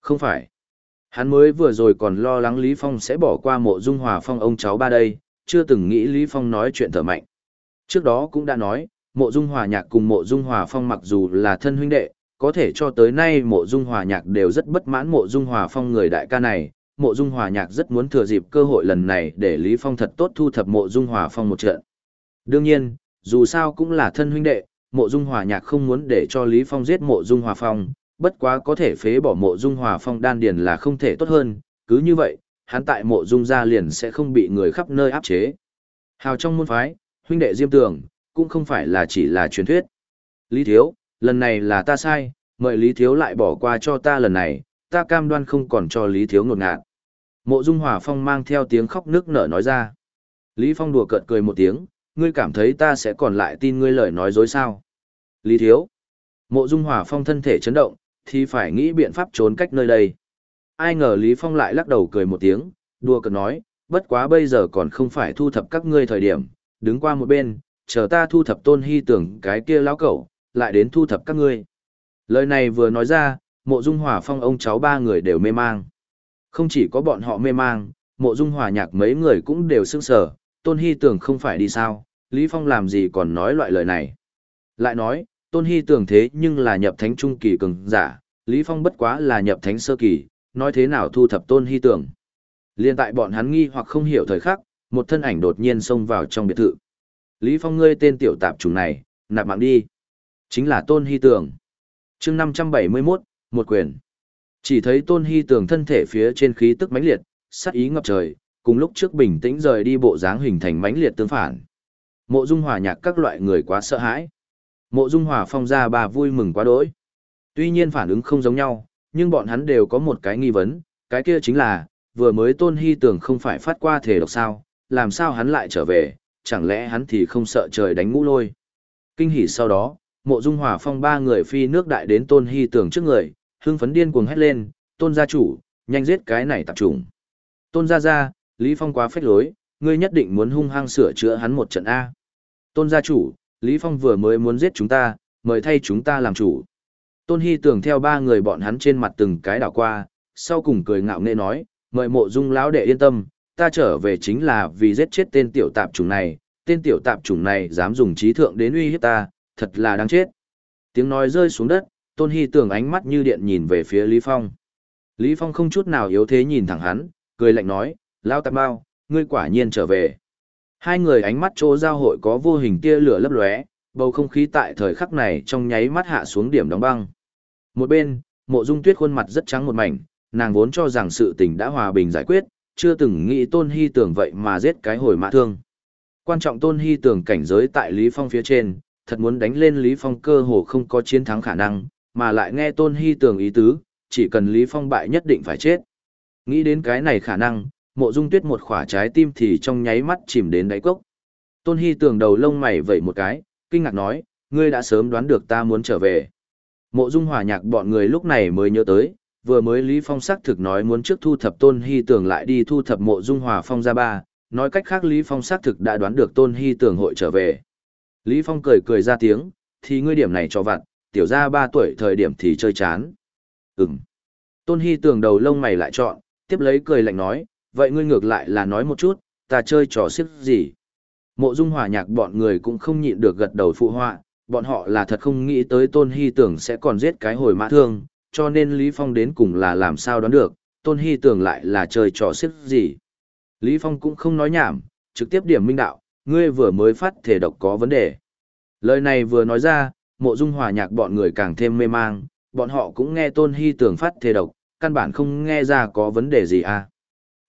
Không phải. Hắn mới vừa rồi còn lo lắng Lý Phong sẽ bỏ qua mộ dung hòa phong ông cháu ba đây, chưa từng nghĩ Lý Phong nói chuyện thở mạnh. Trước đó cũng đã nói, mộ dung hòa nhạc cùng mộ dung hòa phong mặc dù là thân huynh đệ, có thể cho tới nay mộ dung hòa nhạc đều rất bất mãn mộ dung hòa phong người đại ca này. Mộ dung hòa nhạc rất muốn thừa dịp cơ hội lần này để Lý Phong thật tốt thu thập mộ dung hòa phong một trận. Đương nhiên, dù sao cũng là thân huynh đệ, mộ dung hòa nhạc không muốn để cho Lý Phong giết mộ dung hòa phong, bất quá có thể phế bỏ mộ dung hòa phong đan điền là không thể tốt hơn, cứ như vậy, hắn tại mộ dung gia liền sẽ không bị người khắp nơi áp chế. Hào trong môn phái, huynh đệ Diêm Tường, cũng không phải là chỉ là truyền thuyết. Lý Thiếu, lần này là ta sai, mời Lý Thiếu lại bỏ qua cho ta lần này, ta cam đoan không còn cho Lý Thiếu ngột ngạt. Mộ Dung Hòa Phong mang theo tiếng khóc nước nở nói ra. Lý Phong đùa cợt cười một tiếng, ngươi cảm thấy ta sẽ còn lại tin ngươi lời nói dối sao? Lý Thiếu. Mộ Dung Hòa Phong thân thể chấn động, thì phải nghĩ biện pháp trốn cách nơi đây. Ai ngờ Lý Phong lại lắc đầu cười một tiếng, đùa cợt nói, bất quá bây giờ còn không phải thu thập các ngươi thời điểm, đứng qua một bên, chờ ta thu thập tôn hy tưởng cái kia lão cẩu, lại đến thu thập các ngươi. Lời này vừa nói ra, mộ dung hỏa phong ông cháu ba người đều mê mang. Không chỉ có bọn họ mê mang, mộ dung hòa nhạc mấy người cũng đều sưng sở, tôn hy tưởng không phải đi sao, Lý Phong làm gì còn nói loại lời này. Lại nói, tôn hy tưởng thế nhưng là nhập thánh trung kỳ cường giả, Lý Phong bất quá là nhập thánh sơ kỳ, nói thế nào thu thập tôn hy tưởng. Liên tại bọn hắn nghi hoặc không hiểu thời khắc, một thân ảnh đột nhiên xông vào trong biệt thự. Lý Phong ngươi tên tiểu tạp chủng này, nạp mạng đi. Chính là Tôn Hy Tường. chương 571, một quyền. Chỉ thấy Tôn Hy Tường thân thể phía trên khí tức mãnh liệt, sát ý ngập trời, cùng lúc trước bình tĩnh rời đi bộ dáng hình thành mãnh liệt tương phản. Mộ Dung Hòa nhạc các loại người quá sợ hãi. Mộ Dung Hòa phong ra bà vui mừng quá đỗi. Tuy nhiên phản ứng không giống nhau, nhưng bọn hắn đều có một cái nghi vấn, cái kia chính là, vừa mới Tôn Hy Tường không phải phát qua thể độc sao, làm sao hắn lại trở về, chẳng lẽ hắn thì không sợ trời đánh ngũ lôi. Kinh hỉ sau đó, mộ dung hòa phong ba người phi nước đại đến tôn hy tường trước người, hưng phấn điên cuồng hét lên, tôn gia chủ, nhanh giết cái này tạp trùng. Tôn gia gia, Lý Phong quá phách lối, ngươi nhất định muốn hung hăng sửa chữa hắn một trận A. Tôn gia chủ, Lý Phong vừa mới muốn giết chúng ta, mời thay chúng ta làm chủ. Tôn Hy tưởng theo ba người bọn hắn trên mặt từng cái đảo qua, sau cùng cười ngạo nghễ nói, mời mộ dung lão đệ yên tâm, ta trở về chính là vì giết chết tên tiểu tạp chủng này, tên tiểu tạp chủng này dám dùng trí thượng đến uy hiếp ta, thật là đáng chết. Tiếng nói rơi xuống đất, Tôn Hy tưởng ánh mắt như điện nhìn về phía Lý Phong. Lý Phong không chút nào yếu thế nhìn thẳng hắn, cười lạnh nói, lao tạp bao, ngươi quả nhiên trở về. Hai người ánh mắt chỗ giao hội có vô hình tia lửa lấp lóe, bầu không khí tại thời khắc này trong nháy mắt hạ xuống điểm đóng băng. Một bên, mộ dung tuyết khuôn mặt rất trắng một mảnh, nàng vốn cho rằng sự tình đã hòa bình giải quyết, chưa từng nghĩ tôn hy tưởng vậy mà giết cái hồi mã thương. Quan trọng tôn hy tưởng cảnh giới tại Lý Phong phía trên, thật muốn đánh lên Lý Phong cơ hồ không có chiến thắng khả năng, mà lại nghe tôn hy tường ý tứ, chỉ cần Lý Phong bại nhất định phải chết. Nghĩ đến cái này khả năng, mộ dung tuyết một khỏa trái tim thì trong nháy mắt chìm đến đáy cốc. Tôn hy tường đầu lông mày vẩy một cái, kinh ngạc nói, ngươi đã sớm đoán được ta muốn trở về. Mộ dung hòa nhạc bọn người lúc này mới nhớ tới, vừa mới Lý Phong xác thực nói muốn trước thu thập Tôn Hy tường lại đi thu thập mộ dung hòa phong ra ba, nói cách khác Lý Phong xác thực đã đoán được Tôn Hy tường hội trở về. Lý Phong cười cười ra tiếng, thì ngươi điểm này cho vặt, tiểu ra ba tuổi thời điểm thì chơi chán. Ừm. Tôn Hy Tưởng đầu lông mày lại chọn, tiếp lấy cười lạnh nói, vậy ngươi ngược lại là nói một chút, ta chơi trò xiếc gì. Mộ dung hòa nhạc bọn người cũng không nhịn được gật đầu phụ họa, bọn họ là thật không nghĩ tới Tôn Hy Tưởng sẽ còn giết cái hồi mã thương, cho nên Lý Phong đến cùng là làm sao đoán được, Tôn Hy tưởng lại là chơi trò xiếc gì. Lý Phong cũng không nói nhảm, trực tiếp điểm minh đạo, ngươi vừa mới phát thể độc có vấn đề. Lời này vừa nói ra, mộ dung hòa nhạc bọn người càng thêm mê mang, bọn họ cũng nghe Tôn Hy tưởng phát thề độc, căn bản không nghe ra có vấn đề gì à.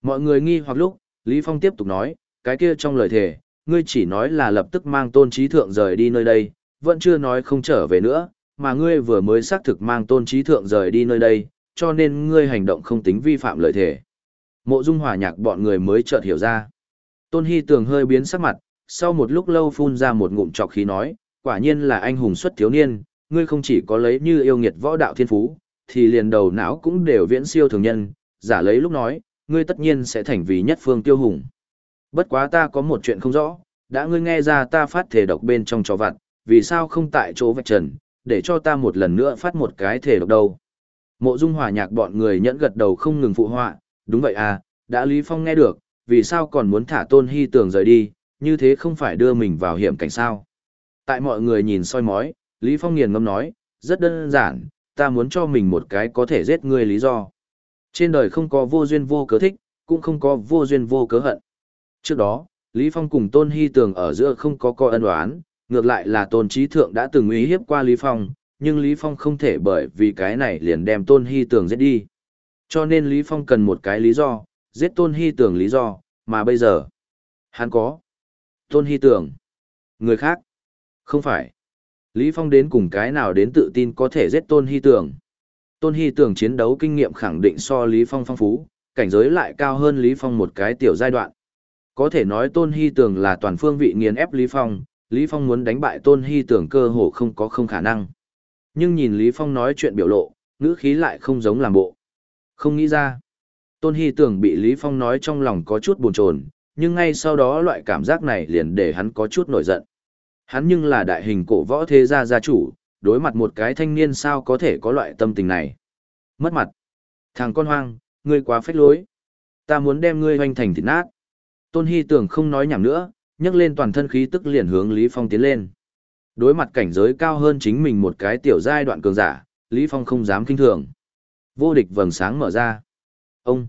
Mọi người nghi hoặc lúc, Lý Phong tiếp tục nói, cái kia trong lời thề, ngươi chỉ nói là lập tức mang tôn trí thượng rời đi nơi đây, vẫn chưa nói không trở về nữa, mà ngươi vừa mới xác thực mang tôn trí thượng rời đi nơi đây, cho nên ngươi hành động không tính vi phạm lời thề. Mộ dung hòa nhạc bọn người mới chợt hiểu ra. Tôn Hy tường hơi biến sắc mặt, sau một lúc lâu phun ra một ngụm trọc khí nói, quả nhiên là anh hùng xuất thiếu niên, ngươi không chỉ có lấy như yêu nghiệt võ đạo thiên phú, thì liền đầu não cũng đều viễn siêu thường nhân, giả lấy lúc nói, ngươi tất nhiên sẽ thành vì nhất phương tiêu hùng. Bất quá ta có một chuyện không rõ, đã ngươi nghe ra ta phát thể độc bên trong trò vặt, vì sao không tại chỗ vạch trần, để cho ta một lần nữa phát một cái thể độc đâu. Mộ dung hòa nhạc bọn người nhẫn gật đầu không ngừng phụ họa, đúng vậy à, đã Lý Phong nghe được, vì sao còn muốn thả tôn hy tường rời đi, như thế không phải đưa mình vào hiểm cảnh sao. Tại mọi người nhìn soi mói, Lý Phong nghiền ngâm nói, rất đơn giản, ta muốn cho mình một cái có thể giết ngươi lý do. Trên đời không có vô duyên vô cớ thích, cũng không có vô duyên vô cớ hận. Trước đó, Lý Phong cùng Tôn Hy Tường ở giữa không có coi ân oán, ngược lại là Tôn Trí Thượng đã từng uy hiếp qua Lý Phong, nhưng Lý Phong không thể bởi vì cái này liền đem Tôn Hy Tường giết đi. Cho nên Lý Phong cần một cái lý do, giết Tôn Hy Tường lý do, mà bây giờ, hắn có. Tôn Hy Tường. Người khác. Không phải. Lý Phong đến cùng cái nào đến tự tin có thể giết Tôn Hy Tường. Tôn Hy Tường chiến đấu kinh nghiệm khẳng định so Lý Phong phong phú, cảnh giới lại cao hơn Lý Phong một cái tiểu giai đoạn. Có thể nói Tôn Hy Tường là toàn phương vị nghiền ép Lý Phong, Lý Phong muốn đánh bại Tôn Hy Tường cơ hồ không có không khả năng. Nhưng nhìn Lý Phong nói chuyện biểu lộ, ngữ khí lại không giống làm bộ. Không nghĩ ra. Tôn Hy Tường bị Lý Phong nói trong lòng có chút buồn chồn, nhưng ngay sau đó loại cảm giác này liền để hắn có chút nổi giận. Hắn nhưng là đại hình cổ võ thế gia gia chủ, đối mặt một cái thanh niên sao có thể có loại tâm tình này. Mất mặt. Thằng con hoang, ngươi quá phách lối. Ta muốn đem ngươi hoành thành thịt nát. Tôn Hy tưởng không nói nhảm nữa, nhấc lên toàn thân khí tức liền hướng Lý Phong tiến lên. Đối mặt cảnh giới cao hơn chính mình một cái tiểu giai đoạn cường giả, Lý Phong không dám kinh thường. Vô địch vầng sáng mở ra. Ông.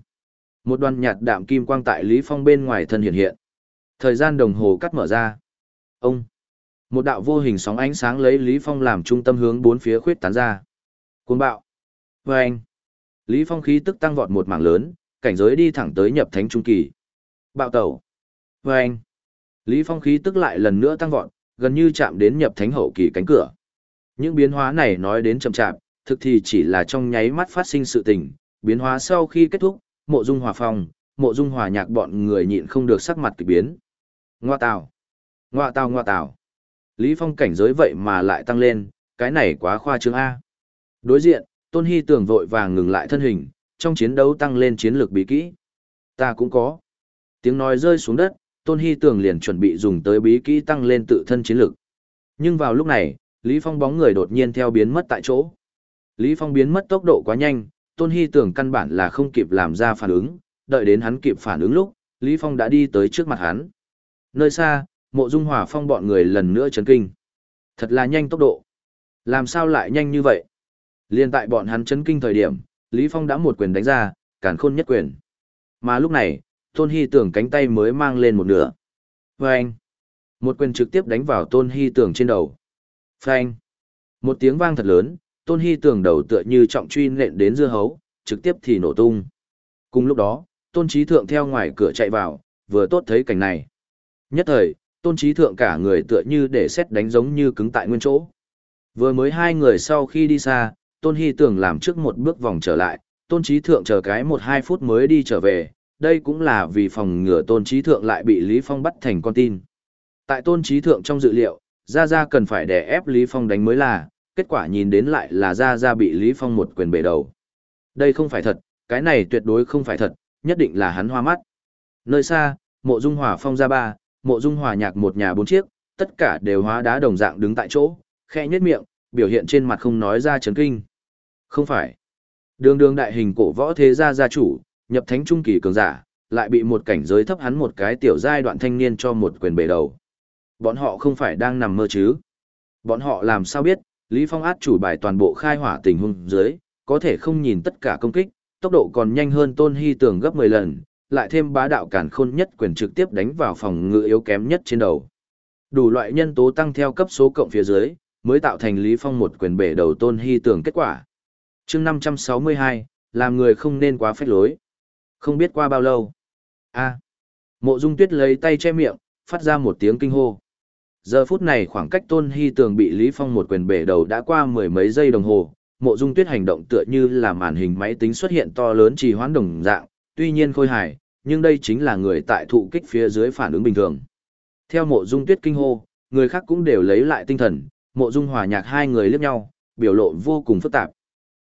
Một đoàn nhạt đạm kim quang tại Lý Phong bên ngoài thân hiện hiện. Thời gian đồng hồ cắt mở ra. Ông. Một đạo vô hình sóng ánh sáng lấy Lý Phong làm trung tâm hướng bốn phía khuyết tán ra. Cuồng bạo. Và anh. Lý Phong khí tức tăng vọt một mảng lớn, cảnh giới đi thẳng tới nhập thánh trung kỳ. Bạo tẩu. Và anh. Lý Phong khí tức lại lần nữa tăng vọt, gần như chạm đến nhập thánh hậu kỳ cánh cửa. Những biến hóa này nói đến chậm chạp, thực thì chỉ là trong nháy mắt phát sinh sự tình, biến hóa sau khi kết thúc, mộ dung hòa phong, mộ dung hòa nhạc bọn người nhịn không được sắc mặt kỳ biến. Ngoa tào, ngoa tào ngoa tào. Lý Phong cảnh giới vậy mà lại tăng lên, cái này quá khoa trương A. Đối diện, Tôn Hy tưởng vội vàng ngừng lại thân hình, trong chiến đấu tăng lên chiến lược bí kỹ. Ta cũng có. Tiếng nói rơi xuống đất, Tôn Hy tưởng liền chuẩn bị dùng tới bí kỹ tăng lên tự thân chiến lược. Nhưng vào lúc này, Lý Phong bóng người đột nhiên theo biến mất tại chỗ. Lý Phong biến mất tốc độ quá nhanh, Tôn Hy tưởng căn bản là không kịp làm ra phản ứng, đợi đến hắn kịp phản ứng lúc, Lý Phong đã đi tới trước mặt hắn. Nơi xa, mộ dung hòa phong bọn người lần nữa chấn kinh. Thật là nhanh tốc độ. Làm sao lại nhanh như vậy? Liên tại bọn hắn chấn kinh thời điểm, Lý Phong đã một quyền đánh ra, cản khôn nhất quyền. Mà lúc này, Tôn Hy tưởng cánh tay mới mang lên một nửa. Vâng! Một quyền trực tiếp đánh vào Tôn Hy tưởng trên đầu. Phanh! Một tiếng vang thật lớn, Tôn Hy tưởng đầu tựa như trọng truy nện đến dưa hấu, trực tiếp thì nổ tung. Cùng lúc đó, Tôn Trí Thượng theo ngoài cửa chạy vào, vừa tốt thấy cảnh này. Nhất thời, Tôn Trí Thượng cả người tựa như để xét đánh giống như cứng tại nguyên chỗ. Vừa mới hai người sau khi đi xa, Tôn Hy tưởng làm trước một bước vòng trở lại, Tôn Trí Thượng chờ cái một hai phút mới đi trở về, đây cũng là vì phòng ngừa Tôn Trí Thượng lại bị Lý Phong bắt thành con tin. Tại Tôn Trí Thượng trong dự liệu, Gia Gia cần phải đè ép Lý Phong đánh mới là, kết quả nhìn đến lại là Gia Gia bị Lý Phong một quyền bể đầu. Đây không phải thật, cái này tuyệt đối không phải thật, nhất định là hắn hoa mắt. Nơi xa, mộ dung hỏa phong ra ba, mộ dung hòa nhạc một nhà bốn chiếc, tất cả đều hóa đá đồng dạng đứng tại chỗ, khẽ nhếch miệng, biểu hiện trên mặt không nói ra chấn kinh. Không phải. Đường đường đại hình cổ võ thế gia gia chủ, nhập thánh trung kỳ cường giả, lại bị một cảnh giới thấp hắn một cái tiểu giai đoạn thanh niên cho một quyền bể đầu. Bọn họ không phải đang nằm mơ chứ. Bọn họ làm sao biết, Lý Phong át chủ bài toàn bộ khai hỏa tình huống dưới, có thể không nhìn tất cả công kích, tốc độ còn nhanh hơn Tôn Hy Tường gấp 10 lần, lại thêm bá đạo cản khôn nhất quyền trực tiếp đánh vào phòng ngự yếu kém nhất trên đầu. Đủ loại nhân tố tăng theo cấp số cộng phía dưới, mới tạo thành Lý Phong một quyền bể đầu Tôn Hy Tường kết quả. chương 562, làm người không nên quá phách lối. Không biết qua bao lâu. a Mộ Dung Tuyết lấy tay che miệng, phát ra một tiếng kinh hô. Giờ phút này khoảng cách Tôn Hy Tường bị Lý Phong một quyền bể đầu đã qua mười mấy giây đồng hồ, Mộ Dung Tuyết hành động tựa như là màn hình máy tính xuất hiện to lớn trì hoãn đồng dạng, tuy nhiên khôi hài, nhưng đây chính là người tại thụ kích phía dưới phản ứng bình thường. Theo Mộ Dung Tuyết kinh hô, người khác cũng đều lấy lại tinh thần, Mộ Dung Hòa Nhạc hai người liếc nhau, biểu lộ vô cùng phức tạp.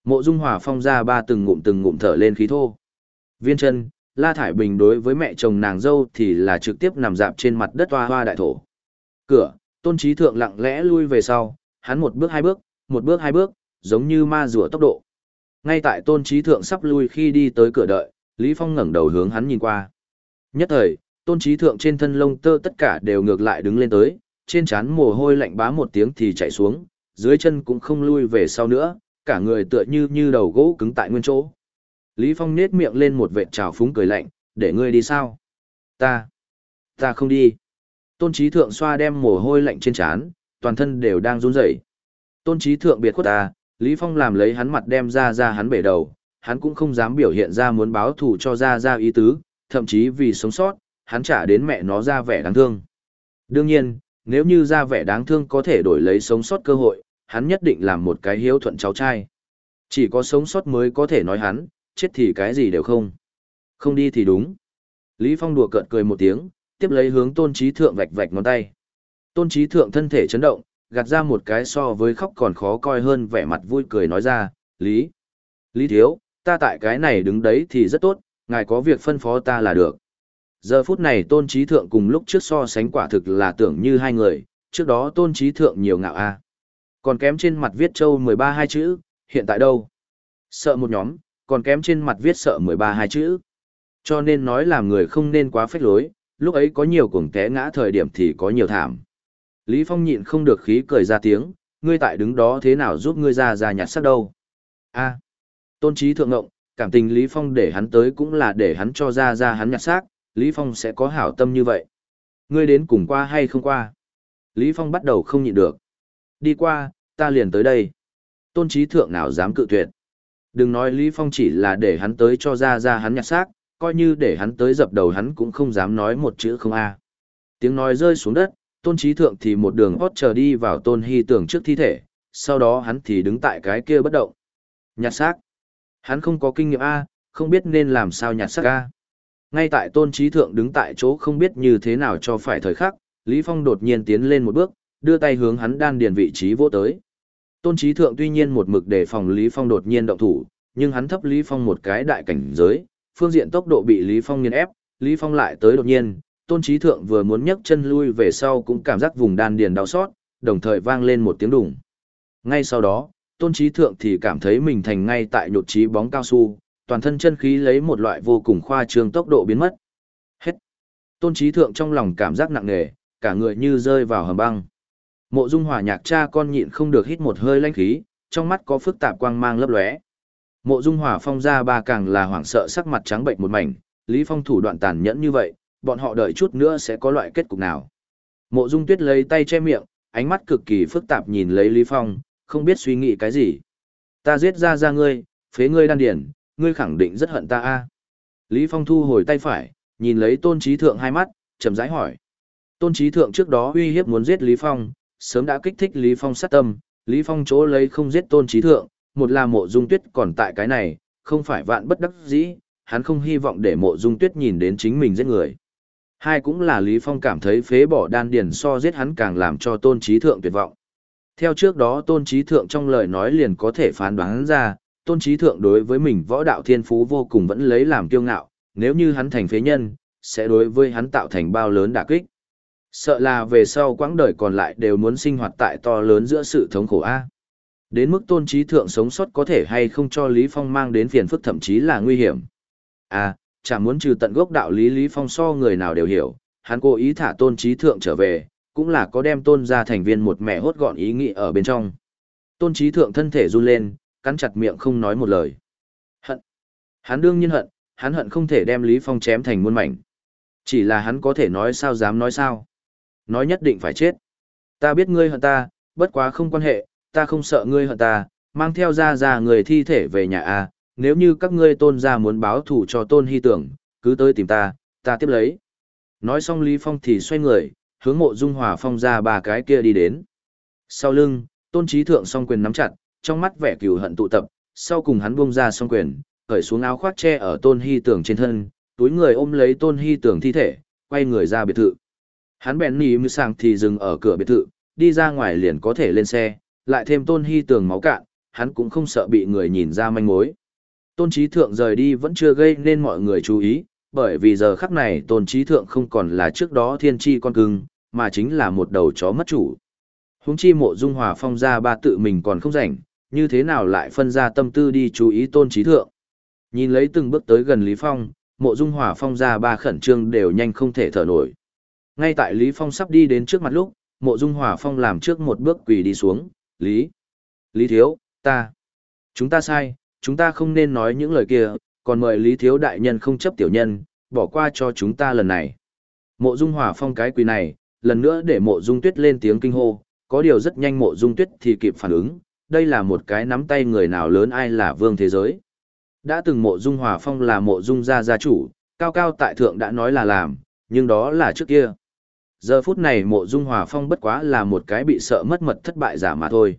Mộ Dung Hòa phong ra ba từng ngụm từng ngụm thở lên khí thô. Viên chân, La Thải Bình đối với mẹ chồng nàng dâu thì là trực tiếp nằm dạp trên mặt đất hoa hoa đại thổ. Cửa, tôn trí thượng lặng lẽ lui về sau, hắn một bước hai bước, một bước hai bước, giống như ma rùa tốc độ. Ngay tại tôn trí thượng sắp lui khi đi tới cửa đợi, Lý Phong ngẩng đầu hướng hắn nhìn qua. Nhất thời, tôn trí thượng trên thân lông tơ tất cả đều ngược lại đứng lên tới, trên trán mồ hôi lạnh bá một tiếng thì chạy xuống, dưới chân cũng không lui về sau nữa, cả người tựa như như đầu gỗ cứng tại nguyên chỗ. Lý Phong nết miệng lên một vệt trào phúng cười lạnh, để ngươi đi sao? Ta, ta không đi. Tôn trí thượng xoa đem mồ hôi lạnh trên trán, toàn thân đều đang run rẩy. Tôn trí thượng biệt khuất ta, Lý Phong làm lấy hắn mặt đem ra ra hắn bể đầu, hắn cũng không dám biểu hiện ra muốn báo thù cho ra ra ý tứ, thậm chí vì sống sót, hắn trả đến mẹ nó ra vẻ đáng thương. Đương nhiên, nếu như ra vẻ đáng thương có thể đổi lấy sống sót cơ hội, hắn nhất định làm một cái hiếu thuận cháu trai. Chỉ có sống sót mới có thể nói hắn, chết thì cái gì đều không. Không đi thì đúng. Lý Phong đùa cợt cười một tiếng, tiếp lấy hướng tôn trí thượng vạch vạch ngón tay. Tôn trí thượng thân thể chấn động, gạt ra một cái so với khóc còn khó coi hơn vẻ mặt vui cười nói ra, Lý. Lý thiếu, ta tại cái này đứng đấy thì rất tốt, ngài có việc phân phó ta là được. Giờ phút này tôn trí thượng cùng lúc trước so sánh quả thực là tưởng như hai người, trước đó tôn trí thượng nhiều ngạo a Còn kém trên mặt viết châu 13 hai chữ, hiện tại đâu? Sợ một nhóm, còn kém trên mặt viết sợ 13 hai chữ. Cho nên nói làm người không nên quá phách lối, lúc ấy có nhiều cuồng té ngã thời điểm thì có nhiều thảm. Lý Phong nhịn không được khí cười ra tiếng, ngươi tại đứng đó thế nào giúp ngươi ra ra nhặt sắc đâu. a tôn trí thượng ngộng, cảm tình Lý Phong để hắn tới cũng là để hắn cho ra ra hắn nhặt xác, Lý Phong sẽ có hảo tâm như vậy. Ngươi đến cùng qua hay không qua? Lý Phong bắt đầu không nhịn được. Đi qua, ta liền tới đây. Tôn trí thượng nào dám cự tuyệt. Đừng nói Lý Phong chỉ là để hắn tới cho ra ra hắn nhặt xác, coi như để hắn tới dập đầu hắn cũng không dám nói một chữ không a. Tiếng nói rơi xuống đất, tôn trí thượng thì một đường hót chờ đi vào tôn hy tưởng trước thi thể, sau đó hắn thì đứng tại cái kia bất động. Nhặt xác. Hắn không có kinh nghiệm A, không biết nên làm sao nhặt xác A. Ngay tại tôn trí thượng đứng tại chỗ không biết như thế nào cho phải thời khắc, Lý Phong đột nhiên tiến lên một bước, đưa tay hướng hắn đan điền vị trí vô tới. Tôn trí thượng tuy nhiên một mực đề phòng Lý Phong đột nhiên động thủ, nhưng hắn thấp Lý Phong một cái đại cảnh giới, phương diện tốc độ bị Lý Phong nghiền ép, Lý Phong lại tới đột nhiên, tôn trí thượng vừa muốn nhấc chân lui về sau cũng cảm giác vùng đan điền đau xót, đồng thời vang lên một tiếng đùng. Ngay sau đó, tôn trí thượng thì cảm thấy mình thành ngay tại nhột trí bóng cao su, toàn thân chân khí lấy một loại vô cùng khoa trương tốc độ biến mất. Hết. Tôn trí thượng trong lòng cảm giác nặng nề, cả người như rơi vào hầm băng. Mộ Dung Hòa Nhạc cha con nhịn không được hít một hơi lãnh khí, trong mắt có phức tạp quang mang lấp lóe. Mộ Dung Hòa Phong ra ba càng là hoảng sợ sắc mặt trắng bệnh một mảnh, Lý Phong thủ đoạn tàn nhẫn như vậy, bọn họ đợi chút nữa sẽ có loại kết cục nào. Mộ Dung Tuyết lấy tay che miệng, ánh mắt cực kỳ phức tạp nhìn lấy Lý Phong, không biết suy nghĩ cái gì. Ta giết ra ra ngươi, phế ngươi đan điển, ngươi khẳng định rất hận ta a. Lý Phong thu hồi tay phải, nhìn lấy Tôn trí Thượng hai mắt, chậm rãi hỏi. Tôn trí Thượng trước đó uy hiếp muốn giết Lý Phong, sớm đã kích thích Lý Phong sát tâm, Lý Phong chỗ lấy không giết Tôn trí Thượng, một là mộ dung tuyết còn tại cái này, không phải vạn bất đắc dĩ, hắn không hy vọng để mộ dung tuyết nhìn đến chính mình giết người. Hai cũng là Lý Phong cảm thấy phế bỏ đan điền so giết hắn càng làm cho tôn trí thượng tuyệt vọng. Theo trước đó tôn trí thượng trong lời nói liền có thể phán đoán ra, tôn trí thượng đối với mình võ đạo thiên phú vô cùng vẫn lấy làm kiêu ngạo, nếu như hắn thành phế nhân, sẽ đối với hắn tạo thành bao lớn đả kích. Sợ là về sau quãng đời còn lại đều muốn sinh hoạt tại to lớn giữa sự thống khổ A. Đến mức tôn trí thượng sống sót có thể hay không cho Lý Phong mang đến phiền phức thậm chí là nguy hiểm. À, chả muốn trừ tận gốc đạo lý Lý Phong so người nào đều hiểu, hắn cố ý thả tôn trí thượng trở về, cũng là có đem tôn ra thành viên một mẹ hốt gọn ý nghĩ ở bên trong. Tôn trí thượng thân thể run lên, cắn chặt miệng không nói một lời. Hận. Hắn đương nhiên hận, hắn hận không thể đem Lý Phong chém thành muôn mảnh. Chỉ là hắn có thể nói sao dám nói sao. Nói nhất định phải chết. Ta biết ngươi hận ta, bất quá không quan hệ, ta không sợ ngươi hận ta, mang theo ra ra người thi thể về nhà a. nếu như các ngươi tôn gia muốn báo thù cho tôn hy tưởng, cứ tới tìm ta, ta tiếp lấy. Nói xong Lý Phong thì xoay người, hướng mộ dung hòa phong ra ba cái kia đi đến. Sau lưng, tôn trí thượng song quyền nắm chặt, trong mắt vẻ cừu hận tụ tập, sau cùng hắn buông ra song quyền, cởi xuống áo khoác che ở tôn hy tưởng trên thân, túi người ôm lấy tôn hy tưởng thi thể, quay người ra biệt thự. Hắn bèn nỉ mưu sang thì dừng ở cửa biệt thự, đi ra ngoài liền có thể lên xe, lại thêm tôn hy tưởng máu cạn, hắn cũng không sợ bị người nhìn ra manh mối. Tôn trí thượng rời đi vẫn chưa gây nên mọi người chú ý, bởi vì giờ khắc này tôn trí thượng không còn là trước đó thiên tri con cưng, mà chính là một đầu chó mất chủ. Húng chi mộ dung hòa phong ra ba tự mình còn không rảnh, như thế nào lại phân ra tâm tư đi chú ý tôn trí thượng. Nhìn lấy từng bước tới gần Lý Phong, mộ dung hòa phong ra ba khẩn trương đều nhanh không thể thở nổi. Ngay tại Lý Phong sắp đi đến trước mặt lúc, mộ dung hòa phong làm trước một bước quỳ đi xuống, Lý, Lý Thiếu, ta, chúng ta sai, chúng ta không nên nói những lời kia, còn mời Lý Thiếu Đại Nhân không chấp tiểu nhân, bỏ qua cho chúng ta lần này. Mộ dung hòa phong cái quỳ này, lần nữa để mộ dung tuyết lên tiếng kinh hô, có điều rất nhanh mộ dung tuyết thì kịp phản ứng, đây là một cái nắm tay người nào lớn ai là vương thế giới. Đã từng mộ dung hòa phong là mộ dung gia gia chủ, cao cao tại thượng đã nói là làm, nhưng đó là trước kia. Giờ phút này mộ dung hòa phong bất quá là một cái bị sợ mất mật thất bại giả mà thôi.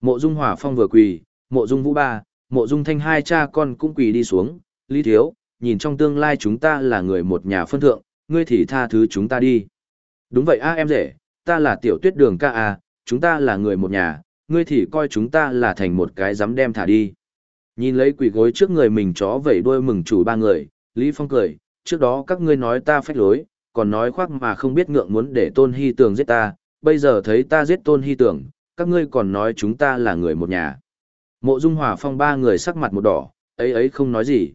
Mộ dung hòa phong vừa quỳ, mộ dung vũ ba, mộ dung thanh hai cha con cũng quỳ đi xuống, lý thiếu, nhìn trong tương lai chúng ta là người một nhà phân thượng, ngươi thì tha thứ chúng ta đi. Đúng vậy a em rể, ta là tiểu tuyết đường ca a, chúng ta là người một nhà, ngươi thì coi chúng ta là thành một cái dám đem thả đi. Nhìn lấy quỷ gối trước người mình chó vẩy đuôi mừng chủ ba người, Lý Phong cười, trước đó các ngươi nói ta phách lối, còn nói khoác mà không biết ngượng muốn để tôn hy tường giết ta, bây giờ thấy ta giết tôn hy tường, các ngươi còn nói chúng ta là người một nhà. Mộ Dung Hòa Phong ba người sắc mặt một đỏ, ấy ấy không nói gì.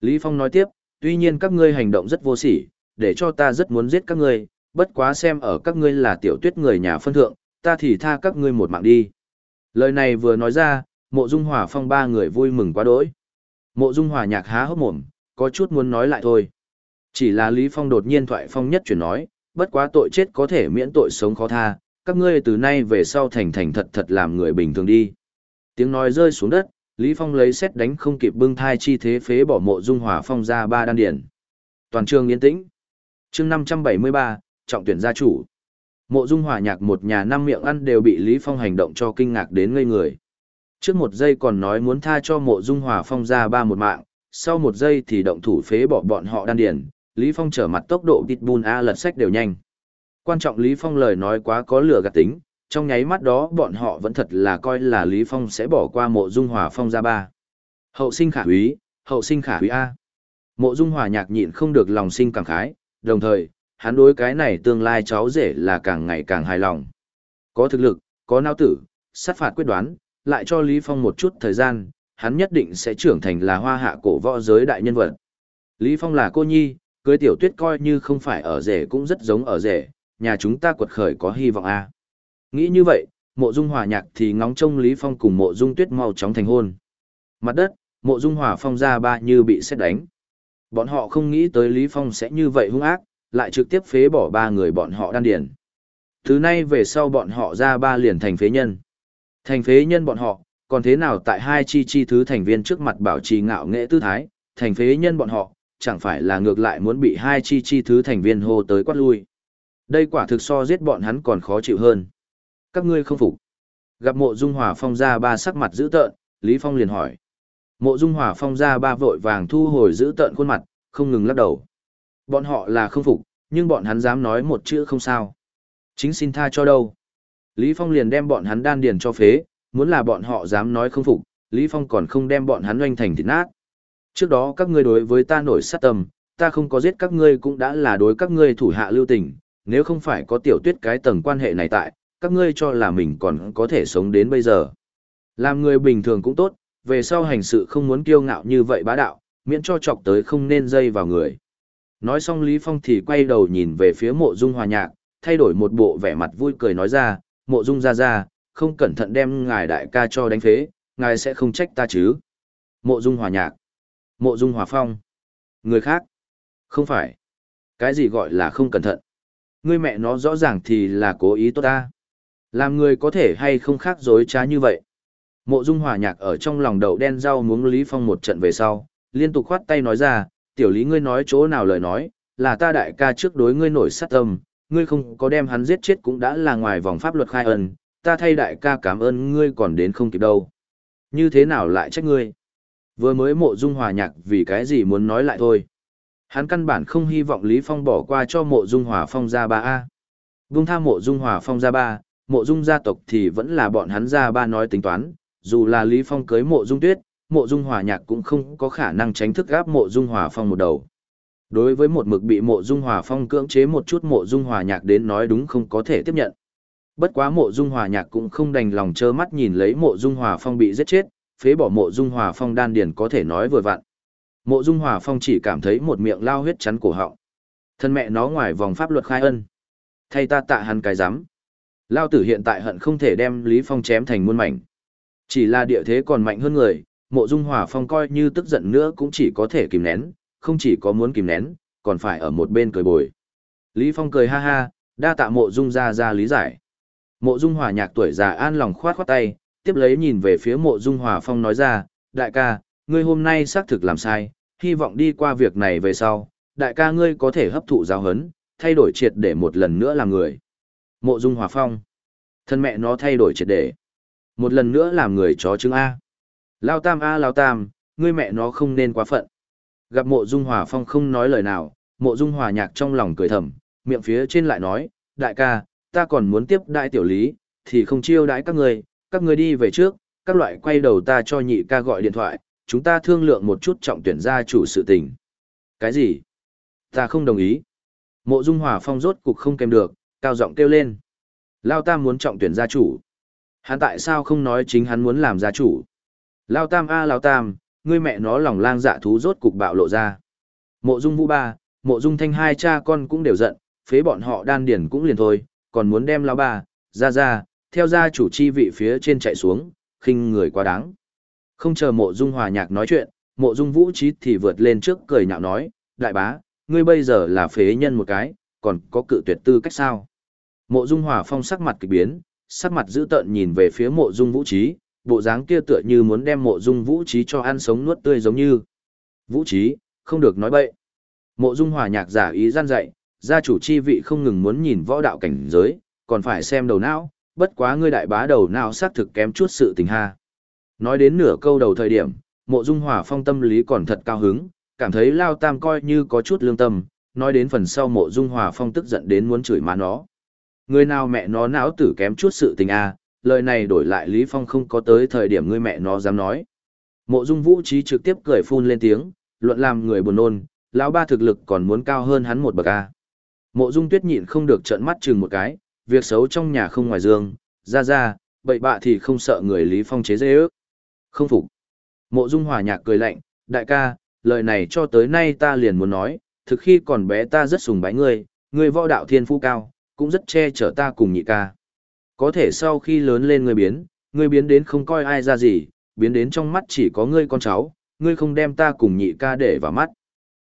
Lý Phong nói tiếp, tuy nhiên các ngươi hành động rất vô sỉ, để cho ta rất muốn giết các ngươi, bất quá xem ở các ngươi là tiểu tuyết người nhà phân thượng, ta thì tha các ngươi một mạng đi. Lời này vừa nói ra, mộ dung hòa phong ba người vui mừng quá đỗi. Mộ dung hòa nhạc há hốc mồm, có chút muốn nói lại thôi. Chỉ là Lý Phong đột nhiên thoại phong nhất chuyển nói, bất quá tội chết có thể miễn tội sống khó tha, các ngươi từ nay về sau thành thành thật thật làm người bình thường đi. Tiếng nói rơi xuống đất, Lý Phong lấy xét đánh không kịp bưng thai chi thế phế bỏ mộ dung hòa phong ra ba đan điển. Toàn trường yên tĩnh. chương 573, trọng tuyển gia chủ. Mộ dung hòa nhạc một nhà năm miệng ăn đều bị Lý Phong hành động cho kinh ngạc đến ngây người. Trước một giây còn nói muốn tha cho mộ dung hòa phong ra ba một mạng, sau một giây thì động thủ phế bỏ bọn họ đan điển, Lý Phong trở mặt tốc độ Pitbull A lật sách đều nhanh. Quan trọng Lý Phong lời nói quá có lửa gạt tính, trong nháy mắt đó bọn họ vẫn thật là coi là Lý Phong sẽ bỏ qua mộ dung hòa phong ra ba. Hậu sinh khả úy, hậu sinh khả úy A. Mộ dung hòa nhạc nhịn không được lòng sinh cảm khái, đồng thời, hắn đối cái này tương lai cháu rể là càng ngày càng hài lòng. Có thực lực, có não tử, sát phạt quyết đoán, lại cho Lý Phong một chút thời gian, hắn nhất định sẽ trưởng thành là hoa hạ cổ võ giới đại nhân vật. Lý Phong là cô nhi, cưới tiểu tuyết coi như không phải ở rể cũng rất giống ở rể, nhà chúng ta quật khởi có hy vọng a. Nghĩ như vậy, mộ dung hòa nhạc thì ngóng trông Lý Phong cùng mộ dung tuyết mau chóng thành hôn. Mặt đất, mộ dung hòa phong ra ba như bị xét đánh. Bọn họ không nghĩ tới Lý Phong sẽ như vậy hung ác, lại trực tiếp phế bỏ ba người bọn họ đan điền. Thứ nay về sau bọn họ ra ba liền thành phế nhân. Thành phế nhân bọn họ, còn thế nào tại hai chi chi thứ thành viên trước mặt bảo trì ngạo nghệ tư thái, thành phế nhân bọn họ, chẳng phải là ngược lại muốn bị hai chi chi thứ thành viên hô tới quát lui. Đây quả thực so giết bọn hắn còn khó chịu hơn. Các ngươi không phục. Gặp mộ dung hỏa phong ra ba sắc mặt dữ tợn, Lý Phong liền hỏi. Mộ dung hỏa phong ra ba vội vàng thu hồi dữ tợn khuôn mặt, không ngừng lắc đầu. Bọn họ là không phục, nhưng bọn hắn dám nói một chữ không sao. Chính xin tha cho đâu. Lý Phong liền đem bọn hắn đan điền cho phế, muốn là bọn họ dám nói không phục, Lý Phong còn không đem bọn hắn oanh thành thịt nát. Trước đó các ngươi đối với ta nổi sát tâm, ta không có giết các ngươi cũng đã là đối các ngươi thủ hạ lưu tình, nếu không phải có tiểu tuyết cái tầng quan hệ này tại, các ngươi cho là mình còn có thể sống đến bây giờ. Làm người bình thường cũng tốt, về sau hành sự không muốn kiêu ngạo như vậy bá đạo, miễn cho chọc tới không nên dây vào người. Nói xong Lý Phong thì quay đầu nhìn về phía mộ dung hòa nhạc, thay đổi một bộ vẻ mặt vui cười nói ra, mộ dung ra ra, không cẩn thận đem ngài đại ca cho đánh phế, ngài sẽ không trách ta chứ. Mộ dung hòa nhạc. Mộ dung hòa phong. Người khác. Không phải. Cái gì gọi là không cẩn thận. Ngươi mẹ nó rõ ràng thì là cố ý tốt ta. Làm người có thể hay không khác dối trá như vậy. Mộ dung hòa nhạc ở trong lòng đậu đen rau muống Lý Phong một trận về sau, liên tục khoát tay nói ra, tiểu lý ngươi nói chỗ nào lời nói, là ta đại ca trước đối ngươi nổi sát tâm, ngươi không có đem hắn giết chết cũng đã là ngoài vòng pháp luật khai ân, ta thay đại ca cảm ơn ngươi còn đến không kịp đâu. Như thế nào lại trách ngươi? Vừa mới mộ dung hòa nhạc vì cái gì muốn nói lại thôi. Hắn căn bản không hy vọng Lý Phong bỏ qua cho mộ dung hòa phong ra ba a Vung tha mộ dung hòa phong ra ba, mộ dung gia tộc thì vẫn là bọn hắn gia ba nói tính toán, dù là Lý Phong cưới mộ dung tuyết, mộ dung hòa nhạc cũng không có khả năng tránh thức gáp mộ dung hòa phong một đầu. Đối với một mực bị mộ dung hòa phong cưỡng chế một chút mộ dung hòa nhạc đến nói đúng không có thể tiếp nhận. Bất quá mộ dung hòa nhạc cũng không đành lòng trơ mắt nhìn lấy mộ dung hòa phong bị giết chết, phế bỏ mộ dung hòa phong đan điền có thể nói vừa vặn. Mộ dung hòa phong chỉ cảm thấy một miệng lao huyết chắn cổ họng. Thân mẹ nó ngoài vòng pháp luật khai ân. Thay ta tạ hắn cái giám. Lao tử hiện tại hận không thể đem Lý Phong chém thành muôn mảnh. Chỉ là địa thế còn mạnh hơn người, mộ dung hòa phong coi như tức giận nữa cũng chỉ có thể kìm nén, không chỉ có muốn kìm nén, còn phải ở một bên cười bồi. Lý Phong cười ha ha, đa tạ mộ dung ra ra lý giải. Mộ dung hòa nhạc tuổi già an lòng khoát khoát tay, tiếp lấy nhìn về phía mộ dung hòa phong nói ra, đại ca, ngươi hôm nay xác thực làm sai, hy vọng đi qua việc này về sau, đại ca ngươi có thể hấp thụ giáo hấn, thay đổi triệt để một lần nữa làm người. Mộ dung hòa phong, thân mẹ nó thay đổi triệt để, một lần nữa làm người chó chứng A. Lao tam A Lao tam, ngươi mẹ nó không nên quá phận. Gặp mộ dung hòa phong không nói lời nào, mộ dung hòa nhạc trong lòng cười thầm, miệng phía trên lại nói, đại ca, ta còn muốn tiếp đại tiểu lý, thì không chiêu đãi các ngươi, các ngươi đi về trước, các loại quay đầu ta cho nhị ca gọi điện thoại, chúng ta thương lượng một chút trọng tuyển gia chủ sự tình. Cái gì? Ta không đồng ý. Mộ Dung Hòa Phong rốt cục không kèm được, cao giọng kêu lên. Lao Tam muốn trọng tuyển gia chủ. Hắn tại sao không nói chính hắn muốn làm gia chủ? Lao Tam a Lao Tam, ngươi mẹ nó lòng lang dạ thú rốt cục bạo lộ ra. Mộ Dung Vũ Ba, Mộ Dung Thanh hai cha con cũng đều giận, phế bọn họ đan điển cũng liền thôi, còn muốn đem Lao Ba, ra ra, theo gia chủ chi vị phía trên chạy xuống, khinh người quá đáng. Không chờ mộ dung hòa nhạc nói chuyện, mộ dung vũ trí thì vượt lên trước cười nhạo nói, đại bá, ngươi bây giờ là phế nhân một cái, còn có cự tuyệt tư cách sao. Mộ dung hòa phong sắc mặt kỳ biến, sắc mặt dữ tợn nhìn về phía mộ dung vũ trí, bộ dáng kia tựa như muốn đem mộ dung vũ trí cho ăn sống nuốt tươi giống như. Vũ trí, không được nói bậy. Mộ dung hòa nhạc giả ý gian dạy, gia chủ chi vị không ngừng muốn nhìn võ đạo cảnh giới, còn phải xem đầu não, bất quá ngươi đại bá đầu não xác thực kém chút sự tình ha. Nói đến nửa câu đầu thời điểm, mộ dung hòa phong tâm lý còn thật cao hứng, cảm thấy lao tam coi như có chút lương tâm, nói đến phần sau mộ dung hòa phong tức giận đến muốn chửi má nó. Người nào mẹ nó não tử kém chút sự tình a lời này đổi lại Lý Phong không có tới thời điểm ngươi mẹ nó dám nói. Mộ dung vũ trí trực tiếp cười phun lên tiếng, luận làm người buồn nôn, lão ba thực lực còn muốn cao hơn hắn một bậc a. Mộ dung tuyết nhịn không được trợn mắt chừng một cái, việc xấu trong nhà không ngoài dương, ra ra, bậy bạ thì không sợ người Lý Phong chế dễ ước. Không phục. Mộ Dung Hòa Nhạc cười lạnh, đại ca, lời này cho tới nay ta liền muốn nói, thực khi còn bé ta rất sùng bái ngươi, ngươi võ đạo thiên phú cao, cũng rất che chở ta cùng nhị ca. Có thể sau khi lớn lên ngươi biến, ngươi biến đến không coi ai ra gì, biến đến trong mắt chỉ có ngươi con cháu, ngươi không đem ta cùng nhị ca để vào mắt.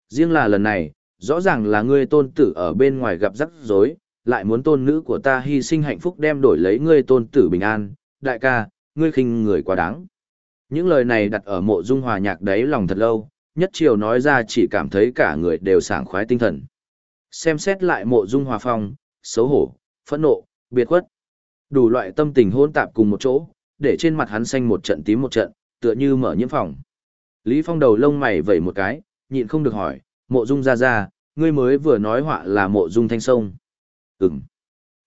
Riêng là lần này, rõ ràng là ngươi tôn tử ở bên ngoài gặp rắc rối, lại muốn tôn nữ của ta hy sinh hạnh phúc đem đổi lấy ngươi tôn tử bình an, đại ca, ngươi khinh người quá đáng. Những lời này đặt ở mộ dung hòa nhạc đấy lòng thật lâu, nhất chiều nói ra chỉ cảm thấy cả người đều sảng khoái tinh thần. Xem xét lại mộ dung hòa phong, xấu hổ, phẫn nộ, biệt khuất. Đủ loại tâm tình hôn tạp cùng một chỗ, để trên mặt hắn xanh một trận tím một trận, tựa như mở nhiễm phòng. Lý Phong đầu lông mày vẩy một cái, nhịn không được hỏi, mộ dung ra ra, ngươi mới vừa nói họa là mộ dung thanh sông. Ừm.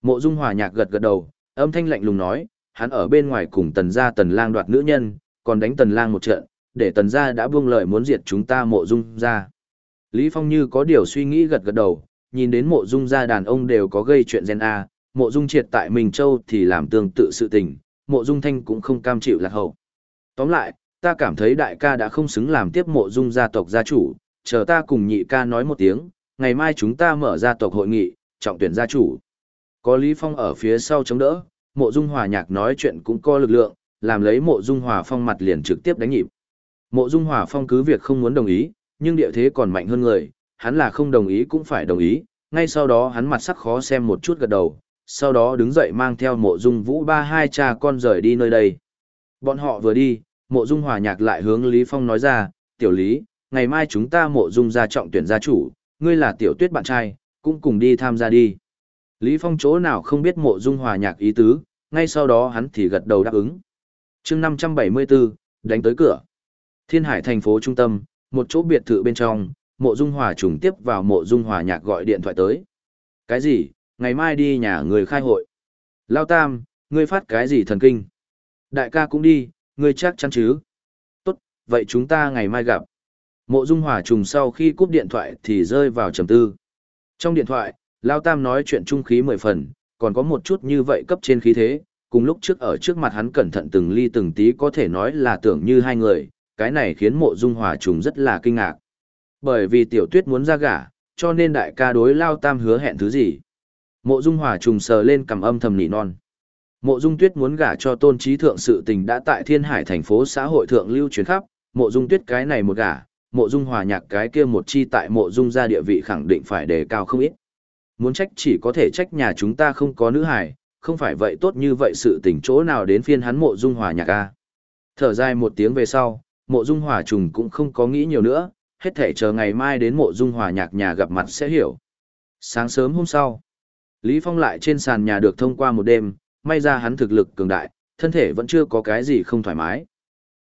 Mộ dung hòa nhạc gật gật đầu, âm thanh lạnh lùng nói, hắn ở bên ngoài cùng tần gia tần lang đoạt nữ nhân, còn đánh tần lang một trận, để tần gia đã buông lời muốn diệt chúng ta mộ dung ra. Lý Phong như có điều suy nghĩ gật gật đầu, nhìn đến mộ dung gia đàn ông đều có gây chuyện gen A, mộ dung triệt tại Minh Châu thì làm tương tự sự tình, mộ dung thanh cũng không cam chịu lạc hậu. Tóm lại, ta cảm thấy đại ca đã không xứng làm tiếp mộ dung gia tộc gia chủ, chờ ta cùng nhị ca nói một tiếng, ngày mai chúng ta mở gia tộc hội nghị, trọng tuyển gia chủ. Có Lý Phong ở phía sau chống đỡ, mộ dung hòa nhạc nói chuyện cũng có lực lượng, làm lấy mộ dung hòa phong mặt liền trực tiếp đánh nhịp. Mộ dung hòa phong cứ việc không muốn đồng ý, nhưng địa thế còn mạnh hơn người, hắn là không đồng ý cũng phải đồng ý, ngay sau đó hắn mặt sắc khó xem một chút gật đầu, sau đó đứng dậy mang theo mộ dung vũ ba hai cha con rời đi nơi đây. Bọn họ vừa đi, mộ dung hòa nhạc lại hướng Lý Phong nói ra, tiểu Lý, ngày mai chúng ta mộ dung ra trọng tuyển gia chủ, ngươi là tiểu tuyết bạn trai, cũng cùng đi tham gia đi. Lý Phong chỗ nào không biết mộ dung hòa nhạc ý tứ, ngay sau đó hắn thì gật đầu đáp ứng. chương 574, đánh tới cửa. Thiên Hải thành phố trung tâm, một chỗ biệt thự bên trong, mộ dung hòa trùng tiếp vào mộ dung hòa nhạc gọi điện thoại tới. Cái gì, ngày mai đi nhà người khai hội. Lao Tam, ngươi phát cái gì thần kinh? Đại ca cũng đi, ngươi chắc chắn chứ? Tốt, vậy chúng ta ngày mai gặp. Mộ dung hòa trùng sau khi cúp điện thoại thì rơi vào trầm tư. Trong điện thoại, Lao Tam nói chuyện trung khí mười phần, còn có một chút như vậy cấp trên khí thế, cùng lúc trước ở trước mặt hắn cẩn thận từng ly từng tí có thể nói là tưởng như hai người, cái này khiến mộ dung hòa trùng rất là kinh ngạc. Bởi vì tiểu tuyết muốn ra gả, cho nên đại ca đối Lao Tam hứa hẹn thứ gì. Mộ dung hòa trùng sờ lên cầm âm thầm nỉ non. Mộ dung tuyết muốn gả cho tôn trí thượng sự tình đã tại thiên hải thành phố xã hội thượng lưu truyền khắp, mộ dung tuyết cái này một gả, mộ dung hòa nhạc cái kia một chi tại mộ dung gia địa vị khẳng định phải đề cao không ít. Muốn trách chỉ có thể trách nhà chúng ta không có nữ hải, không phải vậy tốt như vậy sự tình chỗ nào đến phiên hắn mộ dung hòa nhạc a. Thở dài một tiếng về sau, mộ dung hòa trùng cũng không có nghĩ nhiều nữa, hết thể chờ ngày mai đến mộ dung hòa nhạc nhà gặp mặt sẽ hiểu. Sáng sớm hôm sau, Lý Phong lại trên sàn nhà được thông qua một đêm, may ra hắn thực lực cường đại, thân thể vẫn chưa có cái gì không thoải mái.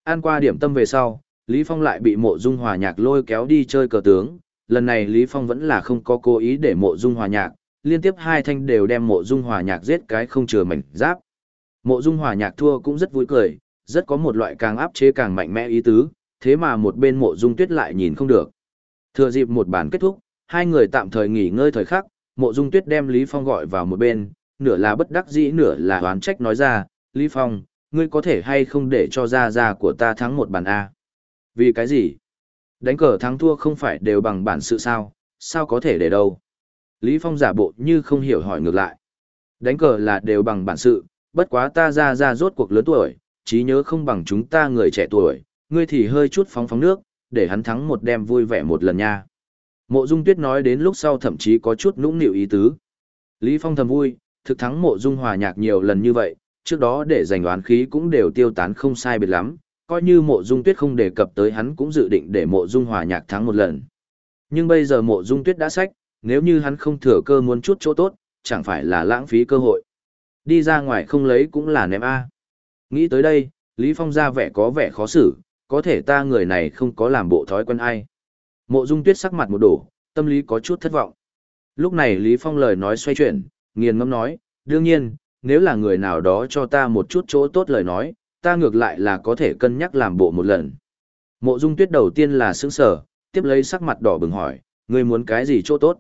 An qua điểm tâm về sau, Lý Phong lại bị mộ dung hòa nhạc lôi kéo đi chơi cờ tướng, lần này Lý Phong vẫn là không có cố ý để mộ dung hòa nhạc, liên tiếp hai thanh đều đem mộ dung hòa nhạc giết cái không chừa mảnh giáp. Mộ dung hòa nhạc thua cũng rất vui cười, rất có một loại càng áp chế càng mạnh mẽ ý tứ, thế mà một bên mộ dung tuyết lại nhìn không được. Thừa dịp một bản kết thúc, hai người tạm thời nghỉ ngơi thời khắc, mộ dung tuyết đem Lý Phong gọi vào một bên, nửa là bất đắc dĩ nửa là oán trách nói ra, Lý Phong, ngươi có thể hay không để cho gia gia của ta thắng một bàn A. Vì cái gì? Đánh cờ thắng thua không phải đều bằng bản sự sao, sao có thể để đâu? Lý Phong giả bộ như không hiểu hỏi ngược lại. Đánh cờ là đều bằng bản sự, bất quá ta ra ra rốt cuộc lớn tuổi, trí nhớ không bằng chúng ta người trẻ tuổi, ngươi thì hơi chút phóng phóng nước, để hắn thắng một đêm vui vẻ một lần nha. Mộ Dung Tuyết nói đến lúc sau thậm chí có chút nũng nịu ý tứ. Lý Phong thầm vui, thực thắng Mộ Dung Hòa Nhạc nhiều lần như vậy, trước đó để giành oán khí cũng đều tiêu tán không sai biệt lắm, coi như Mộ Dung Tuyết không đề cập tới hắn cũng dự định để Mộ Dung Hòa Nhạc thắng một lần. Nhưng bây giờ Mộ Dung Tuyết đã sách, nếu như hắn không thừa cơ muốn chút chỗ tốt, chẳng phải là lãng phí cơ hội. Đi ra ngoài không lấy cũng là ném A. Nghĩ tới đây, Lý Phong ra vẻ có vẻ khó xử, có thể ta người này không có làm bộ thói quen ai. Mộ Dung Tuyết sắc mặt một đổ, tâm lý có chút thất vọng. Lúc này Lý Phong lời nói xoay chuyển, nghiền ngẫm nói, đương nhiên, nếu là người nào đó cho ta một chút chỗ tốt lời nói, ta ngược lại là có thể cân nhắc làm bộ một lần. Mộ Dung Tuyết đầu tiên là sững sờ, tiếp lấy sắc mặt đỏ bừng hỏi, ngươi muốn cái gì chỗ tốt?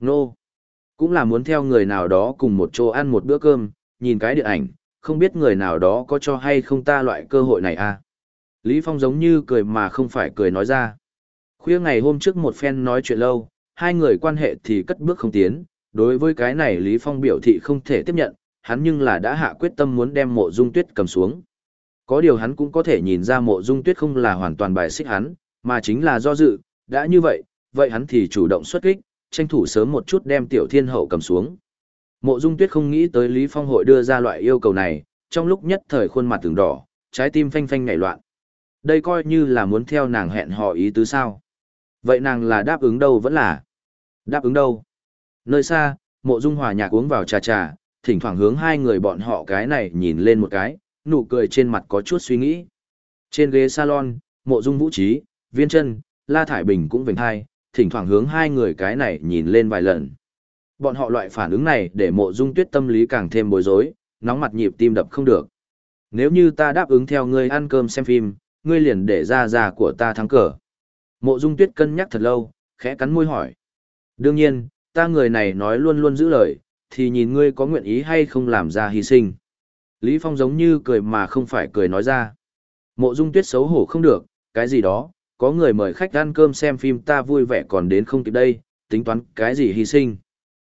Nô! Cũng là muốn theo người nào đó cùng một chỗ ăn một bữa cơm, nhìn cái điện ảnh, không biết người nào đó có cho hay không ta loại cơ hội này à? Lý Phong giống như cười mà không phải cười nói ra. Khuya ngày hôm trước một phen nói chuyện lâu, hai người quan hệ thì cất bước không tiến, đối với cái này Lý Phong biểu thị không thể tiếp nhận, hắn nhưng là đã hạ quyết tâm muốn đem mộ dung tuyết cầm xuống. Có điều hắn cũng có thể nhìn ra mộ dung tuyết không là hoàn toàn bài xích hắn, mà chính là do dự, đã như vậy, vậy hắn thì chủ động xuất kích, tranh thủ sớm một chút đem tiểu thiên hậu cầm xuống. Mộ dung tuyết không nghĩ tới Lý Phong hội đưa ra loại yêu cầu này, trong lúc nhất thời khuôn mặt từng đỏ, trái tim phanh phanh nhảy loạn. Đây coi như là muốn theo nàng hẹn hò ý tứ sao. Vậy nàng là đáp ứng đâu vẫn là? Đáp ứng đâu? Nơi xa, mộ dung hòa nhạc uống vào trà trà, thỉnh thoảng hướng hai người bọn họ cái này nhìn lên một cái, nụ cười trên mặt có chút suy nghĩ. Trên ghế salon, mộ dung vũ trí, viên chân, la thải bình cũng vểnh hai, thỉnh thoảng hướng hai người cái này nhìn lên vài lần. Bọn họ loại phản ứng này để mộ dung tuyết tâm lý càng thêm bối rối, nóng mặt nhịp tim đập không được. Nếu như ta đáp ứng theo ngươi ăn cơm xem phim, ngươi liền để ra già của ta thắng cờ. Mộ dung tuyết cân nhắc thật lâu, khẽ cắn môi hỏi. Đương nhiên, ta người này nói luôn luôn giữ lời, thì nhìn ngươi có nguyện ý hay không làm ra hy sinh. Lý Phong giống như cười mà không phải cười nói ra. Mộ dung tuyết xấu hổ không được, cái gì đó, có người mời khách ăn cơm xem phim ta vui vẻ còn đến không kịp đây, tính toán cái gì hy sinh.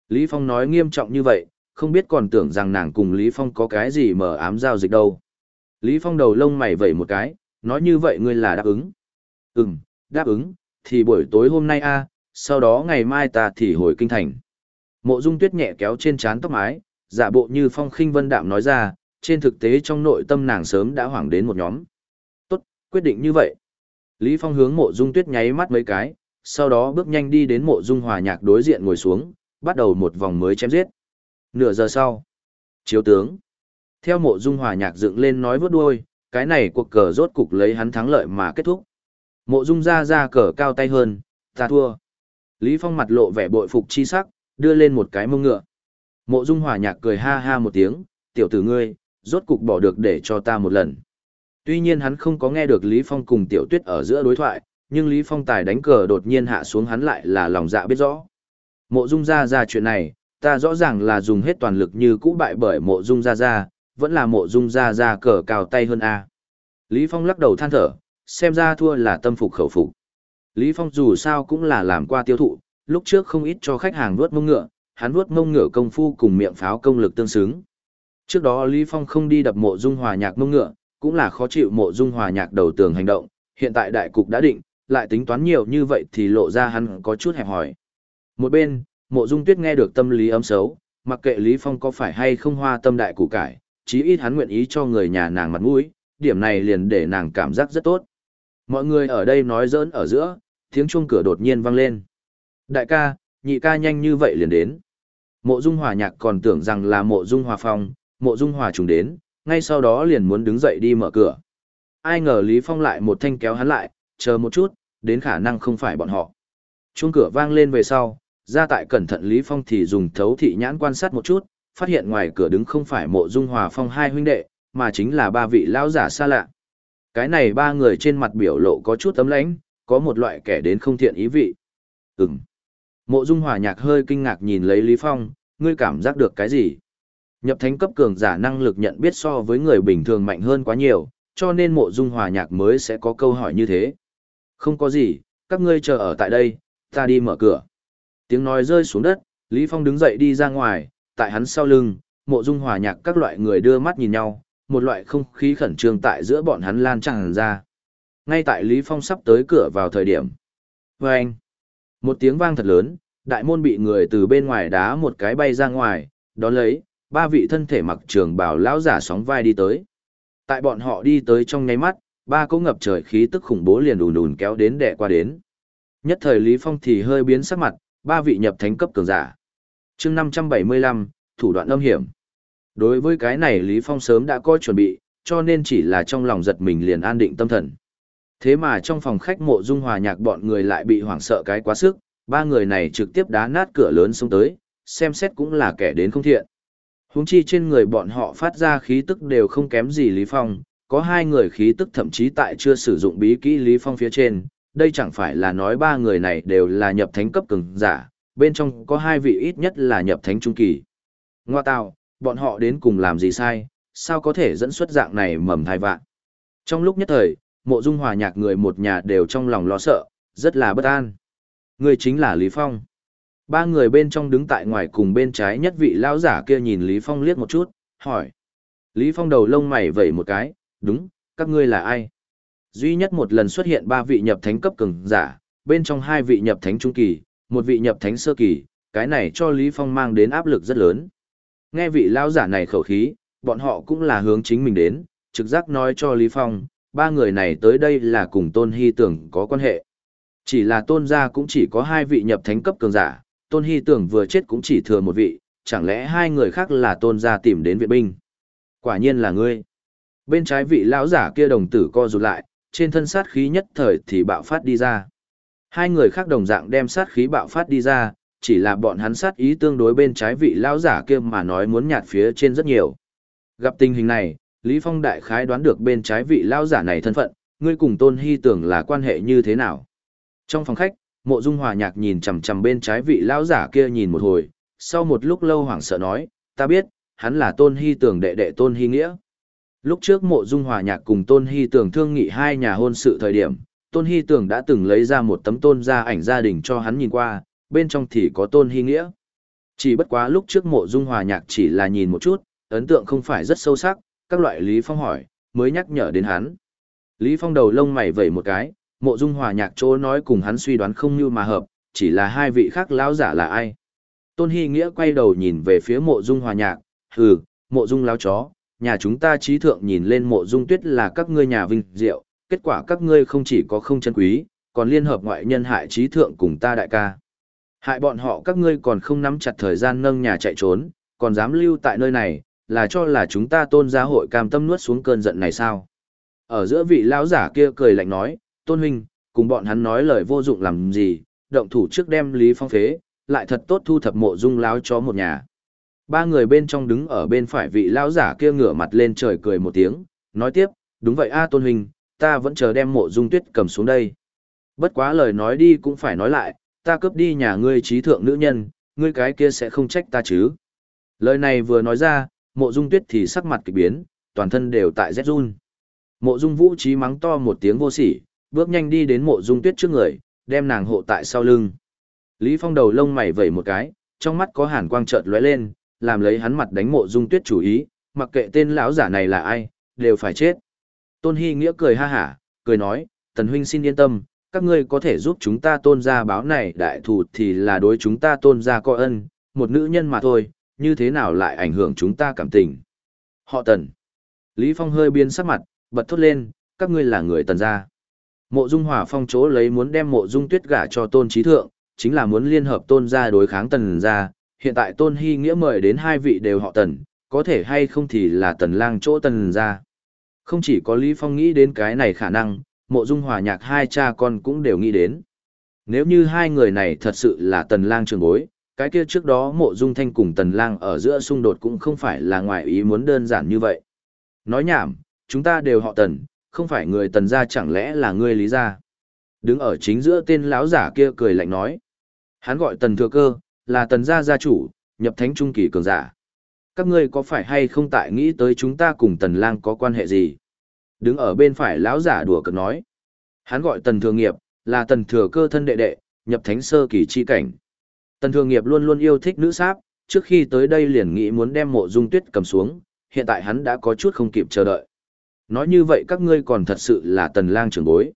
Lý Phong nói nghiêm trọng như vậy, không biết còn tưởng rằng nàng cùng Lý Phong có cái gì mở ám giao dịch đâu. Lý Phong đầu lông mày vẩy một cái, nói như vậy ngươi là đáp ứng. Ừm, đáp ứng, thì buổi tối hôm nay a, sau đó ngày mai ta thì hồi kinh thành. Mộ Dung Tuyết nhẹ kéo trên trán tóc mái, giả bộ như phong khinh vân đạm nói ra, trên thực tế trong nội tâm nàng sớm đã hoảng đến một nhóm. Tốt, quyết định như vậy. Lý Phong hướng mộ Dung Tuyết nháy mắt mấy cái, sau đó bước nhanh đi đến mộ Dung Hòa Nhạc đối diện ngồi xuống, bắt đầu một vòng mới chém giết. Nửa giờ sau, chiếu tướng. Theo mộ Dung Hòa Nhạc dựng lên nói vớt đuôi, cái này cuộc cờ rốt cục lấy hắn thắng lợi mà kết thúc. Mộ Dung ra ra cờ cao tay hơn, ta thua. Lý Phong mặt lộ vẻ bội phục chi sắc, đưa lên một cái mông ngựa. Mộ Dung Hòa Nhạc cười ha ha một tiếng, tiểu tử ngươi, rốt cục bỏ được để cho ta một lần. Tuy nhiên hắn không có nghe được Lý Phong cùng Tiểu Tuyết ở giữa đối thoại, nhưng Lý Phong tài đánh cờ đột nhiên hạ xuống hắn lại là lòng dạ biết rõ. Mộ Dung ra ra chuyện này, ta rõ ràng là dùng hết toàn lực như cũ bại bởi Mộ Dung ra ra, vẫn là Mộ Dung ra ra cờ cào tay hơn a. Lý Phong lắc đầu than thở, xem ra thua là tâm phục khẩu phục. Lý Phong dù sao cũng là làm qua tiêu thụ, lúc trước không ít cho khách hàng vuốt mông ngựa, hắn vuốt mông ngựa công phu cùng miệng pháo công lực tương xứng. Trước đó Lý Phong không đi đập mộ dung hòa nhạc mông ngựa, cũng là khó chịu mộ dung hòa nhạc đầu tường hành động, hiện tại đại cục đã định, lại tính toán nhiều như vậy thì lộ ra hắn có chút hẹp hòi Một bên, mộ dung tuyết nghe được tâm lý ấm xấu, mặc kệ Lý Phong có phải hay không hoa tâm đại củ cải, chí ít hắn nguyện ý cho người nhà nàng mặt mũi, điểm này liền để nàng cảm giác rất tốt. Mọi người ở đây nói giỡn ở giữa, tiếng chuông cửa đột nhiên vang lên. Đại ca, nhị ca nhanh như vậy liền đến. Mộ Dung Hòa Nhạc còn tưởng rằng là Mộ Dung Hòa Phong, Mộ Dung Hòa trùng đến, ngay sau đó liền muốn đứng dậy đi mở cửa. Ai ngờ Lý Phong lại một thanh kéo hắn lại, chờ một chút, đến khả năng không phải bọn họ. Chuông cửa vang lên về sau, ra tại cẩn thận Lý Phong thì dùng thấu thị nhãn quan sát một chút, phát hiện ngoài cửa đứng không phải Mộ Dung Hòa Phong hai huynh đệ, mà chính là ba vị lão giả xa lạ. Cái này ba người trên mặt biểu lộ có chút tấm lãnh, có một loại kẻ đến không thiện ý vị. Ừm. Mộ Dung Hòa Nhạc hơi kinh ngạc nhìn lấy Lý Phong, ngươi cảm giác được cái gì? Nhập thánh cấp cường giả năng lực nhận biết so với người bình thường mạnh hơn quá nhiều, cho nên Mộ Dung Hòa Nhạc mới sẽ có câu hỏi như thế. Không có gì, các ngươi chờ ở tại đây, ta đi mở cửa. Tiếng nói rơi xuống đất, Lý Phong đứng dậy đi ra ngoài, tại hắn sau lưng, Mộ Dung Hòa Nhạc các loại người đưa mắt nhìn nhau, một loại không khí khẩn trương tại giữa bọn hắn lan tràn ra. Ngay tại Lý Phong sắp tới cửa vào thời điểm. Và anh, một tiếng vang thật lớn, đại môn bị người từ bên ngoài đá một cái bay ra ngoài, đón lấy, ba vị thân thể mặc trường bào lão giả sóng vai đi tới. Tại bọn họ đi tới trong nháy mắt, ba cỗ ngập trời khí tức khủng bố liền ùn ùn kéo đến đè qua đến. Nhất thời Lý Phong thì hơi biến sắc mặt, ba vị nhập thánh cấp cường giả. Chương 575, thủ đoạn âm hiểm. Đối với cái này Lý Phong sớm đã có chuẩn bị, cho nên chỉ là trong lòng giật mình liền an định tâm thần. Thế mà trong phòng khách mộ dung hòa nhạc bọn người lại bị hoảng sợ cái quá sức, ba người này trực tiếp đá nát cửa lớn xuống tới, xem xét cũng là kẻ đến không thiện. Huống chi trên người bọn họ phát ra khí tức đều không kém gì Lý Phong, có hai người khí tức thậm chí tại chưa sử dụng bí kỹ Lý Phong phía trên, đây chẳng phải là nói ba người này đều là nhập thánh cấp cường giả, bên trong có hai vị ít nhất là nhập thánh trung kỳ. Ngoa tạo, bọn họ đến cùng làm gì sai, sao có thể dẫn xuất dạng này mầm thai vạn. Trong lúc nhất thời, mộ dung hòa nhạc người một nhà đều trong lòng lo sợ, rất là bất an. Người chính là Lý Phong. Ba người bên trong đứng tại ngoài cùng bên trái nhất vị lão giả kia nhìn Lý Phong liếc một chút, hỏi. Lý Phong đầu lông mày vẩy một cái, đúng, các ngươi là ai? Duy nhất một lần xuất hiện ba vị nhập thánh cấp cường giả, bên trong hai vị nhập thánh trung kỳ, một vị nhập thánh sơ kỳ, cái này cho Lý Phong mang đến áp lực rất lớn. Nghe vị lão giả này khẩu khí, bọn họ cũng là hướng chính mình đến, trực giác nói cho Lý Phong, ba người này tới đây là cùng Tôn Hy Tưởng có quan hệ. Chỉ là Tôn gia cũng chỉ có hai vị nhập thánh cấp cường giả, Tôn Hy Tưởng vừa chết cũng chỉ thừa một vị, chẳng lẽ hai người khác là Tôn gia tìm đến viện binh? Quả nhiên là ngươi. Bên trái vị lão giả kia đồng tử co rụt lại, trên thân sát khí nhất thời thì bạo phát đi ra. Hai người khác đồng dạng đem sát khí bạo phát đi ra, chỉ là bọn hắn sát ý tương đối bên trái vị lão giả kia mà nói muốn nhạt phía trên rất nhiều. Gặp tình hình này, Lý Phong đại khái đoán được bên trái vị lão giả này thân phận, ngươi cùng Tôn Hy tưởng là quan hệ như thế nào. Trong phòng khách, Mộ Dung Hòa Nhạc nhìn chằm chằm bên trái vị lão giả kia nhìn một hồi, sau một lúc lâu hoảng sợ nói, ta biết, hắn là Tôn Hy tưởng đệ đệ Tôn Hy Nghĩa. Lúc trước Mộ Dung Hòa Nhạc cùng Tôn Hy tưởng thương nghị hai nhà hôn sự thời điểm, Tôn Hy tưởng đã từng lấy ra một tấm tôn gia ảnh gia đình cho hắn nhìn qua, bên trong thì có tôn hy nghĩa. Chỉ bất quá lúc trước mộ dung hòa nhạc chỉ là nhìn một chút, ấn tượng không phải rất sâu sắc, các loại Lý Phong hỏi, mới nhắc nhở đến hắn. Lý Phong đầu lông mày vẩy một cái, mộ dung hòa nhạc chỗ nói cùng hắn suy đoán không như mà hợp, chỉ là hai vị khác lão giả là ai. Tôn Hy Nghĩa quay đầu nhìn về phía mộ dung hòa nhạc, hừ, mộ dung láo chó, nhà chúng ta trí thượng nhìn lên mộ dung tuyết là các ngươi nhà vinh diệu, kết quả các ngươi không chỉ có không chân quý, còn liên hợp ngoại nhân hại trí thượng cùng ta đại ca. Hại bọn họ các ngươi còn không nắm chặt thời gian nâng nhà chạy trốn, còn dám lưu tại nơi này, là cho là chúng ta tôn gia hội cam tâm nuốt xuống cơn giận này sao? Ở giữa vị lão giả kia cười lạnh nói, tôn huynh, cùng bọn hắn nói lời vô dụng làm gì, động thủ trước đem Lý Phong phế, lại thật tốt thu thập mộ dung láo chó một nhà. Ba người bên trong đứng ở bên phải vị lão giả kia ngửa mặt lên trời cười một tiếng, nói tiếp, đúng vậy a tôn huynh, ta vẫn chờ đem mộ dung tuyết cầm xuống đây. Bất quá lời nói đi cũng phải nói lại, ta cướp đi nhà ngươi trí thượng nữ nhân, ngươi cái kia sẽ không trách ta chứ. Lời này vừa nói ra, mộ dung tuyết thì sắc mặt kỳ biến, toàn thân đều tại rét run. Mộ dung vũ trí mắng to một tiếng vô sỉ, bước nhanh đi đến mộ dung tuyết trước người, đem nàng hộ tại sau lưng. Lý Phong đầu lông mày vẩy một cái, trong mắt có hàn quang chợt lóe lên, làm lấy hắn mặt đánh mộ dung tuyết chủ ý, mặc kệ tên lão giả này là ai, đều phải chết. Tôn Hy Nghĩa cười ha hả, cười nói, Tần Huynh xin yên tâm, các ngươi có thể giúp chúng ta tôn ra báo này đại thù thì là đối chúng ta tôn ra coi ân, một nữ nhân mà thôi, như thế nào lại ảnh hưởng chúng ta cảm tình. Họ Tần. Lý Phong hơi biến sắc mặt, bật thốt lên, các ngươi là người Tần gia. Mộ Dung Hòa Phong chỗ lấy muốn đem Mộ Dung Tuyết gả cho Tôn Chí Thượng, chính là muốn liên hợp Tôn gia đối kháng Tần gia, hiện tại Tôn Hy Nghĩa mời đến hai vị đều họ Tần, có thể hay không thì là Tần Lang chỗ Tần gia. Không chỉ có Lý Phong nghĩ đến cái này khả năng, Mộ Dung Hòa Nhạc hai cha con cũng đều nghĩ đến. Nếu như hai người này thật sự là Tần Lang trường bối, cái kia trước đó Mộ Dung Thanh cùng Tần Lang ở giữa xung đột cũng không phải là ngoài ý muốn đơn giản như vậy. Nói nhảm, chúng ta đều họ Tần, không phải người tần gia chẳng lẽ là ngươi lý gia đứng ở chính giữa tên lão giả kia cười lạnh nói hắn gọi tần thừa cơ là tần gia gia chủ nhập thánh trung kỳ cường giả các ngươi có phải hay không tại nghĩ tới chúng ta cùng tần lang có quan hệ gì? Đứng ở bên phải lão giả đùa cợt nói. Hắn gọi tần thừa nghiệp là tần thừa cơ thân đệ đệ nhập thánh sơ kỳ chi cảnh. Tần thừa nghiệp luôn luôn yêu thích nữ sáp trước khi tới đây liền nghĩ muốn đem mộ dung tuyết cầm xuống hiện tại hắn đã có chút không kịp chờ đợi. Nói như vậy các ngươi còn thật sự là tần lang trưởng bối.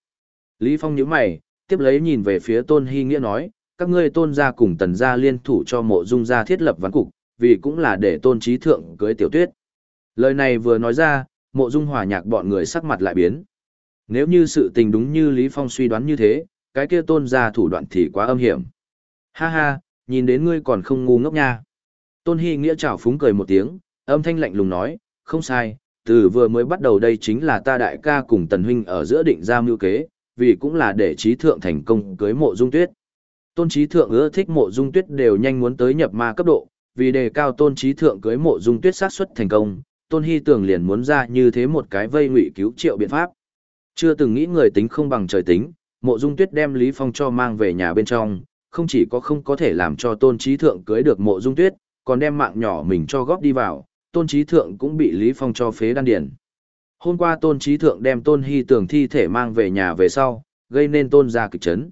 Lý Phong nhíu mày, tiếp lấy nhìn về phía Tôn Hy Nghĩa nói, các ngươi tôn gia cùng tần gia liên thủ cho mộ dung gia thiết lập ván cục, vì cũng là để tôn trí thượng cưới tiểu tuyết. Lời này vừa nói ra, mộ dung hòa nhạc bọn người sắc mặt lại biến. Nếu như sự tình đúng như Lý Phong suy đoán như thế, cái kia tôn gia thủ đoạn thì quá âm hiểm. Ha ha, nhìn đến ngươi còn không ngu ngốc nha. Tôn Hy Nghĩa chảo phúng cười một tiếng, âm thanh lạnh lùng nói, không sai, từ vừa mới bắt đầu đây chính là ta đại ca cùng tần huynh ở giữa định ra mưu kế, vì cũng là để trí thượng thành công cưới mộ dung tuyết. Tôn trí thượng ưa thích mộ dung tuyết đều nhanh muốn tới nhập ma cấp độ, vì đề cao tôn trí thượng cưới mộ dung tuyết sát xuất thành công, tôn hy tưởng liền muốn ra như thế một cái vây ngụy cứu triệu biện pháp. Chưa từng nghĩ người tính không bằng trời tính, mộ dung tuyết đem Lý Phong cho mang về nhà bên trong, không chỉ có không có thể làm cho tôn trí thượng cưới được mộ dung tuyết, còn đem mạng nhỏ mình cho góp đi vào, tôn trí thượng cũng bị Lý Phong cho phế đan điển. Hôm qua tôn trí thượng đem tôn hy tưởng thi thể mang về nhà về sau, gây nên tôn ra kịch chấn.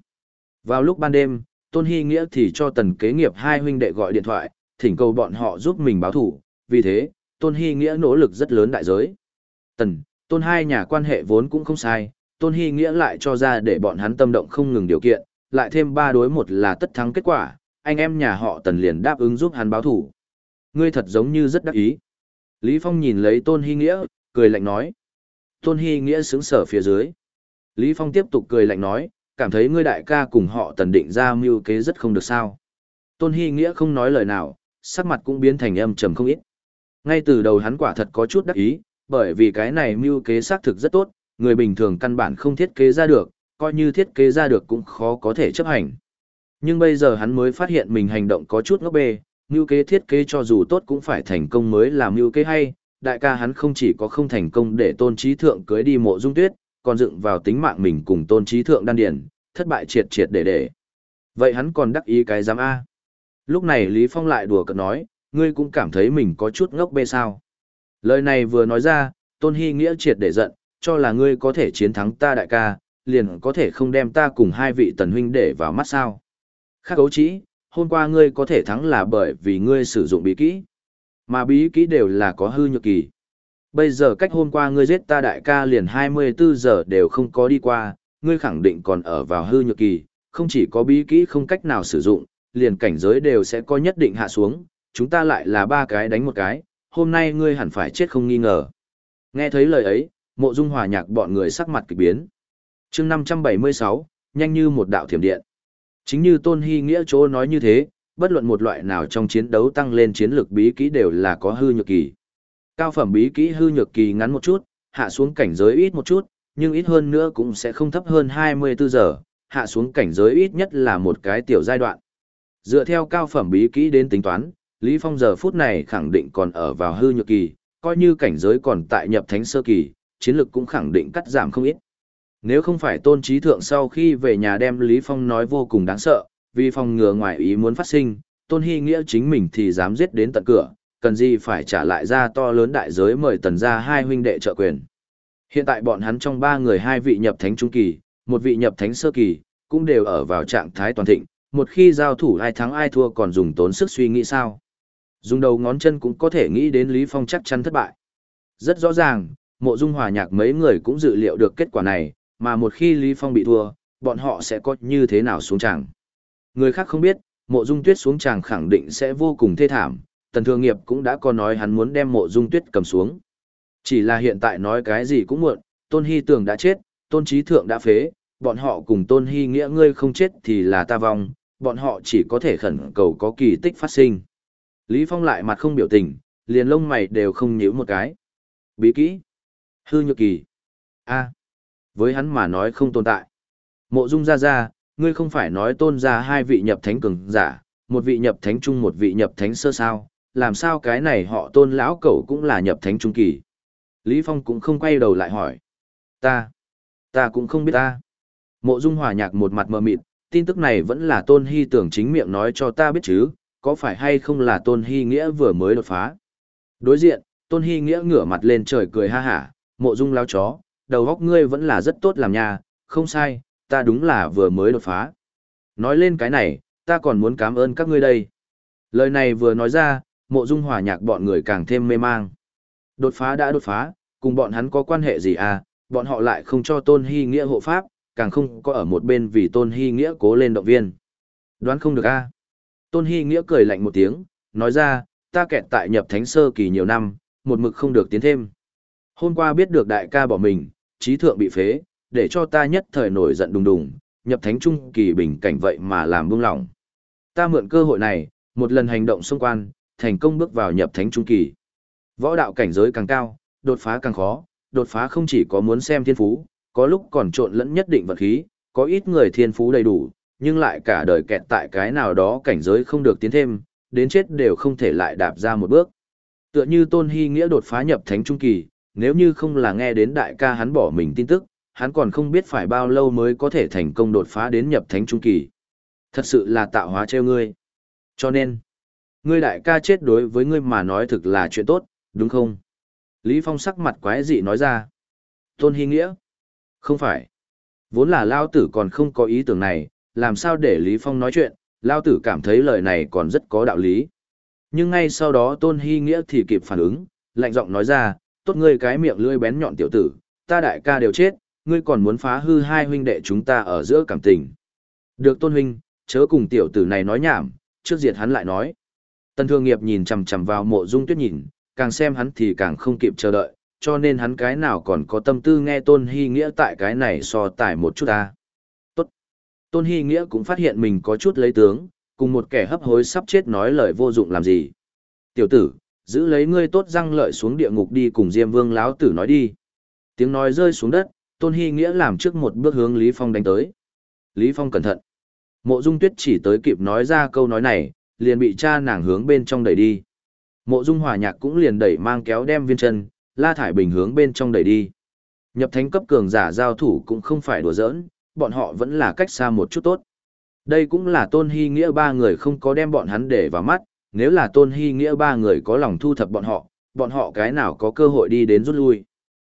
Vào lúc ban đêm, tôn hy nghĩa thì cho tần kế nghiệp hai huynh đệ gọi điện thoại, thỉnh cầu bọn họ giúp mình báo thủ, vì thế, tôn hy nghĩa nỗ lực rất lớn đại giới. Tần, tôn hai nhà quan hệ vốn cũng không sai, tôn hy nghĩa lại cho ra để bọn hắn tâm động không ngừng điều kiện, lại thêm ba đối một là tất thắng kết quả, anh em nhà họ tần liền đáp ứng giúp hắn báo thủ. Ngươi thật giống như rất đắc ý. Lý Phong nhìn lấy Tôn Hy Nghĩa, cười lạnh nói. Tôn Hy Nghĩa sững sở phía dưới. Lý Phong tiếp tục cười lạnh nói, cảm thấy ngươi đại ca cùng họ tần định ra mưu kế rất không được sao. Tôn Hy Nghĩa không nói lời nào, sắc mặt cũng biến thành âm trầm không ít. Ngay từ đầu hắn quả thật có chút đắc ý, bởi vì cái này mưu kế xác thực rất tốt, người bình thường căn bản không thiết kế ra được, coi như thiết kế ra được cũng khó có thể chấp hành. Nhưng bây giờ hắn mới phát hiện mình hành động có chút ngốc bê, mưu kế thiết kế cho dù tốt cũng phải thành công mới là mưu kế hay, đại ca hắn không chỉ có không thành công để tôn trí thượng cưới đi mộ dung tuyết, còn dựng vào tính mạng mình cùng tôn trí thượng đan điển, thất bại triệt triệt để để. Vậy hắn còn đắc ý cái giám A. Lúc này Lý Phong lại đùa cợt nói, ngươi cũng cảm thấy mình có chút ngốc bê sao. Lời này vừa nói ra, tôn hy nghĩa triệt để giận, cho là ngươi có thể chiến thắng ta đại ca, liền có thể không đem ta cùng hai vị tần huynh để vào mắt sao. Khác cấu chỉ, hôm qua ngươi có thể thắng là bởi vì ngươi sử dụng bí kỹ. Mà bí kỹ đều là có hư nhược kỳ. Bây giờ cách hôm qua ngươi giết ta đại ca liền 24 giờ đều không có đi qua, ngươi khẳng định còn ở vào hư nhược kỳ, không chỉ có bí kỹ không cách nào sử dụng, liền cảnh giới đều sẽ có nhất định hạ xuống, chúng ta lại là ba cái đánh một cái, hôm nay ngươi hẳn phải chết không nghi ngờ. Nghe thấy lời ấy, mộ dung hòa nhạc bọn người sắc mặt kỳ biến. chương 576, nhanh như một đạo thiểm điện. Chính như Tôn Hy Nghĩa chỗ nói như thế, bất luận một loại nào trong chiến đấu tăng lên chiến lược bí kỹ đều là có hư nhược kỳ. Cao phẩm bí kỹ hư nhược kỳ ngắn một chút, hạ xuống cảnh giới ít một chút, nhưng ít hơn nữa cũng sẽ không thấp hơn 24 giờ, hạ xuống cảnh giới ít nhất là một cái tiểu giai đoạn. Dựa theo cao phẩm bí kỹ đến tính toán, Lý Phong giờ phút này khẳng định còn ở vào hư nhược kỳ, coi như cảnh giới còn tại nhập thánh sơ kỳ, chiến lực cũng khẳng định cắt giảm không ít. Nếu không phải tôn trí thượng sau khi về nhà đem Lý Phong nói vô cùng đáng sợ, vì phòng ngừa ngoài ý muốn phát sinh, tôn hy nghĩa chính mình thì dám giết đến tận cửa, cần gì phải trả lại ra to lớn đại giới mời tần ra hai huynh đệ trợ quyền. Hiện tại bọn hắn trong ba người hai vị nhập thánh trung kỳ, một vị nhập thánh sơ kỳ, cũng đều ở vào trạng thái toàn thịnh, một khi giao thủ ai thắng ai thua còn dùng tốn sức suy nghĩ sao. Dùng đầu ngón chân cũng có thể nghĩ đến Lý Phong chắc chắn thất bại. Rất rõ ràng, mộ dung hòa nhạc mấy người cũng dự liệu được kết quả này, mà một khi Lý Phong bị thua, bọn họ sẽ có như thế nào xuống tràng. Người khác không biết, mộ dung tuyết xuống tràng khẳng định sẽ vô cùng thê thảm, tần thương nghiệp cũng đã có nói hắn muốn đem mộ dung tuyết cầm xuống. Chỉ là hiện tại nói cái gì cũng muộn, tôn hy tường đã chết, tôn trí thượng đã phế, bọn họ cùng tôn hy nghĩa ngươi không chết thì là ta vong, bọn họ chỉ có thể khẩn cầu có kỳ tích phát sinh. Lý Phong lại mặt không biểu tình, liền lông mày đều không nhíu một cái. Bí kỹ. Hư nhược kỳ. a với hắn mà nói không tồn tại. Mộ dung ra ra, ngươi không phải nói tôn ra hai vị nhập thánh cường giả, một vị nhập thánh trung một vị nhập thánh sơ sao, làm sao cái này họ tôn lão cẩu cũng là nhập thánh trung kỳ. Lý Phong cũng không quay đầu lại hỏi. Ta, ta cũng không biết ta. Mộ dung hòa nhạc một mặt mờ mịt, tin tức này vẫn là tôn hy tưởng chính miệng nói cho ta biết chứ, có phải hay không là tôn hy nghĩa vừa mới đột phá. Đối diện, tôn hy nghĩa ngửa mặt lên trời cười ha hả, mộ dung lao chó, đầu góc ngươi vẫn là rất tốt làm nha, không sai, ta đúng là vừa mới đột phá. Nói lên cái này, ta còn muốn cảm ơn các ngươi đây. Lời này vừa nói ra, mộ dung hòa nhạc bọn người càng thêm mê mang. Đột phá đã đột phá, cùng bọn hắn có quan hệ gì à, bọn họ lại không cho tôn hy nghĩa hộ pháp, càng không có ở một bên vì tôn hy nghĩa cố lên động viên. Đoán không được a à? Tôn hy nghĩa cười lạnh một tiếng, nói ra, ta kẹt tại nhập thánh sơ kỳ nhiều năm, một mực không được tiến thêm. Hôm qua biết được đại ca bỏ mình, trí thượng bị phế, để cho ta nhất thời nổi giận đùng đùng, nhập thánh trung kỳ bình cảnh vậy mà làm buông lỏng. Ta mượn cơ hội này, một lần hành động xung quan, thành công bước vào nhập thánh trung kỳ. Võ đạo cảnh giới càng cao, đột phá càng khó, đột phá không chỉ có muốn xem thiên phú, có lúc còn trộn lẫn nhất định vật khí, có ít người thiên phú đầy đủ, nhưng lại cả đời kẹt tại cái nào đó cảnh giới không được tiến thêm, đến chết đều không thể lại đạp ra một bước. Tựa như Tôn Hy Nghĩa đột phá nhập thánh trung kỳ, nếu như không là nghe đến đại ca hắn bỏ mình tin tức, hắn còn không biết phải bao lâu mới có thể thành công đột phá đến nhập thánh trung kỳ. Thật sự là tạo hóa treo ngươi. Cho nên, ngươi đại ca chết đối với ngươi mà nói thực là chuyện tốt, đúng không? Lý Phong sắc mặt quái dị nói ra. Tôn Hy Nghĩa? Không phải. Vốn là Lao Tử còn không có ý tưởng này, làm sao để Lý Phong nói chuyện, Lao Tử cảm thấy lời này còn rất có đạo lý. Nhưng ngay sau đó Tôn Hy Nghĩa thì kịp phản ứng, lạnh giọng nói ra, tốt ngươi cái miệng lưỡi bén nhọn tiểu tử, ta đại ca đều chết, ngươi còn muốn phá hư hai huynh đệ chúng ta ở giữa cảm tình. Được tôn huynh, chớ cùng tiểu tử này nói nhảm, trước diệt hắn lại nói. Tần thương nghiệp nhìn chằm chằm vào mộ dung tuyết nhìn, càng xem hắn thì càng không kịp chờ đợi, cho nên hắn cái nào còn có tâm tư nghe tôn hy nghĩa tại cái này so tài một chút ta. Tốt. Tôn hy nghĩa cũng phát hiện mình có chút lấy tướng, cùng một kẻ hấp hối sắp chết nói lời vô dụng làm gì. Tiểu tử, giữ lấy ngươi tốt răng lợi xuống địa ngục đi cùng Diêm Vương lão tử nói đi. Tiếng nói rơi xuống đất, Tôn Hy Nghĩa làm trước một bước hướng Lý Phong đánh tới. Lý Phong cẩn thận. Mộ Dung Tuyết chỉ tới kịp nói ra câu nói này, liền bị cha nàng hướng bên trong đẩy đi. Mộ Dung Hòa Nhạc cũng liền đẩy mang kéo đem viên chân, La Thải Bình hướng bên trong đẩy đi. Nhập thánh cấp cường giả giao thủ cũng không phải đùa giỡn, bọn họ vẫn là cách xa một chút tốt. Đây cũng là Tôn Hy Nghĩa ba người không có đem bọn hắn để vào mắt, nếu là tôn hy nghĩa ba người có lòng thu thập bọn họ, bọn họ cái nào có cơ hội đi đến rút lui.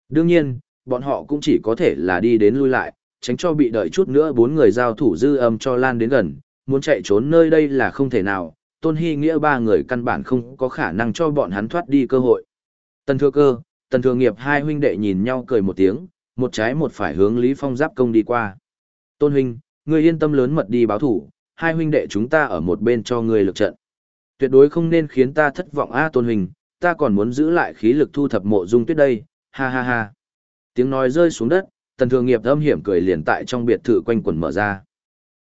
Đương nhiên, bọn họ cũng chỉ có thể là đi đến lui lại, tránh cho bị đợi chút nữa bốn người giao thủ dư âm cho lan đến gần, muốn chạy trốn nơi đây là không thể nào, tôn hy nghĩa ba người căn bản không có khả năng cho bọn hắn thoát đi cơ hội. Tần thừa cơ, Tần Thường Nghiệp hai huynh đệ nhìn nhau cười một tiếng, một trái một phải hướng Lý Phong giáp công đi qua. Tôn huynh, ngươi yên tâm lớn mật đi báo thủ, hai huynh đệ chúng ta ở một bên cho ngươi lực trận. Tuyệt đối không nên khiến ta thất vọng a Tôn huynh, ta còn muốn giữ lại khí lực thu thập mộ dung tuyết đây, ha ha ha. Tiếng nói rơi xuống đất, Tần Thường Nghiệp âm hiểm cười liền tại trong biệt thự quanh quẩn mở ra.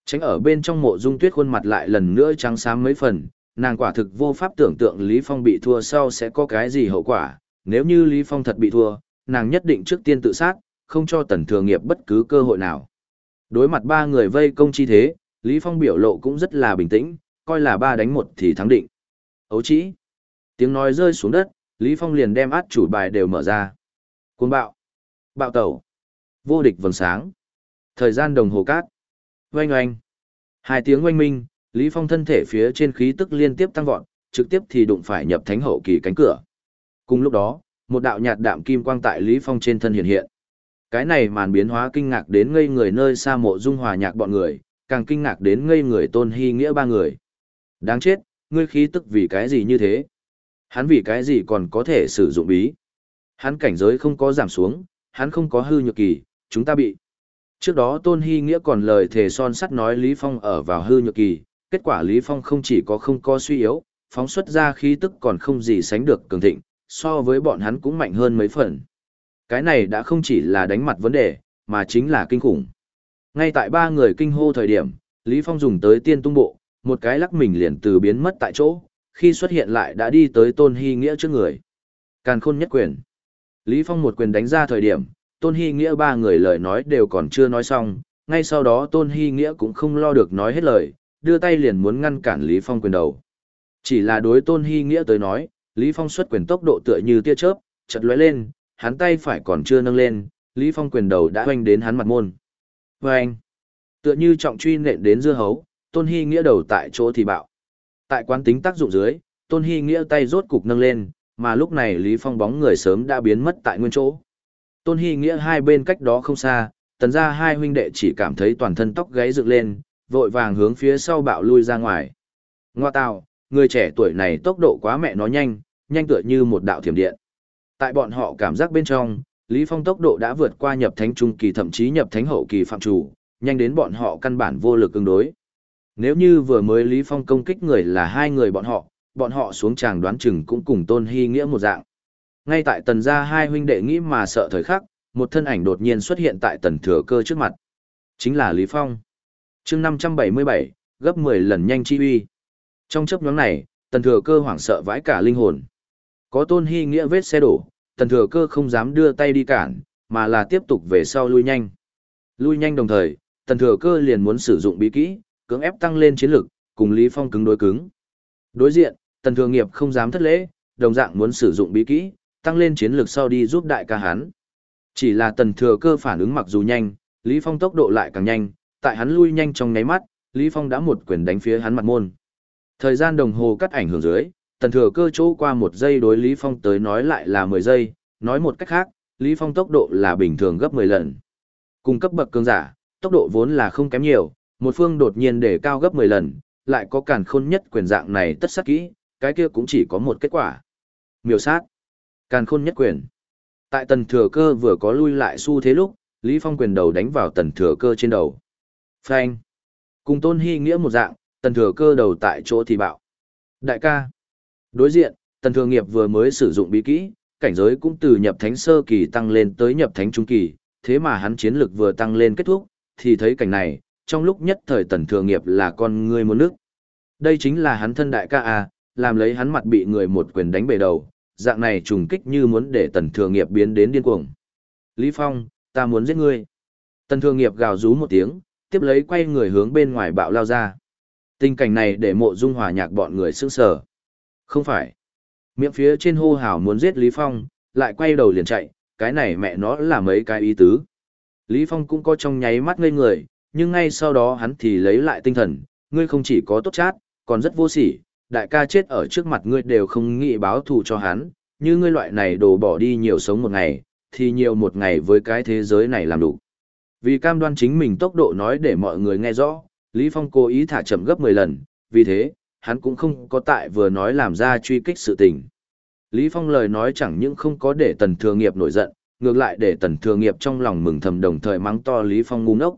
Tránh ở bên trong mộ dung tuyết khuôn mặt lại lần nữa trắng xám mấy phần, nàng quả thực vô pháp tưởng tượng Lý Phong bị thua sau sẽ có cái gì hậu quả, nếu như Lý Phong thật bị thua, nàng nhất định trước tiên tự sát, không cho tần thừa nghiệp bất cứ cơ hội nào. Đối mặt ba người vây công chi thế, Lý Phong biểu lộ cũng rất là bình tĩnh, coi là ba đánh một thì thắng định. Ấu chỉ. Tiếng nói rơi xuống đất, Lý Phong liền đem át chủ bài đều mở ra. Cuồng bạo. Bạo tẩu. Vô địch vầng sáng. Thời gian đồng hồ cát. Oanh oanh. Hai tiếng oanh minh, Lý Phong thân thể phía trên khí tức liên tiếp tăng vọt, trực tiếp thì đụng phải nhập thánh hậu kỳ cánh cửa. Cùng lúc đó, một đạo nhạt đạm kim quang tại Lý Phong trên thân hiện hiện. Cái này màn biến hóa kinh ngạc đến ngây người nơi xa mộ dung hòa nhạc bọn người, càng kinh ngạc đến ngây người tôn hy nghĩa ba người. Đáng chết, ngươi khí tức vì cái gì như thế? Hắn vì cái gì còn có thể sử dụng bí? Hắn cảnh giới không có giảm xuống, hắn không có hư nhược kỳ, chúng ta bị. Trước đó Tôn Hy Nghĩa còn lời thề son sắt nói Lý Phong ở vào hư nhược kỳ, kết quả Lý Phong không chỉ có không có suy yếu, phóng xuất ra khí tức còn không gì sánh được cường thịnh, so với bọn hắn cũng mạnh hơn mấy phần. Cái này đã không chỉ là đánh mặt vấn đề, mà chính là kinh khủng. Ngay tại ba người kinh hô thời điểm, Lý Phong dùng tới tiên tung bộ, một cái lắc mình liền từ biến mất tại chỗ, khi xuất hiện lại đã đi tới Tôn Hy Nghĩa trước người. Càn khôn nhất quyền. Lý Phong một quyền đánh ra thời điểm, Tôn Hy Nghĩa ba người lời nói đều còn chưa nói xong, ngay sau đó Tôn Hy Nghĩa cũng không lo được nói hết lời, đưa tay liền muốn ngăn cản Lý Phong quyền đầu. Chỉ là đối Tôn Hy Nghĩa tới nói, Lý Phong xuất quyền tốc độ tựa như tia chớp, chợt lóe lên, hắn tay phải còn chưa nâng lên, Lý Phong quyền đầu đã hoành đến hắn mặt môn. Vâng! Tựa như trọng truy nện đến dưa hấu, Tôn Hy Nghĩa đầu tại chỗ thì bạo. Tại quán tính tác dụng dưới, Tôn Hy Nghĩa tay rốt cục nâng lên, mà lúc này Lý Phong bóng người sớm đã biến mất tại nguyên chỗ. Tôn Hy Nghĩa hai bên cách đó không xa, tần ra hai huynh đệ chỉ cảm thấy toàn thân tóc gáy dựng lên, vội vàng hướng phía sau bạo lui ra ngoài. Ngoa tào, người trẻ tuổi này tốc độ quá mẹ nó nhanh, nhanh tựa như một đạo thiểm điện. Tại bọn họ cảm giác bên trong, Lý Phong tốc độ đã vượt qua nhập thánh trung kỳ thậm chí nhập thánh hậu kỳ phạm chủ, nhanh đến bọn họ căn bản vô lực ứng đối. Nếu như vừa mới Lý Phong công kích người là hai người bọn họ, bọn họ xuống tràng đoán chừng cũng cùng tôn hy nghĩa một dạng. Ngay tại tần gia hai huynh đệ nghĩ mà sợ thời khắc, một thân ảnh đột nhiên xuất hiện tại tần thừa cơ trước mặt. Chính là Lý Phong. chương 577, gấp 10 lần nhanh chi uy. Trong chấp nhóm này, tần thừa cơ hoảng sợ vãi cả linh hồn. Có tôn hy nghĩa vết xe đổ, tần thừa cơ không dám đưa tay đi cản, mà là tiếp tục về sau lui nhanh. Lui nhanh đồng thời, tần thừa cơ liền muốn sử dụng bí kỹ, cưỡng ép tăng lên chiến lực, cùng Lý Phong cứng đối cứng. Đối diện, tần thừa nghiệp không dám thất lễ, đồng dạng muốn sử dụng bí kỹ, tăng lên chiến lực sau đi giúp đại ca hắn. Chỉ là tần thừa cơ phản ứng mặc dù nhanh, Lý Phong tốc độ lại càng nhanh, tại hắn lui nhanh trong nháy mắt, Lý Phong đã một quyền đánh phía hắn mặt môn. Thời gian đồng hồ cắt ảnh hưởng dưới, tần thừa cơ chỗ qua một giây đối Lý Phong tới nói lại là 10 giây, nói một cách khác, Lý Phong tốc độ là bình thường gấp 10 lần. Cùng cấp bậc cường giả, tốc độ vốn là không kém nhiều, một phương đột nhiên để cao gấp 10 lần, lại có cản khôn nhất quyền dạng này tất sắc kỹ, cái kia cũng chỉ có một kết quả. Miêu sát. Càn khôn nhất quyền. Tại tần thừa cơ vừa có lui lại xu thế lúc, Lý Phong quyền đầu đánh vào tần thừa cơ trên đầu. Phanh. Cùng tôn hy nghĩa một dạng, tần thừa cơ đầu tại chỗ thì bạo. Đại ca. Đối diện, tần thừa nghiệp vừa mới sử dụng bí kỹ, cảnh giới cũng từ nhập thánh sơ kỳ tăng lên tới nhập thánh trung kỳ, thế mà hắn chiến lực vừa tăng lên kết thúc, thì thấy cảnh này, trong lúc nhất thời tần thừa nghiệp là con người một nước. Đây chính là hắn thân đại ca à, làm lấy hắn mặt bị người một quyền đánh bể đầu, dạng này trùng kích như muốn để tần thừa nghiệp biến đến điên cuồng. Lý Phong, ta muốn giết ngươi. Tần thừa nghiệp gào rú một tiếng, tiếp lấy quay người hướng bên ngoài bạo lao ra. Tình cảnh này để mộ dung hòa nhạc bọn người sững sờ. Không phải. Miệng phía trên hô hào muốn giết Lý Phong, lại quay đầu liền chạy, cái này mẹ nó là mấy cái ý tứ. Lý Phong cũng có trong nháy mắt ngây người, nhưng ngay sau đó hắn thì lấy lại tinh thần, ngươi không chỉ có tốt chát, còn rất vô sỉ, đại ca chết ở trước mặt ngươi đều không nghĩ báo thù cho hắn, như ngươi loại này đổ bỏ đi nhiều sống một ngày, thì nhiều một ngày với cái thế giới này làm đủ. Vì cam đoan chính mình tốc độ nói để mọi người nghe rõ, Lý Phong cố ý thả chậm gấp 10 lần, vì thế, hắn cũng không có tại vừa nói làm ra truy kích sự tình. Lý Phong lời nói chẳng những không có để tần thừa nghiệp nổi giận, ngược lại để tần thừa nghiệp trong lòng mừng thầm đồng thời mắng to Lý Phong ngu ngốc.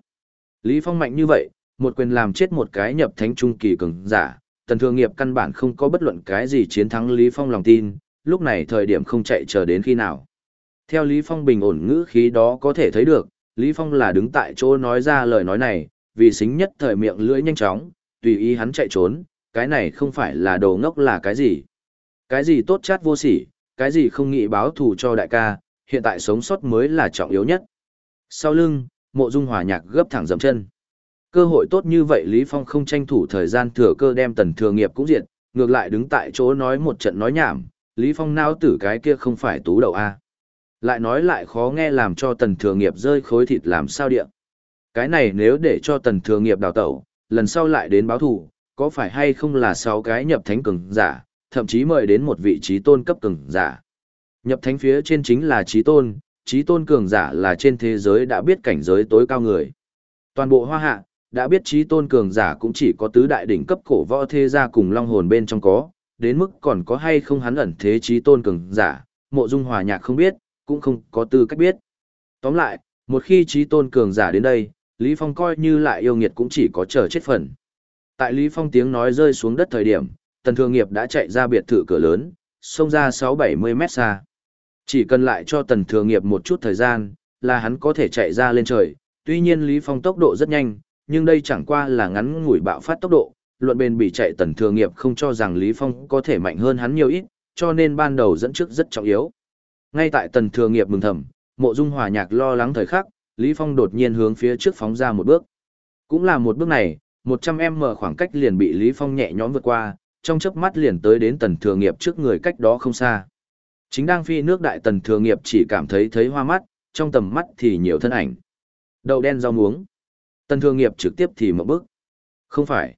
Lý Phong mạnh như vậy, một quyền làm chết một cái nhập thánh trung kỳ cường giả, tần thừa nghiệp căn bản không có bất luận cái gì chiến thắng Lý Phong lòng tin, lúc này thời điểm không chạy chờ đến khi nào. Theo Lý Phong bình ổn ngữ khí đó có thể thấy được, Lý Phong là đứng tại chỗ nói ra lời nói này, vì xính nhất thời miệng lưỡi nhanh chóng, tùy ý hắn chạy trốn, cái này không phải là đồ ngốc là cái gì. Cái gì tốt chát vô sỉ, cái gì không nghĩ báo thù cho đại ca, hiện tại sống sót mới là trọng yếu nhất. Sau lưng, mộ dung hòa nhạc gấp thẳng dầm chân. Cơ hội tốt như vậy Lý Phong không tranh thủ thời gian thừa cơ đem tần thừa nghiệp cũng diệt, ngược lại đứng tại chỗ nói một trận nói nhảm, Lý Phong nao tử cái kia không phải tú đầu A. Lại nói lại khó nghe làm cho tần thừa nghiệp rơi khối thịt làm sao địa. Cái này nếu để cho tần thừa nghiệp đào tẩu, lần sau lại đến báo thù, có phải hay không là sáu cái nhập thánh cường giả, thậm chí mời đến một vị trí tôn cấp cường giả. Nhập thánh phía trên chính là trí tôn, trí tôn cường giả là trên thế giới đã biết cảnh giới tối cao người. Toàn bộ hoa hạ, đã biết trí tôn cường giả cũng chỉ có tứ đại đỉnh cấp cổ võ thế gia cùng long hồn bên trong có, đến mức còn có hay không hắn ẩn thế trí tôn cường giả, mộ dung hòa nhạc không biết, cũng không có tư cách biết. Tóm lại, một khi trí tôn cường giả đến đây, Lý Phong coi như lại yêu nghiệt cũng chỉ có chờ chết phần. Tại Lý Phong tiếng nói rơi xuống đất thời điểm, tần thường nghiệp đã chạy ra biệt thự cửa lớn, xông ra 6-70 mét xa. Chỉ cần lại cho tần thường nghiệp một chút thời gian, là hắn có thể chạy ra lên trời. Tuy nhiên Lý Phong tốc độ rất nhanh, nhưng đây chẳng qua là ngắn ngủi bạo phát tốc độ. Luận bên bị chạy tần thường nghiệp không cho rằng Lý Phong có thể mạnh hơn hắn nhiều ít, cho nên ban đầu dẫn trước rất trọng yếu. Ngay tại tần thường nghiệp mừng thầm, mộ dung hòa nhạc lo lắng thời khắc, Lý Phong đột nhiên hướng phía trước phóng ra một bước. Cũng là một bước này, 100m khoảng cách liền bị Lý Phong nhẹ nhõm vượt qua, trong chớp mắt liền tới đến tần thừa nghiệp trước người cách đó không xa. Chính đang phi nước đại tần thừa nghiệp chỉ cảm thấy thấy hoa mắt, trong tầm mắt thì nhiều thân ảnh. Đầu đen rau muống. Tần thừa nghiệp trực tiếp thì một bước. Không phải.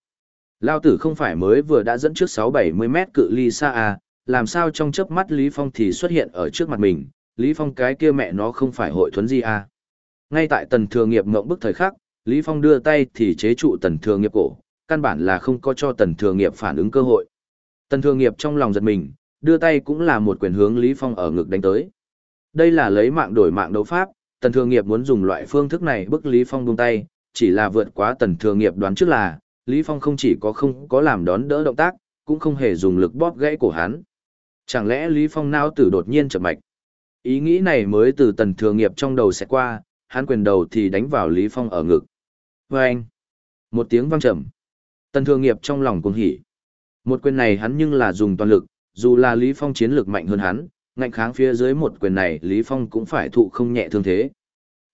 Lao tử không phải mới vừa đã dẫn trước 6-70 mét cự ly xa à, làm sao trong chớp mắt Lý Phong thì xuất hiện ở trước mặt mình, Lý Phong cái kia mẹ nó không phải hội thuấn gì à. Ngay tại tần thừa nghiệp ngộng bức thời khắc, Lý Phong đưa tay thì chế trụ tần thừa nghiệp cổ, căn bản là không có cho tần thừa nghiệp phản ứng cơ hội. Tần thừa nghiệp trong lòng giật mình, đưa tay cũng là một quyền hướng Lý Phong ở ngực đánh tới. Đây là lấy mạng đổi mạng đấu pháp, tần thừa nghiệp muốn dùng loại phương thức này bức Lý Phong buông tay, chỉ là vượt quá tần thừa nghiệp đoán trước là, Lý Phong không chỉ có không có làm đón đỡ động tác, cũng không hề dùng lực bóp gãy cổ hắn. Chẳng lẽ Lý Phong nao tử đột nhiên chậm mạch? Ý nghĩ này mới từ tần thừa nghiệp trong đầu sẽ qua, hắn quyền đầu thì đánh vào Lý Phong ở ngực. Và anh, một tiếng vang trầm. Tần thừa nghiệp trong lòng cuồng hỉ. Một quyền này hắn nhưng là dùng toàn lực, dù là Lý Phong chiến lược mạnh hơn hắn, ngạnh kháng phía dưới một quyền này Lý Phong cũng phải thụ không nhẹ thương thế.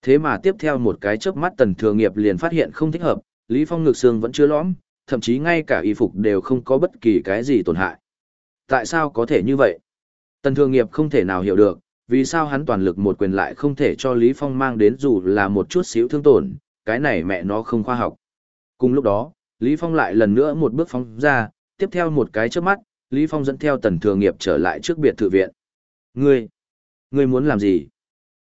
Thế mà tiếp theo một cái chớp mắt tần thừa nghiệp liền phát hiện không thích hợp, Lý Phong ngực xương vẫn chưa lõm, thậm chí ngay cả y phục đều không có bất kỳ cái gì tổn hại. Tại sao có thể như vậy? Tần thừa nghiệp không thể nào hiểu được, vì sao hắn toàn lực một quyền lại không thể cho Lý Phong mang đến dù là một chút xíu thương tổn, cái này mẹ nó không khoa học. Cùng lúc đó, Lý Phong lại lần nữa một bước phóng ra, tiếp theo một cái chớp mắt, Lý Phong dẫn theo tần thừa nghiệp trở lại trước biệt thự viện. Ngươi, ngươi muốn làm gì?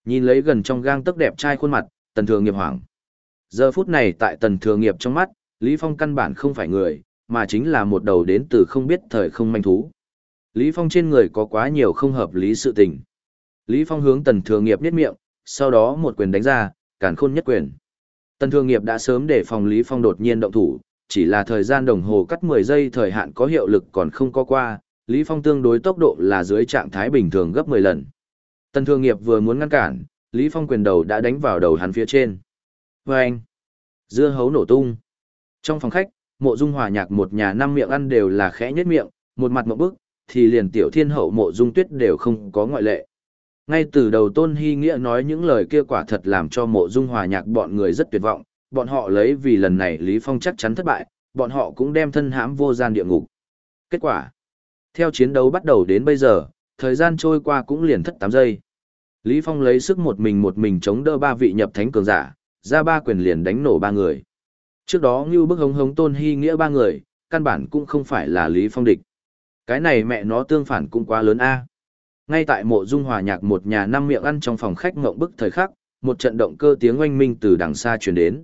Nhìn lấy gần trong gang tấc đẹp trai khuôn mặt, tần thừa nghiệp hoảng. Giờ phút này tại tần thừa nghiệp trong mắt, Lý Phong căn bản không phải người, mà chính là một đầu đến từ không biết thời không manh thú. Lý Phong trên người có quá nhiều không hợp lý sự tình. Lý Phong hướng tần thừa nghiệp niết miệng, sau đó một quyền đánh ra, cản khôn nhất quyền. Tần thừa nghiệp đã sớm để phòng Lý Phong đột nhiên động thủ, chỉ là thời gian đồng hồ cắt 10 giây thời hạn có hiệu lực còn không có qua, Lý Phong tương đối tốc độ là dưới trạng thái bình thường gấp 10 lần. Tần Thương Nghiệp vừa muốn ngăn cản, Lý Phong quyền đầu đã đánh vào đầu hắn phía trên. Vâng! Dưa hấu nổ tung. Trong phòng khách, mộ dung hòa nhạc một nhà năm miệng ăn đều là khẽ nhất miệng, một mặt một bức, thì liền tiểu thiên hậu mộ dung tuyết đều không có ngoại lệ. Ngay từ đầu Tôn Hy Nghĩa nói những lời kia quả thật làm cho mộ dung hòa nhạc bọn người rất tuyệt vọng, bọn họ lấy vì lần này Lý Phong chắc chắn thất bại, bọn họ cũng đem thân hãm vô gian địa ngục. Kết quả, theo chiến đấu bắt đầu đến bây giờ, thời gian trôi qua cũng liền thất 8 giây. Lý Phong lấy sức một mình một mình chống đỡ ba vị nhập thánh cường giả, ra ba quyền liền đánh nổ ba người. Trước đó như bức hống hống tôn hy nghĩa ba người, căn bản cũng không phải là Lý Phong địch. Cái này mẹ nó tương phản cũng quá lớn a. Ngay tại mộ dung hòa nhạc một nhà năm miệng ăn trong phòng khách ngộng bức thời khắc, một trận động cơ tiếng oanh minh từ đằng xa truyền đến.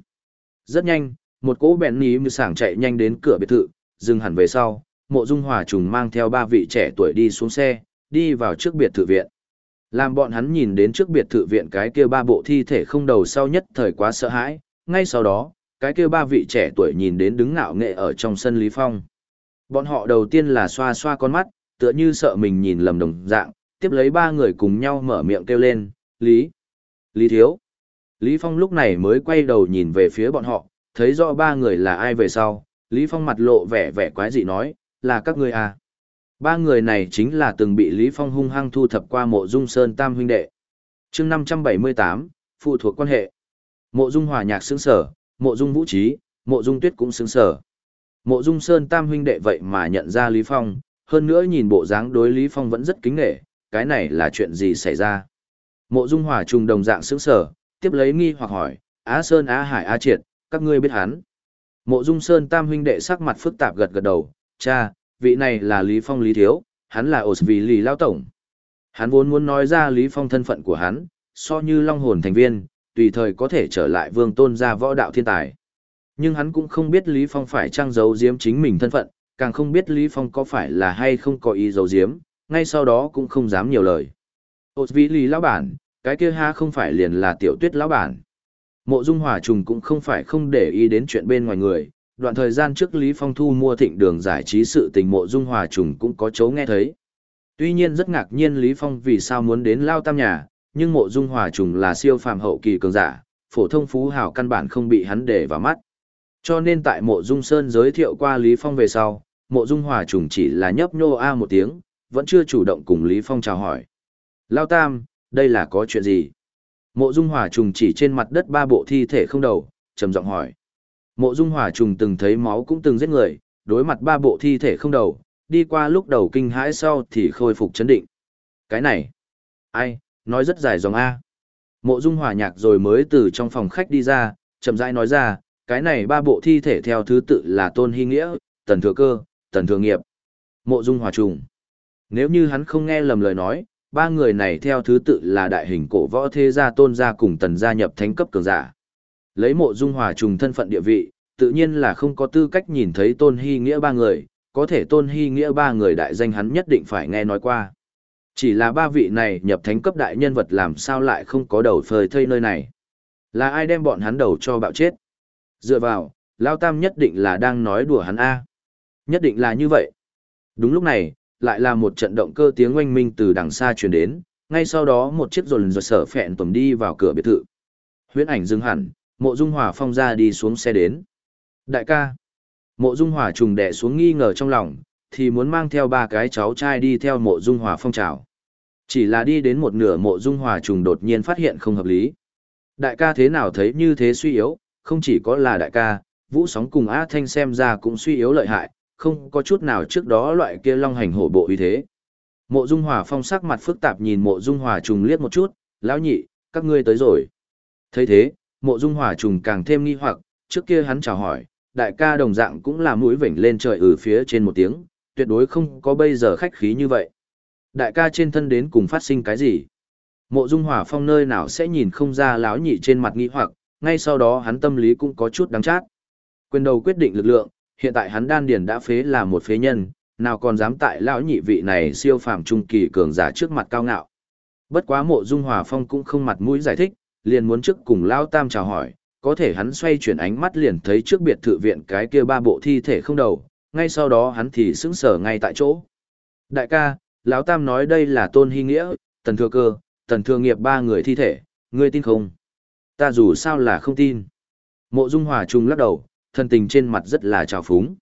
Rất nhanh, một cỗ bèn ní như sảng chạy nhanh đến cửa biệt thự, dừng hẳn về sau, mộ dung hòa trùng mang theo ba vị trẻ tuổi đi xuống xe, đi vào trước biệt thự viện. Làm bọn hắn nhìn đến trước biệt thự viện cái kia ba bộ thi thể không đầu sau nhất thời quá sợ hãi, ngay sau đó, cái kia ba vị trẻ tuổi nhìn đến đứng ngạo nghệ ở trong sân Lý Phong. Bọn họ đầu tiên là xoa xoa con mắt, tựa như sợ mình nhìn lầm đồng dạng, tiếp lấy ba người cùng nhau mở miệng kêu lên, Lý, Lý Thiếu. Lý Phong lúc này mới quay đầu nhìn về phía bọn họ, thấy rõ ba người là ai về sau, Lý Phong mặt lộ vẻ vẻ quái dị nói, là các ngươi à. Ba người này chính là từng bị Lý Phong hung hăng thu thập qua mộ dung sơn tam huynh đệ. chương 578, phụ thuộc quan hệ. Mộ dung hòa nhạc xứng sở, mộ dung vũ trí, mộ dung tuyết cũng xứng sở. Mộ dung sơn tam huynh đệ vậy mà nhận ra Lý Phong, hơn nữa nhìn bộ dáng đối Lý Phong vẫn rất kính nghệ, cái này là chuyện gì xảy ra. Mộ dung hòa trùng đồng dạng xứng sở, tiếp lấy nghi hoặc hỏi, Á Sơn Á Hải Á Triệt, các ngươi biết hắn. Mộ dung sơn tam huynh đệ sắc mặt phức tạp gật gật đầu, cha, vị này là Lý Phong Lý Thiếu, hắn là ổ vì Lý Lao Tổng. Hắn vốn muốn nói ra Lý Phong thân phận của hắn, so như long hồn thành viên, tùy thời có thể trở lại vương tôn gia võ đạo thiên tài. Nhưng hắn cũng không biết Lý Phong phải trang giấu giếm chính mình thân phận, càng không biết Lý Phong có phải là hay không có ý giấu giếm, ngay sau đó cũng không dám nhiều lời. Ôt vĩ Lý Lão Bản, cái kia ha không phải liền là tiểu tuyết Lão Bản. Mộ Dung Hòa Trùng cũng không phải không để ý đến chuyện bên ngoài người, đoạn thời gian trước Lý Phong thu mua thịnh đường giải trí sự tình mộ dung hòa trùng cũng có chấu nghe thấy. Tuy nhiên rất ngạc nhiên Lý Phong vì sao muốn đến lao tam nhà, nhưng mộ dung hòa trùng là siêu phàm hậu kỳ cường giả, phổ thông phú hào căn bản không bị hắn để vào mắt. Cho nên tại mộ dung sơn giới thiệu qua Lý Phong về sau, mộ dung hòa trùng chỉ là nhấp nhô a một tiếng, vẫn chưa chủ động cùng Lý Phong chào hỏi. Lao tam, đây là có chuyện gì? Mộ dung hòa trùng chỉ trên mặt đất ba bộ thi thể không đầu, trầm giọng hỏi. Mộ Dung Hỏa trùng từng thấy máu cũng từng giết người, đối mặt ba bộ thi thể không đầu, đi qua lúc đầu kinh hãi sau thì khôi phục chấn định. Cái này, ai, nói rất dài dòng A. Mộ Dung Hỏa nhạc rồi mới từ trong phòng khách đi ra, chậm rãi nói ra, cái này ba bộ thi thể theo thứ tự là Tôn Hy Nghĩa, Tần Thừa Cơ, Tần Thừa Nghiệp. Mộ Dung Hỏa trùng. Nếu như hắn không nghe lầm lời nói, ba người này theo thứ tự là đại hình cổ võ thế gia Tôn gia cùng Tần gia nhập thánh cấp cường giả. Lấy mộ dung hòa trùng thân phận địa vị, tự nhiên là không có tư cách nhìn thấy tôn hy nghĩa ba người, có thể tôn hy nghĩa ba người đại danh hắn nhất định phải nghe nói qua. Chỉ là ba vị này nhập thánh cấp đại nhân vật làm sao lại không có đầu phơi thây nơi này. Là ai đem bọn hắn đầu cho bạo chết? Dựa vào, Lao Tam nhất định là đang nói đùa hắn A. Nhất định là như vậy. Đúng lúc này, lại là một trận động cơ tiếng oanh minh từ đằng xa truyền đến, ngay sau đó một chiếc rồn rột sở phẹn tùm đi vào cửa biệt thự. Huyễn ảnh dừng hẳn, Mộ Dung Hòa Phong ra đi xuống xe đến. Đại ca. Mộ Dung Hòa trùng đẻ xuống nghi ngờ trong lòng, thì muốn mang theo ba cái cháu trai đi theo Mộ Dung Hòa Phong chào. Chỉ là đi đến một nửa Mộ Dung Hòa trùng đột nhiên phát hiện không hợp lý. Đại ca thế nào thấy như thế suy yếu, không chỉ có là đại ca, Vũ Sóng cùng A Thanh xem ra cũng suy yếu lợi hại, không có chút nào trước đó loại kia long hành hổ bộ uy thế. Mộ Dung Hòa Phong sắc mặt phức tạp nhìn Mộ Dung Hòa trùng liếc một chút, lão nhị, các ngươi tới rồi. thấy thế, mộ dung Hòa trùng càng thêm nghi hoặc, trước kia hắn chào hỏi, đại ca đồng dạng cũng là mũi vểnh lên trời ở phía trên một tiếng, tuyệt đối không có bây giờ khách khí như vậy. Đại ca trên thân đến cùng phát sinh cái gì? Mộ dung Hòa phong nơi nào sẽ nhìn không ra lão nhị trên mặt nghi hoặc, ngay sau đó hắn tâm lý cũng có chút đáng chát. Quyền đầu quyết định lực lượng, hiện tại hắn đan điền đã phế là một phế nhân, nào còn dám tại lão nhị vị này siêu phàm trung kỳ cường giả trước mặt cao ngạo. Bất quá mộ dung Hòa phong cũng không mặt mũi giải thích, liền muốn trước cùng Lão Tam chào hỏi, có thể hắn xoay chuyển ánh mắt liền thấy trước biệt thự viện cái kia ba bộ thi thể không đầu, ngay sau đó hắn thì sững sờ ngay tại chỗ. Đại ca, Lão Tam nói đây là Tôn Hy Nghĩa, Tần Thừa Cơ, Tần Thừa Nghiệp ba người thi thể, ngươi tin không? Ta dù sao là không tin. Mộ Dung Hòa Trung lắc đầu, thân tình trên mặt rất là trào phúng.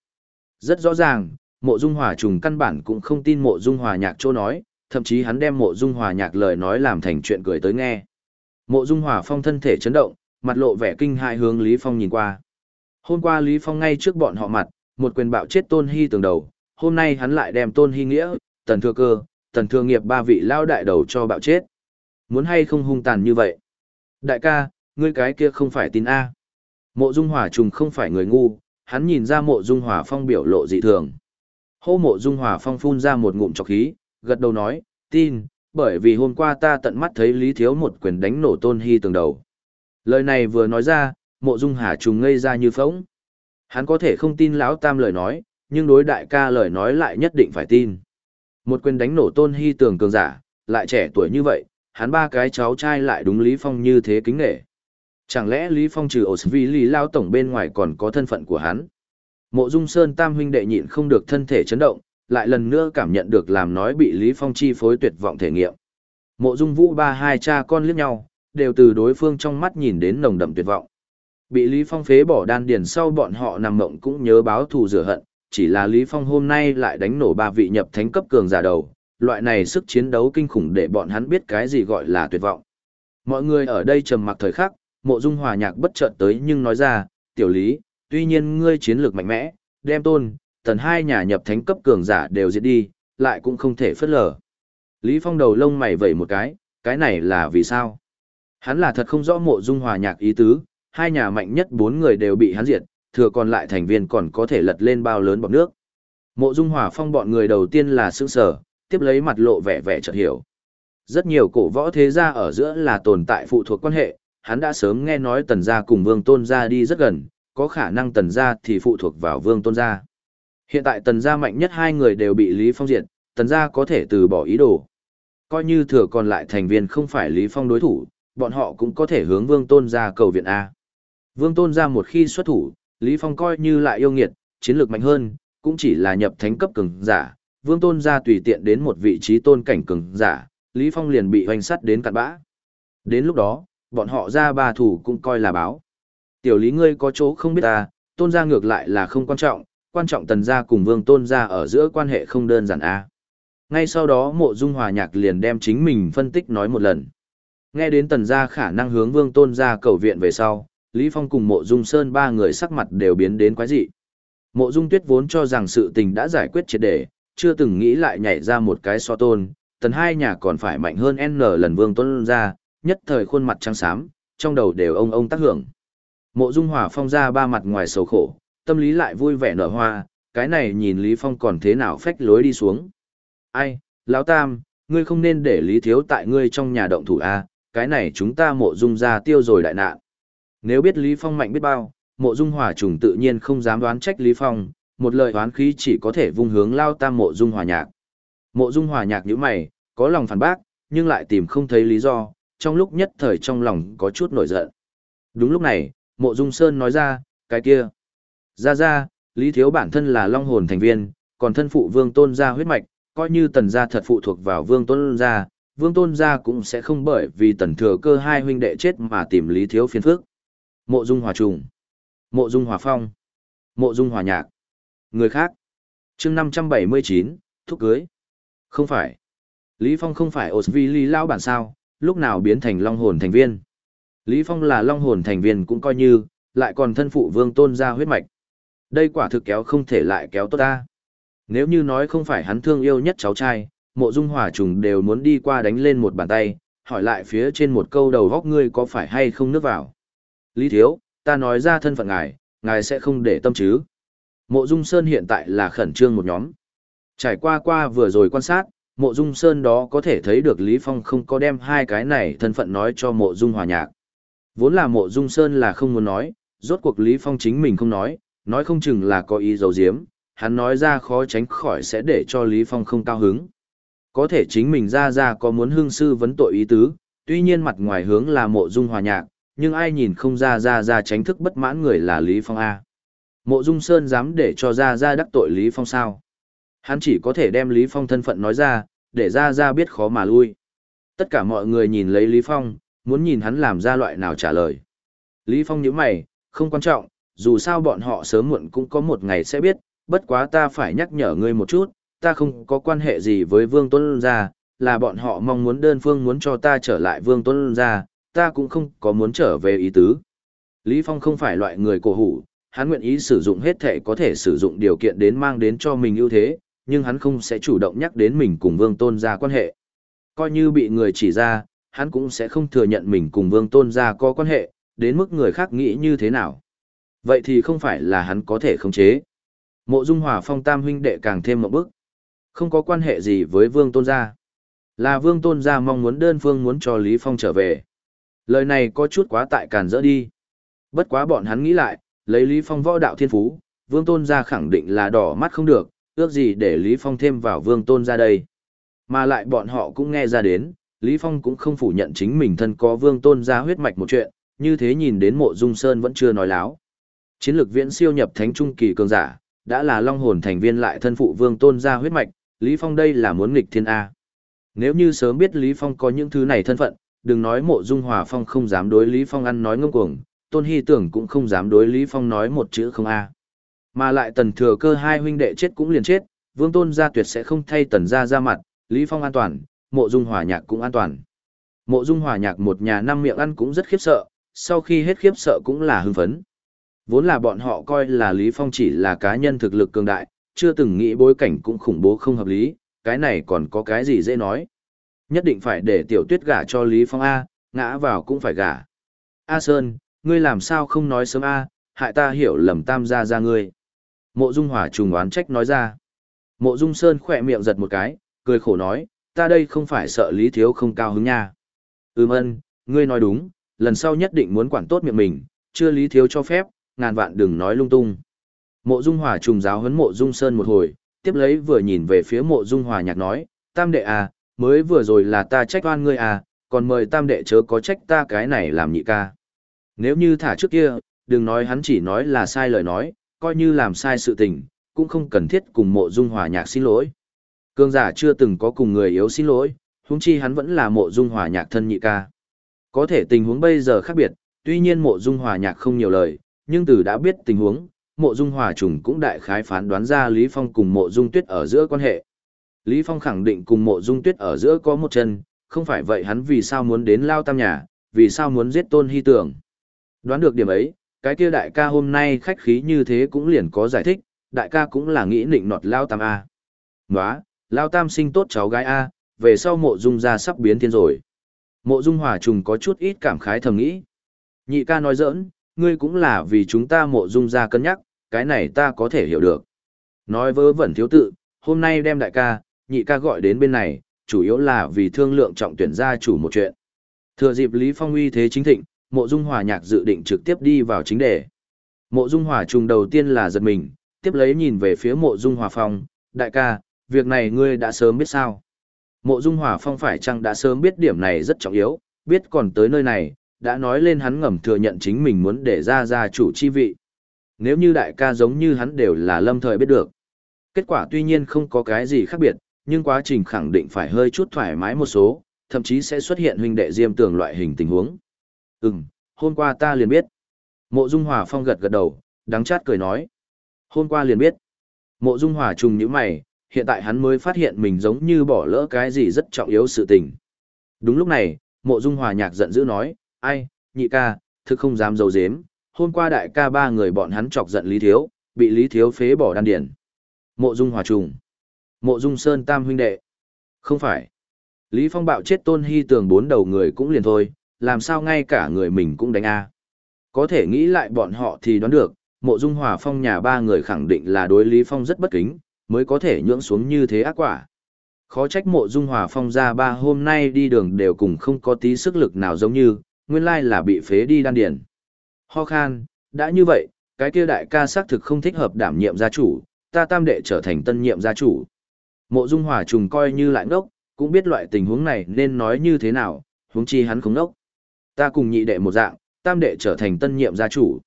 Rất rõ ràng, Mộ Dung Hòa Trùng căn bản cũng không tin Mộ Dung Hòa Nhạc chỗ nói, thậm chí hắn đem Mộ Dung Hòa Nhạc lời nói làm thành chuyện cười tới nghe. Mộ Dung Hòa Phong thân thể chấn động, mặt lộ vẻ kinh hại hướng Lý Phong nhìn qua. Hôm qua Lý Phong ngay trước bọn họ mặt, một quyền bạo chết Tôn Hy tường đầu, hôm nay hắn lại đem Tôn Hy nghĩa, Tần Thừa Cơ, Tần Thừa Nghiệp ba vị lao đại đầu cho bạo chết. Muốn hay không hung tàn như vậy? Đại ca, ngươi cái kia không phải tin A. Mộ Dung Hòa trùng không phải người ngu, hắn nhìn ra Mộ Dung Hòa Phong biểu lộ dị thường. Hô Mộ Dung Hòa Phong phun ra một ngụm trọc khí, gật đầu nói, tin, bởi vì hôm qua ta tận mắt thấy Lý Thiếu một quyền đánh nổ Tôn Hy tường đầu. Lời này vừa nói ra, mộ dung hà trùng ngây ra như phóng. Hắn có thể không tin lão tam lời nói, nhưng đối đại ca lời nói lại nhất định phải tin. Một quyền đánh nổ tôn hy tường cường giả, lại trẻ tuổi như vậy, hắn ba cái cháu trai lại đúng Lý Phong như thế kính nghệ. Chẳng lẽ Lý Phong trừ ổ vì Lý Lao Tổng bên ngoài còn có thân phận của hắn? Mộ Dung Sơn tam huynh đệ nhịn không được thân thể chấn động, lại lần nữa cảm nhận được làm nói bị Lý Phong chi phối tuyệt vọng thể nghiệm. Mộ Dung Vũ ba hai cha con liếc nhau, đều từ đối phương trong mắt nhìn đến nồng đậm tuyệt vọng. Bị Lý Phong phế bỏ đan điền sau bọn họ nằm mộng cũng nhớ báo thù rửa hận, chỉ là Lý Phong hôm nay lại đánh nổ ba vị nhập thánh cấp cường giả đầu, loại này sức chiến đấu kinh khủng để bọn hắn biết cái gì gọi là tuyệt vọng. Mọi người ở đây trầm mặc thời khắc, mộ dung hòa nhạc bất chợt tới nhưng nói ra, tiểu lý, tuy nhiên ngươi chiến lược mạnh mẽ, đem tôn, tần hai nhà nhập thánh cấp cường giả đều diệt đi, lại cũng không thể phất lờ. Lý Phong đầu lông mày vẩy một cái, cái này là vì sao? Hắn là thật không rõ mộ dung hòa nhạc ý tứ, hai nhà mạnh nhất bốn người đều bị hắn diệt, thừa còn lại thành viên còn có thể lật lên bao lớn bọc nước. Mộ dung hòa phong bọn người đầu tiên là sững sở, tiếp lấy mặt lộ vẻ vẻ chợt hiểu. Rất nhiều cổ võ thế gia ở giữa là tồn tại phụ thuộc quan hệ, hắn đã sớm nghe nói tần gia cùng vương tôn gia đi rất gần, có khả năng tần gia thì phụ thuộc vào vương tôn gia. Hiện tại tần gia mạnh nhất hai người đều bị Lý Phong diệt, tần gia có thể từ bỏ ý đồ. Coi như thừa còn lại thành viên không phải Lý Phong đối thủ, bọn họ cũng có thể hướng vương tôn gia cầu viện A. Vương tôn gia một khi xuất thủ, Lý Phong coi như lại yêu nghiệt, chiến lược mạnh hơn, cũng chỉ là nhập thánh cấp cường giả, vương tôn gia tùy tiện đến một vị trí tôn cảnh cường giả, Lý Phong liền bị hoành sắt đến cạn bã. Đến lúc đó, bọn họ ra ba thủ cũng coi là báo. Tiểu lý ngươi có chỗ không biết ta, tôn gia ngược lại là không quan trọng, quan trọng tần gia cùng vương tôn gia ở giữa quan hệ không đơn giản a. Ngay sau đó mộ dung hòa nhạc liền đem chính mình phân tích nói một lần. Nghe đến tần gia khả năng hướng vương tôn gia cầu viện về sau, Lý Phong cùng mộ dung sơn ba người sắc mặt đều biến đến quái dị. Mộ dung tuyết vốn cho rằng sự tình đã giải quyết triệt để, chưa từng nghĩ lại nhảy ra một cái so tôn, tần hai nhà còn phải mạnh hơn N lần vương tôn gia, nhất thời khuôn mặt trắng xám, trong đầu đều ông ông tác hưởng. Mộ Dung Hòa Phong ra ba mặt ngoài sầu khổ, tâm lý lại vui vẻ nở hoa, cái này nhìn Lý Phong còn thế nào phách lối đi xuống. Ai, Lão Tam, ngươi không nên để Lý Thiếu tại ngươi trong nhà động thủ A, cái này chúng ta mộ dung ra tiêu rồi đại nạn. Nếu biết Lý Phong mạnh biết bao, mộ dung hòa trùng tự nhiên không dám đoán trách Lý Phong, một lời đoán khí chỉ có thể vung hướng Lao Tam mộ dung hòa nhạc. Mộ dung hòa nhạc như mày, có lòng phản bác, nhưng lại tìm không thấy lý do, trong lúc nhất thời trong lòng có chút nổi giận. Đúng lúc này, mộ dung sơn nói ra, cái kia. Ra ra, lý thiếu bản thân là long hồn thành viên, còn thân phụ vương tôn gia huyết mạch, coi như tần gia thật phụ thuộc vào vương tôn gia, vương tôn gia cũng sẽ không bởi vì tần thừa cơ hai huynh đệ chết mà tìm lý thiếu phiền phức. Mộ dung hòa trùng, mộ dung hòa phong, mộ dung hòa nhạc. Người khác. chương 579, thúc cưới. Không phải. Lý Phong không phải Osvili vì lý lao bản sao, lúc nào biến thành long hồn thành viên. Lý Phong là long hồn thành viên cũng coi như, lại còn thân phụ vương tôn ra huyết mạch. Đây quả thực kéo không thể lại kéo tốt ta. Nếu như nói không phải hắn thương yêu nhất cháu trai, mộ dung hỏa trùng đều muốn đi qua đánh lên một bàn tay, hỏi lại phía trên một câu đầu góc ngươi có phải hay không nước vào. Lý Thiếu, ta nói ra thân phận ngài, ngài sẽ không để tâm chứ. Mộ dung sơn hiện tại là khẩn trương một nhóm. Trải qua qua vừa rồi quan sát, mộ dung sơn đó có thể thấy được Lý Phong không có đem hai cái này thân phận nói cho mộ dung hòa nhạc. Vốn là mộ dung sơn là không muốn nói, rốt cuộc Lý Phong chính mình không nói, nói không chừng là có ý giấu diếm, hắn nói ra khó tránh khỏi sẽ để cho Lý Phong không cao hứng. Có thể chính mình ra ra có muốn hương sư vấn tội ý tứ, tuy nhiên mặt ngoài hướng là mộ dung hòa nhạc, nhưng ai nhìn không ra ra ra tránh thức bất mãn người là Lý Phong A. Mộ dung sơn dám để cho ra ra đắc tội Lý Phong sao? Hắn chỉ có thể đem Lý Phong thân phận nói ra, để ra ra biết khó mà lui. Tất cả mọi người nhìn lấy Lý Phong, muốn nhìn hắn làm ra loại nào trả lời. Lý Phong nhíu mày, không quan trọng, dù sao bọn họ sớm muộn cũng có một ngày sẽ biết, bất quá ta phải nhắc nhở ngươi một chút, ta không có quan hệ gì với Vương Tuấn gia, là bọn họ mong muốn đơn phương muốn cho ta trở lại Vương Tuấn gia, ta cũng không có muốn trở về ý tứ. Lý Phong không phải loại người cổ hủ, hắn nguyện ý sử dụng hết thể có thể sử dụng điều kiện đến mang đến cho mình ưu thế, nhưng hắn không sẽ chủ động nhắc đến mình cùng Vương Tôn gia quan hệ. Coi như bị người chỉ ra, hắn cũng sẽ không thừa nhận mình cùng Vương Tôn gia có quan hệ, đến mức người khác nghĩ như thế nào. Vậy thì không phải là hắn có thể khống chế. Mộ Dung Hòa Phong Tam huynh đệ càng thêm một bước. Không có quan hệ gì với Vương Tôn gia. Là Vương Tôn gia mong muốn đơn phương muốn cho Lý Phong trở về. Lời này có chút quá tại càn dỡ đi. Bất quá bọn hắn nghĩ lại, lấy Lý Phong võ đạo thiên phú, Vương Tôn gia khẳng định là đỏ mắt không được, ước gì để Lý Phong thêm vào vương tôn ra đây. Mà lại bọn họ cũng nghe ra đến, Lý Phong cũng không phủ nhận chính mình thân có vương tôn ra huyết mạch một chuyện, như thế nhìn đến mộ dung sơn vẫn chưa nói láo. Chiến lược viễn siêu nhập thánh trung kỳ cường giả, đã là long hồn thành viên lại thân phụ vương tôn ra huyết mạch, Lý Phong đây là muốn nghịch thiên A. Nếu như sớm biết Lý Phong có những thứ này thân phận, đừng nói mộ dung hòa phong không dám đối Lý Phong ăn nói ngông cuồng, tôn hy tưởng cũng không dám đối Lý Phong nói một chữ không A. Mà lại tần thừa cơ hai huynh đệ chết cũng liền chết, vương tôn gia tuyệt sẽ không thay tần gia ra mặt, Lý Phong an toàn, mộ dung hòa nhạc cũng an toàn. Mộ dung hòa nhạc một nhà năm miệng ăn cũng rất khiếp sợ, sau khi hết khiếp sợ cũng là hưng phấn. Vốn là bọn họ coi là Lý Phong chỉ là cá nhân thực lực cường đại, chưa từng nghĩ bối cảnh cũng khủng bố không hợp lý, cái này còn có cái gì dễ nói. Nhất định phải để tiểu tuyết gả cho Lý Phong A, ngã vào cũng phải gả. A Sơn, ngươi làm sao không nói sớm A, hại ta hiểu lầm tam gia ra ngươi. Mộ Dung Hòa trùng oán trách nói ra. Mộ Dung Sơn khỏe miệng giật một cái, cười khổ nói, ta đây không phải sợ Lý Thiếu không cao hứng nha. Ừm ân, ngươi nói đúng, lần sau nhất định muốn quản tốt miệng mình, chưa Lý Thiếu cho phép, ngàn vạn đừng nói lung tung. Mộ Dung Hòa trùng giáo huấn Mộ Dung Sơn một hồi, tiếp lấy vừa nhìn về phía Mộ Dung Hòa nhạc nói, tam đệ à, mới vừa rồi là ta trách oan ngươi à, còn mời tam đệ chớ có trách ta cái này làm nhị ca. Nếu như thả trước kia, đừng nói hắn chỉ nói là sai lời nói, coi như làm sai sự tình, cũng không cần thiết cùng mộ dung hòa nhạc xin lỗi. Cương giả chưa từng có cùng người yếu xin lỗi, huống chi hắn vẫn là mộ dung hòa nhạc thân nhị ca. Có thể tình huống bây giờ khác biệt, tuy nhiên mộ dung hòa nhạc không nhiều lời, nhưng từ đã biết tình huống, mộ dung hòa trùng cũng đại khái phán đoán ra Lý Phong cùng mộ dung tuyết ở giữa quan hệ. Lý Phong khẳng định cùng mộ dung tuyết ở giữa có một chân, không phải vậy hắn vì sao muốn đến lao tam nhà, vì sao muốn giết tôn hy tưởng. Đoán được điểm ấy, cái kia đại ca hôm nay khách khí như thế cũng liền có giải thích, đại ca cũng là nghĩ nịnh nọt lao tam A. Nóa, lao tam sinh tốt cháu gái A, về sau mộ dung ra sắp biến thiên rồi. Mộ dung hòa trùng có chút ít cảm khái thầm nghĩ. Nhị ca nói giỡn, ngươi cũng là vì chúng ta mộ dung ra cân nhắc, cái này ta có thể hiểu được. Nói vớ vẩn thiếu tự, hôm nay đem đại ca, nhị ca gọi đến bên này, chủ yếu là vì thương lượng trọng tuyển gia chủ một chuyện. Thừa dịp Lý Phong uy thế chính thịnh, mộ dung hòa nhạc dự định trực tiếp đi vào chính đề. Mộ dung hòa trùng đầu tiên là giật mình, tiếp lấy nhìn về phía mộ dung hòa phong, đại ca, việc này ngươi đã sớm biết sao. Mộ dung hòa phong phải chăng đã sớm biết điểm này rất trọng yếu, biết còn tới nơi này, đã nói lên hắn ngầm thừa nhận chính mình muốn để ra gia chủ chi vị. Nếu như đại ca giống như hắn đều là lâm thời biết được. Kết quả tuy nhiên không có cái gì khác biệt, nhưng quá trình khẳng định phải hơi chút thoải mái một số, thậm chí sẽ xuất hiện huynh đệ diêm tường loại hình tình huống. Ừm, hôm qua ta liền biết. Mộ Dung Hòa Phong gật gật đầu, đắng chát cười nói. Hôm qua liền biết. Mộ Dung Hòa trùng nhíu mày, hiện tại hắn mới phát hiện mình giống như bỏ lỡ cái gì rất trọng yếu sự tình. Đúng lúc này, Mộ Dung Hòa nhạc giận dữ nói, ai, nhị ca, thực không dám dấu dếm, hôm qua đại ca ba người bọn hắn chọc giận Lý Thiếu, bị Lý Thiếu phế bỏ đan điển. Mộ Dung Hòa trùng. Mộ Dung Sơn tam huynh đệ. Không phải. Lý Phong bạo chết tôn hy tường bốn đầu người cũng liền thôi, làm sao ngay cả người mình cũng đánh a Có thể nghĩ lại bọn họ thì đoán được, mộ dung hòa phong nhà ba người khẳng định là đối Lý Phong rất bất kính, mới có thể nhưỡng xuống như thế ác quả. Khó trách mộ dung hòa phong ra ba hôm nay đi đường đều cùng không có tí sức lực nào giống như, nguyên lai là bị phế đi đan điền. Ho khan, đã như vậy, cái kia đại ca xác thực không thích hợp đảm nhiệm gia chủ, ta tam đệ trở thành tân nhiệm gia chủ. Mộ dung hòa trùng coi như lại ngốc, cũng biết loại tình huống này nên nói như thế nào, huống chi hắn không ngốc. Ta cùng nhị đệ một dạng, tam đệ trở thành tân nhiệm gia chủ.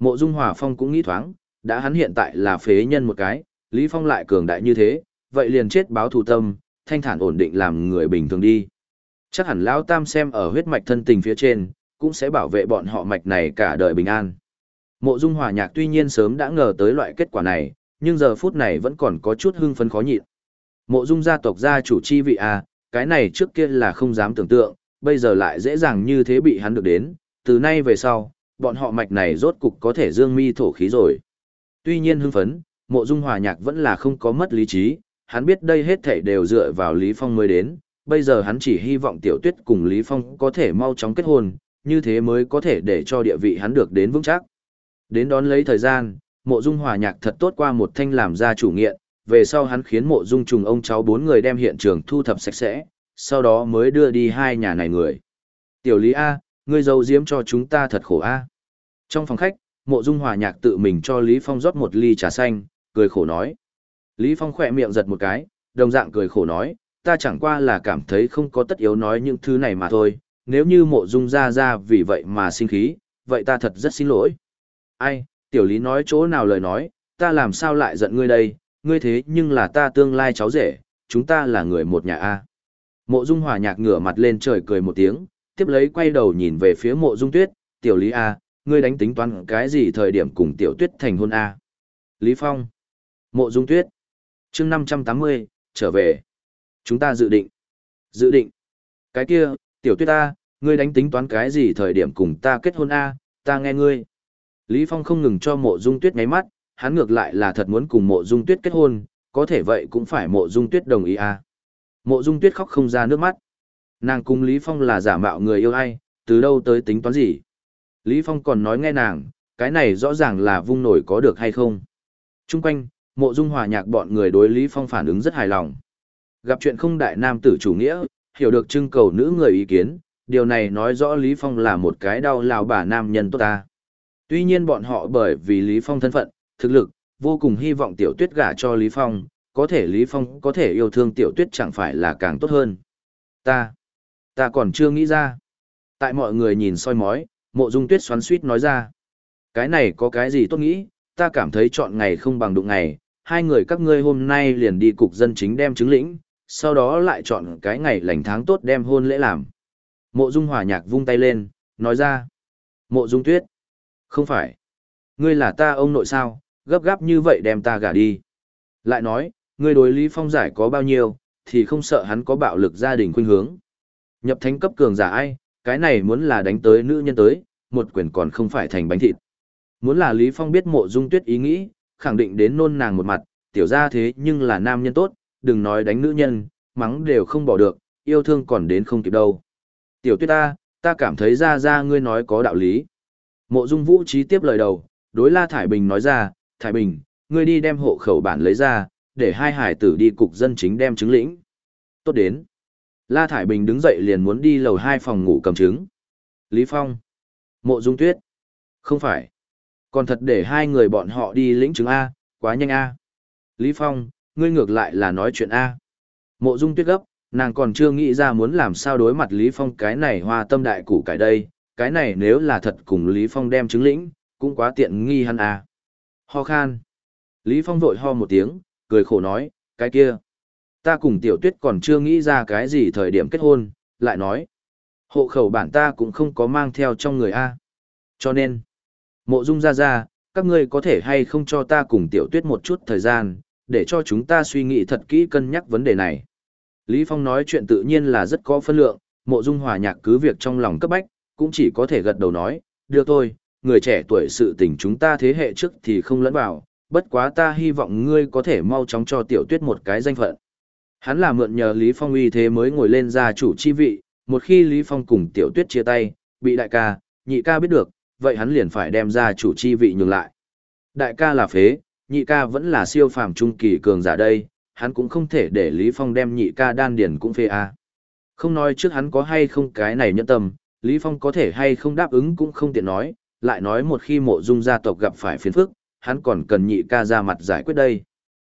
Mộ Dung Hòa Phong cũng nghĩ thoáng, đã hắn hiện tại là phế nhân một cái, Lý Phong lại cường đại như thế, vậy liền chết báo thù tâm, thanh thản ổn định làm người bình thường đi. Chắc hẳn Lão Tam xem ở huyết mạch thân tình phía trên, cũng sẽ bảo vệ bọn họ mạch này cả đời bình an. Mộ Dung Hòa Nhạc tuy nhiên sớm đã ngờ tới loại kết quả này, nhưng giờ phút này vẫn còn có chút hưng phấn khó nhịn. Mộ Dung gia tộc gia chủ chi vị à, cái này trước kia là không dám tưởng tượng, bây giờ lại dễ dàng như thế bị hắn được đến, từ nay về sau, bọn họ mạch này rốt cục có thể dương mi thổ khí rồi. Tuy nhiên hưng phấn, mộ dung hòa nhạc vẫn là không có mất lý trí, hắn biết đây hết thảy đều dựa vào Lý Phong mới đến, bây giờ hắn chỉ hy vọng tiểu tuyết cùng Lý Phong có thể mau chóng kết hôn, như thế mới có thể để cho địa vị hắn được đến vững chắc. Đến đón lấy thời gian, mộ dung hòa nhạc thật tốt qua một thanh làm ra chủ nghiện, về sau hắn khiến mộ dung trùng ông cháu bốn người đem hiện trường thu thập sạch sẽ, sau đó mới đưa đi hai nhà này người. Tiểu Lý A, ngươi giấu diếm cho chúng ta thật khổ A. Trong phòng khách, mộ dung hòa nhạc tự mình cho Lý Phong rót một ly trà xanh, cười khổ nói. Lý Phong khỏe miệng giật một cái, đồng dạng cười khổ nói, ta chẳng qua là cảm thấy không có tất yếu nói những thứ này mà thôi, nếu như mộ dung ra ra vì vậy mà sinh khí, vậy ta thật rất xin lỗi. Ai, tiểu lý nói chỗ nào lời nói, ta làm sao lại giận ngươi đây, ngươi thế nhưng là ta tương lai cháu rể, chúng ta là người một nhà A. Mộ dung hòa nhạc ngửa mặt lên trời cười một tiếng, tiếp lấy quay đầu nhìn về phía mộ dung tuyết, tiểu lý A, ngươi đánh tính toán cái gì thời điểm cùng tiểu tuyết thành hôn A. Lý Phong. Mộ dung tuyết. chương 580, trở về. Chúng ta dự định. Dự định. Cái kia, tiểu tuyết A, ngươi đánh tính toán cái gì thời điểm cùng ta kết hôn A, ta nghe ngươi. Lý Phong không ngừng cho mộ dung tuyết ngáy mắt, hắn ngược lại là thật muốn cùng mộ dung tuyết kết hôn, có thể vậy cũng phải mộ dung tuyết đồng ý à. Mộ dung tuyết khóc không ra nước mắt. Nàng cùng Lý Phong là giả mạo người yêu ai, từ đâu tới tính toán gì. Lý Phong còn nói nghe nàng, cái này rõ ràng là vung nổi có được hay không. Trung quanh, mộ dung hòa nhạc bọn người đối Lý Phong phản ứng rất hài lòng. Gặp chuyện không đại nam tử chủ nghĩa, hiểu được trưng cầu nữ người ý kiến, điều này nói rõ Lý Phong là một cái đau lào bà nam nhân tốt ta. Tuy nhiên bọn họ bởi vì Lý Phong thân phận, thực lực, vô cùng hy vọng tiểu tuyết gả cho Lý Phong, có thể Lý Phong có thể yêu thương tiểu tuyết chẳng phải là càng tốt hơn. Ta, ta còn chưa nghĩ ra. Tại mọi người nhìn soi mói, mộ dung tuyết xoắn suýt nói ra. Cái này có cái gì tốt nghĩ, ta cảm thấy chọn ngày không bằng đụng ngày, hai người các ngươi hôm nay liền đi cục dân chính đem chứng lĩnh, sau đó lại chọn cái ngày lành tháng tốt đem hôn lễ làm. Mộ dung hòa nhạc vung tay lên, nói ra. Mộ dung tuyết. Không phải. Ngươi là ta ông nội sao, gấp gáp như vậy đem ta gả đi. Lại nói, ngươi đối Lý Phong giải có bao nhiêu, thì không sợ hắn có bạo lực gia đình khuynh hướng. Nhập thánh cấp cường giả ai, cái này muốn là đánh tới nữ nhân tới, một quyền còn không phải thành bánh thịt. Muốn là Lý Phong biết mộ dung tuyết ý nghĩ, khẳng định đến nôn nàng một mặt, tiểu ra thế nhưng là nam nhân tốt, đừng nói đánh nữ nhân, mắng đều không bỏ được, yêu thương còn đến không kịp đâu. Tiểu tuyết ta, ta cảm thấy ra ra ngươi nói có đạo lý. Mộ dung vũ trí tiếp lời đầu, đối La Thải Bình nói ra, Thải Bình, ngươi đi đem hộ khẩu bản lấy ra, để hai hải tử đi cục dân chính đem chứng lĩnh. Tốt đến. La Thải Bình đứng dậy liền muốn đi lầu hai phòng ngủ cầm chứng. Lý Phong. Mộ Dung Tuyết. Không phải. Còn thật để hai người bọn họ đi lĩnh chứng A, quá nhanh A. Lý Phong, ngươi ngược lại là nói chuyện A. Mộ Dung Tuyết gấp, nàng còn chưa nghĩ ra muốn làm sao đối mặt Lý Phong cái này hoa tâm đại củ cải đây, cái này nếu là thật cùng Lý Phong đem chứng lĩnh, cũng quá tiện nghi hắn a. Ho khan. Lý Phong vội ho một tiếng, cười khổ nói, cái kia. Ta cùng tiểu tuyết còn chưa nghĩ ra cái gì thời điểm kết hôn, lại nói. Hộ khẩu bản ta cũng không có mang theo trong người A. Cho nên, mộ dung ra ra, các ngươi có thể hay không cho ta cùng tiểu tuyết một chút thời gian, để cho chúng ta suy nghĩ thật kỹ cân nhắc vấn đề này. Lý Phong nói chuyện tự nhiên là rất có phân lượng, mộ dung hòa nhạc cứ việc trong lòng cấp bách, cũng chỉ có thể gật đầu nói, được thôi, người trẻ tuổi sự tình chúng ta thế hệ trước thì không lẫn vào, bất quá ta hy vọng ngươi có thể mau chóng cho tiểu tuyết một cái danh phận. Hắn là mượn nhờ Lý Phong uy thế mới ngồi lên gia chủ chi vị, một khi Lý Phong cùng tiểu tuyết chia tay, bị đại ca, nhị ca biết được, vậy hắn liền phải đem gia chủ chi vị nhường lại. Đại ca là phế, nhị ca vẫn là siêu phàm trung kỳ cường giả đây, hắn cũng không thể để Lý Phong đem nhị ca đan điển cũng phê a. À. Không nói trước hắn có hay không cái này nhẫn tâm, Lý Phong có thể hay không đáp ứng cũng không tiện nói, lại nói một khi mộ dung gia tộc gặp phải phiền phức, hắn còn cần nhị ca ra mặt giải quyết đây.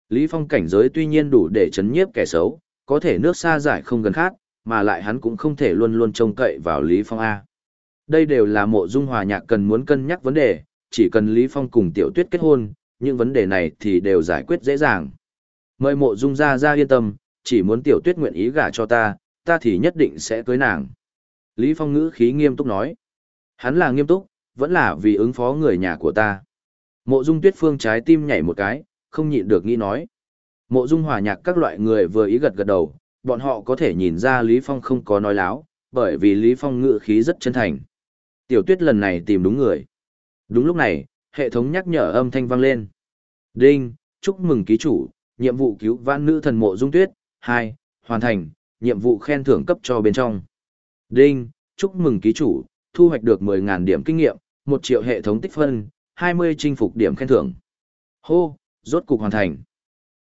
Lý Phong cảnh giới tuy nhiên đủ để chấn nhiếp kẻ xấu, có thể nước xa giải không gần khác, mà lại hắn cũng không thể luôn luôn trông cậy vào Lý Phong A. Đây đều là mộ dung hòa nhạc cần muốn cân nhắc vấn đề, chỉ cần Lý Phong cùng tiểu tuyết kết hôn, những vấn đề này thì đều giải quyết dễ dàng. Mời mộ dung ra ra yên tâm, chỉ muốn tiểu tuyết nguyện ý gả cho ta, ta thì nhất định sẽ cưới nàng. Lý Phong ngữ khí nghiêm túc nói. Hắn là nghiêm túc, vẫn là vì ứng phó người nhà của ta. Mộ dung tuyết phương trái tim nhảy một cái, không nhịn được nghĩ nói. Mộ dung hòa nhạc các loại người vừa ý gật gật đầu, bọn họ có thể nhìn ra Lý Phong không có nói láo, bởi vì Lý Phong ngự khí rất chân thành. Tiểu tuyết lần này tìm đúng người. Đúng lúc này, hệ thống nhắc nhở âm thanh vang lên. Đinh, chúc mừng ký chủ, nhiệm vụ cứu vãn nữ thần mộ dung tuyết, 2, hoàn thành, nhiệm vụ khen thưởng cấp cho bên trong. Đinh, chúc mừng ký chủ, thu hoạch được 10.000 điểm kinh nghiệm, 1 triệu hệ thống tích phân, 20 chinh phục điểm khen thưởng. Hô, rốt cục hoàn thành.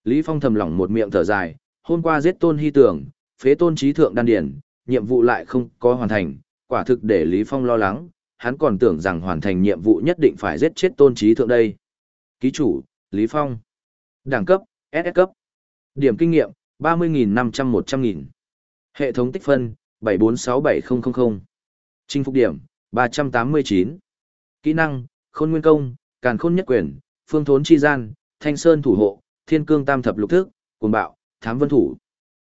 Lý Phong thầm lỏng một miệng thở dài, hôm qua giết tôn hy tưởng, phế tôn trí thượng đan điển, nhiệm vụ lại không có hoàn thành, quả thực để Lý Phong lo lắng, hắn còn tưởng rằng hoàn thành nhiệm vụ nhất định phải giết chết tôn trí thượng đây. Ký chủ, Lý Phong. Đẳng cấp, SS cấp. Điểm kinh nghiệm, 30.500-100.000. Hệ thống tích phân, 7467000. Chinh phục điểm, 389. Kỹ năng, khôn nguyên công, càn khôn nhất quyền, phương thốn chi gian, thanh sơn thủ hộ, thiên cương tam thập lục thức, cuồng bạo, thám vân thủ.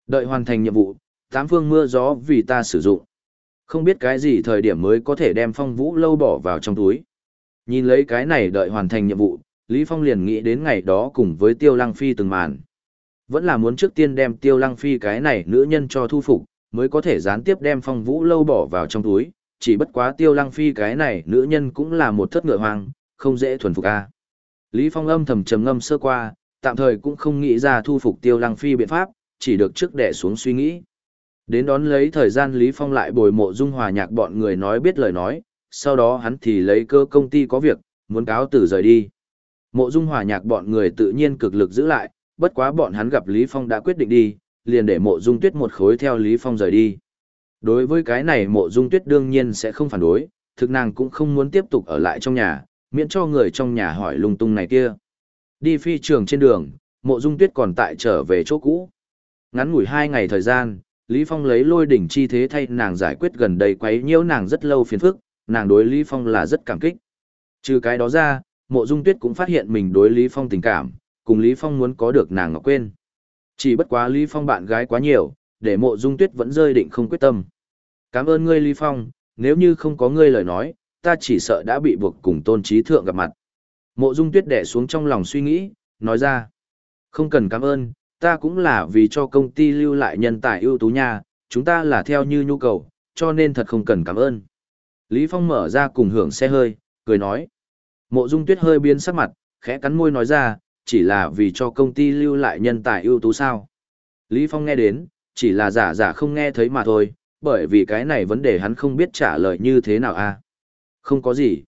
Đợi hoàn thành nhiệm vụ, tám phương mưa gió vì ta sử dụng. Không biết cái gì thời điểm mới có thể đem phong vũ lâu bỏ vào trong túi. Nhìn lấy cái này đợi hoàn thành nhiệm vụ, Lý Phong liền nghĩ đến ngày đó cùng với Tiêu Lăng Phi từng màn. Vẫn là muốn trước tiên đem Tiêu Lăng Phi cái này nữ nhân cho thu phục, mới có thể gián tiếp đem phong vũ lâu bỏ vào trong túi. Chỉ bất quá Tiêu Lăng Phi cái này nữ nhân cũng là một thất ngựa hoang, không dễ thuần phục a. Lý Phong âm thầm trầm ngâm sơ qua, tạm thời cũng không nghĩ ra thu phục Tiêu Lăng Phi biện pháp, chỉ được trước đẻ xuống suy nghĩ. Đến đón lấy thời gian Lý Phong lại bồi mộ dung hòa nhạc bọn người nói biết lời nói, sau đó hắn thì lấy cơ công ty có việc, muốn cáo từ rời đi. Mộ dung hòa nhạc bọn người tự nhiên cực lực giữ lại, bất quá bọn hắn gặp Lý Phong đã quyết định đi, liền để mộ dung tuyết một khối theo Lý Phong rời đi. Đối với cái này mộ dung tuyết đương nhiên sẽ không phản đối, thực nàng cũng không muốn tiếp tục ở lại trong nhà, miễn cho người trong nhà hỏi lung tung này kia. Đi phi trường trên đường, mộ dung tuyết còn tại trở về chỗ cũ. Ngắn ngủi hai ngày thời gian, Lý Phong lấy lôi đỉnh chi thế thay nàng giải quyết gần đây quấy nhiễu nàng rất lâu phiền phức, nàng đối Lý Phong là rất cảm kích. Trừ cái đó ra, mộ dung tuyết cũng phát hiện mình đối Lý Phong tình cảm, cùng Lý Phong muốn có được nàng ngọc quên. Chỉ bất quá Lý Phong bạn gái quá nhiều, để mộ dung tuyết vẫn rơi định không quyết tâm. Cảm ơn ngươi Lý Phong, nếu như không có ngươi lời nói, ta chỉ sợ đã bị buộc cùng tôn trí thượng gặp mặt. Mộ dung tuyết đẻ xuống trong lòng suy nghĩ, nói ra. Không cần cảm ơn, ta cũng là vì cho công ty lưu lại nhân tài ưu tú nha, chúng ta là theo như nhu cầu, cho nên thật không cần cảm ơn. Lý Phong mở ra cùng hưởng xe hơi, cười nói. Mộ Dung Tuyết hơi biến sắc mặt, khẽ cắn môi nói ra, chỉ là vì cho công ty lưu lại nhân tài ưu tú sao. Lý Phong nghe đến, chỉ là giả giả không nghe thấy mà thôi, bởi vì cái này vấn đề hắn không biết trả lời như thế nào a. À? Không có gì.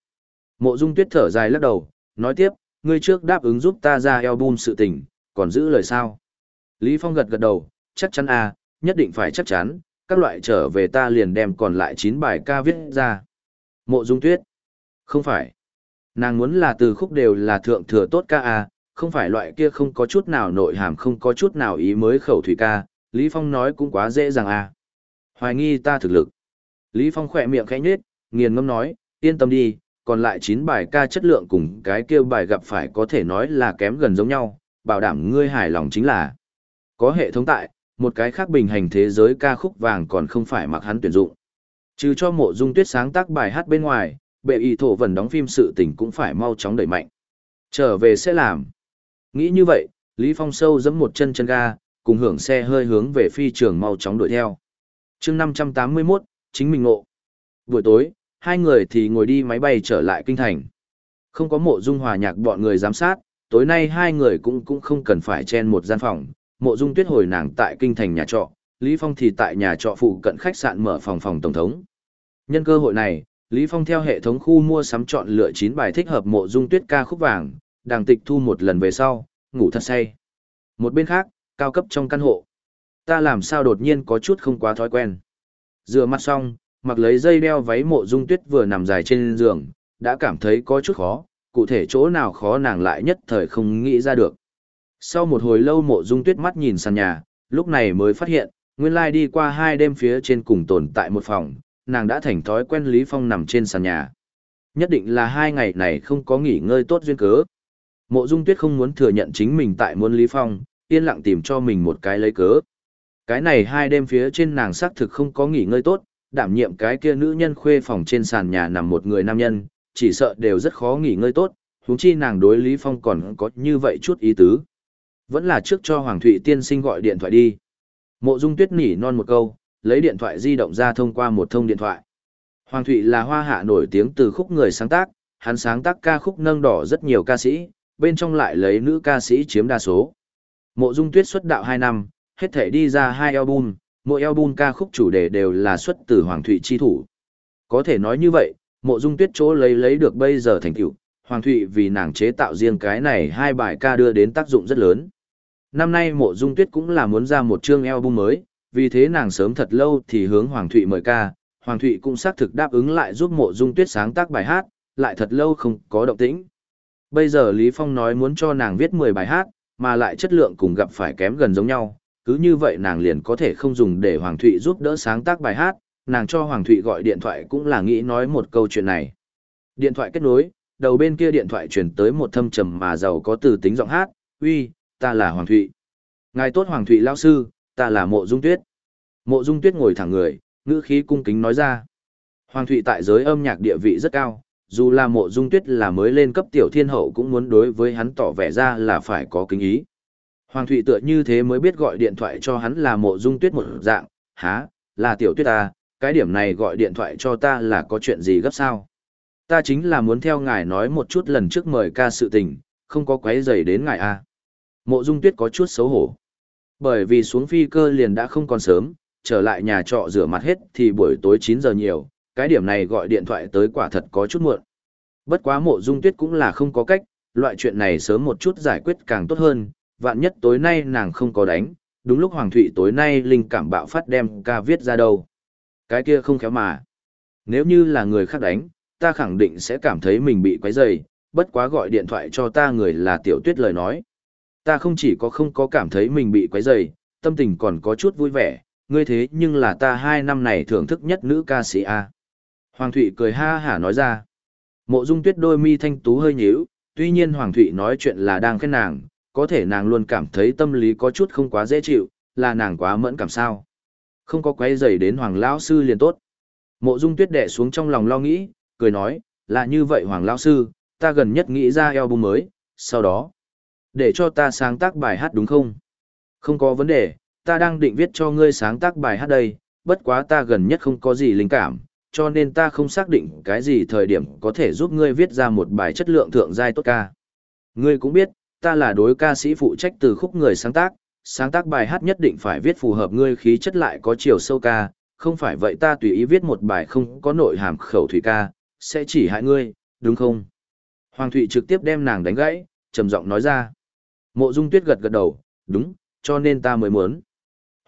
Mộ Dung Tuyết thở dài lắc đầu, nói tiếp, ngươi trước đáp ứng giúp ta ra album sự tình, còn giữ lời sao? Lý Phong gật gật đầu, chắc chắn a, à, nhất định phải chắc chắn, các loại trở về ta liền đem còn lại 9 bài ca viết ra. Mộ Dung Tuyết. Không phải. Nàng muốn là từ khúc đều là thượng thừa tốt ca a, không phải loại kia không có chút nào nội hàm không có chút nào ý mới khẩu thủy ca, Lý Phong nói cũng quá dễ dàng a. Hoài nghi ta thực lực. Lý Phong khỏe miệng khẽ nhếch, nghiền ngâm nói, yên tâm đi, còn lại 9 bài ca chất lượng cùng cái kia bài gặp phải có thể nói là kém gần giống nhau, bảo đảm ngươi hài lòng chính là. Có hệ thống tại, một cái khác bình hành thế giới ca khúc vàng còn không phải mặc hắn tuyển dụng. Trừ cho mộ dung tuyết sáng tác bài hát bên ngoài, bệ y thổ vần đóng phim sự tình cũng phải mau chóng đẩy mạnh. Trở về sẽ làm. Nghĩ như vậy, Lý Phong sâu giẫm một chân chân ga, cùng hưởng xe hơi hướng về phi trường mau chóng đuổi theo chương 581, chính mình ngộ. Buổi tối, hai người thì ngồi đi máy bay trở lại kinh thành. Không có mộ dung hòa nhạc bọn người giám sát, tối nay hai người cũng cũng không cần phải chen một gian phòng, mộ dung tuyết hồi nàng tại kinh thành nhà trọ, Lý Phong thì tại nhà trọ phụ cận khách sạn mở phòng phòng tổng thống. Nhân cơ hội này, Lý Phong theo hệ thống khu mua sắm chọn lựa 9 bài thích hợp mộ dung tuyết ca khúc vàng, đàng tịch thu một lần về sau, ngủ thật say. Một bên khác, cao cấp trong căn hộ. Ta làm sao đột nhiên có chút không quá thói quen. Rửa mặt xong, mặc lấy dây đeo váy mộ dung tuyết vừa nằm dài trên giường, đã cảm thấy có chút khó, cụ thể chỗ nào khó nàng lại nhất thời không nghĩ ra được. Sau một hồi lâu mộ dung tuyết mắt nhìn sàn nhà, lúc này mới phát hiện, nguyên lai đi qua hai đêm phía trên cùng tồn tại một phòng, nàng đã thành thói quen Lý Phong nằm trên sàn nhà. Nhất định là hai ngày này không có nghỉ ngơi tốt duyên cớ. Mộ dung tuyết không muốn thừa nhận chính mình tại muốn Lý Phong, yên lặng tìm cho mình một cái lấy cớ. Cái này hai đêm phía trên nàng xác thực không có nghỉ ngơi tốt, đảm nhiệm cái kia nữ nhân khuê phòng trên sàn nhà nằm một người nam nhân, chỉ sợ đều rất khó nghỉ ngơi tốt, huống chi nàng đối Lý Phong còn có như vậy chút ý tứ. Vẫn là trước cho Hoàng Thụy tiên sinh gọi điện thoại đi. Mộ Dung Tuyết nỉ non một câu, lấy điện thoại di động ra thông qua một thông điện thoại. Hoàng Thụy là hoa hạ nổi tiếng từ khúc người sáng tác, hắn sáng tác ca khúc nâng đỏ rất nhiều ca sĩ, bên trong lại lấy nữ ca sĩ chiếm đa số. Mộ Dung Tuyết xuất đạo 2 năm, hết thể đi ra hai album, mỗi album ca khúc chủ đề đều là xuất từ Hoàng Thụy chi thủ. Có thể nói như vậy, Mộ Dung Tuyết chỗ lấy lấy được bây giờ thành tựu, Hoàng Thụy vì nàng chế tạo riêng cái này hai bài ca đưa đến tác dụng rất lớn. Năm nay Mộ Dung Tuyết cũng là muốn ra một chương album mới, vì thế nàng sớm thật lâu thì hướng Hoàng Thụy mời ca, Hoàng Thụy cũng xác thực đáp ứng lại giúp Mộ Dung Tuyết sáng tác bài hát, lại thật lâu không có động tĩnh. Bây giờ Lý Phong nói muốn cho nàng viết 10 bài hát, mà lại chất lượng cùng gặp phải kém gần giống nhau, cứ như vậy nàng liền có thể không dùng để Hoàng Thụy giúp đỡ sáng tác bài hát, nàng cho Hoàng Thụy gọi điện thoại cũng là nghĩ nói một câu chuyện này. Điện thoại kết nối, đầu bên kia điện thoại truyền tới một thâm trầm mà giàu có từ tính giọng hát, uy, ta là Hoàng Thụy. Ngài tốt Hoàng Thụy lao sư, ta là Mộ Dung Tuyết. Mộ Dung Tuyết ngồi thẳng người, ngữ khí cung kính nói ra. Hoàng Thụy tại giới âm nhạc địa vị rất cao, dù là Mộ Dung Tuyết là mới lên cấp tiểu thiên hậu cũng muốn đối với hắn tỏ vẻ ra là phải có kính ý. Hoàng Thụy tựa như thế mới biết gọi điện thoại cho hắn là Mộ Dung Tuyết một dạng, há, là tiểu tuyết ta, cái điểm này gọi điện thoại cho ta là có chuyện gì gấp sao? Ta chính là muốn theo ngài nói một chút lần trước mời ca sự tình, không có quấy rầy đến ngài à? Mộ Dung Tuyết có chút xấu hổ. Bởi vì xuống phi cơ liền đã không còn sớm, trở lại nhà trọ rửa mặt hết thì buổi tối 9 giờ nhiều, cái điểm này gọi điện thoại tới quả thật có chút muộn. Bất quá Mộ Dung Tuyết cũng là không có cách, loại chuyện này sớm một chút giải quyết càng tốt hơn, vạn nhất tối nay nàng không có đánh, đúng lúc Hoàng Thụy tối nay linh cảm bạo phát đem ca viết ra đâu. Cái kia không khéo mà. Nếu như là người khác đánh, ta khẳng định sẽ cảm thấy mình bị quấy rầy, bất quá gọi điện thoại cho ta người là tiểu tuyết lời nói. Ta không chỉ có không có cảm thấy mình bị quấy rầy, tâm tình còn có chút vui vẻ, ngươi thế nhưng là ta hai năm này thưởng thức nhất nữ ca sĩ A. Hoàng Thụy cười ha hả nói ra. Mộ dung tuyết đôi mi thanh tú hơi nhíu, tuy nhiên Hoàng Thụy nói chuyện là đang khen nàng, có thể nàng luôn cảm thấy tâm lý có chút không quá dễ chịu, là nàng quá mẫn cảm sao. Không có quấy rầy đến Hoàng Lão Sư liền tốt. Mộ dung tuyết đệ xuống trong lòng lo nghĩ, cười nói, là như vậy Hoàng Lão Sư, ta gần nhất nghĩ ra album mới, sau đó, để cho ta sáng tác bài hát đúng không? Không có vấn đề, ta đang định viết cho ngươi sáng tác bài hát đây, bất quá ta gần nhất không có gì linh cảm, cho nên ta không xác định cái gì thời điểm có thể giúp ngươi viết ra một bài chất lượng thượng giai tốt ca. Ngươi cũng biết, ta là đối ca sĩ phụ trách từ khúc người sáng tác, sáng tác bài hát nhất định phải viết phù hợp ngươi khí chất lại có chiều sâu ca, không phải vậy ta tùy ý viết một bài không có nội hàm khẩu thủy ca, sẽ chỉ hại ngươi, đúng không? Hoàng Thụy trực tiếp đem nàng đánh gãy, trầm giọng nói ra. Mộ Dung Tuyết gật gật đầu, đúng, cho nên ta mới muốn.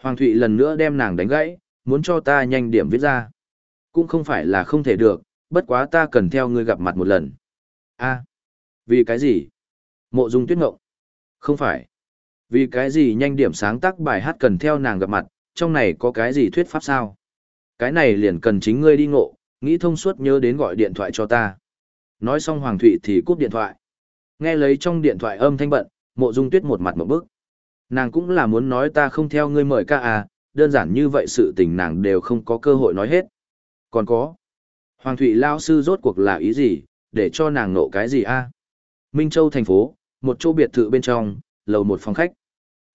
Hoàng Thụy lần nữa đem nàng đánh gãy, muốn cho ta nhanh điểm viết ra. Cũng không phải là không thể được, bất quá ta cần theo ngươi gặp mặt một lần. a vì cái gì? Mộ Dung Tuyết ngộng. Không phải. Vì cái gì nhanh điểm sáng tác bài hát cần theo nàng gặp mặt, trong này có cái gì thuyết pháp sao? Cái này liền cần chính ngươi đi ngộ, nghĩ thông suốt nhớ đến gọi điện thoại cho ta. Nói xong Hoàng Thụy thì cúp điện thoại. Nghe lấy trong điện thoại âm thanh bận, mộ dung tuyết một mặt một bức. Nàng cũng là muốn nói ta không theo ngươi mời ca à, đơn giản như vậy sự tình nàng đều không có cơ hội nói hết. Còn có. Hoàng Thụy Lao Sư rốt cuộc là ý gì, để cho nàng nộ cái gì a à? Minh Châu thành phố, một chỗ biệt thự bên trong, lầu một phòng khách.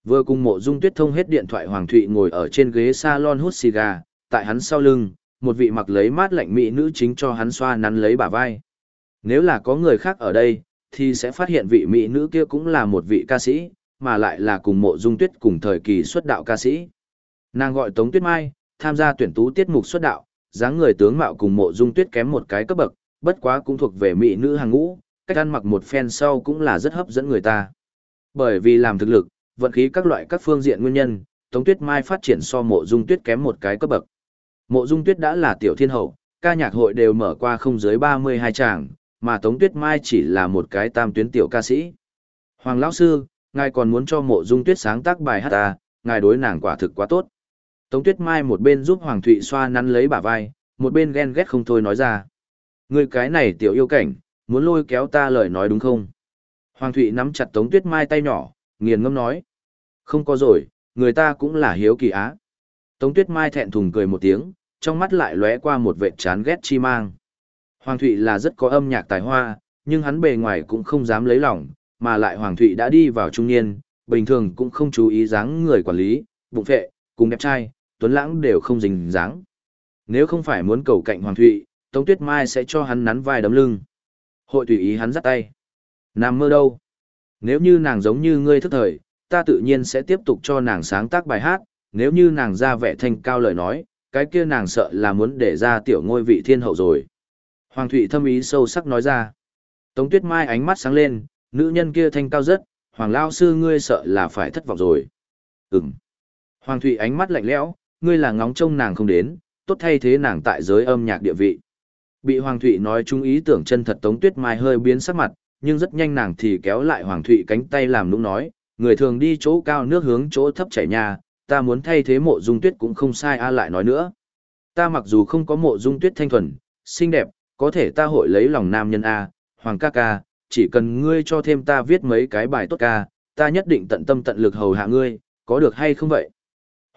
Vừa cùng mộ dung tuyết thông hết điện thoại Hoàng Thụy ngồi ở trên ghế salon hút xì gà, tại hắn sau lưng, một vị mặc lấy mát lạnh mỹ nữ chính cho hắn xoa nắn lấy bả vai. Nếu là có người khác ở đây, thì sẽ phát hiện vị mỹ nữ kia cũng là một vị ca sĩ, mà lại là cùng mộ dung tuyết cùng thời kỳ xuất đạo ca sĩ. Nàng gọi Tống Tuyết Mai, tham gia tuyển tú tiết mục xuất đạo, dáng người tướng mạo cùng mộ dung tuyết kém một cái cấp bậc, bất quá cũng thuộc về mỹ nữ hàng ngũ, cách ăn mặc một phen sau cũng là rất hấp dẫn người ta. Bởi vì làm thực lực, vận khí các loại các phương diện nguyên nhân, Tống Tuyết Mai phát triển so mộ dung tuyết kém một cái cấp bậc. Mộ dung tuyết đã là tiểu thiên hậu, ca nhạc hội đều mở qua không dưới 32 tràng, mà Tống Tuyết Mai chỉ là một cái tam tuyến tiểu ca sĩ. Hoàng lão sư, ngài còn muốn cho mộ dung tuyết sáng tác bài hát ta, ngài đối nàng quả thực quá tốt. Tống Tuyết Mai một bên giúp Hoàng Thụy xoa nắn lấy bả vai, một bên ghen ghét không thôi nói ra. Người cái này tiểu yêu cảnh, muốn lôi kéo ta lời nói đúng không? Hoàng Thụy nắm chặt Tống Tuyết Mai tay nhỏ, nghiền ngâm nói. Không có rồi, người ta cũng là hiếu kỳ á. Tống Tuyết Mai thẹn thùng cười một tiếng, trong mắt lại lóe qua một vệt chán ghét chi mang. Hoàng Thụy là rất có âm nhạc tài hoa, nhưng hắn bề ngoài cũng không dám lấy lòng, mà lại Hoàng Thụy đã đi vào trung niên, bình thường cũng không chú ý dáng người quản lý, bụng phệ, cùng đẹp trai, tuấn lãng đều không dình dáng. Nếu không phải muốn cầu cạnh Hoàng Thụy, Tống Tuyết Mai sẽ cho hắn nắn vai đấm lưng. Hội tùy ý hắn dắt tay. Nam mơ đâu? Nếu như nàng giống như ngươi thức thời, ta tự nhiên sẽ tiếp tục cho nàng sáng tác bài hát, nếu như nàng ra vẻ thanh cao lời nói, cái kia nàng sợ là muốn để ra tiểu ngôi vị thiên hậu rồi. Hoàng Thụy thâm ý sâu sắc nói ra. Tống Tuyết Mai ánh mắt sáng lên, nữ nhân kia thanh cao rất, Hoàng Lao Sư ngươi sợ là phải thất vọng rồi. Ừm. Hoàng Thụy ánh mắt lạnh lẽo, ngươi là ngóng trông nàng không đến, tốt thay thế nàng tại giới âm nhạc địa vị. Bị Hoàng Thụy nói chung ý tưởng chân thật Tống Tuyết Mai hơi biến sắc mặt, nhưng rất nhanh nàng thì kéo lại Hoàng Thụy cánh tay làm nũng nói, người thường đi chỗ cao nước hướng chỗ thấp chảy nhà, ta muốn thay thế mộ dung tuyết cũng không sai a lại nói nữa. Ta mặc dù không có mộ dung tuyết thanh thuần, xinh đẹp, có thể ta hội lấy lòng nam nhân A, hoàng ca ca, chỉ cần ngươi cho thêm ta viết mấy cái bài tốt ca, ta nhất định tận tâm tận lực hầu hạ ngươi, có được hay không vậy?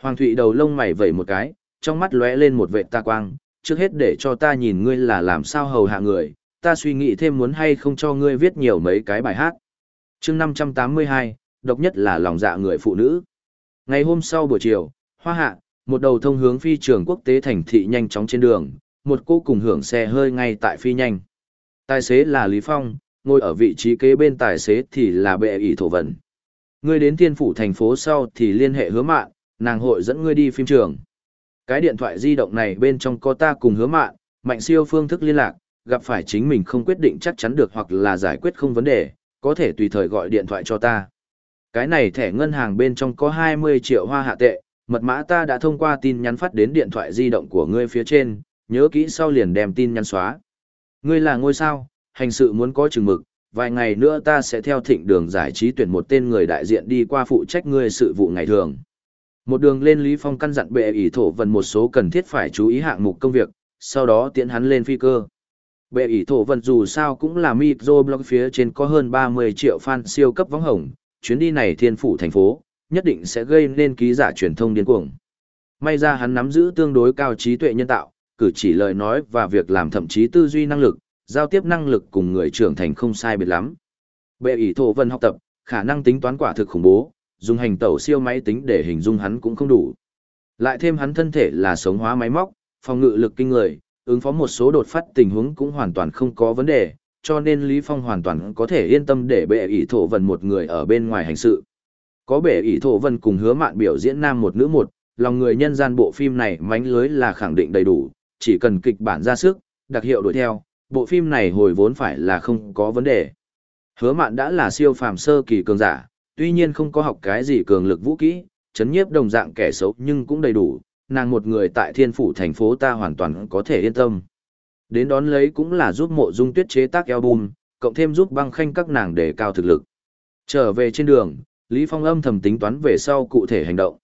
Hoàng Thụy đầu lông mày vẩy một cái, trong mắt lóe lên một vệ ta quang, trước hết để cho ta nhìn ngươi là làm sao hầu hạ người, ta suy nghĩ thêm muốn hay không cho ngươi viết nhiều mấy cái bài hát. chương 582, độc nhất là lòng dạ người phụ nữ. Ngày hôm sau buổi chiều, hoa hạ, một đầu thông hướng phi trường quốc tế thành thị nhanh chóng trên đường, một cô cùng hưởng xe hơi ngay tại phi nhanh. Tài xế là Lý Phong, ngồi ở vị trí kế bên tài xế thì là bệ ỷ thổ vận. Ngươi đến thiên phủ thành phố sau thì liên hệ hứa mạn, nàng hội dẫn ngươi đi phim trường. Cái điện thoại di động này bên trong có ta cùng hứa mạn, mạnh siêu phương thức liên lạc, gặp phải chính mình không quyết định chắc chắn được hoặc là giải quyết không vấn đề, có thể tùy thời gọi điện thoại cho ta. Cái này thẻ ngân hàng bên trong có 20 triệu hoa hạ tệ, mật mã ta đã thông qua tin nhắn phát đến điện thoại di động của ngươi phía trên, nhớ kỹ sau liền đem tin nhắn xóa. Ngươi là ngôi sao, hành sự muốn có chừng mực, vài ngày nữa ta sẽ theo thịnh đường giải trí tuyển một tên người đại diện đi qua phụ trách ngươi sự vụ ngày thường. Một đường lên Lý Phong căn dặn bệ ỷ thổ vần một số cần thiết phải chú ý hạng mục công việc, sau đó tiễn hắn lên phi cơ. Bệ ỷ thổ vần dù sao cũng là microblog phía trên có hơn 30 triệu fan siêu cấp vắng hồng, chuyến đi này thiên phủ thành phố, nhất định sẽ gây nên ký giả truyền thông điên cuồng. May ra hắn nắm giữ tương đối cao trí tuệ nhân tạo, cử chỉ lời nói và việc làm thậm chí tư duy năng lực, giao tiếp năng lực cùng người trưởng thành không sai biệt lắm. Bệ ỷ thổ vần học tập, khả năng tính toán quả thực khủng bố, dùng hành tẩu siêu máy tính để hình dung hắn cũng không đủ. Lại thêm hắn thân thể là sống hóa máy móc, phòng ngự lực kinh người, ứng phó một số đột phát tình huống cũng hoàn toàn không có vấn đề, cho nên Lý Phong hoàn toàn có thể yên tâm để bệ ỷ thổ vân một người ở bên ngoài hành sự. Có bệ ỷ thổ vân cùng hứa mạn biểu diễn nam một nữ một, lòng người nhân gian bộ phim này mánh lưới là khẳng định đầy đủ, chỉ cần kịch bản ra sức, đặc hiệu đuổi theo, bộ phim này hồi vốn phải là không có vấn đề. Hứa mạn đã là siêu phàm sơ kỳ cường giả, tuy nhiên không có học cái gì cường lực vũ kỹ, chấn nhiếp đồng dạng kẻ xấu nhưng cũng đầy đủ, nàng một người tại thiên phủ thành phố ta hoàn toàn có thể yên tâm. Đến đón lấy cũng là giúp mộ dung tuyết chế tác album, cộng thêm giúp băng khanh các nàng để cao thực lực. Trở về trên đường, Lý Phong âm thầm tính toán về sau cụ thể hành động.